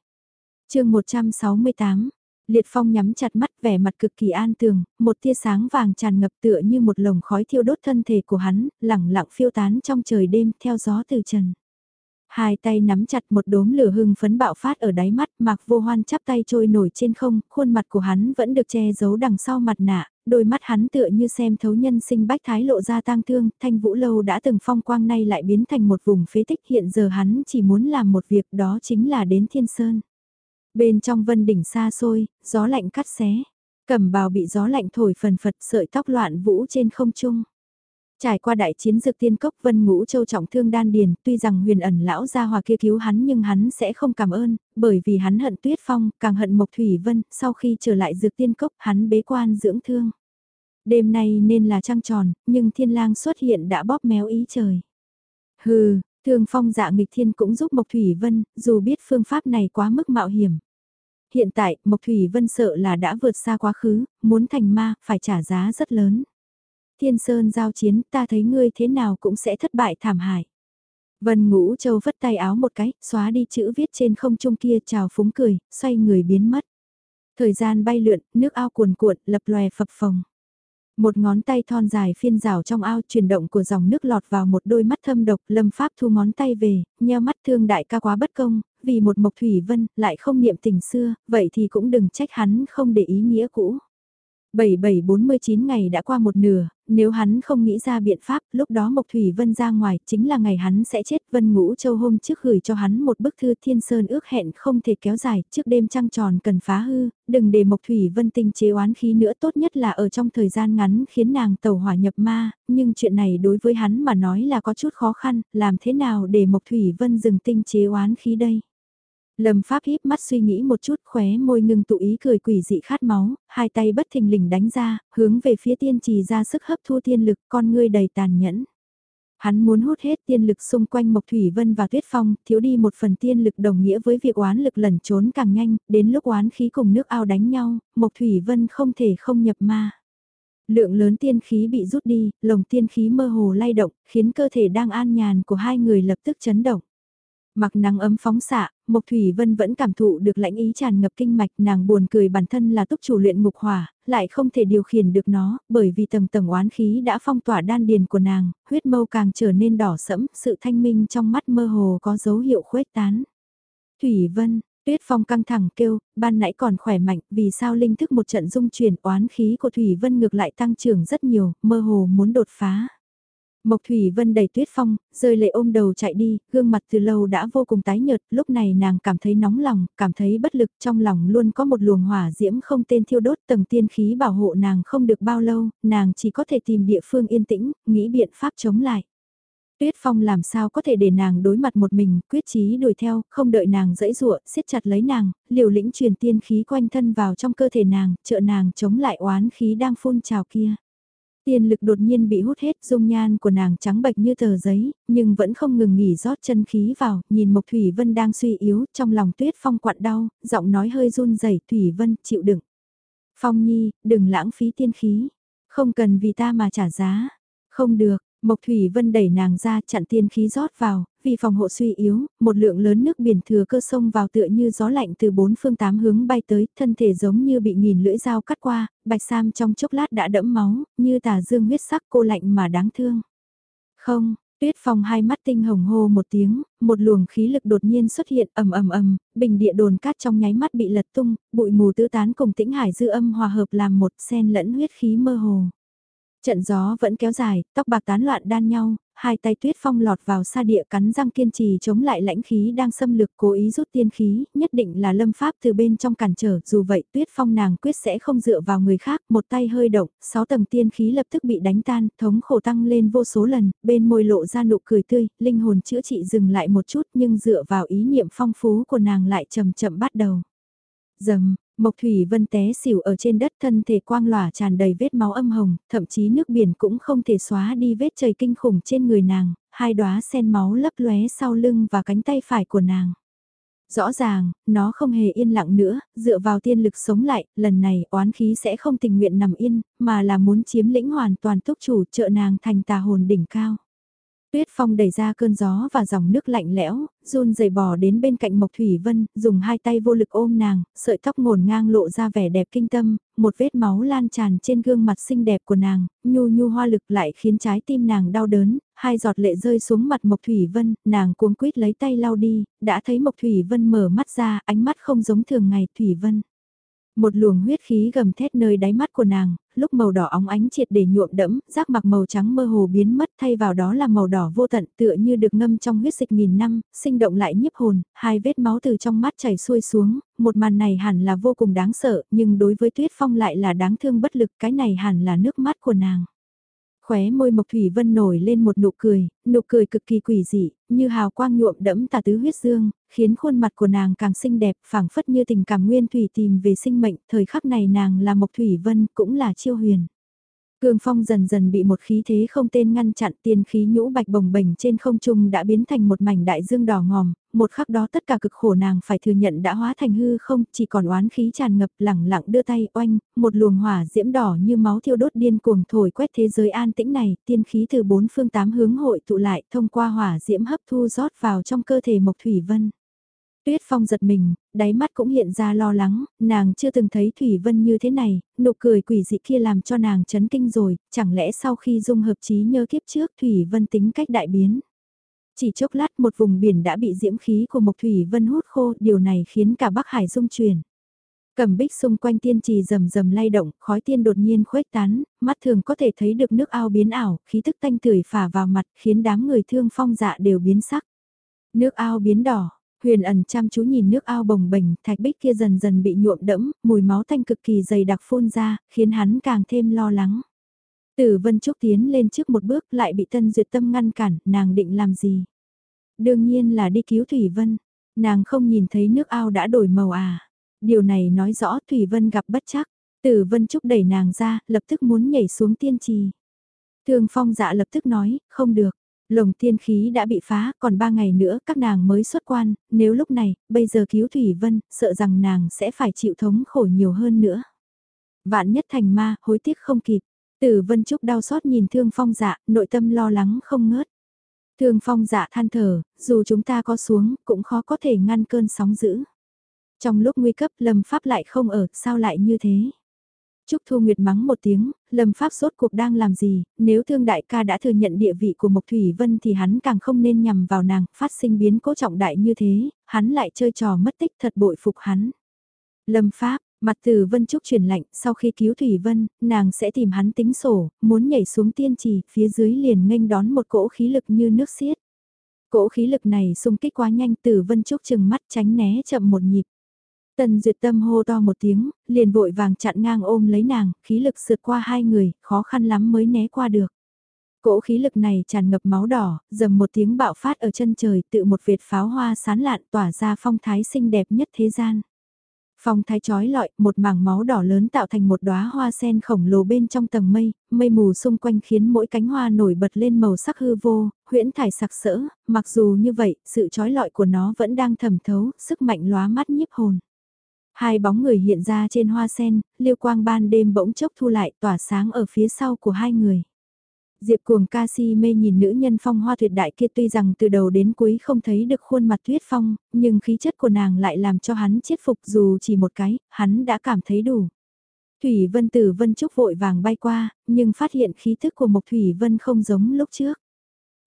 chương 168 Liệt Phong nhắm chặt mắt vẻ mặt cực kỳ an tường, một tia sáng vàng tràn ngập tựa như một lồng khói thiêu đốt thân thể của hắn, lẳng lặng phiêu tán trong trời đêm theo gió từ trần. Hai tay nắm chặt một đốm lửa hưng phấn bạo phát ở đáy mắt, Mạc Vô Hoan chắp tay trôi nổi trên không, khuôn mặt của hắn vẫn được che giấu đằng sau mặt nạ, đôi mắt hắn tựa như xem thấu nhân sinh bách thái lộ ra tang thương, thanh vũ lâu đã từng phong quang nay lại biến thành một vùng phế tích hiện giờ hắn chỉ muốn làm một việc đó chính là đến thiên sơn. Bên trong vân đỉnh xa xôi, gió lạnh cắt xé, cẩm bào bị gió lạnh thổi phần phật sợi tóc loạn vũ trên không trung. Trải qua đại chiến dược tiên cốc vân ngũ châu trọng thương đan điền, tuy rằng huyền ẩn lão gia hòa kia cứu hắn nhưng hắn sẽ không cảm ơn, bởi vì hắn hận tuyết phong, càng hận mộc thủy vân, sau khi trở lại dược tiên cốc hắn bế quan dưỡng thương. Đêm nay nên là trăng tròn, nhưng thiên lang xuất hiện đã bóp méo ý trời. Hừ, thương phong dạ nghịch thiên cũng giúp mộc thủy vân, dù biết phương pháp này quá mức mạo hiểm. Hiện tại, Mộc Thủy Vân sợ là đã vượt xa quá khứ, muốn thành ma, phải trả giá rất lớn. Thiên Sơn giao chiến, ta thấy ngươi thế nào cũng sẽ thất bại thảm hại. Vân Ngũ Châu vất tay áo một cái, xóa đi chữ viết trên không trung kia chào phúng cười, xoay người biến mất. Thời gian bay lượn, nước ao cuồn cuộn, lập lòe phập phồng. Một ngón tay thon dài phiên rào trong ao chuyển động của dòng nước lọt vào một đôi mắt thâm độc, lâm pháp thu ngón tay về, nheo mắt thương đại ca quá bất công, vì một mộc thủy vân, lại không niệm tình xưa, vậy thì cũng đừng trách hắn không để ý nghĩa cũ. 7749 ngày đã qua một nửa, nếu hắn không nghĩ ra biện pháp, lúc đó Mộc Thủy Vân ra ngoài, chính là ngày hắn sẽ chết. Vân Ngũ Châu hôm trước gửi cho hắn một bức thư Thiên Sơn ước hẹn không thể kéo dài, trước đêm trăng tròn cần phá hư, đừng để Mộc Thủy Vân tinh chế oán khí nữa tốt nhất là ở trong thời gian ngắn khiến nàng tàu hỏa nhập ma, nhưng chuyện này đối với hắn mà nói là có chút khó khăn, làm thế nào để Mộc Thủy Vân dừng tinh chế oán khí đây? Lâm Pháp híp mắt suy nghĩ một chút khóe môi ngưng tụ ý cười quỷ dị khát máu, hai tay bất thình lình đánh ra, hướng về phía tiên trì ra sức hấp thu tiên lực con ngươi đầy tàn nhẫn. Hắn muốn hút hết tiên lực xung quanh Mộc Thủy Vân và Tuyết Phong, thiếu đi một phần tiên lực đồng nghĩa với việc oán lực lẩn trốn càng nhanh, đến lúc oán khí cùng nước ao đánh nhau, Mộc Thủy Vân không thể không nhập ma. Lượng lớn tiên khí bị rút đi, lồng tiên khí mơ hồ lay động, khiến cơ thể đang an nhàn của hai người lập tức chấn động. Mặc nắng ấm phóng xạ, Mộc Thủy Vân vẫn cảm thụ được lãnh ý tràn ngập kinh mạch nàng buồn cười bản thân là túc chủ luyện ngục hỏa, lại không thể điều khiển được nó, bởi vì tầng tầng oán khí đã phong tỏa đan điền của nàng, huyết mâu càng trở nên đỏ sẫm, sự thanh minh trong mắt mơ hồ có dấu hiệu khuếch tán. Thủy Vân, Tuyết Phong căng thẳng kêu, ban nãy còn khỏe mạnh, vì sao linh thức một trận dung chuyển oán khí của Thủy Vân ngược lại tăng trưởng rất nhiều, mơ hồ muốn đột phá. Mộc Thủy Vân đầy Tuyết Phong, rơi lệ ôm đầu chạy đi, gương mặt từ lâu đã vô cùng tái nhợt, lúc này nàng cảm thấy nóng lòng, cảm thấy bất lực, trong lòng luôn có một luồng hỏa diễm không tên thiêu đốt tầng tiên khí bảo hộ nàng không được bao lâu, nàng chỉ có thể tìm địa phương yên tĩnh, nghĩ biện pháp chống lại. Tuyết Phong làm sao có thể để nàng đối mặt một mình, quyết chí đuổi theo, không đợi nàng dẫy dụa, siết chặt lấy nàng, liều lĩnh truyền tiên khí quanh thân vào trong cơ thể nàng, trợ nàng chống lại oán khí đang phun trào kia. Tiên lực đột nhiên bị hút hết, dung nhan của nàng trắng bệch như tờ giấy, nhưng vẫn không ngừng nghỉ rót chân khí vào, nhìn Mộc Thủy Vân đang suy yếu, trong lòng Tuyết Phong quặn đau, giọng nói hơi run rẩy, "Thủy Vân, chịu đựng." "Phong Nhi, đừng lãng phí tiên khí, không cần vì ta mà trả giá." "Không được." Mộc Thủy Vân đẩy nàng ra chặn tiên khí rót vào, vì phòng hộ suy yếu, một lượng lớn nước biển thừa cơ sông vào tựa như gió lạnh từ bốn phương tám hướng bay tới, thân thể giống như bị nghìn lưỡi dao cắt qua, bạch sam trong chốc lát đã đẫm máu, như tà dương huyết sắc cô lạnh mà đáng thương. Không, Tuyết Phong hai mắt tinh hồng hô một tiếng, một luồng khí lực đột nhiên xuất hiện ầm ầm ầm, bình địa đồn cát trong nháy mắt bị lật tung, bụi mù tứ tán cùng tĩnh hải dư âm hòa hợp làm một sen lẫn huyết khí mơ hồ. Trận gió vẫn kéo dài, tóc bạc tán loạn đan nhau, hai tay tuyết phong lọt vào xa địa cắn răng kiên trì chống lại lãnh khí đang xâm lược cố ý rút tiên khí, nhất định là lâm pháp từ bên trong cản trở, dù vậy tuyết phong nàng quyết sẽ không dựa vào người khác, một tay hơi động, sáu tầng tiên khí lập tức bị đánh tan, thống khổ tăng lên vô số lần, bên môi lộ ra nụ cười tươi, linh hồn chữa trị dừng lại một chút nhưng dựa vào ý niệm phong phú của nàng lại chậm chậm bắt đầu. Dầm, Mộc Thủy Vân té xỉu ở trên đất thân thể quang lòa tràn đầy vết máu âm hồng, thậm chí nước biển cũng không thể xóa đi vết trời kinh khủng trên người nàng, hai đóa sen máu lấp lóe sau lưng và cánh tay phải của nàng. Rõ ràng, nó không hề yên lặng nữa, dựa vào tiên lực sống lại, lần này oán khí sẽ không tình nguyện nằm yên, mà là muốn chiếm lĩnh hoàn toàn túc chủ trợ nàng thành tà hồn đỉnh cao. Tuyết Phong đẩy ra cơn gió và dòng nước lạnh lẽo, run rẩy bò đến bên cạnh Mộc Thủy Vân, dùng hai tay vô lực ôm nàng, sợi tóc ngổn ngang lộ ra vẻ đẹp kinh tâm, một vết máu lan tràn trên gương mặt xinh đẹp của nàng, nhu nhu hoa lực lại khiến trái tim nàng đau đớn, hai giọt lệ rơi xuống mặt Mộc Thủy Vân, nàng cuống quýt lấy tay lau đi, đã thấy Mộc Thủy Vân mở mắt ra, ánh mắt không giống thường ngày, Thủy Vân. Một luồng huyết khí gầm thét nơi đáy mắt của nàng, lúc màu đỏ óng ánh triệt để nhuộm đẫm, rác mặc màu trắng mơ hồ biến mất thay vào đó là màu đỏ vô tận tựa như được ngâm trong huyết dịch nghìn năm, sinh động lại nhiếp hồn, hai vết máu từ trong mắt chảy xuôi xuống, một màn này hẳn là vô cùng đáng sợ, nhưng đối với Tuyết Phong lại là đáng thương bất lực, cái này hẳn là nước mắt của nàng. Khóe môi Mộc Thủy Vân nổi lên một nụ cười, nụ cười cực kỳ quỷ dị, như hào quang nhuộm đẫm tà tứ huyết dương, khiến khuôn mặt của nàng càng xinh đẹp, phảng phất như tình cảm nguyên thủy tìm về sinh mệnh, thời khắc này nàng là Mộc Thủy Vân, cũng là chiêu huyền. Cương phong dần dần bị một khí thế không tên ngăn chặn tiền khí nhũ bạch bồng bềnh trên không trung đã biến thành một mảnh đại dương đỏ ngòm, một khắc đó tất cả cực khổ nàng phải thừa nhận đã hóa thành hư không, chỉ còn oán khí tràn ngập lẳng lặng đưa tay oanh, một luồng hỏa diễm đỏ như máu thiêu đốt điên cuồng thổi quét thế giới an tĩnh này, tiên khí từ bốn phương tám hướng hội tụ lại thông qua hỏa diễm hấp thu rót vào trong cơ thể Mộc Thủy Vân. Tuyết Phong giật mình, đáy mắt cũng hiện ra lo lắng, nàng chưa từng thấy Thủy Vân như thế này, nụ cười quỷ dị kia làm cho nàng chấn kinh rồi, chẳng lẽ sau khi dung hợp trí nhớ kiếp trước Thủy Vân tính cách đại biến. Chỉ chốc lát một vùng biển đã bị diễm khí của Mộc Thủy Vân hút khô, điều này khiến cả Bắc Hải rung chuyển. Cầm bích xung quanh tiên trì rầm rầm lay động, khói tiên đột nhiên khuếch tán, mắt thường có thể thấy được nước ao biến ảo, khí tức tanh tưởi phả vào mặt, khiến đám người thương phong dạ đều biến sắc. Nước ao biến đỏ, Huyền ẩn chăm chú nhìn nước ao bồng bềnh, thạch bích kia dần dần bị nhuộm đẫm, mùi máu tanh cực kỳ dày đặc phun ra, khiến hắn càng thêm lo lắng. Tử Vân Trúc tiến lên trước một bước lại bị Tân Duyệt Tâm ngăn cản, nàng định làm gì? Đương nhiên là đi cứu Thủy Vân, nàng không nhìn thấy nước ao đã đổi màu à. Điều này nói rõ Thủy Vân gặp bất chắc, Tử Vân Trúc đẩy nàng ra, lập tức muốn nhảy xuống tiên trì. Thường Phong dạ lập tức nói, không được. Lồng tiên khí đã bị phá, còn ba ngày nữa các nàng mới xuất quan, nếu lúc này, bây giờ cứu Thủy Vân, sợ rằng nàng sẽ phải chịu thống khổ nhiều hơn nữa. Vạn nhất thành ma, hối tiếc không kịp. Tử Vân Trúc đau xót nhìn Thương Phong dạ, nội tâm lo lắng không ngớt. Thương Phong dạ than thở, dù chúng ta có xuống, cũng khó có thể ngăn cơn sóng dữ. Trong lúc nguy cấp Lâm Pháp lại không ở, sao lại như thế? Trúc Thu Nguyệt mắng một tiếng, Lâm Pháp sốt cuộc đang làm gì, nếu thương đại ca đã thừa nhận địa vị của Mộc Thủy Vân thì hắn càng không nên nhằm vào nàng, phát sinh biến cố trọng đại như thế, hắn lại chơi trò mất tích thật bội phục hắn. Lâm Pháp, Mặt từ Vân Trúc truyền lạnh, sau khi cứu Thủy Vân, nàng sẽ tìm hắn tính sổ, muốn nhảy xuống tiên trì, phía dưới liền nghênh đón một cỗ khí lực như nước xiết. Cỗ khí lực này xung kích quá nhanh từ Vân Trúc chừng mắt tránh né chậm một nhịp. Tần Duyệt Tâm hô to một tiếng, liền vội vàng chặn ngang ôm lấy nàng, khí lực sượt qua hai người, khó khăn lắm mới né qua được. Cỗ khí lực này tràn ngập máu đỏ, dầm một tiếng bạo phát ở chân trời tự một vệt pháo hoa sán lạn tỏa ra phong thái xinh đẹp nhất thế gian. Phong thái trói lọi, một mảng máu đỏ lớn tạo thành một đóa hoa sen khổng lồ bên trong tầng mây, mây mù xung quanh khiến mỗi cánh hoa nổi bật lên màu sắc hư vô, huyễn thải sặc sỡ, mặc dù như vậy, sự trói lọi của nó vẫn đang thẩm thấu, sức mạnh lóa mắt nhiếp hồn. Hai bóng người hiện ra trên hoa sen, liêu quang ban đêm bỗng chốc thu lại tỏa sáng ở phía sau của hai người. Diệp cuồng ca si mê nhìn nữ nhân phong hoa tuyệt đại kia tuy rằng từ đầu đến cuối không thấy được khuôn mặt tuyết phong, nhưng khí chất của nàng lại làm cho hắn chết phục dù chỉ một cái, hắn đã cảm thấy đủ. Thủy Vân Tử Vân Trúc vội vàng bay qua, nhưng phát hiện khí thức của Mộc Thủy Vân không giống lúc trước.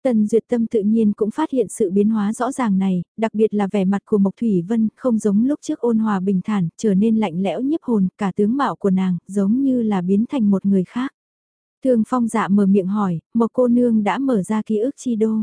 Tần Duyệt Tâm tự nhiên cũng phát hiện sự biến hóa rõ ràng này, đặc biệt là vẻ mặt của Mộc Thủy Vân không giống lúc trước ôn hòa bình thản, trở nên lạnh lẽo nhiếp hồn, cả tướng mạo của nàng giống như là biến thành một người khác. Thương phong dạ mở miệng hỏi, một cô nương đã mở ra ký ức chi đô.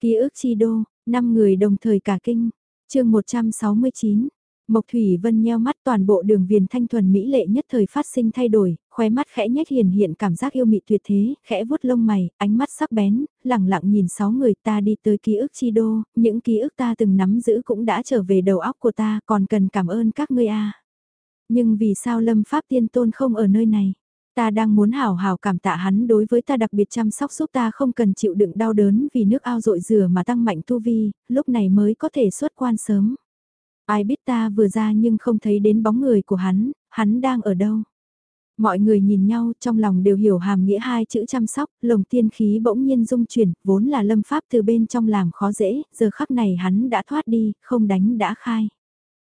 Ký ức chi đô, năm người đồng thời cả kinh. chương 169, Mộc Thủy Vân nheo mắt toàn bộ đường viền thanh thuần mỹ lệ nhất thời phát sinh thay đổi, khóe mắt khẽ nhếch hiền hiện cảm giác yêu mị tuyệt thế, khẽ vuốt lông mày, ánh mắt sắc bén, lẳng lặng nhìn sáu người ta đi tới ký ức chi đô, những ký ức ta từng nắm giữ cũng đã trở về đầu óc của ta, còn cần cảm ơn các ngươi a. Nhưng vì sao Lâm Pháp Tiên Tôn không ở nơi này? Ta đang muốn hào hào cảm tạ hắn đối với ta đặc biệt chăm sóc giúp ta không cần chịu đựng đau đớn vì nước ao rội rửa mà tăng mạnh tu vi, lúc này mới có thể xuất quan sớm. Ai biết ta vừa ra nhưng không thấy đến bóng người của hắn, hắn đang ở đâu. Mọi người nhìn nhau trong lòng đều hiểu hàm nghĩa hai chữ chăm sóc, lồng tiên khí bỗng nhiên dung chuyển, vốn là lâm pháp từ bên trong làm khó dễ, giờ khắc này hắn đã thoát đi, không đánh đã khai.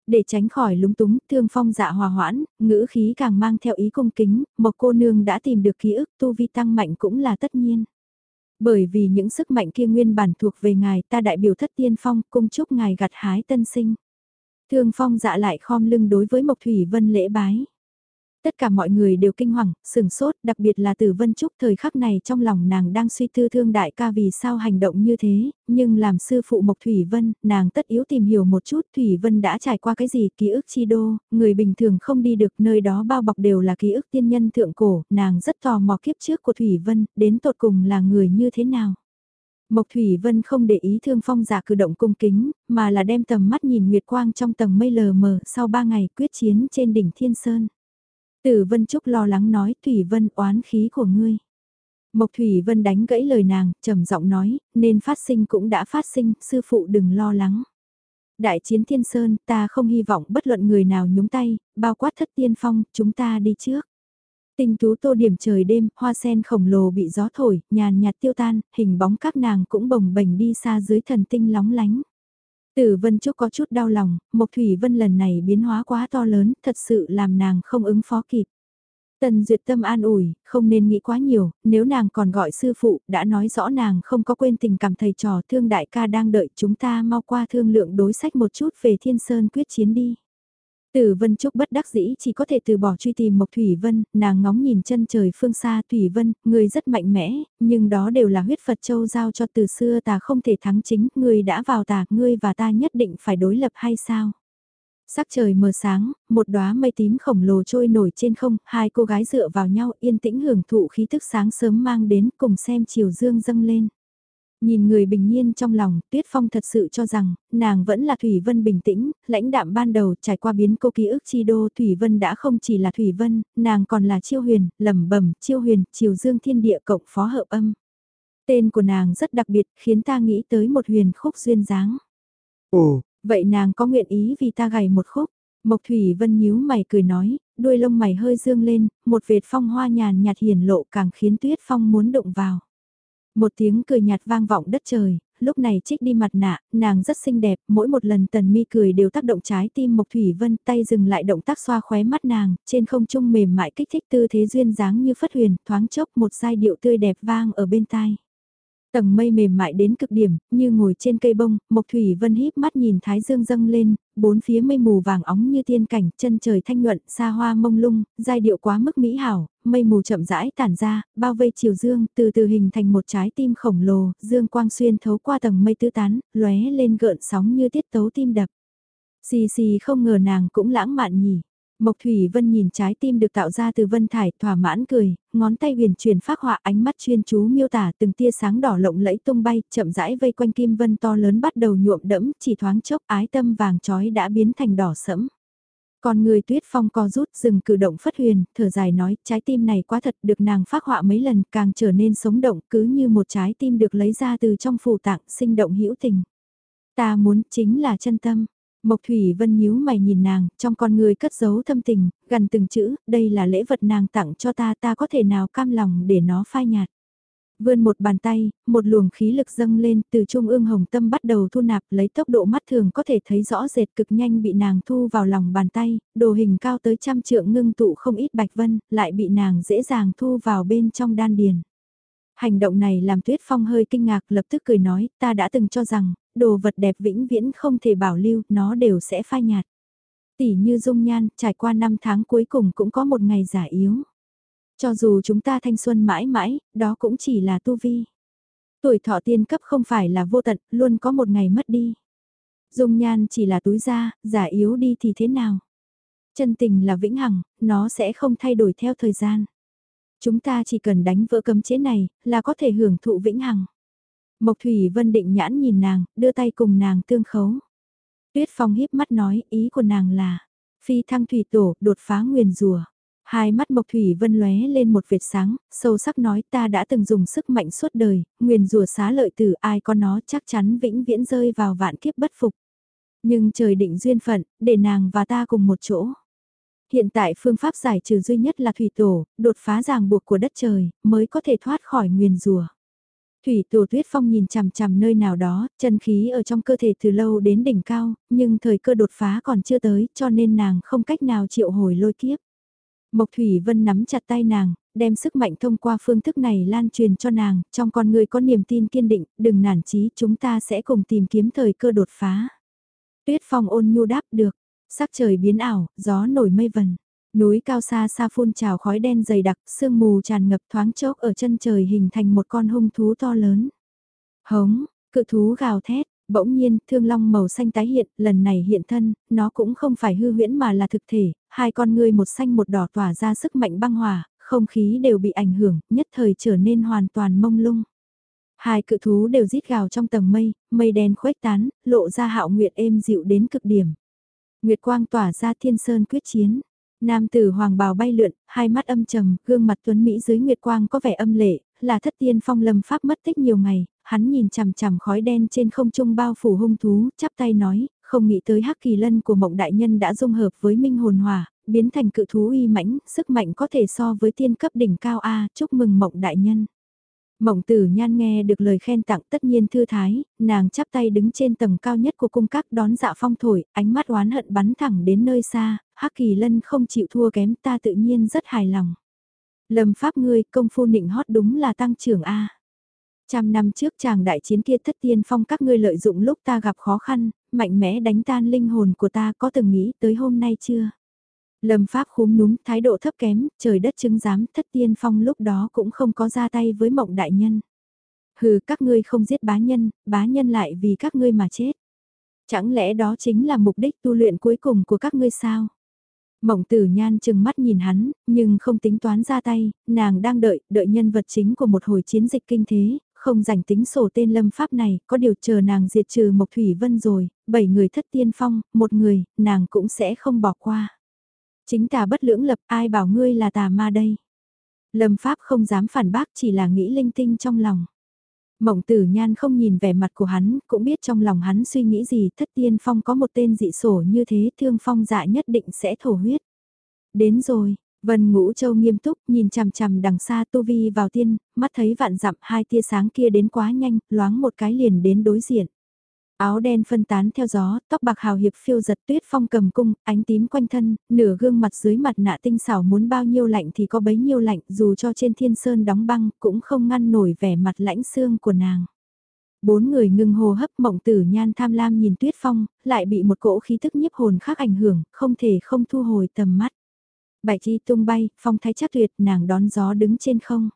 Để tránh khỏi lúng túng, thương phong dạ hòa hoãn, ngữ khí càng mang theo ý cung kính, một cô nương đã tìm được ký ức tu vi tăng mạnh cũng là tất nhiên. Bởi vì những sức mạnh kia nguyên bản thuộc về ngài ta đại biểu thất tiên phong cung chúc ngài gặt hái tân sinh. Thương phong dạ lại khom lưng đối với Mộc Thủy Vân lễ bái. Tất cả mọi người đều kinh hoàng, sừng sốt, đặc biệt là Tử Vân Trúc thời khắc này trong lòng nàng đang suy tư thương đại ca vì sao hành động như thế, nhưng làm sư phụ Mộc Thủy Vân, nàng tất yếu tìm hiểu một chút Thủy Vân đã trải qua cái gì ký ức chi đô, người bình thường không đi được nơi đó bao bọc đều là ký ức tiên nhân thượng cổ, nàng rất tò mò kiếp trước của Thủy Vân, đến tột cùng là người như thế nào. Mộc Thủy Vân không để ý thương phong giả cử động cung kính, mà là đem tầm mắt nhìn nguyệt quang trong tầng mây lờ mờ sau ba ngày quyết chiến trên đỉnh Thiên Sơn. Tử Vân Trúc lo lắng nói Thủy Vân oán khí của ngươi. Mộc Thủy Vân đánh gãy lời nàng, trầm giọng nói, nên phát sinh cũng đã phát sinh, sư phụ đừng lo lắng. Đại chiến Thiên Sơn, ta không hy vọng bất luận người nào nhúng tay, bao quát thất tiên phong, chúng ta đi trước. Tinh tú tô điểm trời đêm, hoa sen khổng lồ bị gió thổi, nhàn nhạt tiêu tan, hình bóng các nàng cũng bồng bềnh đi xa dưới thần tinh lóng lánh. Tử Vân Trúc có chút đau lòng, Mộc Thủy Vân lần này biến hóa quá to lớn, thật sự làm nàng không ứng phó kịp. Tần Duyệt Tâm an ủi, không nên nghĩ quá nhiều, nếu nàng còn gọi sư phụ, đã nói rõ nàng không có quên tình cảm thầy trò thương đại ca đang đợi chúng ta mau qua thương lượng đối sách một chút về Thiên Sơn quyết chiến đi từ Vân Trúc bất đắc dĩ chỉ có thể từ bỏ truy tìm Mộc Thủy Vân, nàng ngóng nhìn chân trời phương xa Thủy Vân, người rất mạnh mẽ, nhưng đó đều là huyết Phật Châu giao cho từ xưa ta không thể thắng chính, người đã vào ta ngươi và ta nhất định phải đối lập hay sao? Sắc trời mờ sáng, một đóa mây tím khổng lồ trôi nổi trên không, hai cô gái dựa vào nhau yên tĩnh hưởng thụ khí thức sáng sớm mang đến cùng xem chiều dương dâng lên. Nhìn người bình nhiên trong lòng, Tuyết Phong thật sự cho rằng, nàng vẫn là Thủy Vân bình tĩnh, lãnh đạm ban đầu trải qua biến cô ký ức chi đô Thủy Vân đã không chỉ là Thủy Vân, nàng còn là Chiêu Huyền, lẩm bẩm Chiêu Huyền, Triều Dương Thiên Địa cộng phó hợp âm. Tên của nàng rất đặc biệt, khiến ta nghĩ tới một huyền khúc duyên dáng. Ồ, vậy nàng có nguyện ý vì ta gầy một khúc? Mộc Thủy Vân nhíu mày cười nói, đuôi lông mày hơi dương lên, một vệt phong hoa nhàn nhạt hiển lộ càng khiến Tuyết Phong muốn động vào. Một tiếng cười nhạt vang vọng đất trời, lúc này trích đi mặt nạ, nàng rất xinh đẹp, mỗi một lần tần mi cười đều tác động trái tim Mộc Thủy Vân tay dừng lại động tác xoa khóe mắt nàng, trên không trung mềm mại kích thích tư thế duyên dáng như phất huyền, thoáng chốc một giai điệu tươi đẹp vang ở bên tai. Tầng mây mềm mại đến cực điểm, như ngồi trên cây bông, Mộc Thủy Vân híp mắt nhìn thái dương dâng lên, bốn phía mây mù vàng óng như tiên cảnh, chân trời thanh nhuận, xa hoa mông lung, giai điệu quá mức mỹ hảo, mây mù chậm rãi tản ra, bao vây chiều dương, từ từ hình thành một trái tim khổng lồ, dương quang xuyên thấu qua tầng mây tứ tán, lóe lên gợn sóng như tiết tấu tim đập. Xì xì không ngờ nàng cũng lãng mạn nhỉ. Mộc Thủy Vân nhìn trái tim được tạo ra từ vân thải, thỏa mãn cười, ngón tay huyền truyền phát họa ánh mắt chuyên chú miêu tả từng tia sáng đỏ lộng lẫy tung bay, chậm rãi vây quanh kim vân to lớn bắt đầu nhuộm đẫm, chỉ thoáng chốc ái tâm vàng trói đã biến thành đỏ sẫm. Còn người tuyết phong co rút dừng cử động phất huyền, thở dài nói, trái tim này quá thật được nàng phát họa mấy lần càng trở nên sống động cứ như một trái tim được lấy ra từ trong phù tạng sinh động hữu tình. Ta muốn chính là chân tâm. Mộc Thủy Vân nhíu mày nhìn nàng, trong con người cất giấu thâm tình, gần từng chữ, đây là lễ vật nàng tặng cho ta, ta có thể nào cam lòng để nó phai nhạt. Vươn một bàn tay, một luồng khí lực dâng lên từ trung ương hồng tâm bắt đầu thu nạp lấy tốc độ mắt thường có thể thấy rõ rệt cực nhanh bị nàng thu vào lòng bàn tay, đồ hình cao tới trăm trượng ngưng tụ không ít bạch vân, lại bị nàng dễ dàng thu vào bên trong đan điền. Hành động này làm Tuyết Phong hơi kinh ngạc lập tức cười nói, ta đã từng cho rằng, đồ vật đẹp vĩnh viễn không thể bảo lưu, nó đều sẽ phai nhạt. Tỷ như dung nhan, trải qua năm tháng cuối cùng cũng có một ngày giả yếu. Cho dù chúng ta thanh xuân mãi mãi, đó cũng chỉ là tu vi. Tuổi thọ tiên cấp không phải là vô tận, luôn có một ngày mất đi. Dung nhan chỉ là túi da, giả yếu đi thì thế nào? Chân tình là vĩnh hằng, nó sẽ không thay đổi theo thời gian. Chúng ta chỉ cần đánh vỡ cấm chế này, là có thể hưởng thụ vĩnh hằng. Mộc Thủy Vân định nhãn nhìn nàng, đưa tay cùng nàng tương khấu. Tuyết Phong híp mắt nói, ý của nàng là, phi thăng thủy tổ, đột phá nguyền rùa. Hai mắt Mộc Thủy Vân lóe lên một vệt sáng, sâu sắc nói ta đã từng dùng sức mạnh suốt đời, nguyền rùa xá lợi tử ai có nó chắc chắn vĩnh viễn rơi vào vạn kiếp bất phục. Nhưng trời định duyên phận, để nàng và ta cùng một chỗ. Hiện tại phương pháp giải trừ duy nhất là thủy tổ, đột phá ràng buộc của đất trời, mới có thể thoát khỏi nguyền rùa. Thủy tổ tuyết phong nhìn chằm chằm nơi nào đó, chân khí ở trong cơ thể từ lâu đến đỉnh cao, nhưng thời cơ đột phá còn chưa tới, cho nên nàng không cách nào triệu hồi lôi kiếp. Mộc Thủy Vân nắm chặt tay nàng, đem sức mạnh thông qua phương thức này lan truyền cho nàng, trong con người có niềm tin kiên định, đừng nản chí chúng ta sẽ cùng tìm kiếm thời cơ đột phá. Tuyết phong ôn nhu đáp được, sắc trời biến ảo, gió nổi mây vần. Núi cao xa xa phun trào khói đen dày đặc, sương mù tràn ngập thoáng chốc ở chân trời hình thành một con hung thú to lớn. Hống, cự thú gào thét, bỗng nhiên, thương long màu xanh tái hiện, lần này hiện thân, nó cũng không phải hư huyễn mà là thực thể, hai con ngươi một xanh một đỏ tỏa ra sức mạnh băng hỏa, không khí đều bị ảnh hưởng, nhất thời trở nên hoàn toàn mông lung. Hai cự thú đều rít gào trong tầng mây, mây đen khuếch tán, lộ ra hạo nguyệt êm dịu đến cực điểm. Nguyệt quang tỏa ra thiên sơn quyết chiến. Nam tử hoàng bào bay lượn, hai mắt âm trầm, gương mặt tuấn Mỹ dưới nguyệt quang có vẻ âm lệ, là thất tiên phong lâm pháp mất tích nhiều ngày, hắn nhìn chằm chằm khói đen trên không trung bao phủ hung thú, chắp tay nói, không nghĩ tới hắc kỳ lân của mộng đại nhân đã dung hợp với minh hồn hòa, biến thành cự thú uy mãnh, sức mạnh có thể so với tiên cấp đỉnh cao A, chúc mừng mộng đại nhân. Mộng tử nhan nghe được lời khen tặng tất nhiên thư thái, nàng chắp tay đứng trên tầng cao nhất của cung các đón dạ phong thổi, ánh mắt oán hận bắn thẳng đến nơi xa, hắc kỳ lân không chịu thua kém ta tự nhiên rất hài lòng. Lâm pháp ngươi công phu nịnh hót đúng là tăng trưởng A. Trăm năm trước chàng đại chiến kia thất tiên phong các ngươi lợi dụng lúc ta gặp khó khăn, mạnh mẽ đánh tan linh hồn của ta có từng nghĩ tới hôm nay chưa? Lâm Pháp khúm núm thái độ thấp kém, trời đất chứng giám thất tiên phong lúc đó cũng không có ra tay với mộng đại nhân. Hừ các ngươi không giết bá nhân, bá nhân lại vì các ngươi mà chết. Chẳng lẽ đó chính là mục đích tu luyện cuối cùng của các ngươi sao? Mộng tử nhan chừng mắt nhìn hắn, nhưng không tính toán ra tay, nàng đang đợi, đợi nhân vật chính của một hồi chiến dịch kinh thế, không rảnh tính sổ tên lâm pháp này, có điều chờ nàng diệt trừ Mộc Thủy Vân rồi, bảy người thất tiên phong, một người, nàng cũng sẽ không bỏ qua. Chính tà bất lưỡng lập, ai bảo ngươi là tà ma đây? Lâm pháp không dám phản bác chỉ là nghĩ linh tinh trong lòng. Mộng tử nhan không nhìn vẻ mặt của hắn, cũng biết trong lòng hắn suy nghĩ gì, thất tiên phong có một tên dị sổ như thế, thương phong dạ nhất định sẽ thổ huyết. Đến rồi, Vân Ngũ Châu nghiêm túc nhìn chằm chằm đằng xa Tu Vi vào tiên, mắt thấy vạn dặm hai tia sáng kia đến quá nhanh, loáng một cái liền đến đối diện. Áo đen phân tán theo gió, tóc bạc hào hiệp phiêu giật tuyết phong cầm cung, ánh tím quanh thân, nửa gương mặt dưới mặt nạ tinh xảo muốn bao nhiêu lạnh thì có bấy nhiêu lạnh, dù cho trên thiên sơn đóng băng cũng không ngăn nổi vẻ mặt lãnh xương của nàng. Bốn người ngưng hô hấp mộng tử nhan tham lam nhìn tuyết phong, lại bị một cỗ khí thức nhiếp hồn khác ảnh hưởng, không thể không thu hồi tầm mắt. Bài chi tung bay, phong thái chắc tuyệt, nàng đón gió đứng trên không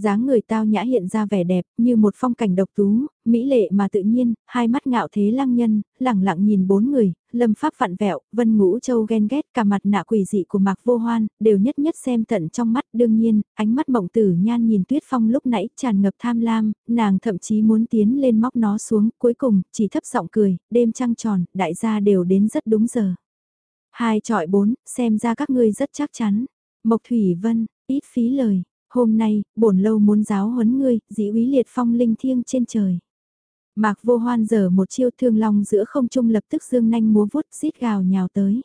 dáng người tao nhã hiện ra vẻ đẹp, như một phong cảnh độc tú, mỹ lệ mà tự nhiên, hai mắt ngạo thế lăng nhân, lẳng lặng nhìn bốn người, lâm pháp vặn vẹo, vân ngũ châu ghen ghét cả mặt nạ quỷ dị của mạc vô hoan, đều nhất nhất xem tận trong mắt đương nhiên, ánh mắt mộng tử nhan nhìn tuyết phong lúc nãy tràn ngập tham lam, nàng thậm chí muốn tiến lên móc nó xuống, cuối cùng, chỉ thấp giọng cười, đêm trăng tròn, đại gia đều đến rất đúng giờ. Hai trọi bốn, xem ra các ngươi rất chắc chắn. Mộc Thủy Vân, ít phí lời, Hôm nay, bổn lâu muốn giáo huấn ngươi, dĩ úy liệt phong linh thiêng trên trời. Mạc vô hoan giở một chiêu thương long giữa không trung lập tức dương nanh múa vuốt xít gào nhào tới.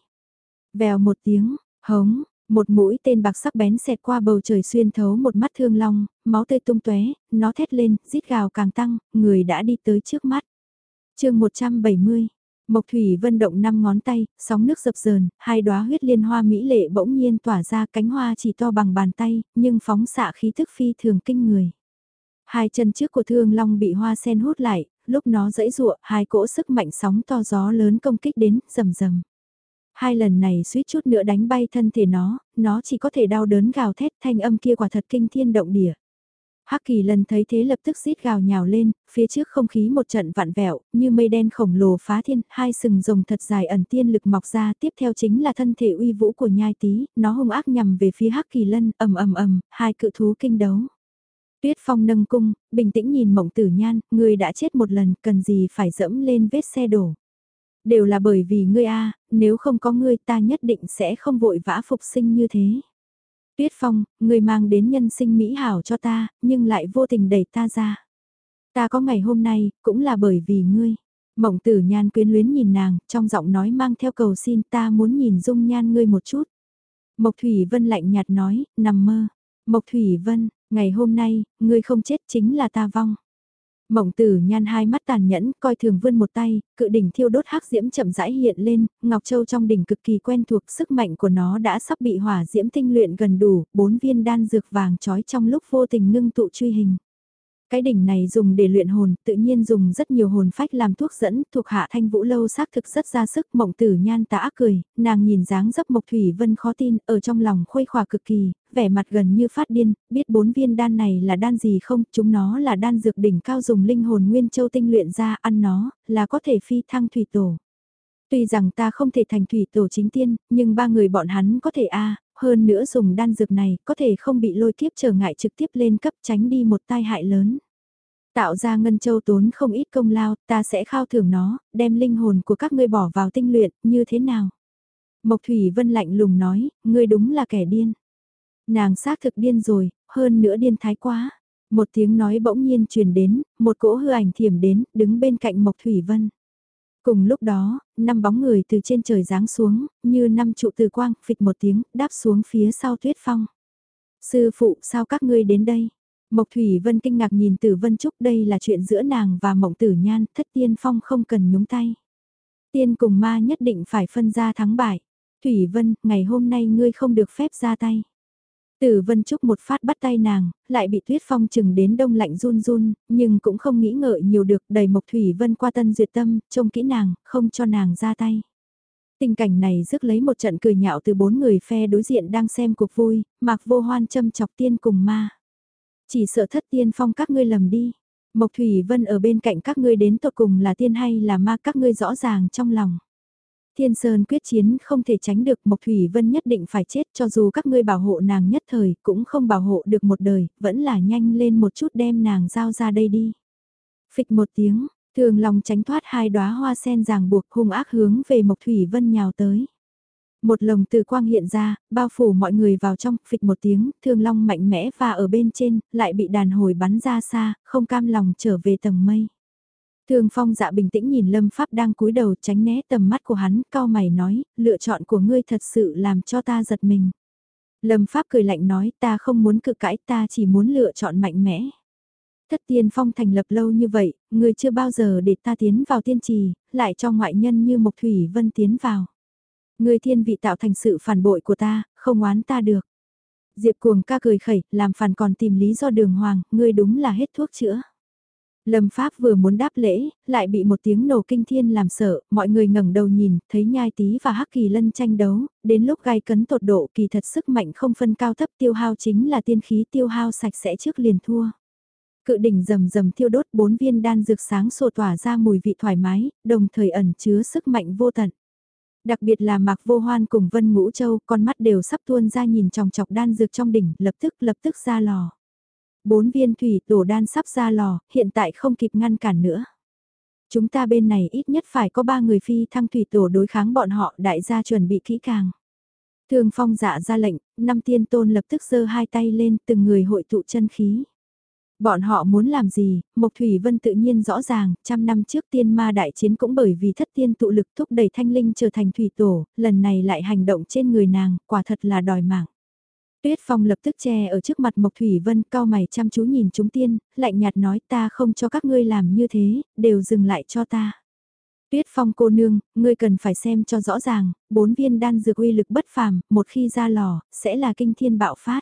Vèo một tiếng, hống, một mũi tên bạc sắc bén xẹt qua bầu trời xuyên thấu một mắt thương long, máu tươi tung tóe, nó thét lên, rít gào càng tăng, người đã đi tới trước mắt. chương 170, Mộc Thủy Vân động năm ngón tay, sóng nước dập dờn, hai đóa huyết liên hoa mỹ lệ bỗng nhiên tỏa ra cánh hoa chỉ to bằng bàn tay, nhưng phóng xạ khí thức phi thường kinh người. Hai chân trước của thương long bị hoa sen hút lại, lúc nó dẫy dụa, hai cỗ sức mạnh sóng to gió lớn công kích đến, rầm rầm. Hai lần này suýt chút nữa đánh bay thân thể nó, nó chỉ có thể đau đớn gào thét thanh âm kia quả thật kinh thiên động địa. Hắc kỳ lần thấy thế lập tức rít gào nhào lên, phía trước không khí một trận vặn vẹo, như mây đen khổng lồ phá thiên, hai sừng rồng thật dài ẩn tiên lực mọc ra, tiếp theo chính là thân thể uy vũ của nhai tí, nó hung ác nhằm về phía Hắc kỳ lân, ầm ầm ầm, hai cự thú kinh đấu. Tuyết phong nâng cung, bình tĩnh nhìn mộng tử nhan, ngươi đã chết một lần, cần gì phải dẫm lên vết xe đổ. Đều là bởi vì ngươi a nếu không có ngươi ta nhất định sẽ không vội vã phục sinh như thế. Tuyết Phong, người mang đến nhân sinh mỹ hảo cho ta, nhưng lại vô tình đẩy ta ra. Ta có ngày hôm nay, cũng là bởi vì ngươi. Mộng tử nhan quyến luyến nhìn nàng, trong giọng nói mang theo cầu xin ta muốn nhìn dung nhan ngươi một chút. Mộc Thủy Vân lạnh nhạt nói, nằm mơ. Mộc Thủy Vân, ngày hôm nay, ngươi không chết chính là ta vong. Mộng tử nhan hai mắt tàn nhẫn, coi thường vươn một tay, cự đỉnh thiêu đốt hắc diễm chậm rãi hiện lên, Ngọc Châu trong đỉnh cực kỳ quen thuộc, sức mạnh của nó đã sắp bị hỏa diễm tinh luyện gần đủ, bốn viên đan dược vàng trói trong lúc vô tình ngưng tụ truy hình. Cái đỉnh này dùng để luyện hồn, tự nhiên dùng rất nhiều hồn phách làm thuốc dẫn, thuộc hạ thanh vũ lâu xác thực rất ra sức, mộng tử nhan tả cười, nàng nhìn dáng dấp mộc thủy vân khó tin, ở trong lòng khuây khỏa cực kỳ, vẻ mặt gần như phát điên, biết bốn viên đan này là đan gì không, chúng nó là đan dược đỉnh cao dùng linh hồn nguyên châu tinh luyện ra, ăn nó, là có thể phi thăng thủy tổ. Tuy rằng ta không thể thành thủy tổ chính tiên, nhưng ba người bọn hắn có thể a hơn nữa dùng đan dược này có thể không bị lôi kiếp trở ngại trực tiếp lên cấp tránh đi một tai hại lớn. Tạo ra ngân châu tốn không ít công lao, ta sẽ khao thưởng nó, đem linh hồn của các ngươi bỏ vào tinh luyện, như thế nào? Mộc Thủy Vân lạnh lùng nói, ngươi đúng là kẻ điên. Nàng xác thực điên rồi, hơn nữa điên thái quá. Một tiếng nói bỗng nhiên truyền đến, một cỗ hư ảnh thiểm đến, đứng bên cạnh Mộc Thủy Vân. Cùng lúc đó, năm bóng người từ trên trời giáng xuống, như năm trụ từ quang, phịch một tiếng, đáp xuống phía sau tuyết phong. Sư phụ, sao các ngươi đến đây? Mộc Thủy Vân kinh ngạc nhìn Tử Vân Trúc đây là chuyện giữa nàng và Mộng Tử Nhan, thất tiên phong không cần nhúng tay. Tiên cùng ma nhất định phải phân ra thắng bại. Thủy Vân, ngày hôm nay ngươi không được phép ra tay. Tử Vân Trúc một phát bắt tay nàng, lại bị Tuyết Phong chừng đến đông lạnh run run, nhưng cũng không nghĩ ngợi nhiều được đầy Mộc Thủy Vân qua tân duyệt tâm, trông kỹ nàng, không cho nàng ra tay. Tình cảnh này rước lấy một trận cười nhạo từ bốn người phe đối diện đang xem cuộc vui, mặc vô hoan châm chọc tiên cùng ma. Chỉ sợ thất tiên phong các ngươi lầm đi. Mộc Thủy Vân ở bên cạnh các ngươi đến tột cùng là tiên hay là ma các ngươi rõ ràng trong lòng. Thiên Sơn quyết chiến không thể tránh được Mộc Thủy Vân nhất định phải chết cho dù các ngươi bảo hộ nàng nhất thời cũng không bảo hộ được một đời, vẫn là nhanh lên một chút đem nàng giao ra đây đi. Phịch một tiếng, thường lòng tránh thoát hai đóa hoa sen ràng buộc hung ác hướng về Mộc Thủy Vân nhào tới. Một lồng từ quang hiện ra, bao phủ mọi người vào trong, phịch một tiếng, thương long mạnh mẽ và ở bên trên, lại bị đàn hồi bắn ra xa, không cam lòng trở về tầng mây. Thường phong dạ bình tĩnh nhìn lâm pháp đang cúi đầu tránh né tầm mắt của hắn, cao mày nói, lựa chọn của ngươi thật sự làm cho ta giật mình. Lâm pháp cười lạnh nói, ta không muốn cự cãi, ta chỉ muốn lựa chọn mạnh mẽ. Thất tiên phong thành lập lâu như vậy, ngươi chưa bao giờ để ta tiến vào tiên trì, lại cho ngoại nhân như Mộc Thủy Vân tiến vào. Ngươi thiên vị tạo thành sự phản bội của ta, không oán ta được. Diệp cuồng ca cười khẩy, làm phản còn tìm lý do đường hoàng, ngươi đúng là hết thuốc chữa. Lâm Pháp vừa muốn đáp lễ, lại bị một tiếng nổ kinh thiên làm sợ, mọi người ngẩng đầu nhìn, thấy nhai tí và hắc kỳ lân tranh đấu, đến lúc gai cấn tột độ kỳ thật sức mạnh không phân cao thấp tiêu hao chính là tiên khí tiêu hao sạch sẽ trước liền thua. Cự đỉnh rầm rầm thiêu đốt bốn viên đan dược sáng sổ tỏa ra mùi vị thoải mái, đồng thời ẩn chứa sức mạnh vô tận. Đặc biệt là Mạc Vô Hoan cùng Vân Ngũ Châu, con mắt đều sắp tuôn ra nhìn tròng chọc đan dược trong đỉnh, lập tức lập tức ra lò. Bốn viên thủy tổ đan sắp ra lò, hiện tại không kịp ngăn cản nữa. Chúng ta bên này ít nhất phải có ba người phi thăng thủy tổ đối kháng bọn họ đại gia chuẩn bị kỹ càng. Thường phong dạ ra lệnh, năm tiên tôn lập tức giơ hai tay lên từng người hội tụ chân khí. Bọn họ muốn làm gì, Mộc Thủy Vân tự nhiên rõ ràng, trăm năm trước tiên ma đại chiến cũng bởi vì thất tiên tụ lực thúc đẩy thanh linh trở thành thủy tổ, lần này lại hành động trên người nàng, quả thật là đòi mạng. Tuyết Phong lập tức che ở trước mặt Mộc Thủy Vân cao mày chăm chú nhìn chúng tiên, lạnh nhạt nói ta không cho các ngươi làm như thế, đều dừng lại cho ta. Tuyết Phong cô nương, ngươi cần phải xem cho rõ ràng, bốn viên đan dược uy lực bất phàm, một khi ra lò, sẽ là kinh thiên bạo phát.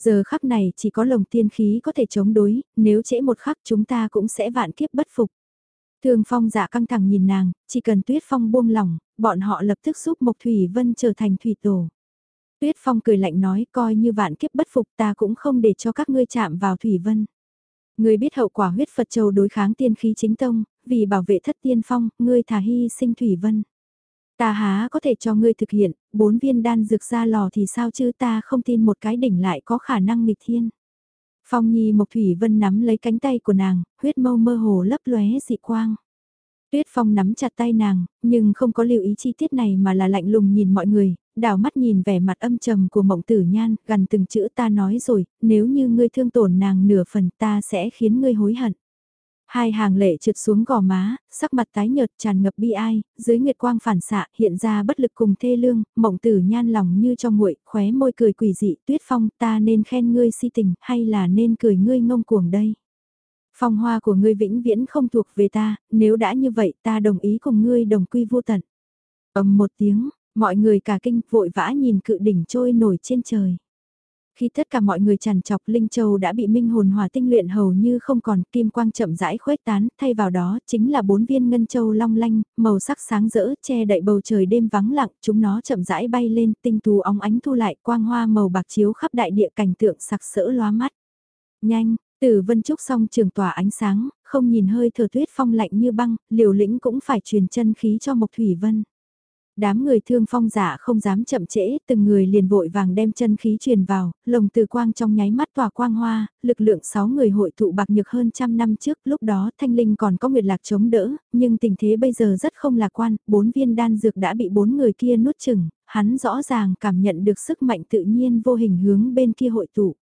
Giờ khắc này chỉ có lồng tiên khí có thể chống đối, nếu trễ một khắc chúng ta cũng sẽ vạn kiếp bất phục. Thường phong giả căng thẳng nhìn nàng, chỉ cần tuyết phong buông lỏng, bọn họ lập tức giúp Mộc Thủy Vân trở thành thủy tổ. Tuyết phong cười lạnh nói coi như vạn kiếp bất phục ta cũng không để cho các ngươi chạm vào Thủy Vân. Ngươi biết hậu quả huyết Phật Châu đối kháng tiên khí chính tông, vì bảo vệ thất tiên phong, ngươi thả hy sinh Thủy Vân. Ta há có thể cho ngươi thực hiện, bốn viên đan dược ra lò thì sao chứ ta không tin một cái đỉnh lại có khả năng nghịch thiên. Phong Nhi Mộc Thủy Vân nắm lấy cánh tay của nàng, huyết mâu mơ hồ lấp lóe dị quang. Tuyết Phong nắm chặt tay nàng, nhưng không có lưu ý chi tiết này mà là lạnh lùng nhìn mọi người, đảo mắt nhìn vẻ mặt âm trầm của mộng tử nhan, gần từng chữ ta nói rồi, nếu như ngươi thương tổn nàng nửa phần ta sẽ khiến ngươi hối hận. Hai hàng lệ trượt xuống gò má, sắc mặt tái nhợt tràn ngập bi ai, dưới nguyệt quang phản xạ hiện ra bất lực cùng thê lương, mộng tử nhan lòng như trong nguội, khóe môi cười quỷ dị, tuyết phong ta nên khen ngươi si tình hay là nên cười ngươi ngông cuồng đây. Phong hoa của ngươi vĩnh viễn không thuộc về ta, nếu đã như vậy ta đồng ý cùng ngươi đồng quy vô tận. ầm một tiếng, mọi người cả kinh vội vã nhìn cự đỉnh trôi nổi trên trời. Khi tất cả mọi người tràn chọc Linh Châu đã bị minh hồn hòa tinh luyện hầu như không còn kim quang chậm rãi khuếch tán, thay vào đó chính là bốn viên ngân châu long lanh, màu sắc sáng rỡ, che đậy bầu trời đêm vắng lặng, chúng nó chậm rãi bay lên, tinh tú óng ánh thu lại quang hoa màu bạc chiếu khắp đại địa cảnh tượng sặc sỡ lóa mắt. Nhanh, Tử Vân Trúc song trường tỏa ánh sáng, không nhìn hơi thở tuyết phong lạnh như băng, liều lĩnh cũng phải truyền chân khí cho Mộc Thủy Vân đám người thương phong giả không dám chậm trễ, từng người liền vội vàng đem chân khí truyền vào, lồng từ quang trong nháy mắt tỏa quang hoa, lực lượng 6 người hội tụ bạc nhược hơn trăm năm trước, lúc đó thanh linh còn có nguyệt lạc chống đỡ, nhưng tình thế bây giờ rất không lạc quan, bốn viên đan dược đã bị bốn người kia nuốt chừng, hắn rõ ràng cảm nhận được sức mạnh tự nhiên vô hình hướng bên kia hội tụ.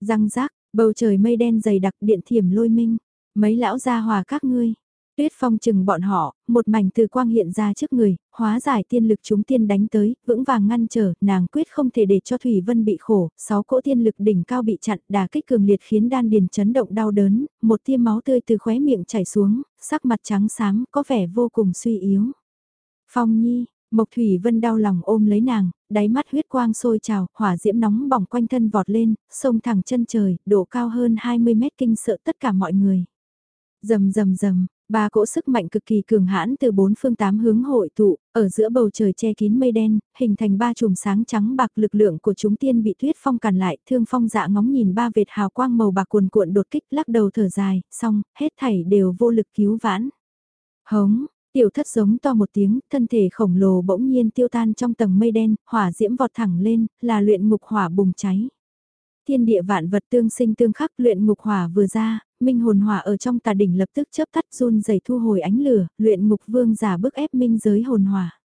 Răng rác, bầu trời mây đen dày đặc điện thiểm lôi minh, mấy lão gia hòa các ngươi Tuyết phong chừng bọn họ, một mảnh từ quang hiện ra trước người, hóa giải tiên lực chúng tiên đánh tới, vững vàng ngăn trở, nàng quyết không thể để cho Thủy Vân bị khổ, sáu cỗ tiên lực đỉnh cao bị chặn, đà kích cường liệt khiến đan điền chấn động đau đớn, một tia máu tươi từ khóe miệng chảy xuống, sắc mặt trắng xám, có vẻ vô cùng suy yếu. Phong Nhi, Mộc Thủy Vân đau lòng ôm lấy nàng, đáy mắt huyết quang sôi trào, hỏa diễm nóng bỏng quanh thân vọt lên, sông thẳng chân trời, độ cao hơn 20 mét kinh sợ tất cả mọi người. Rầm rầm rầm, Ba cỗ sức mạnh cực kỳ cường hãn từ bốn phương tám hướng hội tụ, ở giữa bầu trời che kín mây đen, hình thành ba chùm sáng trắng bạc lực lượng của chúng tiên bị tuyết phong cản lại, thương phong dạ ngóng nhìn ba vệt hào quang màu bạc cuồn cuộn đột kích lắc đầu thở dài, xong, hết thảy đều vô lực cứu vãn. Hống, tiểu thất giống to một tiếng, thân thể khổng lồ bỗng nhiên tiêu tan trong tầng mây đen, hỏa diễm vọt thẳng lên, là luyện ngục hỏa bùng cháy. Thiên địa vạn vật tương sinh tương khắc luyện ngục hỏa vừa ra, minh hồn hỏa ở trong tà đỉnh lập tức chớp tắt run rẩy thu hồi ánh lửa, luyện ngục vương giả bức ép minh giới hồn hỏa.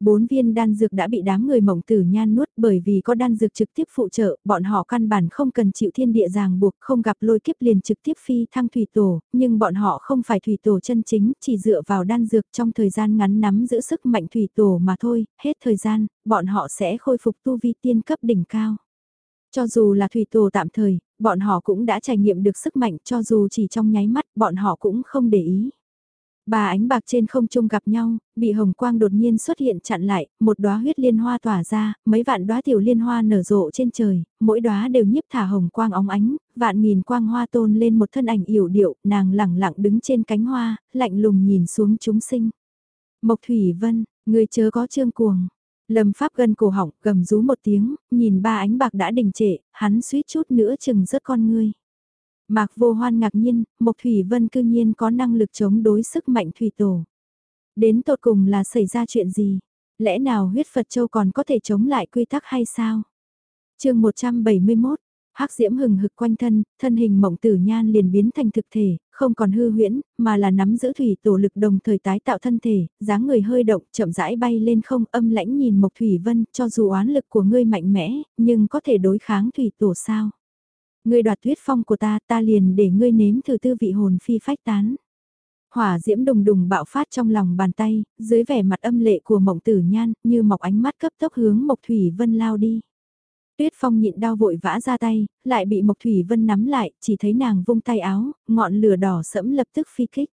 Bốn viên đan dược đã bị đám người mộng tử nhan nuốt bởi vì có đan dược trực tiếp phụ trợ, bọn họ căn bản không cần chịu thiên địa ràng buộc, không gặp lôi kiếp liền trực tiếp phi thăng thủy tổ, nhưng bọn họ không phải thủy tổ chân chính, chỉ dựa vào đan dược trong thời gian ngắn nắm giữ sức mạnh thủy tổ mà thôi, hết thời gian, bọn họ sẽ khôi phục tu vi tiên cấp đỉnh cao. Cho dù là thủy tổ tạm thời, Bọn họ cũng đã trải nghiệm được sức mạnh cho dù chỉ trong nháy mắt bọn họ cũng không để ý. Bà ánh bạc trên không trung gặp nhau, bị hồng quang đột nhiên xuất hiện chặn lại, một đóa huyết liên hoa tỏa ra, mấy vạn đóa tiểu liên hoa nở rộ trên trời, mỗi đóa đều nhiếp thả hồng quang óng ánh, vạn nghìn quang hoa tôn lên một thân ảnh yểu điệu, nàng lẳng lặng đứng trên cánh hoa, lạnh lùng nhìn xuống chúng sinh. Mộc Thủy Vân, người chớ có trương cuồng. Lâm Pháp gân cổ họng, gầm rú một tiếng, nhìn ba ánh bạc đã đình trệ, hắn suýt chút nữa chừng rớt con ngươi. Mạc vô hoan ngạc nhiên, Mộc Thủy Vân cư nhiên có năng lực chống đối sức mạnh thủy tổ. Đến tột cùng là xảy ra chuyện gì? Lẽ nào huyết Phật Châu còn có thể chống lại quy tắc hay sao? chương 171, hắc diễm hừng hực quanh thân, thân hình mộng tử nhan liền biến thành thực thể, không còn hư huyễn, mà là nắm giữ thủy tổ lực đồng thời tái tạo thân thể, dáng người hơi động, chậm rãi bay lên không âm lãnh nhìn Mộc Thủy Vân, cho dù oán lực của ngươi mạnh mẽ, nhưng có thể đối kháng thủy tổ sao? Ngươi đoạt tuyết phong của ta, ta liền để ngươi nếm thử tư vị hồn phi phách tán. Hỏa diễm đùng đùng bạo phát trong lòng bàn tay, dưới vẻ mặt âm lệ của mộng tử nhan, như mọc ánh mắt cấp tốc hướng Mộc Thủy Vân lao đi. Tuyết Phong nhịn đau vội vã ra tay, lại bị Mộc Thủy Vân nắm lại, chỉ thấy nàng vung tay áo, ngọn lửa đỏ sẫm lập tức phi kích.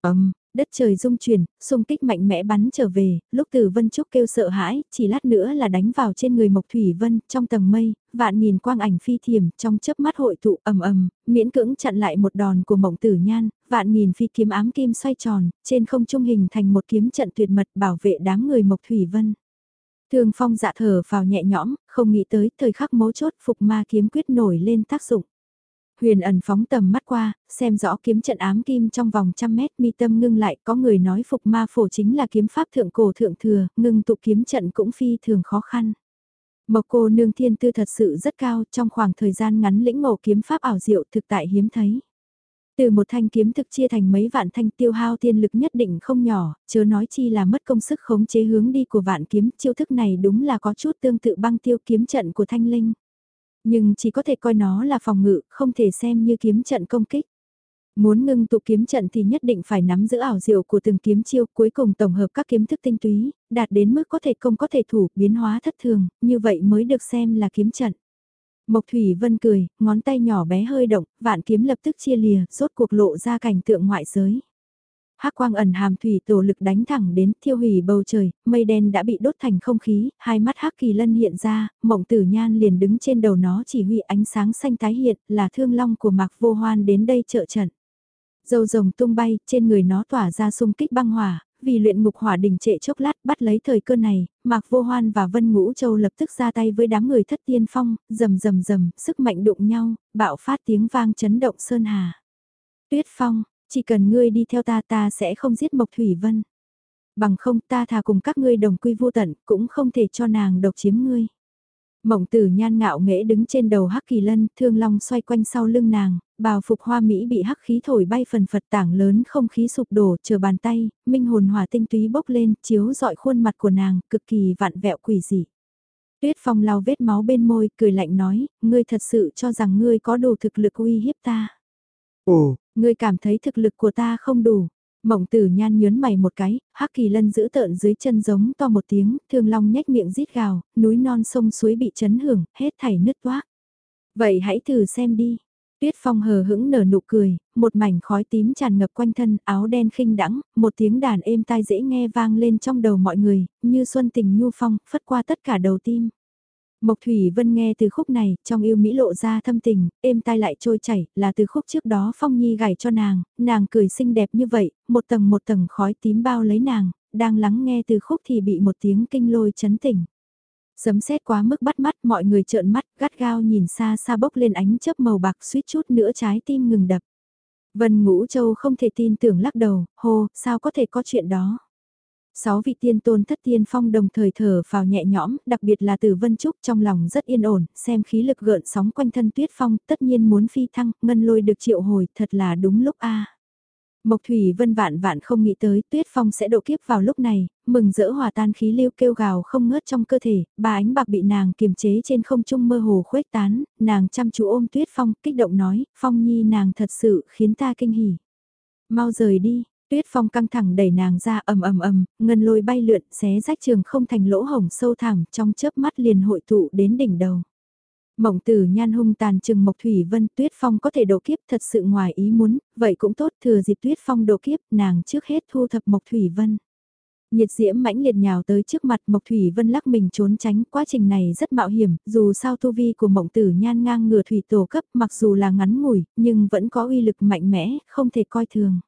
Ầm, đất trời rung chuyển, xung kích mạnh mẽ bắn trở về, lúc Từ Vân Trúc kêu sợ hãi, chỉ lát nữa là đánh vào trên người Mộc Thủy Vân, trong tầng mây, vạn nghìn quang ảnh phi thiểm, trong chớp mắt hội tụ ầm ầm, miễn cưỡng chặn lại một đòn của Mộng Tử Nhan, vạn nghìn phi kiếm ám kim xoay tròn, trên không trung hình thành một kiếm trận tuyệt mật bảo vệ đám người Mộc Thủy Vân. Thương Phong dạ thở vào nhẹ nhõm, không nghĩ tới thời khắc mấu chốt phục ma kiếm quyết nổi lên tác dụng. Huyền ẩn phóng tầm mắt qua, xem rõ kiếm trận ám kim trong vòng trăm mét mi tâm ngưng lại có người nói phục ma phổ chính là kiếm pháp thượng cổ thượng thừa, ngưng tụ kiếm trận cũng phi thường khó khăn. Mộc cô nương thiên tư thật sự rất cao trong khoảng thời gian ngắn lĩnh ngộ kiếm pháp ảo diệu thực tại hiếm thấy. Từ một thanh kiếm thực chia thành mấy vạn thanh tiêu hao tiên lực nhất định không nhỏ, chớ nói chi là mất công sức khống chế hướng đi của vạn kiếm, chiêu thức này đúng là có chút tương tự băng tiêu kiếm trận của thanh linh. Nhưng chỉ có thể coi nó là phòng ngự, không thể xem như kiếm trận công kích. Muốn ngưng tụ kiếm trận thì nhất định phải nắm giữ ảo diệu của từng kiếm chiêu cuối cùng tổng hợp các kiếm thức tinh túy, đạt đến mức có thể công có thể thủ, biến hóa thất thường, như vậy mới được xem là kiếm trận. Mộc Thủy Vân cười, ngón tay nhỏ bé hơi động, vạn kiếm lập tức chia lìa, rốt cuộc lộ ra cảnh tượng ngoại giới. Hắc quang ẩn hàm thủy tổ lực đánh thẳng đến thiêu hủy bầu trời, mây đen đã bị đốt thành không khí, hai mắt Hắc Kỳ Lân hiện ra, mộng tử nhan liền đứng trên đầu nó chỉ huy ánh sáng xanh tái hiện là thương long của Mạc Vô Hoan đến đây trợ trận. Dâu rồng tung bay, trên người nó tỏa ra xung kích băng hỏa, vì luyện ngục hỏa đình trệ chốc lát bắt lấy thời cơ này, Mạc Vô Hoan và Vân Ngũ Châu lập tức ra tay với đám người thất tiên phong, rầm rầm rầm, sức mạnh đụng nhau, bạo phát tiếng vang chấn động sơn hà. Tuyết Phong, chỉ cần ngươi đi theo ta ta sẽ không giết Mộc Thủy Vân. Bằng không ta thà cùng các ngươi đồng quy vô tận, cũng không thể cho nàng độc chiếm ngươi. Mộng tử nhan ngạo nghễ đứng trên đầu hắc kỳ lân, thương long xoay quanh sau lưng nàng, bào phục hoa Mỹ bị hắc khí thổi bay phần phật tảng lớn không khí sụp đổ, chờ bàn tay, minh hồn hỏa tinh túy bốc lên, chiếu dọi khuôn mặt của nàng, cực kỳ vạn vẹo quỷ dị. Tuyết phong lau vết máu bên môi, cười lạnh nói, ngươi thật sự cho rằng ngươi có đủ thực lực uy hiếp ta. Ồ, ngươi cảm thấy thực lực của ta không đủ. Mộng tử nhan nhớn mày một cái, hắc kỳ lân giữ tợn dưới chân giống to một tiếng, thương long nhếch miệng rít gào, núi non sông suối bị chấn hưởng, hết thảy nứt toác. Vậy hãy thử xem đi. Tuyết phong hờ hững nở nụ cười, một mảnh khói tím tràn ngập quanh thân, áo đen khinh đắng, một tiếng đàn êm tai dễ nghe vang lên trong đầu mọi người, như xuân tình nhu phong, phất qua tất cả đầu tim. Mộc Thủy Vân nghe từ khúc này, trong yêu Mỹ lộ ra thâm tình, êm tai lại trôi chảy, là từ khúc trước đó Phong Nhi gảy cho nàng, nàng cười xinh đẹp như vậy, một tầng một tầng khói tím bao lấy nàng, đang lắng nghe từ khúc thì bị một tiếng kinh lôi chấn tỉnh. Sấm sét quá mức bắt mắt, mọi người trợn mắt, gắt gao nhìn xa xa bốc lên ánh chớp màu bạc suýt chút nữa trái tim ngừng đập. Vân Ngũ Châu không thể tin tưởng lắc đầu, hô, sao có thể có chuyện đó. Sáu vị tiên tôn thất tiên phong đồng thời thở vào nhẹ nhõm, đặc biệt là từ Vân Trúc trong lòng rất yên ổn, xem khí lực gợn sóng quanh thân tuyết phong, tất nhiên muốn phi thăng, ngân lôi được triệu hồi, thật là đúng lúc a. Mộc Thủy Vân vạn vạn không nghĩ tới tuyết phong sẽ độ kiếp vào lúc này, mừng rỡ hòa tan khí lưu kêu gào không ngớt trong cơ thể, bà ánh bạc bị nàng kiềm chế trên không trung mơ hồ khuếch tán, nàng chăm chú ôm tuyết phong, kích động nói, phong nhi nàng thật sự khiến ta kinh hỉ. Mau rời đi, Tuyết phong căng thẳng đẩy nàng ra ầm ầm ầm, ngân lôi bay lượn xé rách trường không thành lỗ hổng sâu thẳm trong chớp mắt liền hội tụ đến đỉnh đầu. Mộng tử nhan hung tàn trừng Mộc Thủy Vân Tuyết Phong có thể độ kiếp thật sự ngoài ý muốn, vậy cũng tốt thừa dịp Tuyết Phong độ kiếp nàng trước hết thu thập Mộc Thủy Vân. Nhiệt diễm mãnh liệt nhào tới trước mặt Mộc Thủy Vân lắc mình trốn tránh, quá trình này rất mạo hiểm, dù sao tu vi của mộng tử nhan ngang ngửa thủy tổ cấp mặc dù là ngắn ngủi, nhưng vẫn có uy lực mạnh mẽ, không thể coi thường.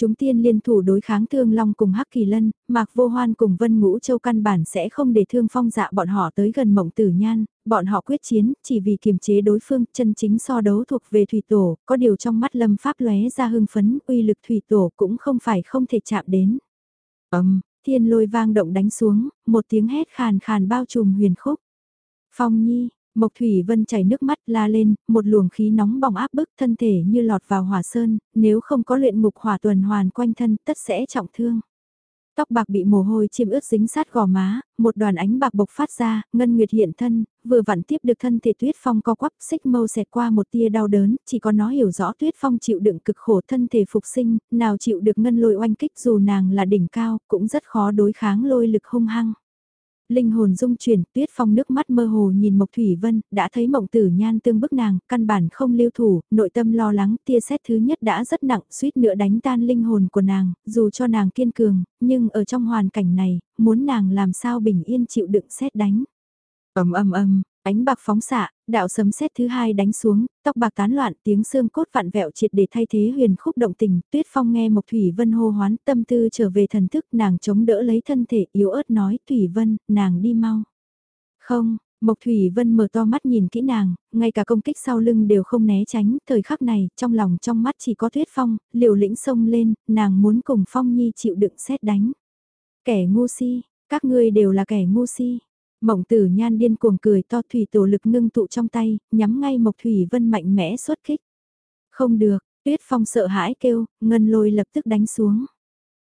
Chúng tiên liên thủ đối kháng Thương Long cùng Hắc Kỳ Lân, Mạc Vô Hoan cùng Vân Ngũ Châu căn bản sẽ không để Thương Phong dạ bọn họ tới gần Mộng Tử Nhan, bọn họ quyết chiến, chỉ vì kiềm chế đối phương, chân chính so đấu thuộc về Thủy Tổ, có điều trong mắt Lâm Pháp lóe ra hưng phấn, uy lực Thủy Tổ cũng không phải không thể chạm đến. Ầm, thiên lôi vang động đánh xuống, một tiếng hét khàn khàn bao trùm huyền khúc. Phong Nhi, Mộc Thủy Vân chảy nước mắt la lên, một luồng khí nóng bỏng áp bức thân thể như lọt vào hỏa sơn, nếu không có luyện ngục hỏa tuần hoàn quanh thân tất sẽ trọng thương. Tóc bạc bị mồ hôi chiêm ướt dính sát gò má, một đoàn ánh bạc bộc phát ra, ngân nguyệt hiện thân, vừa vặn tiếp được thân thể tuyết phong co quắp xích mâu xẹt qua một tia đau đớn, chỉ có nó hiểu rõ tuyết phong chịu đựng cực khổ thân thể phục sinh, nào chịu được ngân lôi oanh kích dù nàng là đỉnh cao, cũng rất khó đối kháng lôi lực hung hăng linh hồn dung chuyển, tuyết phong nước mắt mơ hồ nhìn Mộc Thủy Vân, đã thấy mộng tử nhan tương bức nàng, căn bản không lưu thủ, nội tâm lo lắng, tia xét thứ nhất đã rất nặng, suýt nữa đánh tan linh hồn của nàng, dù cho nàng kiên cường, nhưng ở trong hoàn cảnh này, muốn nàng làm sao bình yên chịu đựng xét đánh. ầm ầm ầm, Ánh bạc phóng xạ, đạo sấm sét thứ hai đánh xuống, tóc bạc tán loạn tiếng xương cốt vặn vẹo triệt để thay thế huyền khúc động tình, tuyết phong nghe Mộc Thủy Vân hô hoán tâm tư trở về thần thức nàng chống đỡ lấy thân thể yếu ớt nói Thủy Vân, nàng đi mau. Không, Mộc Thủy Vân mở to mắt nhìn kỹ nàng, ngay cả công kích sau lưng đều không né tránh, thời khắc này, trong lòng trong mắt chỉ có tuyết phong, liều lĩnh xông lên, nàng muốn cùng phong nhi chịu đựng xét đánh. Kẻ ngu si, các ngươi đều là kẻ ngu si. Mộng tử nhan điên cuồng cười to thủy tổ lực ngưng tụ trong tay, nhắm ngay Mộc Thủy Vân mạnh mẽ xuất kích. Không được, tuyết phong sợ hãi kêu, ngân lôi lập tức đánh xuống.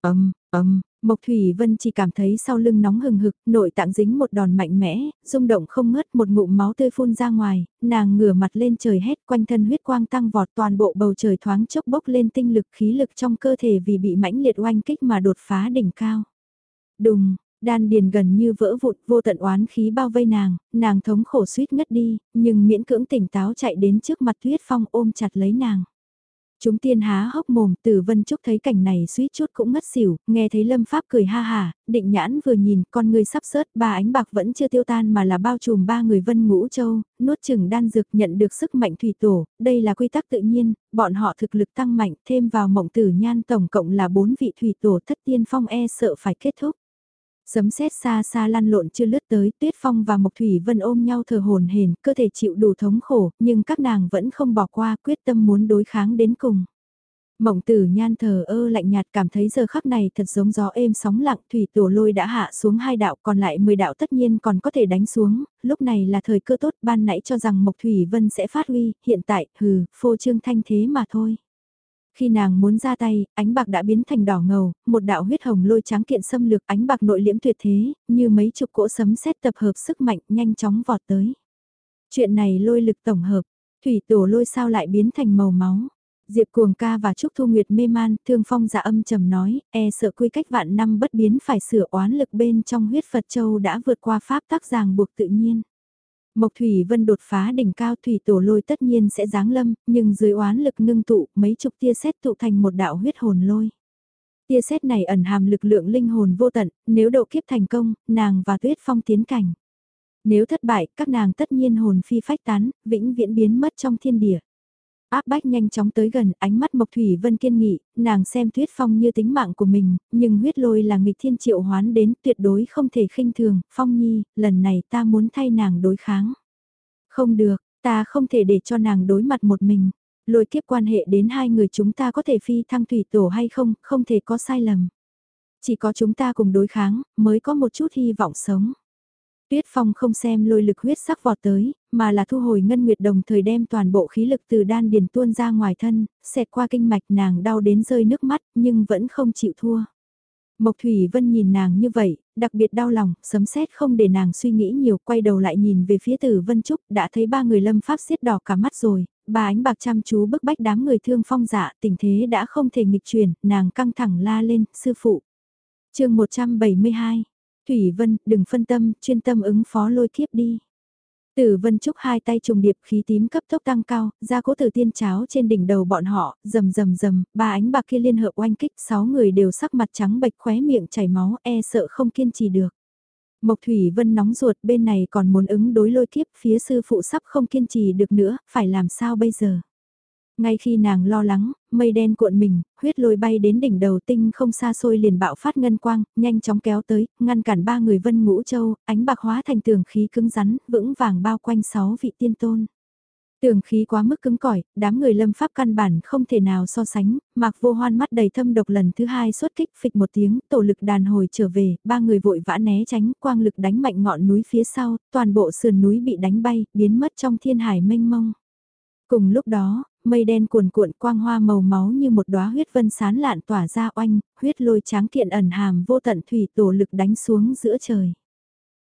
ầm ầm Mộc Thủy Vân chỉ cảm thấy sau lưng nóng hừng hực, nội tạng dính một đòn mạnh mẽ, rung động không ngớt một ngụm máu tươi phun ra ngoài, nàng ngửa mặt lên trời hét quanh thân huyết quang tăng vọt toàn bộ bầu trời thoáng chốc bốc lên tinh lực khí lực trong cơ thể vì bị mãnh liệt oanh kích mà đột phá đỉnh cao. Đùng, Đan điền gần như vỡ vụt vô tận oán khí bao vây nàng, nàng thống khổ suýt ngất đi, nhưng miễn cưỡng tỉnh táo chạy đến trước mặt Tuyết Phong ôm chặt lấy nàng. Chúng tiên há hốc mồm, Tử Vân Trúc thấy cảnh này suýt chút cũng ngất xỉu, nghe thấy Lâm Pháp cười ha hà, định nhãn vừa nhìn, con người sắp sớt, ba ánh bạc vẫn chưa tiêu tan mà là bao trùm ba người Vân Ngũ Châu, nuốt chừng đan dược nhận được sức mạnh thủy tổ, đây là quy tắc tự nhiên, bọn họ thực lực tăng mạnh, thêm vào mộng tử nhan tổng cộng là bốn vị thủy tổ thất tiên phong e sợ phải kết thúc. Sấm sét xa xa lăn lộn chưa lướt tới, Tuyết Phong và Mộc Thủy Vân ôm nhau thờ hồn hển, cơ thể chịu đủ thống khổ, nhưng các nàng vẫn không bỏ qua, quyết tâm muốn đối kháng đến cùng. Mộng tử nhan thờ ơ lạnh nhạt cảm thấy giờ khắc này thật giống gió êm sóng lặng thủy tổ lôi đã hạ xuống hai đạo còn lại 10 đạo tất nhiên còn có thể đánh xuống, lúc này là thời cơ tốt ban nãy cho rằng Mộc Thủy Vân sẽ phát huy, hiện tại hừ, phô trương thanh thế mà thôi. Khi nàng muốn ra tay, ánh bạc đã biến thành đỏ ngầu, một đạo huyết hồng lôi tráng kiện xâm lược ánh bạc nội liễm tuyệt thế, như mấy chục cỗ sấm sét tập hợp sức mạnh nhanh chóng vọt tới. Chuyện này lôi lực tổng hợp, thủy tổ lôi sao lại biến thành màu máu. Diệp Cuồng ca và Trúc Thu Nguyệt mê man, Thương Phong giả âm trầm nói, e sợ quy cách vạn năm bất biến phải sửa oán lực bên trong huyết Phật Châu đã vượt qua pháp tác ràng buộc tự nhiên. Mộc Thủy Vân đột phá đỉnh cao thủy tổ lôi tất nhiên sẽ giáng lâm, nhưng dưới oán lực ngưng tụ, mấy chục tia sét tụ thành một đạo huyết hồn lôi. Tia sét này ẩn hàm lực lượng linh hồn vô tận, nếu độ kiếp thành công, nàng và Tuyết Phong tiến cảnh. Nếu thất bại, các nàng tất nhiên hồn phi phách tán, vĩnh viễn biến mất trong thiên địa. Áp bách nhanh chóng tới gần, ánh mắt Mộc Thủy Vân kiên nghị, nàng xem Tuyết Phong như tính mạng của mình, nhưng huyết lôi là nghịch thiên triệu hoán đến tuyệt đối không thể khinh thường, Phong Nhi, lần này ta muốn thay nàng đối kháng. Không được, ta không thể để cho nàng đối mặt một mình. Lôi kiếp quan hệ đến hai người chúng ta có thể phi thăng thủy tổ hay không, không thể có sai lầm. Chỉ có chúng ta cùng đối kháng, mới có một chút hy vọng sống. Tuyết Phong không xem lôi lực huyết sắc vọt tới, mà là thu hồi ngân nguyệt đồng thời đem toàn bộ khí lực từ đan điền tuôn ra ngoài thân, xẹt qua kinh mạch nàng đau đến rơi nước mắt, nhưng vẫn không chịu thua. Mộc Thủy Vân nhìn nàng như vậy, đặc biệt đau lòng, sấm sét không để nàng suy nghĩ nhiều, quay đầu lại nhìn về phía Tử Vân Trúc, đã thấy ba người lâm pháp xiết đỏ cả mắt rồi, bà ánh bạc chăm chú bức bách đám người thương phong dạ, tình thế đã không thể nghịch chuyển, nàng căng thẳng la lên, sư phụ. chương 172 Thủy Vân, đừng phân tâm, chuyên tâm ứng phó lôi kiếp đi. Tử Vân Trúc hai tay trùng điệp khí tím cấp tốc tăng cao, ra cố tử tiên cháo trên đỉnh đầu bọn họ, rầm rầm rầm, ba ánh bạc kia liên hợp oanh kích, sáu người đều sắc mặt trắng bệch khóe miệng chảy máu, e sợ không kiên trì được. Mộc Thủy Vân nóng ruột bên này còn muốn ứng đối lôi kiếp, phía sư phụ sắp không kiên trì được nữa, phải làm sao bây giờ? Ngay khi nàng lo lắng, mây đen cuộn mình, huyết lôi bay đến đỉnh đầu tinh không xa xôi liền bạo phát ngân quang, nhanh chóng kéo tới, ngăn cản ba người vân ngũ châu, ánh bạc hóa thành tường khí cứng rắn, vững vàng bao quanh sáu vị tiên tôn. Tường khí quá mức cứng cỏi, đám người lâm pháp căn bản không thể nào so sánh, mặc vô hoan mắt đầy thâm độc lần thứ hai xuất kích phịch một tiếng, tổ lực đàn hồi trở về, ba người vội vã né tránh, quang lực đánh mạnh ngọn núi phía sau, toàn bộ sườn núi bị đánh bay, biến mất trong thiên hải mênh mông. Cùng lúc đó, mây đen cuồn cuộn quang hoa màu máu như một đóa huyết vân sán lạn tỏa ra oanh, huyết lôi tráng kiện ẩn hàm vô tận thủy tổ lực đánh xuống giữa trời.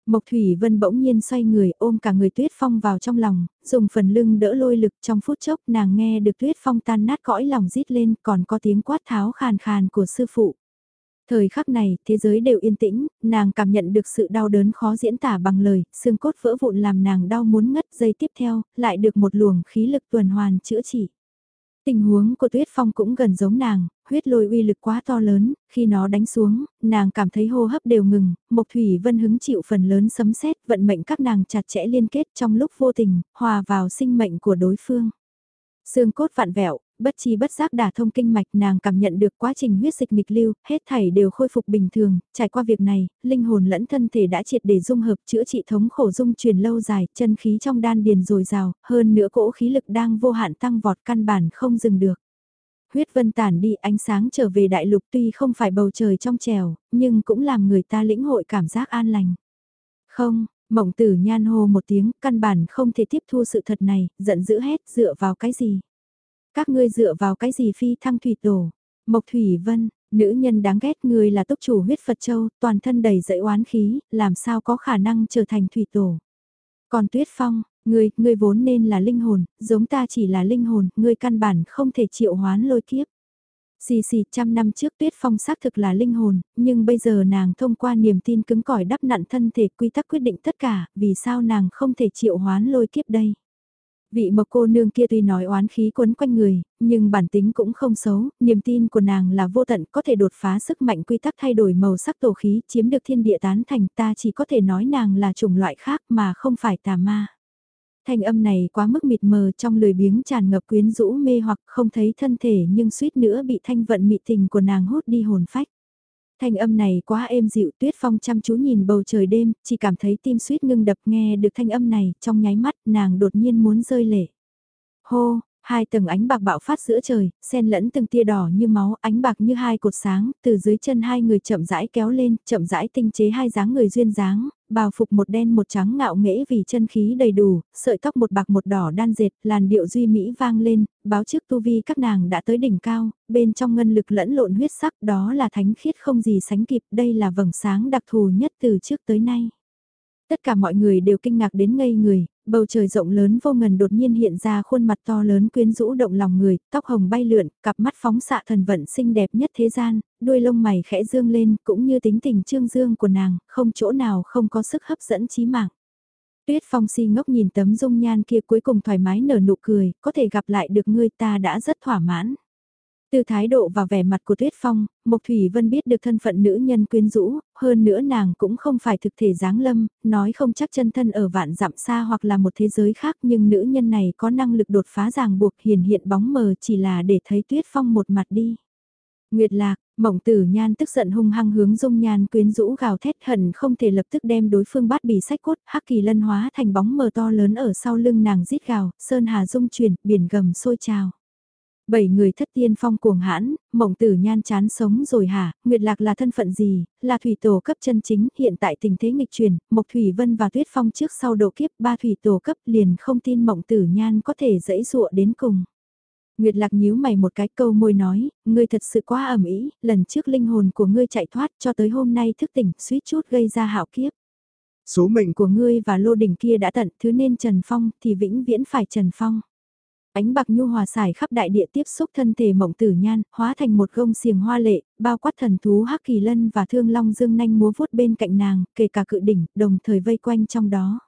Mộc Thủy Vân bỗng nhiên xoay người ôm cả người Tuyết Phong vào trong lòng, dùng phần lưng đỡ lôi lực trong phút chốc nàng nghe được Tuyết Phong tan nát cõi lòng rít lên còn có tiếng quát tháo khàn khàn của sư phụ. Thời khắc này, thế giới đều yên tĩnh, nàng cảm nhận được sự đau đớn khó diễn tả bằng lời, xương cốt vỡ vụn làm nàng đau muốn ngất giây tiếp theo, lại được một luồng khí lực tuần hoàn chữa trị. Tình huống của Tuyết Phong cũng gần giống nàng, huyết lôi uy lực quá to lớn, khi nó đánh xuống, nàng cảm thấy hô hấp đều ngừng, Mộc Thủy Vân hứng chịu phần lớn sấm sét, vận mệnh các nàng chặt chẽ liên kết trong lúc vô tình, hòa vào sinh mệnh của đối phương. Xương cốt vạn vẹo, bất chi bất giác đả thông kinh mạch nàng cảm nhận được quá trình huyết dịch nghịch lưu, hết thảy đều khôi phục bình thường, trải qua việc này, linh hồn lẫn thân thể đã triệt để dung hợp chữa trị thống khổ dung truyền lâu dài, chân khí trong đan điền dồi dào, hơn nữa cỗ khí lực đang vô hạn tăng vọt căn bản không dừng được. Huyết vân tản đi ánh sáng trở về đại lục tuy không phải bầu trời trong trèo, nhưng cũng làm người ta lĩnh hội cảm giác an lành. Không, mộng tử nhan hô một tiếng, căn bản không thể tiếp thu sự thật này, giận dữ hết dựa vào cái gì. Các ngươi dựa vào cái gì phi thăng thủy tổ? Mộc Thủy Vân, nữ nhân đáng ghét người là tốc chủ huyết Phật Châu, toàn thân đầy dẫy oán khí, làm sao có khả năng trở thành thủy tổ? Còn Tuyết Phong, ngươi, ngươi vốn nên là linh hồn, giống ta chỉ là linh hồn, ngươi căn bản không thể triệu hoán lôi kiếp. Xì xì trăm năm trước tuyết phong xác thực là linh hồn, nhưng bây giờ nàng thông qua niềm tin cứng cỏi đắp nặn thân thể quy tắc quyết định tất cả, vì sao nàng không thể triệu hoán lôi kiếp đây? Vị mộc cô nương kia tuy nói oán khí quấn quanh người, nhưng bản tính cũng không xấu, niềm tin của nàng là vô tận có thể đột phá sức mạnh quy tắc thay đổi màu sắc tổ khí chiếm được thiên địa tán thành ta chỉ có thể nói nàng là chủng loại khác mà không phải tà ma. Thanh âm này quá mức mịt mờ trong lười biếng tràn ngập quyến rũ mê hoặc không thấy thân thể nhưng suýt nữa bị thanh vận mị tình của nàng hút đi hồn phách. Thanh âm này quá êm dịu tuyết phong chăm chú nhìn bầu trời đêm, chỉ cảm thấy tim suýt ngưng đập nghe được thanh âm này, trong nháy mắt nàng đột nhiên muốn rơi lệ. Hô, hai tầng ánh bạc bạo phát giữa trời, xen lẫn từng tia đỏ như máu, ánh bạc như hai cột sáng, từ dưới chân hai người chậm rãi kéo lên, chậm rãi tinh chế hai dáng người duyên dáng, bào phục một đen một trắng ngạo nghễ vì chân khí đầy đủ, sợi tóc một bạc một đỏ đan dệt, làn điệu duy mỹ vang lên, báo trước tu vi các nàng đã tới đỉnh cao, bên trong ngân lực lẫn lộn huyết sắc đó là thánh khiết không gì sánh kịp, đây là vầng sáng đặc thù nhất từ trước tới nay. Tất cả mọi người đều kinh ngạc đến ngây người, bầu trời rộng lớn vô ngần đột nhiên hiện ra khuôn mặt to lớn quyến rũ động lòng người, tóc hồng bay lượn, cặp mắt phóng xạ thần vận xinh đẹp nhất thế gian, đuôi lông mày khẽ dương lên, cũng như tính tình trương dương của nàng, không chỗ nào không có sức hấp dẫn chí mạng. Tuyết Phong si ngốc nhìn tấm dung nhan kia cuối cùng thoải mái nở nụ cười, có thể gặp lại được ngươi ta đã rất thỏa mãn. Từ thái độ và vẻ mặt của Tuyết Phong, Mộc Thủy Vân biết được thân phận nữ nhân quyến rũ, hơn nữa nàng cũng không phải thực thể dáng lâm, nói không chắc chân thân ở vạn dặm xa hoặc là một thế giới khác nhưng nữ nhân này có năng lực đột phá ràng buộc hiển hiện bóng mờ chỉ là để thấy Tuyết Phong một mặt đi. Nguyệt Lạc, Mộng tử nhan tức giận hung hăng hướng dung nhan quyến rũ gào thét hận không thể lập tức đem đối phương bắt bì sách cốt, hắc kỳ lân hóa thành bóng mờ to lớn ở sau lưng nàng rít gào, sơn hà dung chuyển, biển gầm sôi trào. Bảy người thất tiên phong cuồng hãn, mộng tử nhan chán sống rồi hả, Nguyệt Lạc là thân phận gì, là thủy tổ cấp chân chính, hiện tại tình thế nghịch truyền, Mộc Thủy Vân và Tuyết Phong trước sau độ kiếp ba thủy tổ cấp liền không tin mộng tử nhan có thể dẫy dụa đến cùng. Nguyệt Lạc nhíu mày một cái câu môi nói, ngươi thật sự quá ẩm ý, lần trước linh hồn của ngươi chạy thoát cho tới hôm nay thức tỉnh, suýt chút gây ra hạo kiếp. Số mệnh của ngươi và lô đỉnh kia đã tận, thứ nên Trần Phong thì vĩnh viễn phải Trần Phong. Ánh bạc nhu hòa xài khắp đại địa tiếp xúc thân thể mộng tử nhan, hóa thành một gông xiềng hoa lệ, bao quát thần thú hắc kỳ lân và thương long dương nanh múa vuốt bên cạnh nàng, kể cả cự đỉnh, đồng thời vây quanh trong đó.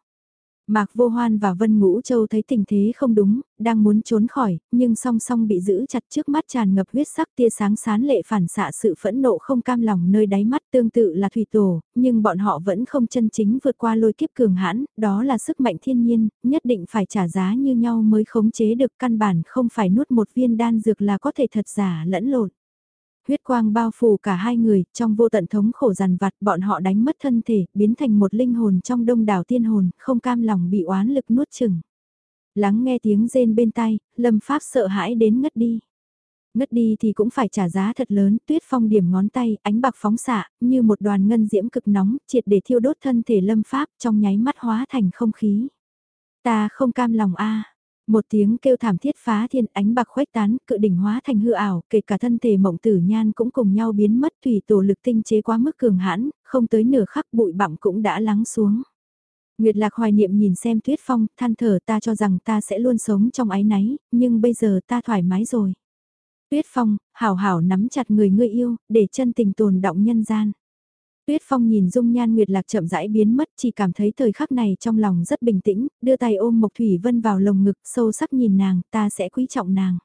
Mạc Vô Hoan và Vân Ngũ Châu thấy tình thế không đúng, đang muốn trốn khỏi, nhưng song song bị giữ chặt trước mắt tràn ngập huyết sắc tia sáng sán lệ phản xạ sự phẫn nộ không cam lòng nơi đáy mắt tương tự là thủy tổ, nhưng bọn họ vẫn không chân chính vượt qua lôi kiếp cường hãn, đó là sức mạnh thiên nhiên, nhất định phải trả giá như nhau mới khống chế được căn bản không phải nuốt một viên đan dược là có thể thật giả lẫn lộn huyết quang bao phủ cả hai người, trong vô tận thống khổ giàn vặt bọn họ đánh mất thân thể, biến thành một linh hồn trong đông đảo tiên hồn, không cam lòng bị oán lực nuốt chừng. Lắng nghe tiếng rên bên tai, lâm pháp sợ hãi đến ngất đi. Ngất đi thì cũng phải trả giá thật lớn, tuyết phong điểm ngón tay, ánh bạc phóng xạ, như một đoàn ngân diễm cực nóng, triệt để thiêu đốt thân thể lâm pháp trong nháy mắt hóa thành không khí. Ta không cam lòng a một tiếng kêu thảm thiết phá thiên ánh bạc khuếch tán, cự đỉnh hóa thành hư ảo, kể cả thân thể mộng tử nhan cũng cùng nhau biến mất thủy tổ lực tinh chế quá mức cường hãn, không tới nửa khắc bụi bặm cũng đã lắng xuống. Nguyệt lạc hoài niệm nhìn xem tuyết phong, than thở ta cho rằng ta sẽ luôn sống trong ái náy, nhưng bây giờ ta thoải mái rồi. Tuyết phong, hảo hảo nắm chặt người ngươi yêu, để chân tình tồn động nhân gian. Tuyết Phong nhìn dung nhan Nguyệt Lạc chậm rãi biến mất chỉ cảm thấy thời khắc này trong lòng rất bình tĩnh, đưa tay ôm Mộc Thủy Vân vào lồng ngực sâu sắc nhìn nàng, ta sẽ quý trọng nàng.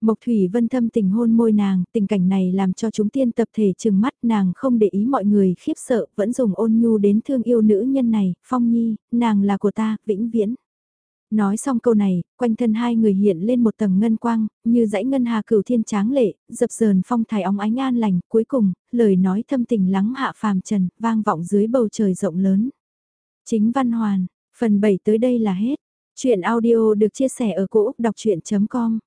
Mộc Thủy Vân thâm tình hôn môi nàng, tình cảnh này làm cho chúng tiên tập thể trừng mắt nàng không để ý mọi người khiếp sợ, vẫn dùng ôn nhu đến thương yêu nữ nhân này, Phong Nhi, nàng là của ta, vĩnh viễn. Nói xong câu này, quanh thân hai người hiện lên một tầng ngân quang, như dãy ngân hà cửu thiên tráng lệ, dập dờn phong thái óng ánh an lành, cuối cùng, lời nói thâm tình lắng hạ phàm trần, vang vọng dưới bầu trời rộng lớn. Chính văn hoàn, phần 7 tới đây là hết. Chuyện audio được chia sẻ ở cỗ đọc chuyện.com